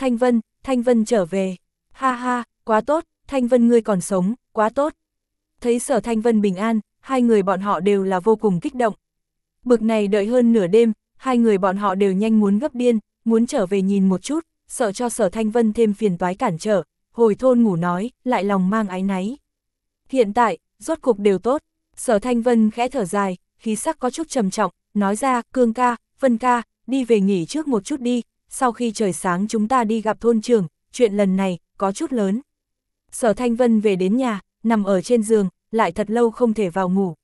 Thanh Vân, Thanh Vân trở về. Ha ha, quá tốt, Thanh Vân ngươi còn sống, quá tốt. Thấy sở Thanh Vân bình an, hai người bọn họ đều là vô cùng kích động. Bực này đợi hơn nửa đêm, hai người bọn họ đều nhanh muốn gấp điên, muốn trở về nhìn một chút, sợ cho sở Thanh Vân thêm phiền toái cản trở, hồi thôn ngủ nói, lại lòng mang ái náy. Hiện tại, rốt cục đều tốt, sở Thanh Vân khẽ thở dài, khí sắc có chút trầm trọng, nói ra, cương ca, vân ca, đi về nghỉ trước một chút đi, sau khi trời sáng chúng ta đi gặp thôn trưởng, chuyện lần này, có chút lớn. Sở Thanh Vân về đến nhà, nằm ở trên giường, lại thật lâu không thể vào ngủ.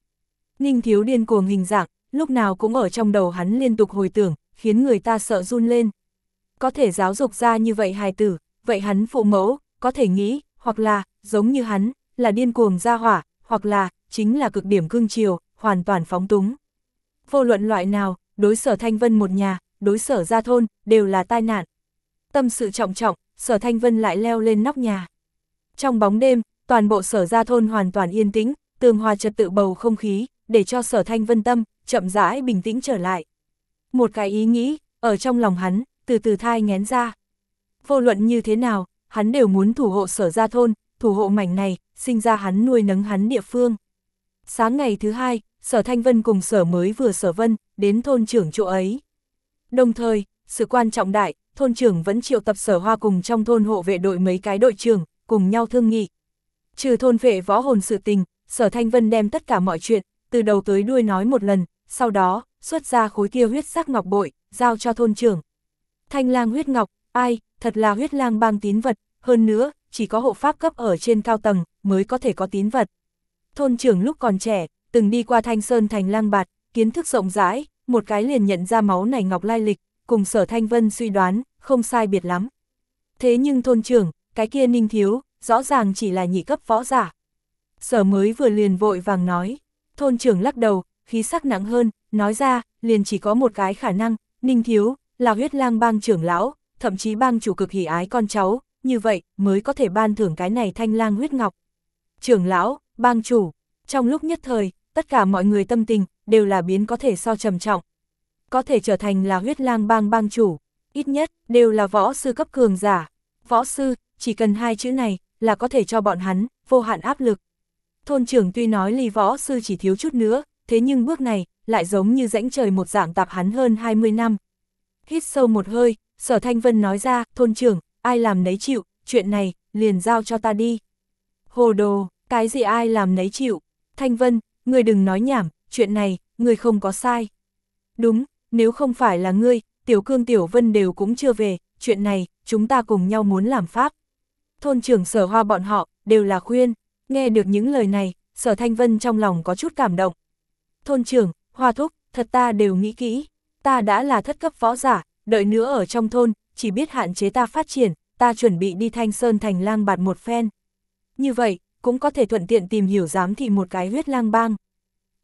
Ninh thiếu điên cuồng hình dạng, lúc nào cũng ở trong đầu hắn liên tục hồi tưởng, khiến người ta sợ run lên. Có thể giáo dục ra như vậy hài tử, vậy hắn phụ mẫu, có thể nghĩ, hoặc là, giống như hắn, là điên cuồng ra hỏa, hoặc là, chính là cực điểm cương chiều, hoàn toàn phóng túng. Vô luận loại nào, đối sở Thanh Vân một nhà, đối sở gia thôn, đều là tai nạn. Tâm sự trọng trọng, sở Thanh Vân lại leo lên nóc nhà. Trong bóng đêm, toàn bộ sở gia thôn hoàn toàn yên tĩnh, tường hòa trật tự bầu không khí, để cho sở Thanh Vân tâm, chậm rãi bình tĩnh trở lại. Một cái ý nghĩ, ở trong lòng hắn, từ từ thai ngén ra. Vô luận như thế nào, hắn đều muốn thủ hộ sở gia thôn, thủ hộ mảnh này, sinh ra hắn nuôi nấng hắn địa phương. Sáng ngày thứ hai, sở Thanh Vân cùng sở mới vừa sở vân, đến thôn trưởng chỗ ấy. Đồng thời, sự quan trọng đại, thôn trưởng vẫn triệu tập sở hoa cùng trong thôn hộ vệ đội mấy cái đội trưởng, cùng nhau thương nghị. Trừ thôn vệ võ hồn sự tình, sở thanh vân đem tất cả mọi chuyện, từ đầu tới đuôi nói một lần, sau đó, xuất ra khối kia huyết sắc ngọc bội, giao cho thôn trưởng. Thanh lang huyết ngọc, ai, thật là huyết lang bang tín vật, hơn nữa, chỉ có hộ pháp cấp ở trên cao tầng, mới có thể có tín vật. Thôn trưởng lúc còn trẻ, từng đi qua Thanh Sơn thành lang bạt, kiến thức rộng rãi, một cái liền nhận ra máu này ngọc lai lịch, cùng sở Thanh Vân suy đoán, không sai biệt lắm. Thế nhưng thôn trưởng, cái kia ninh thiếu, rõ ràng chỉ là nhị cấp võ giả. Sở mới vừa liền vội vàng nói, thôn trưởng lắc đầu, khí sắc nặng hơn, nói ra, liền chỉ có một cái khả năng, ninh thiếu, là huyết lang bang trưởng lão, thậm chí bang chủ cực hỷ ái con cháu, như vậy mới có thể ban thưởng cái này thanh lang huyết ngọc. Trưởng lão, bang chủ, trong lúc nhất thời, tất cả mọi người tâm tình, đều là biến có thể so trầm trọng. Có thể trở thành là huyết lang bang bang chủ, ít nhất, đều là võ sư cấp cường giả. Võ sư, chỉ cần hai chữ này, là có thể cho bọn hắn, vô hạn áp lực. Thôn trưởng tuy nói ly võ sư chỉ thiếu chút nữa, thế nhưng bước này, lại giống như rãnh trời một dạng tạp hắn hơn 20 năm. Hít sâu một hơi, sở thanh vân nói ra, thôn trưởng, ai làm nấy chịu, chuyện này, liền giao cho ta đi. Hồ đồ, cái gì ai làm nấy chịu? Thanh vân, người đừng nói nhảm, chuyện này, người không có sai. Đúng, nếu không phải là ngươi, tiểu cương tiểu vân đều cũng chưa về, chuyện này, chúng ta cùng nhau muốn làm pháp. Thôn trưởng sở hoa bọn họ, đều là khuyên, nghe được những lời này, sở thanh vân trong lòng có chút cảm động. Thôn trưởng, hoa thúc, thật ta đều nghĩ kỹ, ta đã là thất cấp võ giả, đợi nữa ở trong thôn, chỉ biết hạn chế ta phát triển, ta chuẩn bị đi thanh sơn thành lang bạt một phen. Như vậy, cũng có thể thuận tiện tìm hiểu giám thị một cái huyết lang bang.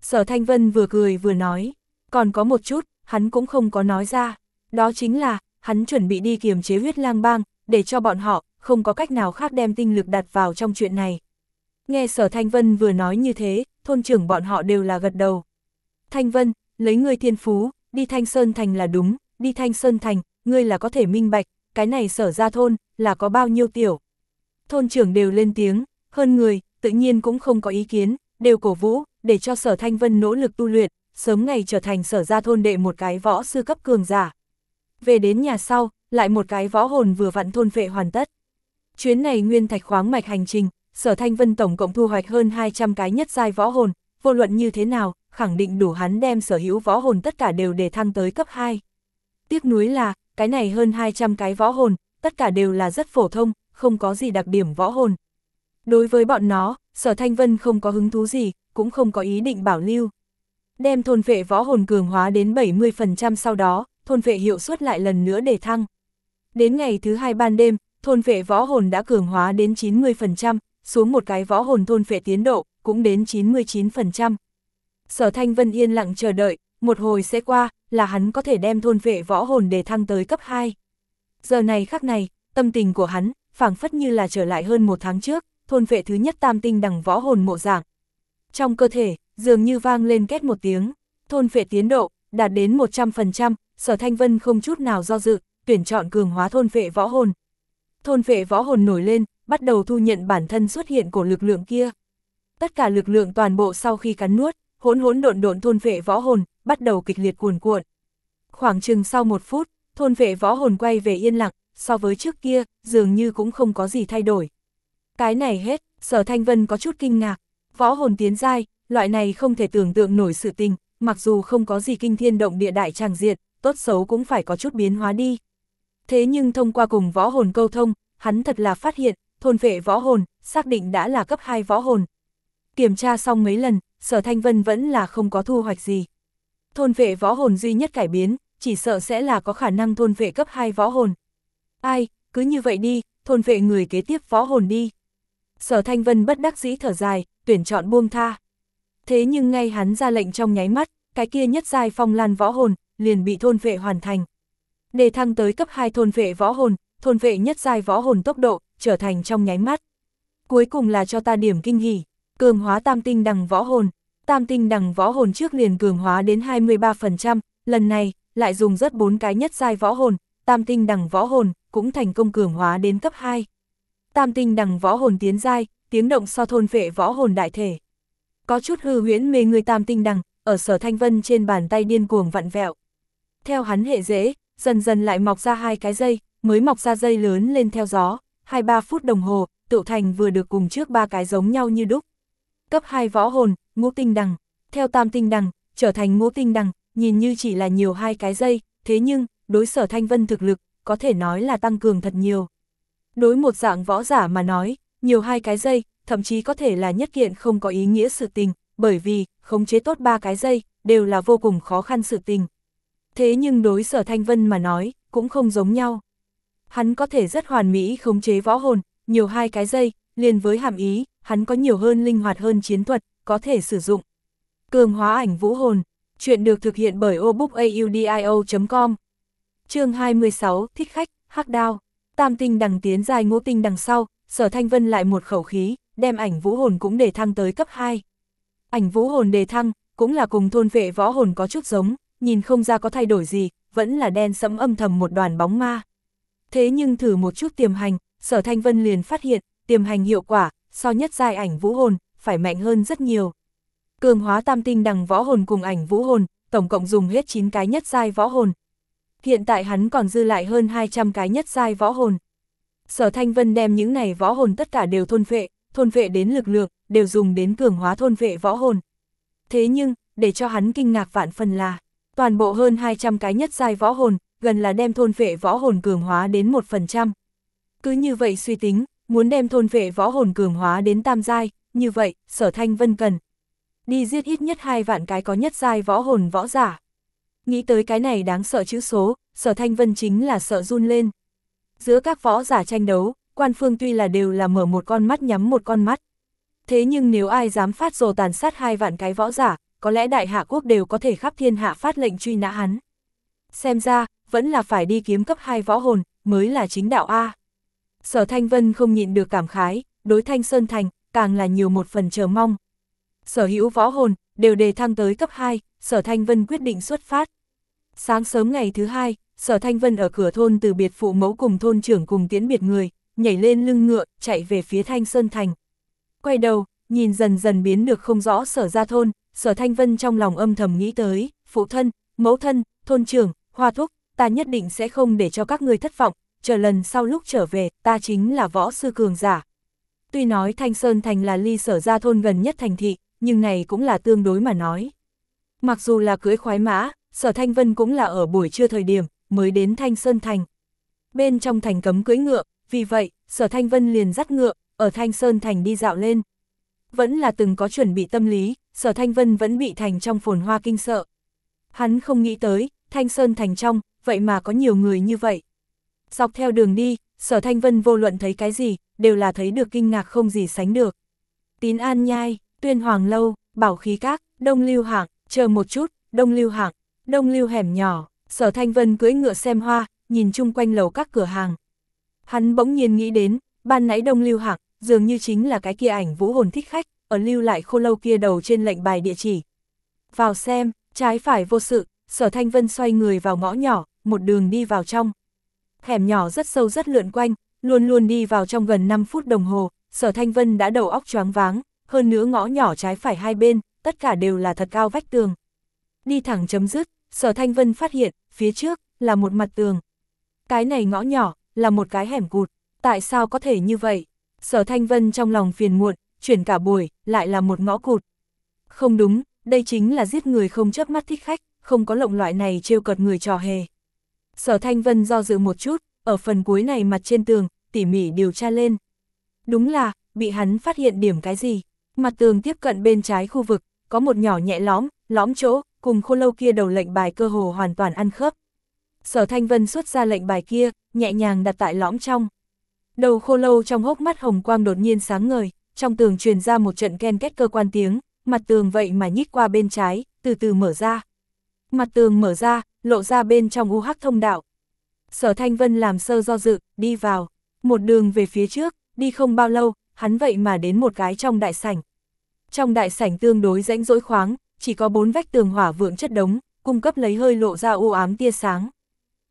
Sở Thanh Vân vừa cười vừa nói, còn có một chút, hắn cũng không có nói ra, đó chính là, hắn chuẩn bị đi kiềm chế huyết lang bang, để cho bọn họ, không có cách nào khác đem tinh lực đặt vào trong chuyện này. Nghe Sở Thanh Vân vừa nói như thế, thôn trưởng bọn họ đều là gật đầu. Thanh Vân, lấy người thiên phú, đi Thanh Sơn Thành là đúng, đi Thanh Sơn Thành, ngươi là có thể minh bạch, cái này sở ra thôn, là có bao nhiêu tiểu. Thôn trưởng đều lên tiếng, hơn người, tự nhiên cũng không có ý kiến, đều cổ vũ, để cho sở Thanh Vân nỗ lực tu luyện, sớm ngày trở thành sở gia thôn đệ một cái võ sư cấp cường giả. Về đến nhà sau, lại một cái võ hồn vừa vặn thôn vệ hoàn tất. Chuyến này nguyên thạch khoáng mạch hành trình, sở Thanh Vân tổng cộng thu hoạch hơn 200 cái nhất giai võ hồn, vô luận như thế nào, khẳng định đủ hắn đem sở hữu võ hồn tất cả đều để thăng tới cấp 2. Tiếc nuối là, cái này hơn 200 cái võ hồn, tất cả đều là rất phổ thông, không có gì đặc điểm võ hồn. Đối với bọn nó, sở Thanh Vân không có hứng thú gì, cũng không có ý định bảo lưu. Đem thôn vệ võ hồn cường hóa đến 70% sau đó, thôn vệ hiệu suất lại lần nữa để thăng. Đến ngày thứ hai ban đêm, thôn vệ võ hồn đã cường hóa đến 90%, xuống một cái võ hồn thôn vệ tiến độ, cũng đến 99%. Sở Thanh Vân yên lặng chờ đợi, một hồi sẽ qua, là hắn có thể đem thôn vệ võ hồn để thăng tới cấp 2. Giờ này khắc này, tâm tình của hắn, phảng phất như là trở lại hơn một tháng trước, thôn vệ thứ nhất tam tinh đằng võ hồn mộ dạng. Trong cơ thể, dường như vang lên két một tiếng, thôn vệ tiến độ, đạt đến 100%, sở thanh vân không chút nào do dự, tuyển chọn cường hóa thôn vệ võ hồn. Thôn vệ võ hồn nổi lên, bắt đầu thu nhận bản thân xuất hiện của lực lượng kia. Tất cả lực lượng toàn bộ sau khi cắn nuốt, hỗn hỗn độn độn thôn vệ võ hồn, bắt đầu kịch liệt cuồn cuộn. Khoảng chừng sau một phút, thôn vệ võ hồn quay về yên lặng, so với trước kia, dường như cũng không có gì thay đổi. Cái này hết, sở thanh vân có chút kinh ngạc, võ hồn tiến giai, loại này không thể tưởng tượng nổi sự tình, mặc dù không có gì kinh thiên động địa đại tràng diệt, tốt xấu cũng phải có chút biến hóa đi. Thế nhưng thông qua cùng võ hồn câu thông, hắn thật là phát hiện, thôn vệ võ hồn, xác định đã là cấp 2 võ hồn. Kiểm tra xong mấy lần, sở thanh vân vẫn là không có thu hoạch gì. Thôn vệ võ hồn duy nhất cải biến, chỉ sợ sẽ là có khả năng thôn vệ cấp 2 võ hồn. Ai, cứ như vậy đi, thôn vệ người kế tiếp võ hồn đi. Sở Thanh Vân bất đắc dĩ thở dài, tuyển chọn buông tha. Thế nhưng ngay hắn ra lệnh trong nháy mắt, cái kia nhất giai phong lan võ hồn, liền bị thôn vệ hoàn thành. Đề thăng tới cấp 2 thôn vệ võ hồn, thôn vệ nhất giai võ hồn tốc độ, trở thành trong nháy mắt. Cuối cùng là cho ta điểm kinh hỉ, cường hóa tam tinh đằng võ hồn. Tam tinh đằng võ hồn trước liền cường hóa đến 23%, lần này, lại dùng rất bốn cái nhất giai võ hồn, tam tinh đằng võ hồn, cũng thành công cường hóa đến cấp 2. Tam tinh đằng võ hồn tiến giai, tiếng động so thôn vệ võ hồn đại thể. Có chút hư huyễn mê người tam tinh đằng, ở sở thanh vân trên bàn tay điên cuồng vặn vẹo. Theo hắn hệ dễ, dần dần lại mọc ra hai cái dây, mới mọc ra dây lớn lên theo gió, 2-3 phút đồng hồ, tự thành vừa được cùng trước ba cái giống nhau như đúc. cấp 2 võ hồn, ngũ tinh đằng, theo tam tinh đằng, trở thành ngũ tinh đằng, nhìn như chỉ là nhiều hai cái dây, thế nhưng, đối sở thanh vân thực lực, có thể nói là tăng cường thật nhiều. Đối một dạng võ giả mà nói, nhiều hai cái dây, thậm chí có thể là nhất kiện không có ý nghĩa sự tình, bởi vì, khống chế tốt ba cái dây, đều là vô cùng khó khăn sự tình. Thế nhưng đối sở thanh vân mà nói, cũng không giống nhau. Hắn có thể rất hoàn mỹ khống chế võ hồn, nhiều hai cái dây, liền với hàm ý, hắn có nhiều hơn linh hoạt hơn chiến thuật, có thể sử dụng. Cường hóa ảnh vũ hồn, chuyện được thực hiện bởi obookaudio.com chương 26, thích khách, hắc đao, tam tinh đằng tiến dài ngũ tinh đằng sau, sở thanh vân lại một khẩu khí, đem ảnh vũ hồn cũng để thăng tới cấp 2. Ảnh vũ hồn đề thăng, cũng là cùng thôn vệ võ hồn có chút giống, nhìn không ra có thay đổi gì, vẫn là đen sẫm âm thầm một đoàn bóng ma. Thế nhưng thử một chút tiềm hành, sở thanh vân liền phát hiện, tiềm hành hiệu quả, so nhất giai ảnh vũ hồn, phải mạnh hơn rất nhiều. Cường hóa tam tinh đằng võ hồn cùng ảnh vũ hồn, tổng cộng dùng hết 9 cái nhất giai võ hồn. Hiện tại hắn còn dư lại hơn 200 cái nhất giai võ hồn. Sở Thanh Vân đem những này võ hồn tất cả đều thôn vệ, thôn vệ đến lực lượng, đều dùng đến cường hóa thôn vệ võ hồn. Thế nhưng, để cho hắn kinh ngạc vạn phần là, toàn bộ hơn 200 cái nhất giai võ hồn, gần là đem thôn vệ võ hồn cường hóa đến 1%. Cứ như vậy suy tính, muốn đem thôn vệ võ hồn cường hóa đến tam giai, như vậy, sở thanh vân cần. Đi giết ít nhất hai vạn cái có nhất giai võ hồn võ giả. Nghĩ tới cái này đáng sợ chữ số, sở thanh vân chính là sợ run lên. Giữa các võ giả tranh đấu, quan phương tuy là đều là mở một con mắt nhắm một con mắt. Thế nhưng nếu ai dám phát rồ tàn sát hai vạn cái võ giả, có lẽ đại hạ quốc đều có thể khắp thiên hạ phát lệnh truy nã hắn. Xem ra, vẫn là phải đi kiếm cấp hai võ hồn, mới là chính đạo A. Sở Thanh Vân không nhịn được cảm khái, đối Thanh Sơn Thành, càng là nhiều một phần chờ mong. Sở hữu võ hồn, đều đề thăng tới cấp 2, Sở Thanh Vân quyết định xuất phát. Sáng sớm ngày thứ hai, Sở Thanh Vân ở cửa thôn từ biệt phụ mẫu cùng thôn trưởng cùng tiến biệt người, nhảy lên lưng ngựa, chạy về phía Thanh Sơn Thành. Quay đầu, nhìn dần dần biến được không rõ sở ra thôn, sở Thanh Vân trong lòng âm thầm nghĩ tới, phụ thân, mẫu thân, thôn trưởng, hoa thúc, ta nhất định sẽ không để cho các người thất vọng, chờ lần sau lúc trở về, ta chính là võ sư cường giả. Tuy nói Thanh Sơn Thành là ly sở ra thôn gần nhất thành thị, nhưng này cũng là tương đối mà nói. Mặc dù là cưới khoái mã, sở Thanh Vân cũng là ở buổi trưa thời điểm, mới đến Thanh Sơn Thành. Bên trong thành cấm cưới ngựa, vì vậy, sở Thanh Vân liền dắt ngựa, ở Thanh Sơn Thành đi dạo lên. Vẫn là từng có chuẩn bị tâm lý, sở Thanh Vân vẫn bị thành trong phồn hoa kinh sợ. Hắn không nghĩ tới, Thanh Sơn Thành trong, vậy mà có nhiều người như vậy. Dọc theo đường đi, sở Thanh Vân vô luận thấy cái gì, đều là thấy được kinh ngạc không gì sánh được. Tín An Nhai, Tuyên Hoàng Lâu, Bảo Khí Các, Đông Lưu Hạng, chờ một chút, Đông Lưu Hạng, Đông Lưu Hẻm Nhỏ, sở Thanh Vân cưỡi ngựa xem hoa, nhìn chung quanh lầu các cửa hàng. Hắn bỗng nhiên nghĩ đến, ban nãy Đông Lưu Hạng, dường như chính là cái kia ảnh vũ hồn thích khách, ở lưu lại khô lâu kia đầu trên lệnh bài địa chỉ. Vào xem, trái phải vô sự, sở Thanh Vân xoay người vào ngõ nhỏ, một đường đi vào trong. Hẻm nhỏ rất sâu rất lượn quanh, luôn luôn đi vào trong gần 5 phút đồng hồ, sở Thanh Vân đã đầu óc choáng váng, hơn nữa ngõ nhỏ trái phải hai bên, tất cả đều là thật cao vách tường. Đi thẳng chấm dứt, sở Thanh Vân phát hiện, phía trước, là một mặt tường. Cái này ngõ nhỏ, là một cái hẻm cụt, tại sao có thể như vậy? Sở Thanh Vân trong lòng phiền muộn, chuyển cả buổi, lại là một ngõ cụt. Không đúng, đây chính là giết người không chấp mắt thích khách, không có lộng loại này trêu cợt người trò hề. Sở Thanh Vân do dự một chút, ở phần cuối này mặt trên tường, tỉ mỉ điều tra lên. Đúng là, bị hắn phát hiện điểm cái gì? Mặt tường tiếp cận bên trái khu vực, có một nhỏ nhẹ lõm, lõm chỗ, cùng khô lâu kia đầu lệnh bài cơ hồ hoàn toàn ăn khớp. Sở Thanh Vân xuất ra lệnh bài kia, nhẹ nhàng đặt tại lõm trong. Đầu khô lâu trong hốc mắt hồng quang đột nhiên sáng ngời, trong tường truyền ra một trận ken kết cơ quan tiếng, mặt tường vậy mà nhích qua bên trái, từ từ mở ra. Mặt tường mở ra, lộ ra bên trong u hắc thông đạo. Sở Thanh Vân làm sơ do dự, đi vào, một đường về phía trước, đi không bao lâu, hắn vậy mà đến một cái trong đại sảnh. Trong đại sảnh tương đối rãnh rỗi khoáng, chỉ có bốn vách tường hỏa vượng chất đống, cung cấp lấy hơi lộ ra u ám tia sáng.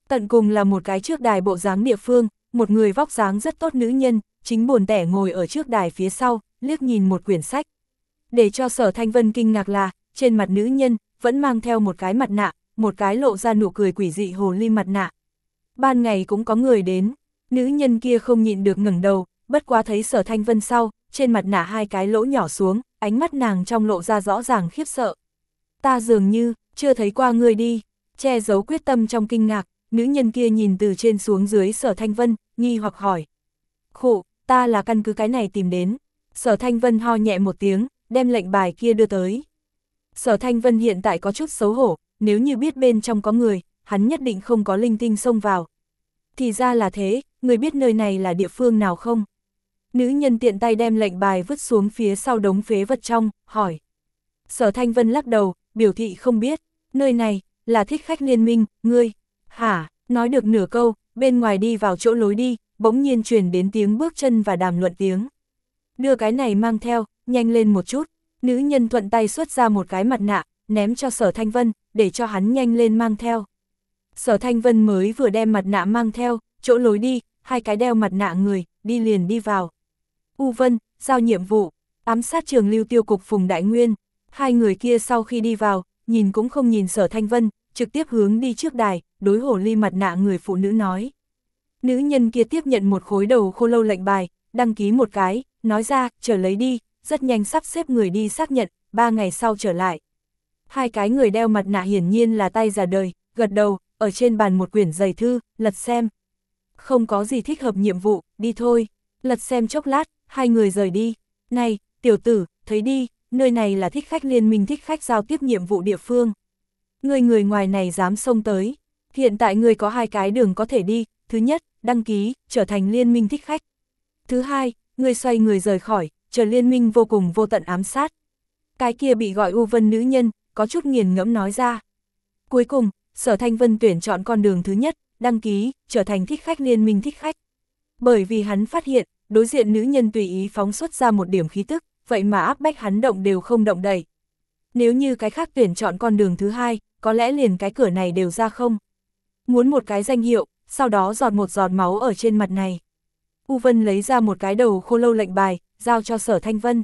Tận cùng là một cái trước đài bộ dáng địa phương, một người vóc dáng rất tốt nữ nhân, chính buồn tẻ ngồi ở trước đài phía sau, liếc nhìn một quyển sách. Để cho sở thanh vân kinh ngạc là, trên mặt nữ nhân, vẫn mang theo một cái mặt nạ, một cái lộ ra nụ cười quỷ dị hồ ly mặt nạ. Ban ngày cũng có người đến, nữ nhân kia không nhịn được ngẩng đầu, bất quá thấy sở thanh vân sau, trên mặt nạ hai cái lỗ nhỏ xuống, ánh mắt nàng trong lộ ra rõ ràng khiếp sợ. Ta dường như, chưa thấy qua ngươi đi, che giấu quyết tâm trong kinh ngạc, nữ nhân kia nhìn từ trên xuống dưới sở thanh vân, nghi hoặc hỏi. Khổ, ta là căn cứ cái này tìm đến. Sở thanh vân ho nhẹ một tiếng, đem lệnh bài kia đưa tới. Sở thanh vân hiện tại có chút xấu hổ, nếu như biết bên trong có người, hắn nhất định không có linh tinh xông vào. Thì ra là thế, người biết nơi này là địa phương nào không? Nữ nhân tiện tay đem lệnh bài vứt xuống phía sau đống phế vật trong, hỏi. Sở Thanh Vân lắc đầu, biểu thị không biết, nơi này, là thích khách liên minh, ngươi, hả, nói được nửa câu, bên ngoài đi vào chỗ lối đi, bỗng nhiên truyền đến tiếng bước chân và đàm luận tiếng. Đưa cái này mang theo, nhanh lên một chút, nữ nhân thuận tay xuất ra một cái mặt nạ, ném cho sở Thanh Vân, để cho hắn nhanh lên mang theo. Sở Thanh Vân mới vừa đem mặt nạ mang theo, chỗ lối đi, hai cái đeo mặt nạ người, đi liền đi vào. U Vân, giao nhiệm vụ, ám sát trường lưu tiêu cục Phùng Đại Nguyên. Hai người kia sau khi đi vào, nhìn cũng không nhìn sở Thanh Vân, trực tiếp hướng đi trước đài, đối hổ ly mặt nạ người phụ nữ nói. Nữ nhân kia tiếp nhận một khối đầu khô lâu lệnh bài, đăng ký một cái, nói ra, trở lấy đi, rất nhanh sắp xếp người đi xác nhận, ba ngày sau trở lại. Hai cái người đeo mặt nạ hiển nhiên là tay già đời, gật đầu, ở trên bàn một quyển giày thư, lật xem. Không có gì thích hợp nhiệm vụ, đi thôi. Lật xem chốc lát, hai người rời đi. Này, tiểu tử, thấy đi, nơi này là thích khách liên minh thích khách giao tiếp nhiệm vụ địa phương. Người người ngoài này dám xông tới. Hiện tại người có hai cái đường có thể đi. Thứ nhất, đăng ký, trở thành liên minh thích khách. Thứ hai, người xoay người rời khỏi, chờ liên minh vô cùng vô tận ám sát. Cái kia bị gọi U Vân nữ nhân, có chút nghiền ngẫm nói ra. Cuối cùng, Sở Thanh Vân tuyển chọn con đường thứ nhất, đăng ký, trở thành thích khách liên minh thích khách. Bởi vì hắn phát hiện, đối diện nữ nhân tùy ý phóng xuất ra một điểm khí tức, vậy mà áp bách hắn động đều không động đẩy. Nếu như cái khác tuyển chọn con đường thứ hai, có lẽ liền cái cửa này đều ra không. Muốn một cái danh hiệu, sau đó giọt một giọt máu ở trên mặt này. U Vân lấy ra một cái đầu khô lâu lệnh bài, giao cho Sở Thanh Vân.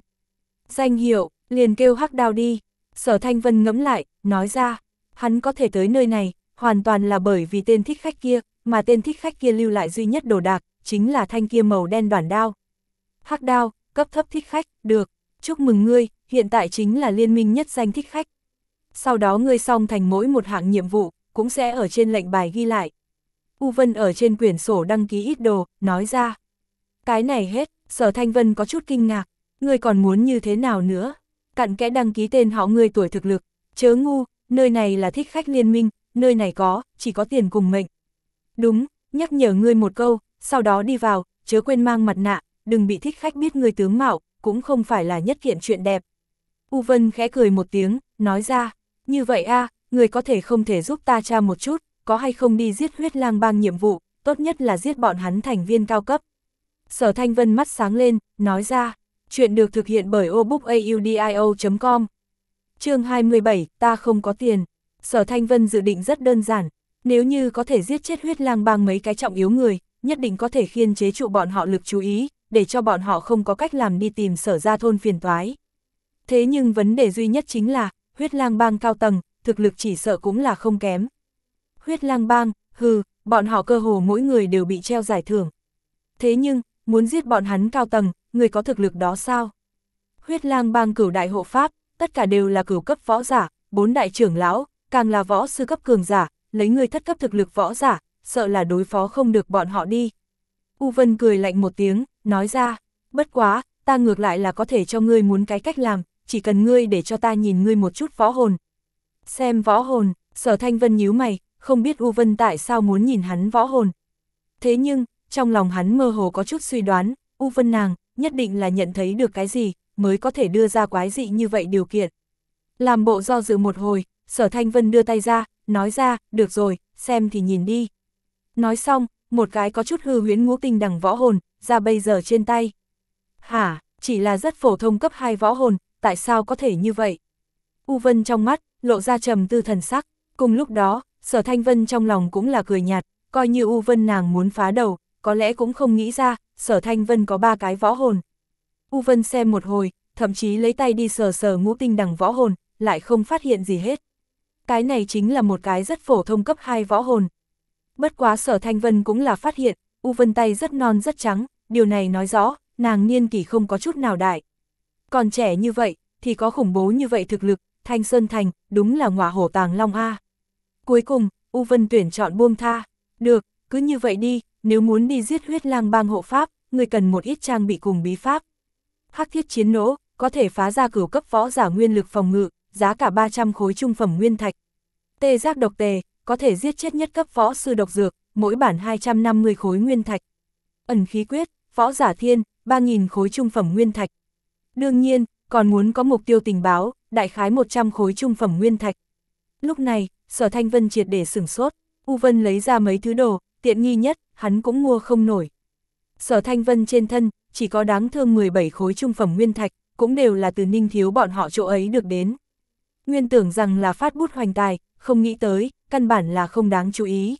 Danh hiệu, liền kêu hắc đao đi. Sở Thanh Vân ngẫm lại, nói ra, hắn có thể tới nơi này, hoàn toàn là bởi vì tên thích khách kia, mà tên thích khách kia lưu lại duy nhất đồ đạc, chính là thanh kia màu đen đoàn đao. Hắc đao, cấp thấp thích khách, được, chúc mừng ngươi, hiện tại chính là liên minh nhất danh thích khách. Sau đó ngươi xong thành mỗi một hạng nhiệm vụ, cũng sẽ ở trên lệnh bài ghi lại. U Vân ở trên quyển sổ đăng ký ít đồ, nói ra. Cái này hết, sở thanh vân có chút kinh ngạc, ngươi còn muốn như thế nào nữa? Cặn kẽ đăng ký tên họ ngươi tuổi thực lực, chớ ngu, nơi này là thích khách liên minh, nơi này có, chỉ có tiền cùng mệnh. Đúng, nhắc nhở ngươi một câu, sau đó đi vào, chớ quên mang mặt nạ, đừng bị thích khách biết người tướng mạo, cũng không phải là nhất kiện chuyện đẹp. U Vân khẽ cười một tiếng, nói ra, như vậy a, người có thể không thể giúp ta tra một chút, có hay không đi giết huyết lang bang nhiệm vụ, tốt nhất là giết bọn hắn thành viên cao cấp. Sở Thanh Vân mắt sáng lên, nói ra, chuyện được thực hiện bởi obookaudio.com. chương 27, ta không có tiền. Sở Thanh Vân dự định rất đơn giản, nếu như có thể giết chết huyết lang bang mấy cái trọng yếu người, nhất định có thể khiên chế trụ bọn họ lực chú ý, để cho bọn họ không có cách làm đi tìm sở ra thôn phiền toái. Thế nhưng vấn đề duy nhất chính là, huyết lang bang cao tầng, thực lực chỉ sợ cũng là không kém. Huyết lang bang, hừ, bọn họ cơ hồ mỗi người đều bị treo giải thưởng. Thế nhưng, muốn giết bọn hắn cao tầng, người có thực lực đó sao? Huyết lang bang cửu đại hộ pháp, tất cả đều là cửu cấp võ giả, bốn đại trưởng lão, càng là võ sư cấp cường giả, lấy người thất cấp thực lực võ giả, sợ là đối phó không được bọn họ đi. U Vân cười lạnh một tiếng, nói ra, bất quá, ta ngược lại là có thể cho ngươi muốn cái cách làm, chỉ cần ngươi để cho ta nhìn ngươi một chút võ hồn. Xem võ hồn, sở thanh vân nhíu mày, không biết U Vân tại sao muốn nhìn hắn võ hồn. Thế nhưng, trong lòng hắn mơ hồ có chút suy đoán, U Vân nàng, nhất định là nhận thấy được cái gì, mới có thể đưa ra quái dị như vậy điều kiện. Làm bộ do dự một hồi, sở thanh vân đưa tay ra, nói ra, được rồi, xem thì nhìn đi. Nói xong, một cái có chút hư huyến ngũ tinh đẳng võ hồn, ra bây giờ trên tay. Hả, chỉ là rất phổ thông cấp 2 võ hồn, tại sao có thể như vậy? U Vân trong mắt, lộ ra trầm tư thần sắc, cùng lúc đó, sở thanh vân trong lòng cũng là cười nhạt, coi như U Vân nàng muốn phá đầu, có lẽ cũng không nghĩ ra, sở thanh vân có ba cái võ hồn. U Vân xem một hồi, thậm chí lấy tay đi sờ sờ ngũ tinh đằng võ hồn, lại không phát hiện gì hết. Cái này chính là một cái rất phổ thông cấp 2 võ hồn. Bất quá sở thanh vân cũng là phát hiện, U Vân tay rất non rất trắng, điều này nói rõ, nàng niên kỷ không có chút nào đại. Còn trẻ như vậy, thì có khủng bố như vậy thực lực, Thanh Sơn Thành, đúng là ngọa hổ tàng long A. Cuối cùng, U Vân tuyển chọn buông tha. Được, cứ như vậy đi, nếu muốn đi giết huyết lang bang hộ pháp, người cần một ít trang bị cùng bí pháp. Hắc thiết chiến nỗ, có thể phá ra cửu cấp võ giả nguyên lực phòng ngự, giá cả 300 khối trung phẩm nguyên thạch. Tê giác độc tề, có thể giết chết nhất cấp võ sư độc dược, mỗi bản 250 khối nguyên thạch. Ẩn khí quyết, võ giả thiên, 3.000 khối trung phẩm nguyên thạch. Đương nhiên, còn muốn có mục tiêu tình báo, đại khái 100 khối trung phẩm nguyên thạch. Lúc này, sở thanh vân triệt để sửng sốt, U Vân lấy ra mấy thứ đồ, tiện nghi nhất, hắn cũng mua không nổi. Sở thanh vân trên thân, chỉ có đáng thương 17 khối trung phẩm nguyên thạch, cũng đều là từ ninh thiếu bọn họ chỗ ấy được đến. Nguyên tưởng rằng là phát bút hoành tài, không nghĩ tới, căn bản là không đáng chú ý.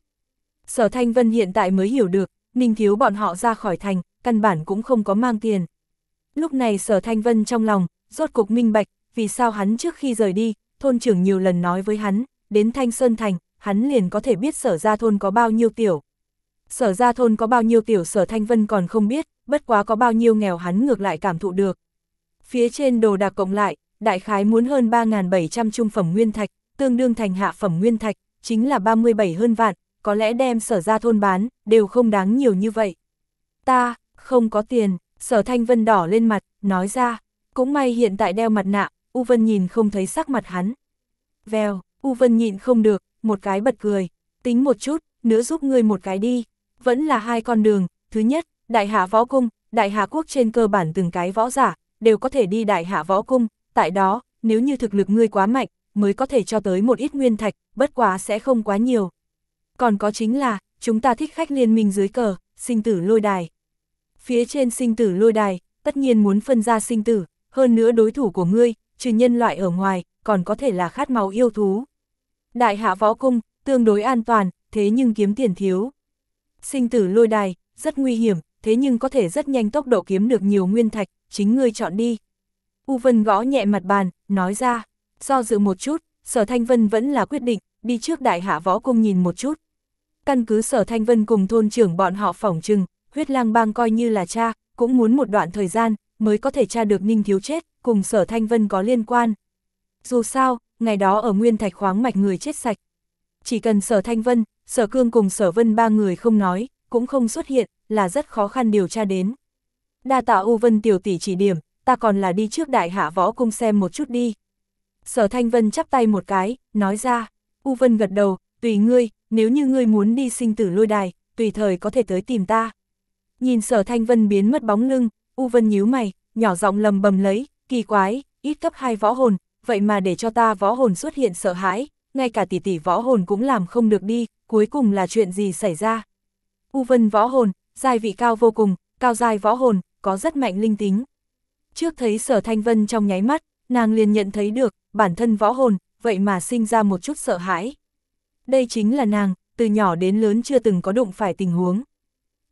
Sở Thanh Vân hiện tại mới hiểu được, Ninh Thiếu bọn họ ra khỏi thành, căn bản cũng không có mang tiền. Lúc này Sở Thanh Vân trong lòng, rốt cục minh bạch, vì sao hắn trước khi rời đi, thôn trưởng nhiều lần nói với hắn, đến Thanh Sơn Thành, hắn liền có thể biết sở ra thôn có bao nhiêu tiểu. Sở ra thôn có bao nhiêu tiểu sở Thanh Vân còn không biết, bất quá có bao nhiêu nghèo hắn ngược lại cảm thụ được. Phía trên đồ đạc cộng lại, đại khái muốn hơn 3.700 trung phẩm nguyên thạch, tương đương thành hạ phẩm nguyên thạch, chính là 37 hơn vạn, có lẽ đem sở ra thôn bán, đều không đáng nhiều như vậy. Ta, không có tiền, sở thanh vân đỏ lên mặt, nói ra, cũng may hiện tại đeo mặt nạ, U Vân nhìn không thấy sắc mặt hắn. Vèo, U Vân nhịn không được, một cái bật cười, tính một chút, nữa giúp ngươi một cái đi. Vẫn là hai con đường, thứ nhất, đại hạ võ cung, đại hạ quốc trên cơ bản từng cái võ giả, đều có thể đi đại hạ võ cung, tại đó, nếu như thực lực ngươi quá mạnh, mới có thể cho tới một ít nguyên thạch, bất quá sẽ không quá nhiều. Còn có chính là, chúng ta thích khách liên minh dưới cờ, sinh tử lôi đài. Phía trên sinh tử lôi đài, tất nhiên muốn phân ra sinh tử, hơn nữa đối thủ của ngươi, trừ nhân loại ở ngoài, còn có thể là khát máu yêu thú. Đại hạ võ cung, tương đối an toàn, thế nhưng kiếm tiền thiếu. Sinh tử lôi đài, rất nguy hiểm, thế nhưng có thể rất nhanh tốc độ kiếm được nhiều nguyên thạch, chính ngươi chọn đi. U Vân gõ nhẹ mặt bàn, nói ra, do dự một chút, Sở Thanh Vân vẫn là quyết định, đi trước đại hạ võ cung nhìn một chút. Căn cứ Sở Thanh Vân cùng thôn trưởng bọn họ phỏng trừng, huyết lang bang coi như là cha, cũng muốn một đoạn thời gian, mới có thể tra được Ninh Thiếu chết, cùng Sở Thanh Vân có liên quan. Dù sao, ngày đó ở Nguyên Thạch khoáng mạch người chết sạch. Chỉ cần Sở Thanh Vân, Sở Cương cùng Sở Vân ba người không nói, cũng không xuất hiện, là rất khó khăn điều tra đến. Đa tạ U Vân tiểu tỷ chỉ điểm, ta còn là đi trước đại hạ võ cung xem một chút đi. Sở Thanh Vân chắp tay một cái, nói ra, U Vân gật đầu, tùy ngươi, nếu như ngươi muốn đi sinh tử lôi đài, tùy thời có thể tới tìm ta. Nhìn sở Thanh Vân biến mất bóng lưng, U Vân nhíu mày, nhỏ giọng lầm bầm lấy, kỳ quái, ít cấp hai võ hồn, vậy mà để cho ta võ hồn xuất hiện sợ hãi, ngay cả tỷ tỷ võ hồn cũng làm không được đi, cuối cùng là chuyện gì xảy ra. U Vân võ hồn, giai vị cao vô cùng, cao giai võ hồn, có rất mạnh linh tính. Trước thấy sở Thanh Vân trong nháy mắt, nàng liền nhận thấy được, bản thân võ hồn, vậy mà sinh ra một chút sợ hãi. Đây chính là nàng, từ nhỏ đến lớn chưa từng có đụng phải tình huống.